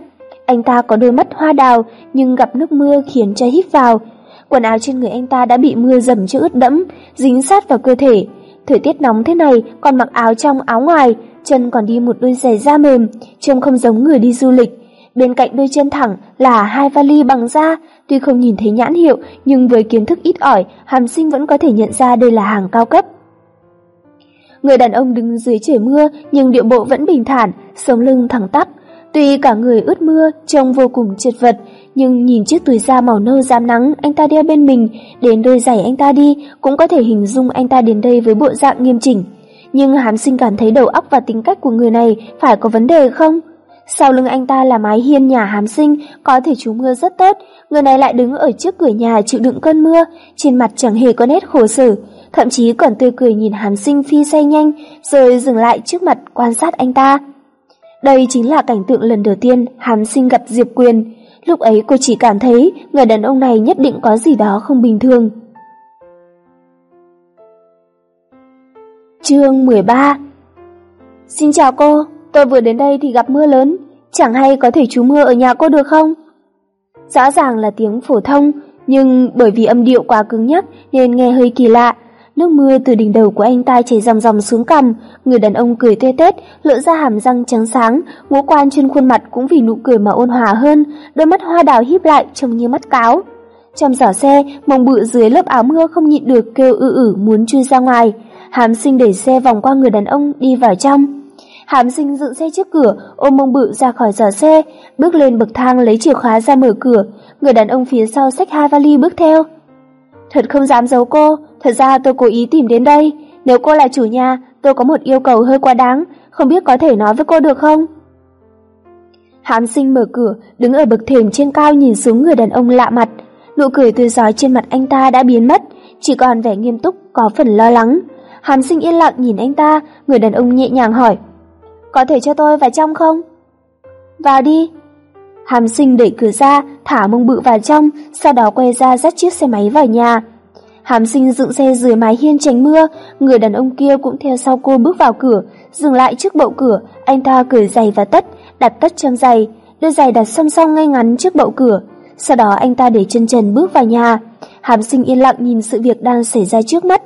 Anh ta có đôi mắt hoa đào, nhưng gặp nước mưa khiến cho hít vào. Quần áo trên người anh ta đã bị mưa dầm cho ướt đẫm, dính sát vào cơ thể. Thời tiết nóng thế này còn mặc áo trong áo ngoài, chân còn đi một đôi giày da mềm, trông không giống người đi du lịch. Bên cạnh đôi chân thẳng là hai vali bằng da, tuy không nhìn thấy nhãn hiệu nhưng với kiến thức ít ỏi, Hàm Sinh vẫn có thể nhận ra đây là hàng cao cấp. Người đàn ông đứng dưới trời mưa nhưng điệu bộ vẫn bình thản, sống lưng thẳng tắp. Tuy cả người ướt mưa, trông vô cùng chật vật, nhưng nhìn chiếc túi da màu nâu dám nắng anh ta đeo bên mình, đến đôi giày anh ta đi, cũng có thể hình dung anh ta đến đây với bộ dạng nghiêm chỉnh. Nhưng Hàm Sinh cảm thấy đầu óc và tính cách của người này phải có vấn đề không? Sau lưng anh ta là mái hiên nhà hám sinh, có thể trú mưa rất tốt, người này lại đứng ở trước cửa nhà chịu đựng cơn mưa, trên mặt chẳng hề có nét khổ sở, thậm chí còn tươi cười nhìn hám sinh phi xe nhanh, rồi dừng lại trước mặt quan sát anh ta. Đây chính là cảnh tượng lần đầu tiên hắn sinh gặp Diệp Quyền, lúc ấy cô chỉ cảm thấy người đàn ông này nhất định có gì đó không bình thường. Chương 13 Xin chào cô Tôi vừa đến đây thì gặp mưa lớn, chẳng hay có thể trú mưa ở nhà cô được không? Rõ ràng là tiếng phổ thông, nhưng bởi vì âm điệu quá cứng nhắc nên nghe hơi kỳ lạ. Nước mưa từ đỉnh đầu của anh ta chảy ròng ròng xuống cằm, người đàn ông cười tê tét, lộ ra hàm răng trắng sáng, ngũ quan trên khuôn mặt cũng vì nụ cười mà ôn hòa hơn, đôi mắt hoa đào híp lại trông như mắt cáo. Trong giỏ xe, mông bự dưới lớp áo mưa không nhịn được kêu ư ử muốn chui ra ngoài. Hàm sinh đẩy xe vòng qua người đàn ông đi vào trong. Hàm sinh dựng xe trước cửa, ôm mông bự ra khỏi giỏ xe, bước lên bậc thang lấy chìa khóa ra mở cửa, người đàn ông phía sau xách hai vali bước theo. Thật không dám giấu cô, thật ra tôi cố ý tìm đến đây, nếu cô là chủ nhà, tôi có một yêu cầu hơi quá đáng, không biết có thể nói với cô được không? Hán sinh mở cửa, đứng ở bậc thềm trên cao nhìn xuống người đàn ông lạ mặt, nụ cười tươi giói trên mặt anh ta đã biến mất, chỉ còn vẻ nghiêm túc có phần lo lắng. Hàm sinh yên lặng nhìn anh ta, người đàn ông nhẹ nhàng hỏi, có thể cho tôi vào trong không? Vào đi. Hàm sinh đẩy cửa ra, thả mông bự vào trong, sau đó quay ra dắt chiếc xe máy vào nhà. Hàm sinh dựng xe dưới mái hiên tránh mưa, người đàn ông kia cũng theo sau cô bước vào cửa, dừng lại trước bậu cửa, anh ta cởi giày và tất, đặt tất trong giày, đôi giày đặt song song ngay ngắn trước bậu cửa. Sau đó anh ta để chân trần bước vào nhà. Hàm sinh yên lặng nhìn sự việc đang xảy ra trước mắt.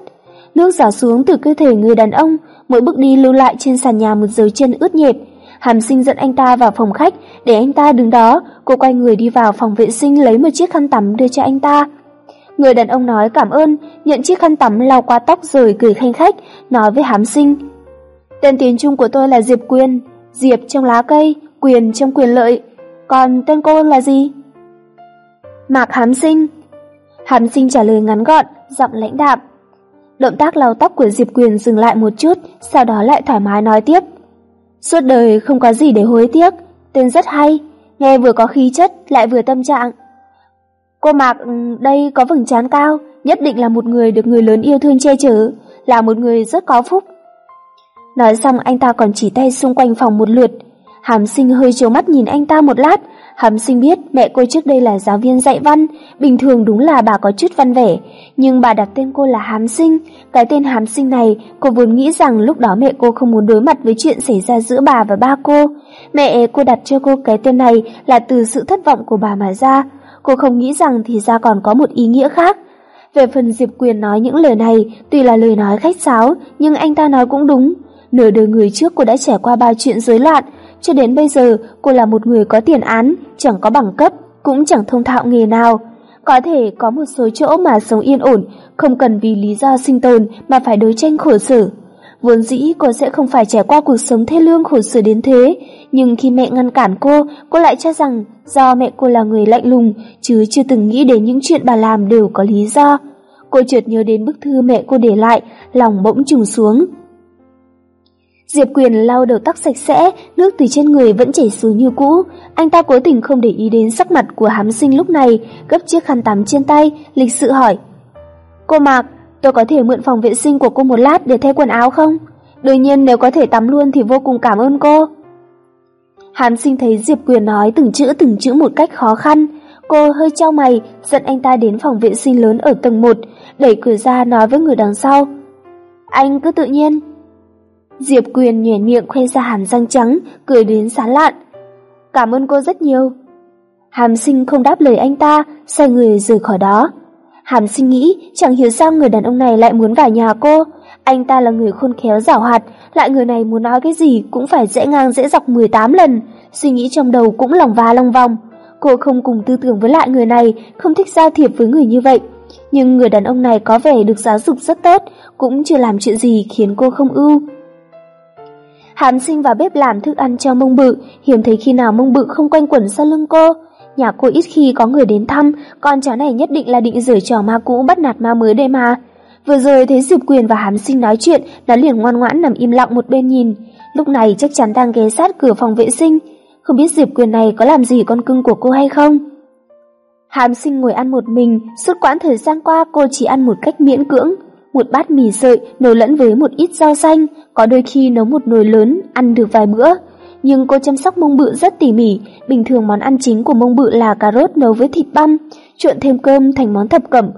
Nước giả xuống từ cơ thể người đàn ông, mỗi bước đi lưu lại trên sàn nhà một dấu chân ướt nhẹp. Hàm sinh dẫn anh ta vào phòng khách, để anh ta đứng đó, cô quay người đi vào phòng vệ sinh lấy một chiếc khăn tắm đưa cho anh ta. Người đàn ông nói cảm ơn, nhận chiếc khăn tắm lau qua tóc rồi cười khanh khách, nói với hàm sinh. Tên tiếng Trung của tôi là Diệp Quyền, Diệp trong lá cây, Quyền trong quyền lợi, còn tên cô là gì? Mạc hàm sinh. Hàm sinh trả lời ngắn gọn, giọng lãnh đạm. Động tác lau tóc của Diệp Quyền dừng lại một chút, sau đó lại thoải mái nói tiếp. Suốt đời không có gì để hối tiếc, tên rất hay, nghe vừa có khí chất lại vừa tâm trạng. Cô Mạc ừ, đây có vầng trán cao, nhất định là một người được người lớn yêu thương che chở, là một người rất có phúc. Nói xong anh ta còn chỉ tay xung quanh phòng một lượt. Hàm sinh hơi chiều mắt nhìn anh ta một lát, Hàm sinh biết mẹ cô trước đây là giáo viên dạy văn, bình thường đúng là bà có chút văn vẻ, nhưng bà đặt tên cô là Hàm sinh. Cái tên Hàm sinh này, cô vốn nghĩ rằng lúc đó mẹ cô không muốn đối mặt với chuyện xảy ra giữa bà và ba cô. Mẹ cô đặt cho cô cái tên này là từ sự thất vọng của bà mà ra. Cô không nghĩ rằng thì ra còn có một ý nghĩa khác. Về phần Diệp Quyền nói những lời này, tuy là lời nói khách sáo, nhưng anh ta nói cũng đúng. Nửa đời người trước cô đã trải qua bao chuyện rối loạn, cho đến bây giờ cô là một người có tiền án, chẳng có bằng cấp, cũng chẳng thông thạo nghề nào. Có thể có một số chỗ mà sống yên ổn, không cần vì lý do sinh tồn mà phải đối tranh khổ sở. Vốn dĩ cô sẽ không phải trải qua cuộc sống thê lương khổ sở đến thế, nhưng khi mẹ ngăn cản cô, cô lại cho rằng do mẹ cô là người lạnh lùng, chứ chưa từng nghĩ đến những chuyện bà làm đều có lý do. Cô chợt nhớ đến bức thư mẹ cô để lại, lòng bỗng trùng xuống. Diệp Quyền lau đầu tóc sạch sẽ, nước từ trên người vẫn chảy xuống như cũ. Anh ta cố tình không để ý đến sắc mặt của hám sinh lúc này, gấp chiếc khăn tắm trên tay, lịch sự hỏi. Cô Mạc, tôi có thể mượn phòng vệ sinh của cô một lát để thay quần áo không? Đương nhiên nếu có thể tắm luôn thì vô cùng cảm ơn cô. Hám sinh thấy Diệp Quyền nói từng chữ từng chữ một cách khó khăn. Cô hơi trao mày, dẫn anh ta đến phòng vệ sinh lớn ở tầng 1, đẩy cửa ra nói với người đằng sau. Anh cứ tự nhiên, Diệp Quyền nhoẻn miệng khoe ra hàm răng trắng, cười đến sán lạn. Cảm ơn cô rất nhiều. Hàm sinh không đáp lời anh ta, xoay người rời khỏi đó. Hàm sinh nghĩ chẳng hiểu sao người đàn ông này lại muốn vào nhà cô. Anh ta là người khôn khéo giảo hoạt, lại người này muốn nói cái gì cũng phải dễ ngang dễ dọc 18 lần. Suy nghĩ trong đầu cũng lòng va lòng vòng. Cô không cùng tư tưởng với lại người này, không thích giao thiệp với người như vậy. Nhưng người đàn ông này có vẻ được giáo dục rất tốt, cũng chưa làm chuyện gì khiến cô không ưu. Hàn sinh vào bếp làm thức ăn cho mông bự, hiếm thấy khi nào mông bự không quanh quẩn sau lưng cô. Nhà cô ít khi có người đến thăm, con chó này nhất định là định rửa trò ma cũ bắt nạt ma mới đây mà. Vừa rồi thấy Diệp Quyền và Hán sinh nói chuyện, nó liền ngoan ngoãn nằm im lặng một bên nhìn. Lúc này chắc chắn đang ghé sát cửa phòng vệ sinh. Không biết Diệp Quyền này có làm gì con cưng của cô hay không? Hàm sinh ngồi ăn một mình, suốt quãng thời gian qua cô chỉ ăn một cách miễn cưỡng một bát mì sợi nấu lẫn với một ít rau xanh, có đôi khi nấu một nồi lớn, ăn được vài bữa. Nhưng cô chăm sóc mông bự rất tỉ mỉ, bình thường món ăn chính của mông bự là cà rốt nấu với thịt băm, trộn thêm cơm thành món thập cẩm.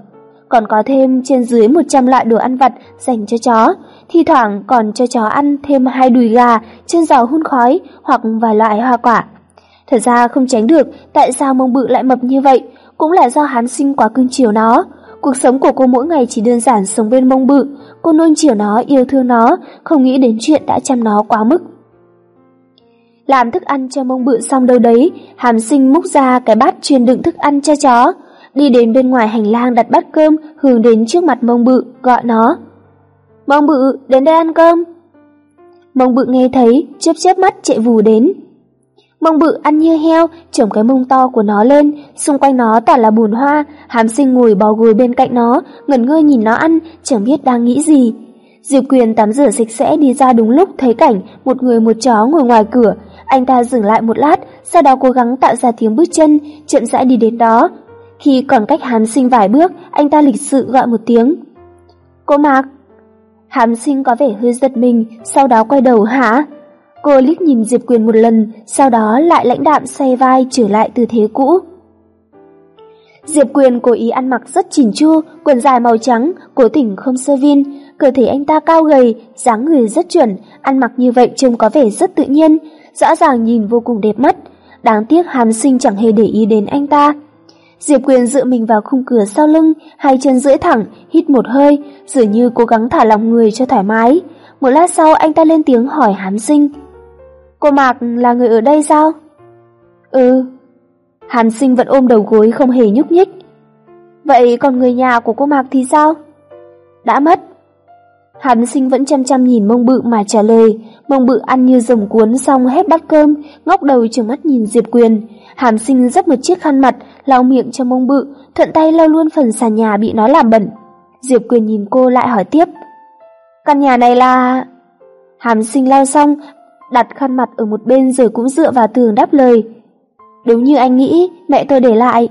Còn có thêm trên dưới 100 loại đồ ăn vặt dành cho chó, thi thoảng còn cho chó ăn thêm hai đùi gà, chân giò hun khói hoặc vài loại hoa quả. Thật ra không tránh được tại sao mông bự lại mập như vậy, cũng là do hắn sinh quá cưng chiều nó. Cuộc sống của cô mỗi ngày chỉ đơn giản sống bên mông bự, cô nôn chiều nó, yêu thương nó, không nghĩ đến chuyện đã chăm nó quá mức. Làm thức ăn cho mông bự xong đâu đấy, hàm sinh múc ra cái bát chuyên đựng thức ăn cho chó, đi đến bên ngoài hành lang đặt bát cơm hướng đến trước mặt mông bự, gọi nó. Mông bự, đến đây ăn cơm. Mông bự nghe thấy, chớp chớp mắt chạy vù đến. Mông bự ăn như heo, trồng cái mông to của nó lên, xung quanh nó toàn là bùn hoa, hàm sinh ngồi bò gùi bên cạnh nó, ngẩn ngơ nhìn nó ăn, chẳng biết đang nghĩ gì. Diệp Quyền tắm rửa sạch sẽ đi ra đúng lúc thấy cảnh một người một chó ngồi ngoài cửa, anh ta dừng lại một lát, sau đó cố gắng tạo ra tiếng bước chân, chậm rãi đi đến đó. Khi còn cách hàm sinh vài bước, anh ta lịch sự gọi một tiếng. Cô Mạc! Hàm sinh có vẻ hơi giật mình, sau đó quay đầu hả? Cô liếc nhìn Diệp Quyền một lần, sau đó lại lãnh đạm xoay vai trở lại tư thế cũ. Diệp Quyền cố ý ăn mặc rất chỉn chu, quần dài màu trắng, cố tình không sơ vin, cơ thể anh ta cao gầy, dáng người rất chuẩn, ăn mặc như vậy trông có vẻ rất tự nhiên, rõ ràng nhìn vô cùng đẹp mắt. Đáng tiếc Hàn Sinh chẳng hề để ý đến anh ta. Diệp Quyền dựa mình vào khung cửa sau lưng, hai chân duỗi thẳng, hít một hơi, dường như cố gắng thả lòng người cho thoải mái. Một lát sau anh ta lên tiếng hỏi Hàn Sinh. Cô Mạc là người ở đây sao? Ừ. Hàn sinh vẫn ôm đầu gối không hề nhúc nhích. Vậy còn người nhà của cô Mạc thì sao? Đã mất. Hàn sinh vẫn chăm chăm nhìn mông bự mà trả lời, mông bự ăn như rồng cuốn xong hết bát cơm, ngóc đầu trừng mắt nhìn Diệp Quyền. Hàn sinh dấp một chiếc khăn mặt, lau miệng cho mông bự, thuận tay lau luôn phần sàn nhà bị nó làm bẩn. Diệp Quyền nhìn cô lại hỏi tiếp. Căn nhà này là... Hàm sinh lau xong, đặt khăn mặt ở một bên rồi cũng dựa vào tường đáp lời. Đúng như anh nghĩ, mẹ tôi để lại.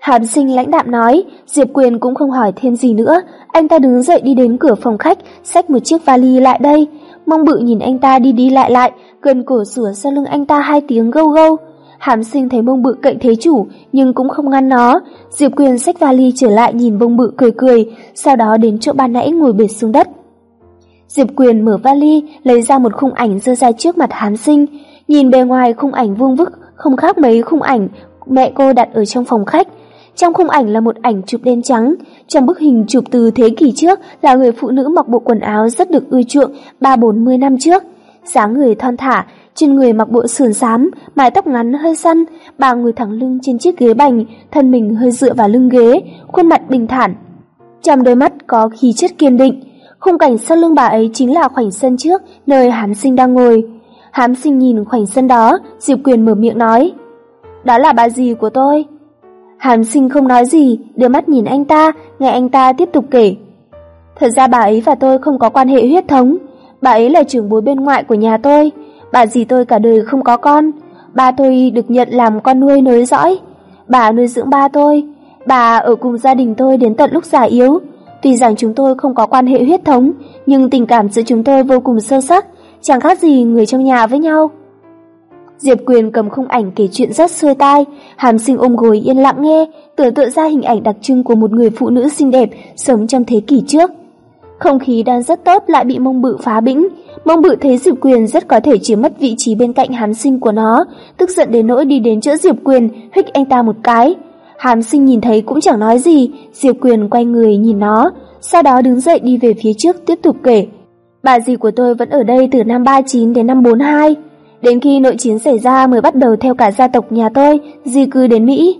Hàn sinh lãnh đạm nói, Diệp Quyền cũng không hỏi thêm gì nữa, anh ta đứng dậy đi đến cửa phòng khách, xách một chiếc vali lại đây. Mong bự nhìn anh ta đi đi lại lại, gần cổ sửa sau lưng anh ta hai tiếng gâu gâu. Hàm sinh thấy mông bự cạnh thế chủ, nhưng cũng không ngăn nó. Diệp Quyền xách vali trở lại nhìn mông bự cười cười, sau đó đến chỗ ban nãy ngồi bệt xuống đất. Diệp Quyền mở vali, lấy ra một khung ảnh dơ ra trước mặt Hán sinh. Nhìn bề ngoài khung ảnh vuông vức, không khác mấy khung ảnh mẹ cô đặt ở trong phòng khách. Trong khung ảnh là một ảnh chụp đen trắng, trong bức hình chụp từ thế kỷ trước là người phụ nữ mặc bộ quần áo rất được ưa chuộng ba bốn mươi năm trước. dáng người thon thả, trên người mặc bộ sườn xám, mái tóc ngắn hơi săn, bà ngồi thẳng lưng trên chiếc ghế bành, thân mình hơi dựa vào lưng ghế, khuôn mặt bình thản. Trong đôi mắt có khí chất kiên định, khung cảnh sau lưng bà ấy chính là khoảnh sân trước nơi Hám Sinh đang ngồi. Hám Sinh nhìn khoảnh sân đó, Diệp Quyền mở miệng nói: "Đó là bà dì của tôi." Hám sinh không nói gì, đưa mắt nhìn anh ta, nghe anh ta tiếp tục kể. Thật ra bà ấy và tôi không có quan hệ huyết thống, bà ấy là trưởng bối bên ngoại của nhà tôi, bà dì tôi cả đời không có con, ba tôi được nhận làm con nuôi nối dõi, bà nuôi dưỡng ba tôi, bà ở cùng gia đình tôi đến tận lúc già yếu. Tuy rằng chúng tôi không có quan hệ huyết thống, nhưng tình cảm giữa chúng tôi vô cùng sâu sắc, chẳng khác gì người trong nhà với nhau. Diệp Quyền cầm khung ảnh kể chuyện rất xuôi tai, Hàm Sinh ôm gối yên lặng nghe, tưởng tượng ra hình ảnh đặc trưng của một người phụ nữ xinh đẹp sống trong thế kỷ trước. Không khí đang rất tốt lại bị mông bự phá bĩnh, mông bự thấy Diệp Quyền rất có thể chiếm mất vị trí bên cạnh Hàm Sinh của nó, tức giận đến nỗi đi đến chỗ Diệp Quyền, hích anh ta một cái. Hàm Sinh nhìn thấy cũng chẳng nói gì, Diệp Quyền quay người nhìn nó, sau đó đứng dậy đi về phía trước tiếp tục kể. Bà dì của tôi vẫn ở đây từ năm 39 đến năm 42. Đến khi nội chiến xảy ra mới bắt đầu theo cả gia tộc nhà tôi di cư đến Mỹ.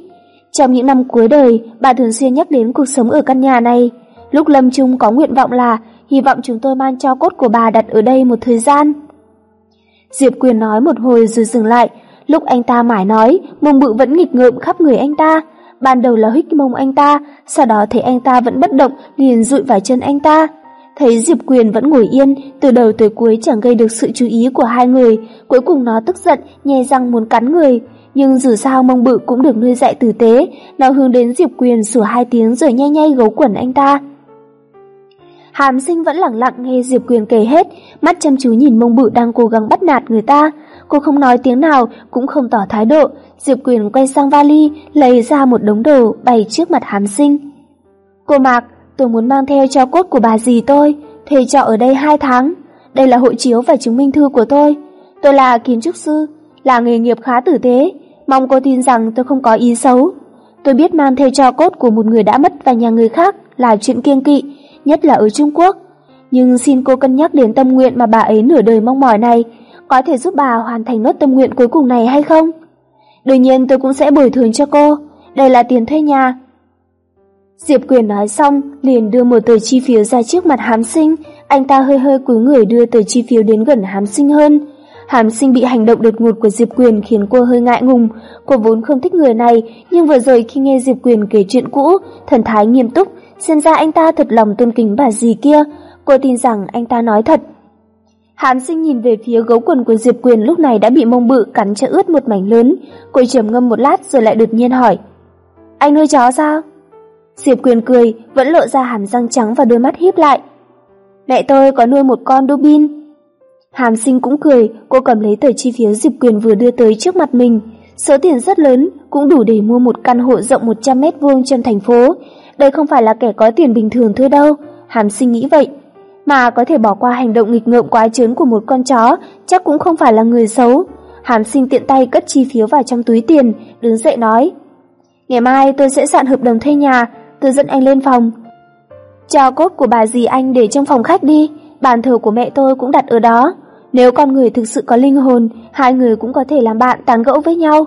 Trong những năm cuối đời, bà thường xuyên nhắc đến cuộc sống ở căn nhà này. Lúc lâm chung có nguyện vọng là hy vọng chúng tôi mang cho cốt của bà đặt ở đây một thời gian. Diệp Quyền nói một hồi rồi dừng lại, lúc anh ta mải nói, mông bự vẫn nghịch ngợm khắp người anh ta. Ban đầu là hít mông anh ta, sau đó thấy anh ta vẫn bất động liền dụi vào chân anh ta. Thấy Diệp Quyền vẫn ngồi yên, từ đầu tới cuối chẳng gây được sự chú ý của hai người, cuối cùng nó tức giận, nhè răng muốn cắn người. Nhưng dù sao mông bự cũng được nuôi dạy tử tế, nó hướng đến Diệp Quyền sủa hai tiếng rồi nhay nhay gấu quẩn anh ta. Hàm sinh vẫn lặng lặng nghe Diệp Quyền kể hết, mắt chăm chú nhìn mông bự đang cố gắng bắt nạt người ta. Cô không nói tiếng nào, cũng không tỏ thái độ. Diệp Quyền quay sang vali, lấy ra một đống đồ bày trước mặt hán sinh. Cô Mạc, Tôi muốn mang theo cho cốt của bà dì tôi, thuê trọ ở đây 2 tháng. Đây là hộ chiếu và chứng minh thư của tôi. Tôi là kiến trúc sư, là nghề nghiệp khá tử tế. Mong cô tin rằng tôi không có ý xấu. Tôi biết mang theo cho cốt của một người đã mất và nhà người khác là chuyện kiêng kỵ, nhất là ở Trung Quốc. Nhưng xin cô cân nhắc đến tâm nguyện mà bà ấy nửa đời mong mỏi này, có thể giúp bà hoàn thành nốt tâm nguyện cuối cùng này hay không? Đương nhiên tôi cũng sẽ bồi thường cho cô. Đây là tiền thuê nhà, Diệp Quyền nói xong, liền đưa một tờ chi phiếu ra trước mặt hám sinh, anh ta hơi hơi cúi người đưa tờ chi phiếu đến gần hám sinh hơn. Hàm sinh bị hành động đột ngột của Diệp Quyền khiến cô hơi ngại ngùng, cô vốn không thích người này, nhưng vừa rồi khi nghe Diệp Quyền kể chuyện cũ, thần thái nghiêm túc, xem ra anh ta thật lòng tôn kính bà gì kia, cô tin rằng anh ta nói thật. Hàm sinh nhìn về phía gấu quần của Diệp Quyền lúc này đã bị mông bự cắn cho ướt một mảnh lớn, cô trầm ngâm một lát rồi lại đột nhiên hỏi. Anh nuôi chó sao? Diệp Quyền cười, vẫn lộ ra hàm răng trắng và đôi mắt híp lại. Mẹ tôi có nuôi một con Dubin. Hàm sinh cũng cười, cô cầm lấy tờ chi phiếu Diệp Quyền vừa đưa tới trước mặt mình. Số tiền rất lớn, cũng đủ để mua một căn hộ rộng 100 mét vuông trong thành phố. Đây không phải là kẻ có tiền bình thường thôi đâu, Hàm sinh nghĩ vậy. Mà có thể bỏ qua hành động nghịch ngợm quá trớn của một con chó, chắc cũng không phải là người xấu. Hàn sinh tiện tay cất chi phiếu vào trong túi tiền, đứng dậy nói. Ngày mai tôi sẽ soạn hợp đồng thuê nhà, tôi dẫn anh lên phòng. Cho cốt của bà dì anh để trong phòng khách đi, bàn thờ của mẹ tôi cũng đặt ở đó. Nếu con người thực sự có linh hồn, hai người cũng có thể làm bạn tán gẫu với nhau.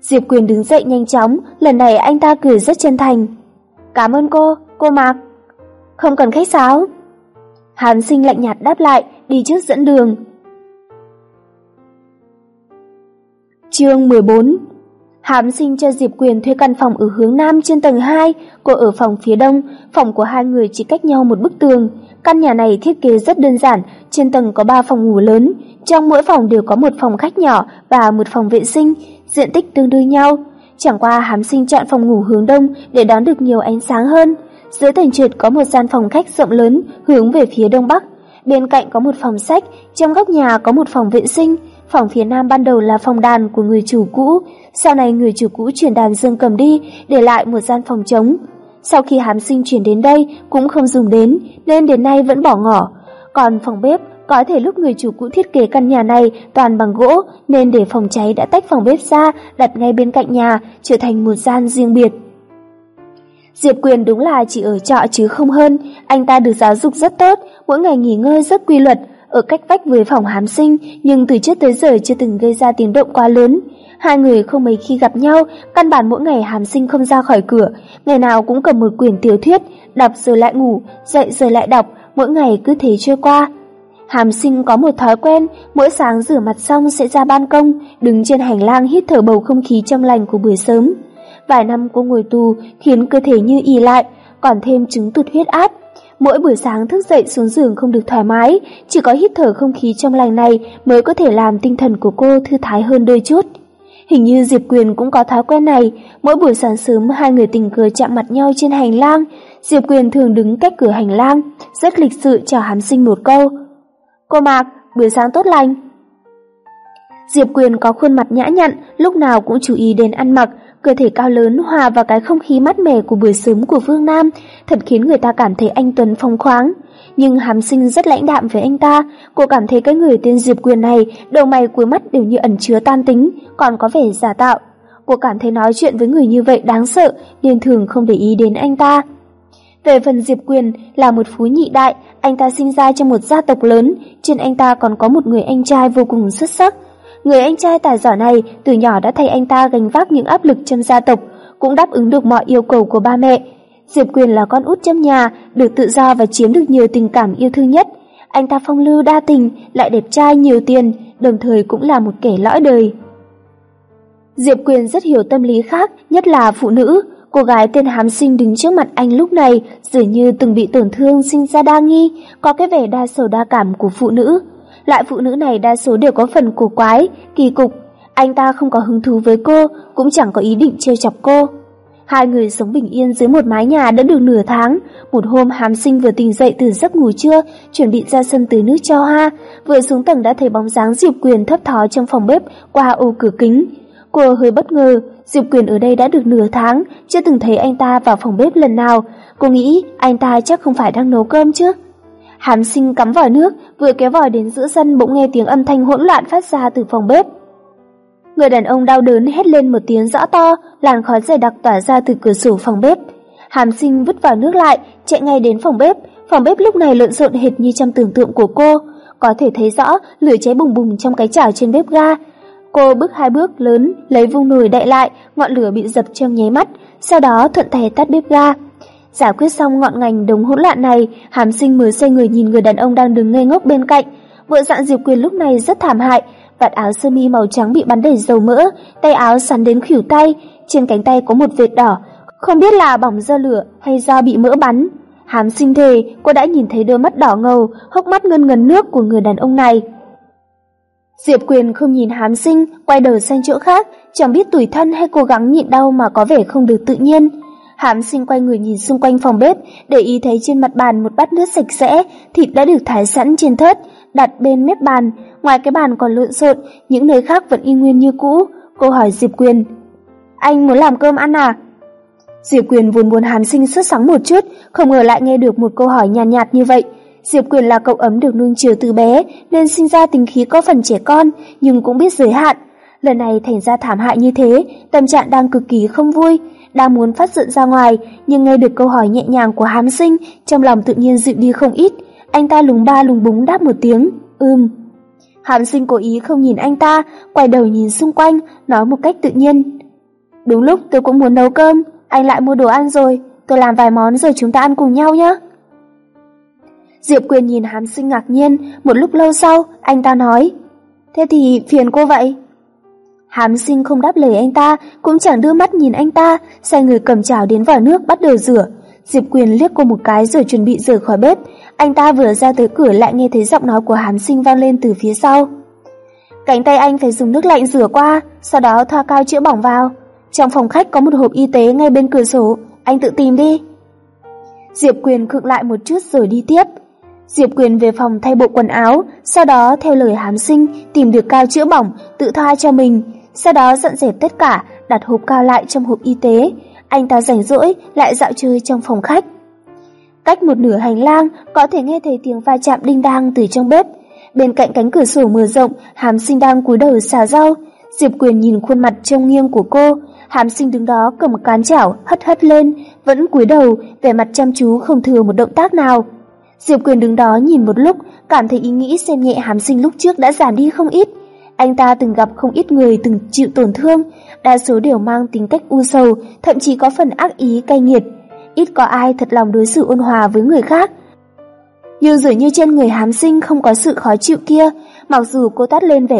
Diệp Quyền đứng dậy nhanh chóng, lần này anh ta cười rất chân thành. Cảm ơn cô, cô Mạc. Không cần khách sáo. Hàn sinh lạnh nhạt đáp lại, đi trước dẫn đường. Chương 14 Hàm sinh cho Diệp Quyền thuê căn phòng ở hướng Nam trên tầng 2, cô ở phòng phía Đông, phòng của hai người chỉ cách nhau một bức tường. Căn nhà này thiết kế rất đơn giản, trên tầng có 3 phòng ngủ lớn, trong mỗi phòng đều có một phòng khách nhỏ và một phòng vệ sinh, diện tích tương đương nhau. chẳng qua hám sinh chọn phòng ngủ hướng đông để đón được nhiều ánh sáng hơn. Dưới tầng trệt có một gian phòng khách rộng lớn hướng về phía đông bắc. Bên cạnh có một phòng sách, trong góc nhà có một phòng vệ sinh. Phòng phía nam ban đầu là phòng đàn của người chủ cũ, sau này người chủ cũ chuyển đàn dương cầm đi, để lại một gian phòng trống. Sau khi hám sinh chuyển đến đây cũng không dùng đến, nên đến nay vẫn bỏ ngỏ. Còn phòng bếp, có thể lúc người chủ cũ thiết kế căn nhà này toàn bằng gỗ, nên để phòng cháy đã tách phòng bếp ra, đặt ngay bên cạnh nhà, trở thành một gian riêng biệt. Diệp Quyền đúng là chỉ ở trọ chứ không hơn, anh ta được giáo dục rất tốt, mỗi ngày nghỉ ngơi rất quy luật, ở cách vách với phòng hám sinh, nhưng từ trước tới giờ chưa từng gây ra tiếng động quá lớn. Hai người không mấy khi gặp nhau, căn bản mỗi ngày hàm sinh không ra khỏi cửa, ngày nào cũng cầm một quyển tiểu thuyết, đọc rồi lại ngủ, dậy rồi lại đọc, mỗi ngày cứ thế trôi qua. Hàm sinh có một thói quen, mỗi sáng rửa mặt xong sẽ ra ban công, đứng trên hành lang hít thở bầu không khí trong lành của buổi sớm. Vài năm cô ngồi tù khiến cơ thể như ì lại, còn thêm chứng tụt huyết áp. Mỗi buổi sáng thức dậy xuống giường không được thoải mái, chỉ có hít thở không khí trong lành này mới có thể làm tinh thần của cô thư thái hơn đôi chút. Hình như Diệp Quyền cũng có thói quen này, mỗi buổi sáng sớm hai người tình cờ chạm mặt nhau trên hành lang, Diệp Quyền thường đứng cách cửa hành lang, rất lịch sự chào hắn Sinh một câu. Cô Mạc, buổi sáng tốt lành. Diệp Quyền có khuôn mặt nhã nhặn, lúc nào cũng chú ý đến ăn mặc, cơ thể cao lớn hòa vào cái không khí mát mẻ của buổi sớm của Vương Nam, thật khiến người ta cảm thấy anh Tuấn phong khoáng. Nhưng hàm sinh rất lãnh đạm với anh ta, cô cảm thấy cái người tên Diệp Quyền này, đầu mày cuối mắt đều như ẩn chứa tan tính, còn có vẻ giả tạo. Cô cảm thấy nói chuyện với người như vậy đáng sợ, nên thường không để ý đến anh ta. Về phần Diệp Quyền là một phú nhị đại, anh ta sinh ra trong một gia tộc lớn, trên anh ta còn có một người anh trai vô cùng xuất sắc. Người anh trai tài giỏi này từ nhỏ đã thay anh ta gánh vác những áp lực trong gia tộc, cũng đáp ứng được mọi yêu cầu của ba mẹ. Diệp Quyền là con út trong nhà, được tự do và chiếm được nhiều tình cảm yêu thương nhất. Anh ta phong lưu đa tình, lại đẹp trai nhiều tiền, đồng thời cũng là một kẻ lõi đời. Diệp Quyền rất hiểu tâm lý khác, nhất là phụ nữ. Cô gái tên Hám Sinh đứng trước mặt anh lúc này dường như từng bị tổn thương sinh ra đa nghi, có cái vẻ đa sầu đa cảm của phụ nữ. Loại phụ nữ này đa số đều có phần cổ quái, kỳ cục. Anh ta không có hứng thú với cô, cũng chẳng có ý định trêu chọc cô. Hai người sống bình yên dưới một mái nhà đã được nửa tháng. Một hôm hàm sinh vừa tỉnh dậy từ giấc ngủ trưa, chuẩn bị ra sân tưới nước cho hoa. Vừa xuống tầng đã thấy bóng dáng Diệp Quyền thấp thó trong phòng bếp qua ô cửa kính. Cô hơi bất ngờ, Diệp Quyền ở đây đã được nửa tháng, chưa từng thấy anh ta vào phòng bếp lần nào. Cô nghĩ anh ta chắc không phải đang nấu cơm chứ. Hàm sinh cắm vòi nước, vừa kéo vòi đến giữa sân bỗng nghe tiếng âm thanh hỗn loạn phát ra từ phòng bếp. Người đàn ông đau đớn hét lên một tiếng rõ to, làn khói dày đặc tỏa ra từ cửa sổ phòng bếp. Hàm sinh vứt vào nước lại, chạy ngay đến phòng bếp. Phòng bếp lúc này lộn xộn hệt như trong tưởng tượng của cô. Có thể thấy rõ lửa cháy bùng bùng trong cái chảo trên bếp ga. Cô bước hai bước lớn, lấy vung nồi đậy lại, ngọn lửa bị dập trong nháy mắt, sau đó thuận tay tắt bếp ga. Giải quyết xong ngọn ngành đống hỗn loạn này, Hàm Sinh mới xoay người nhìn người đàn ông đang đứng ngây ngốc bên cạnh. Vợ dạng Diệp Quyền lúc này rất thảm hại, vạt áo sơ mi màu trắng bị bắn đầy dầu mỡ, tay áo sắn đến khỉu tay, trên cánh tay có một vệt đỏ, không biết là bỏng do lửa hay do bị mỡ bắn. Hàm sinh thề, cô đã nhìn thấy đôi mắt đỏ ngầu, hốc mắt ngân ngấn nước của người đàn ông này. Diệp Quyền không nhìn hám sinh, quay đầu sang chỗ khác, chẳng biết tủi thân hay cố gắng nhịn đau mà có vẻ không được tự nhiên. Hám sinh quay người nhìn xung quanh phòng bếp, để ý thấy trên mặt bàn một bát nước sạch sẽ, thịt đã được thái sẵn trên thớt, đặt bên mép bàn, ngoài cái bàn còn lộn xộn, những nơi khác vẫn y nguyên như cũ. Cô hỏi Diệp Quyền, anh muốn làm cơm ăn à? Diệp Quyền vốn muốn hàm sinh xuất sáng một chút, không ngờ lại nghe được một câu hỏi nhàn nhạt, nhạt như vậy. Diệp Quyền là cậu ấm được nuông chiều từ bé, nên sinh ra tính khí có phần trẻ con, nhưng cũng biết giới hạn. Lần này thành ra thảm hại như thế, tâm trạng đang cực kỳ không vui, đang muốn phát giận ra ngoài, nhưng nghe được câu hỏi nhẹ nhàng của hám sinh, trong lòng tự nhiên dịu đi không ít. Anh ta lùng ba lùng búng đáp một tiếng, ưm. Hàm sinh cố ý không nhìn anh ta, quay đầu nhìn xung quanh, nói một cách tự nhiên. Đúng lúc tôi cũng muốn nấu cơm, anh lại mua đồ ăn rồi, tôi làm vài món rồi chúng ta ăn cùng nhau nhé. Diệp Quyền nhìn hàm sinh ngạc nhiên, một lúc lâu sau, anh ta nói, thế thì phiền cô vậy. Hám sinh không đáp lời anh ta, cũng chẳng đưa mắt nhìn anh ta, sai người cầm chảo đến vòi nước bắt đầu rửa. Diệp Quyền liếc cô một cái rồi chuẩn bị rời khỏi bếp. Anh ta vừa ra tới cửa lại nghe thấy giọng nói của hám sinh vang lên từ phía sau. Cánh tay anh phải dùng nước lạnh rửa qua, sau đó thoa cao chữa bỏng vào. Trong phòng khách có một hộp y tế ngay bên cửa sổ, anh tự tìm đi. Diệp Quyền khựng lại một chút rồi đi tiếp. Diệp Quyền về phòng thay bộ quần áo, sau đó theo lời hám sinh tìm được cao chữa bỏng, tự thoa cho mình, sau đó dọn dẹp tất cả, đặt hộp cao lại trong hộp y tế. Anh ta rảnh rỗi lại dạo chơi trong phòng khách. Cách một nửa hành lang có thể nghe thấy tiếng va chạm đinh đang từ trong bếp. Bên cạnh cánh cửa sổ mở rộng, Hàm Sinh đang cúi đầu xả rau. Diệp Quyền nhìn khuôn mặt trông nghiêng của cô, Hàm Sinh đứng đó cầm cán chảo hất hất lên, vẫn cúi đầu, vẻ mặt chăm chú không thừa một động tác nào. Diệp Quyền đứng đó nhìn một lúc, cảm thấy ý nghĩ xem nhẹ Hàm Sinh lúc trước đã giảm đi không ít. Anh ta từng gặp không ít người từng chịu tổn thương, đa số đều mang tính cách u sầu, thậm chí có phần ác ý cay nghiệt. Ít có ai thật lòng đối xử ôn hòa với người khác. Nhưng dường như trên người hám sinh không có sự khó chịu kia, mặc dù cô tát lên vẻ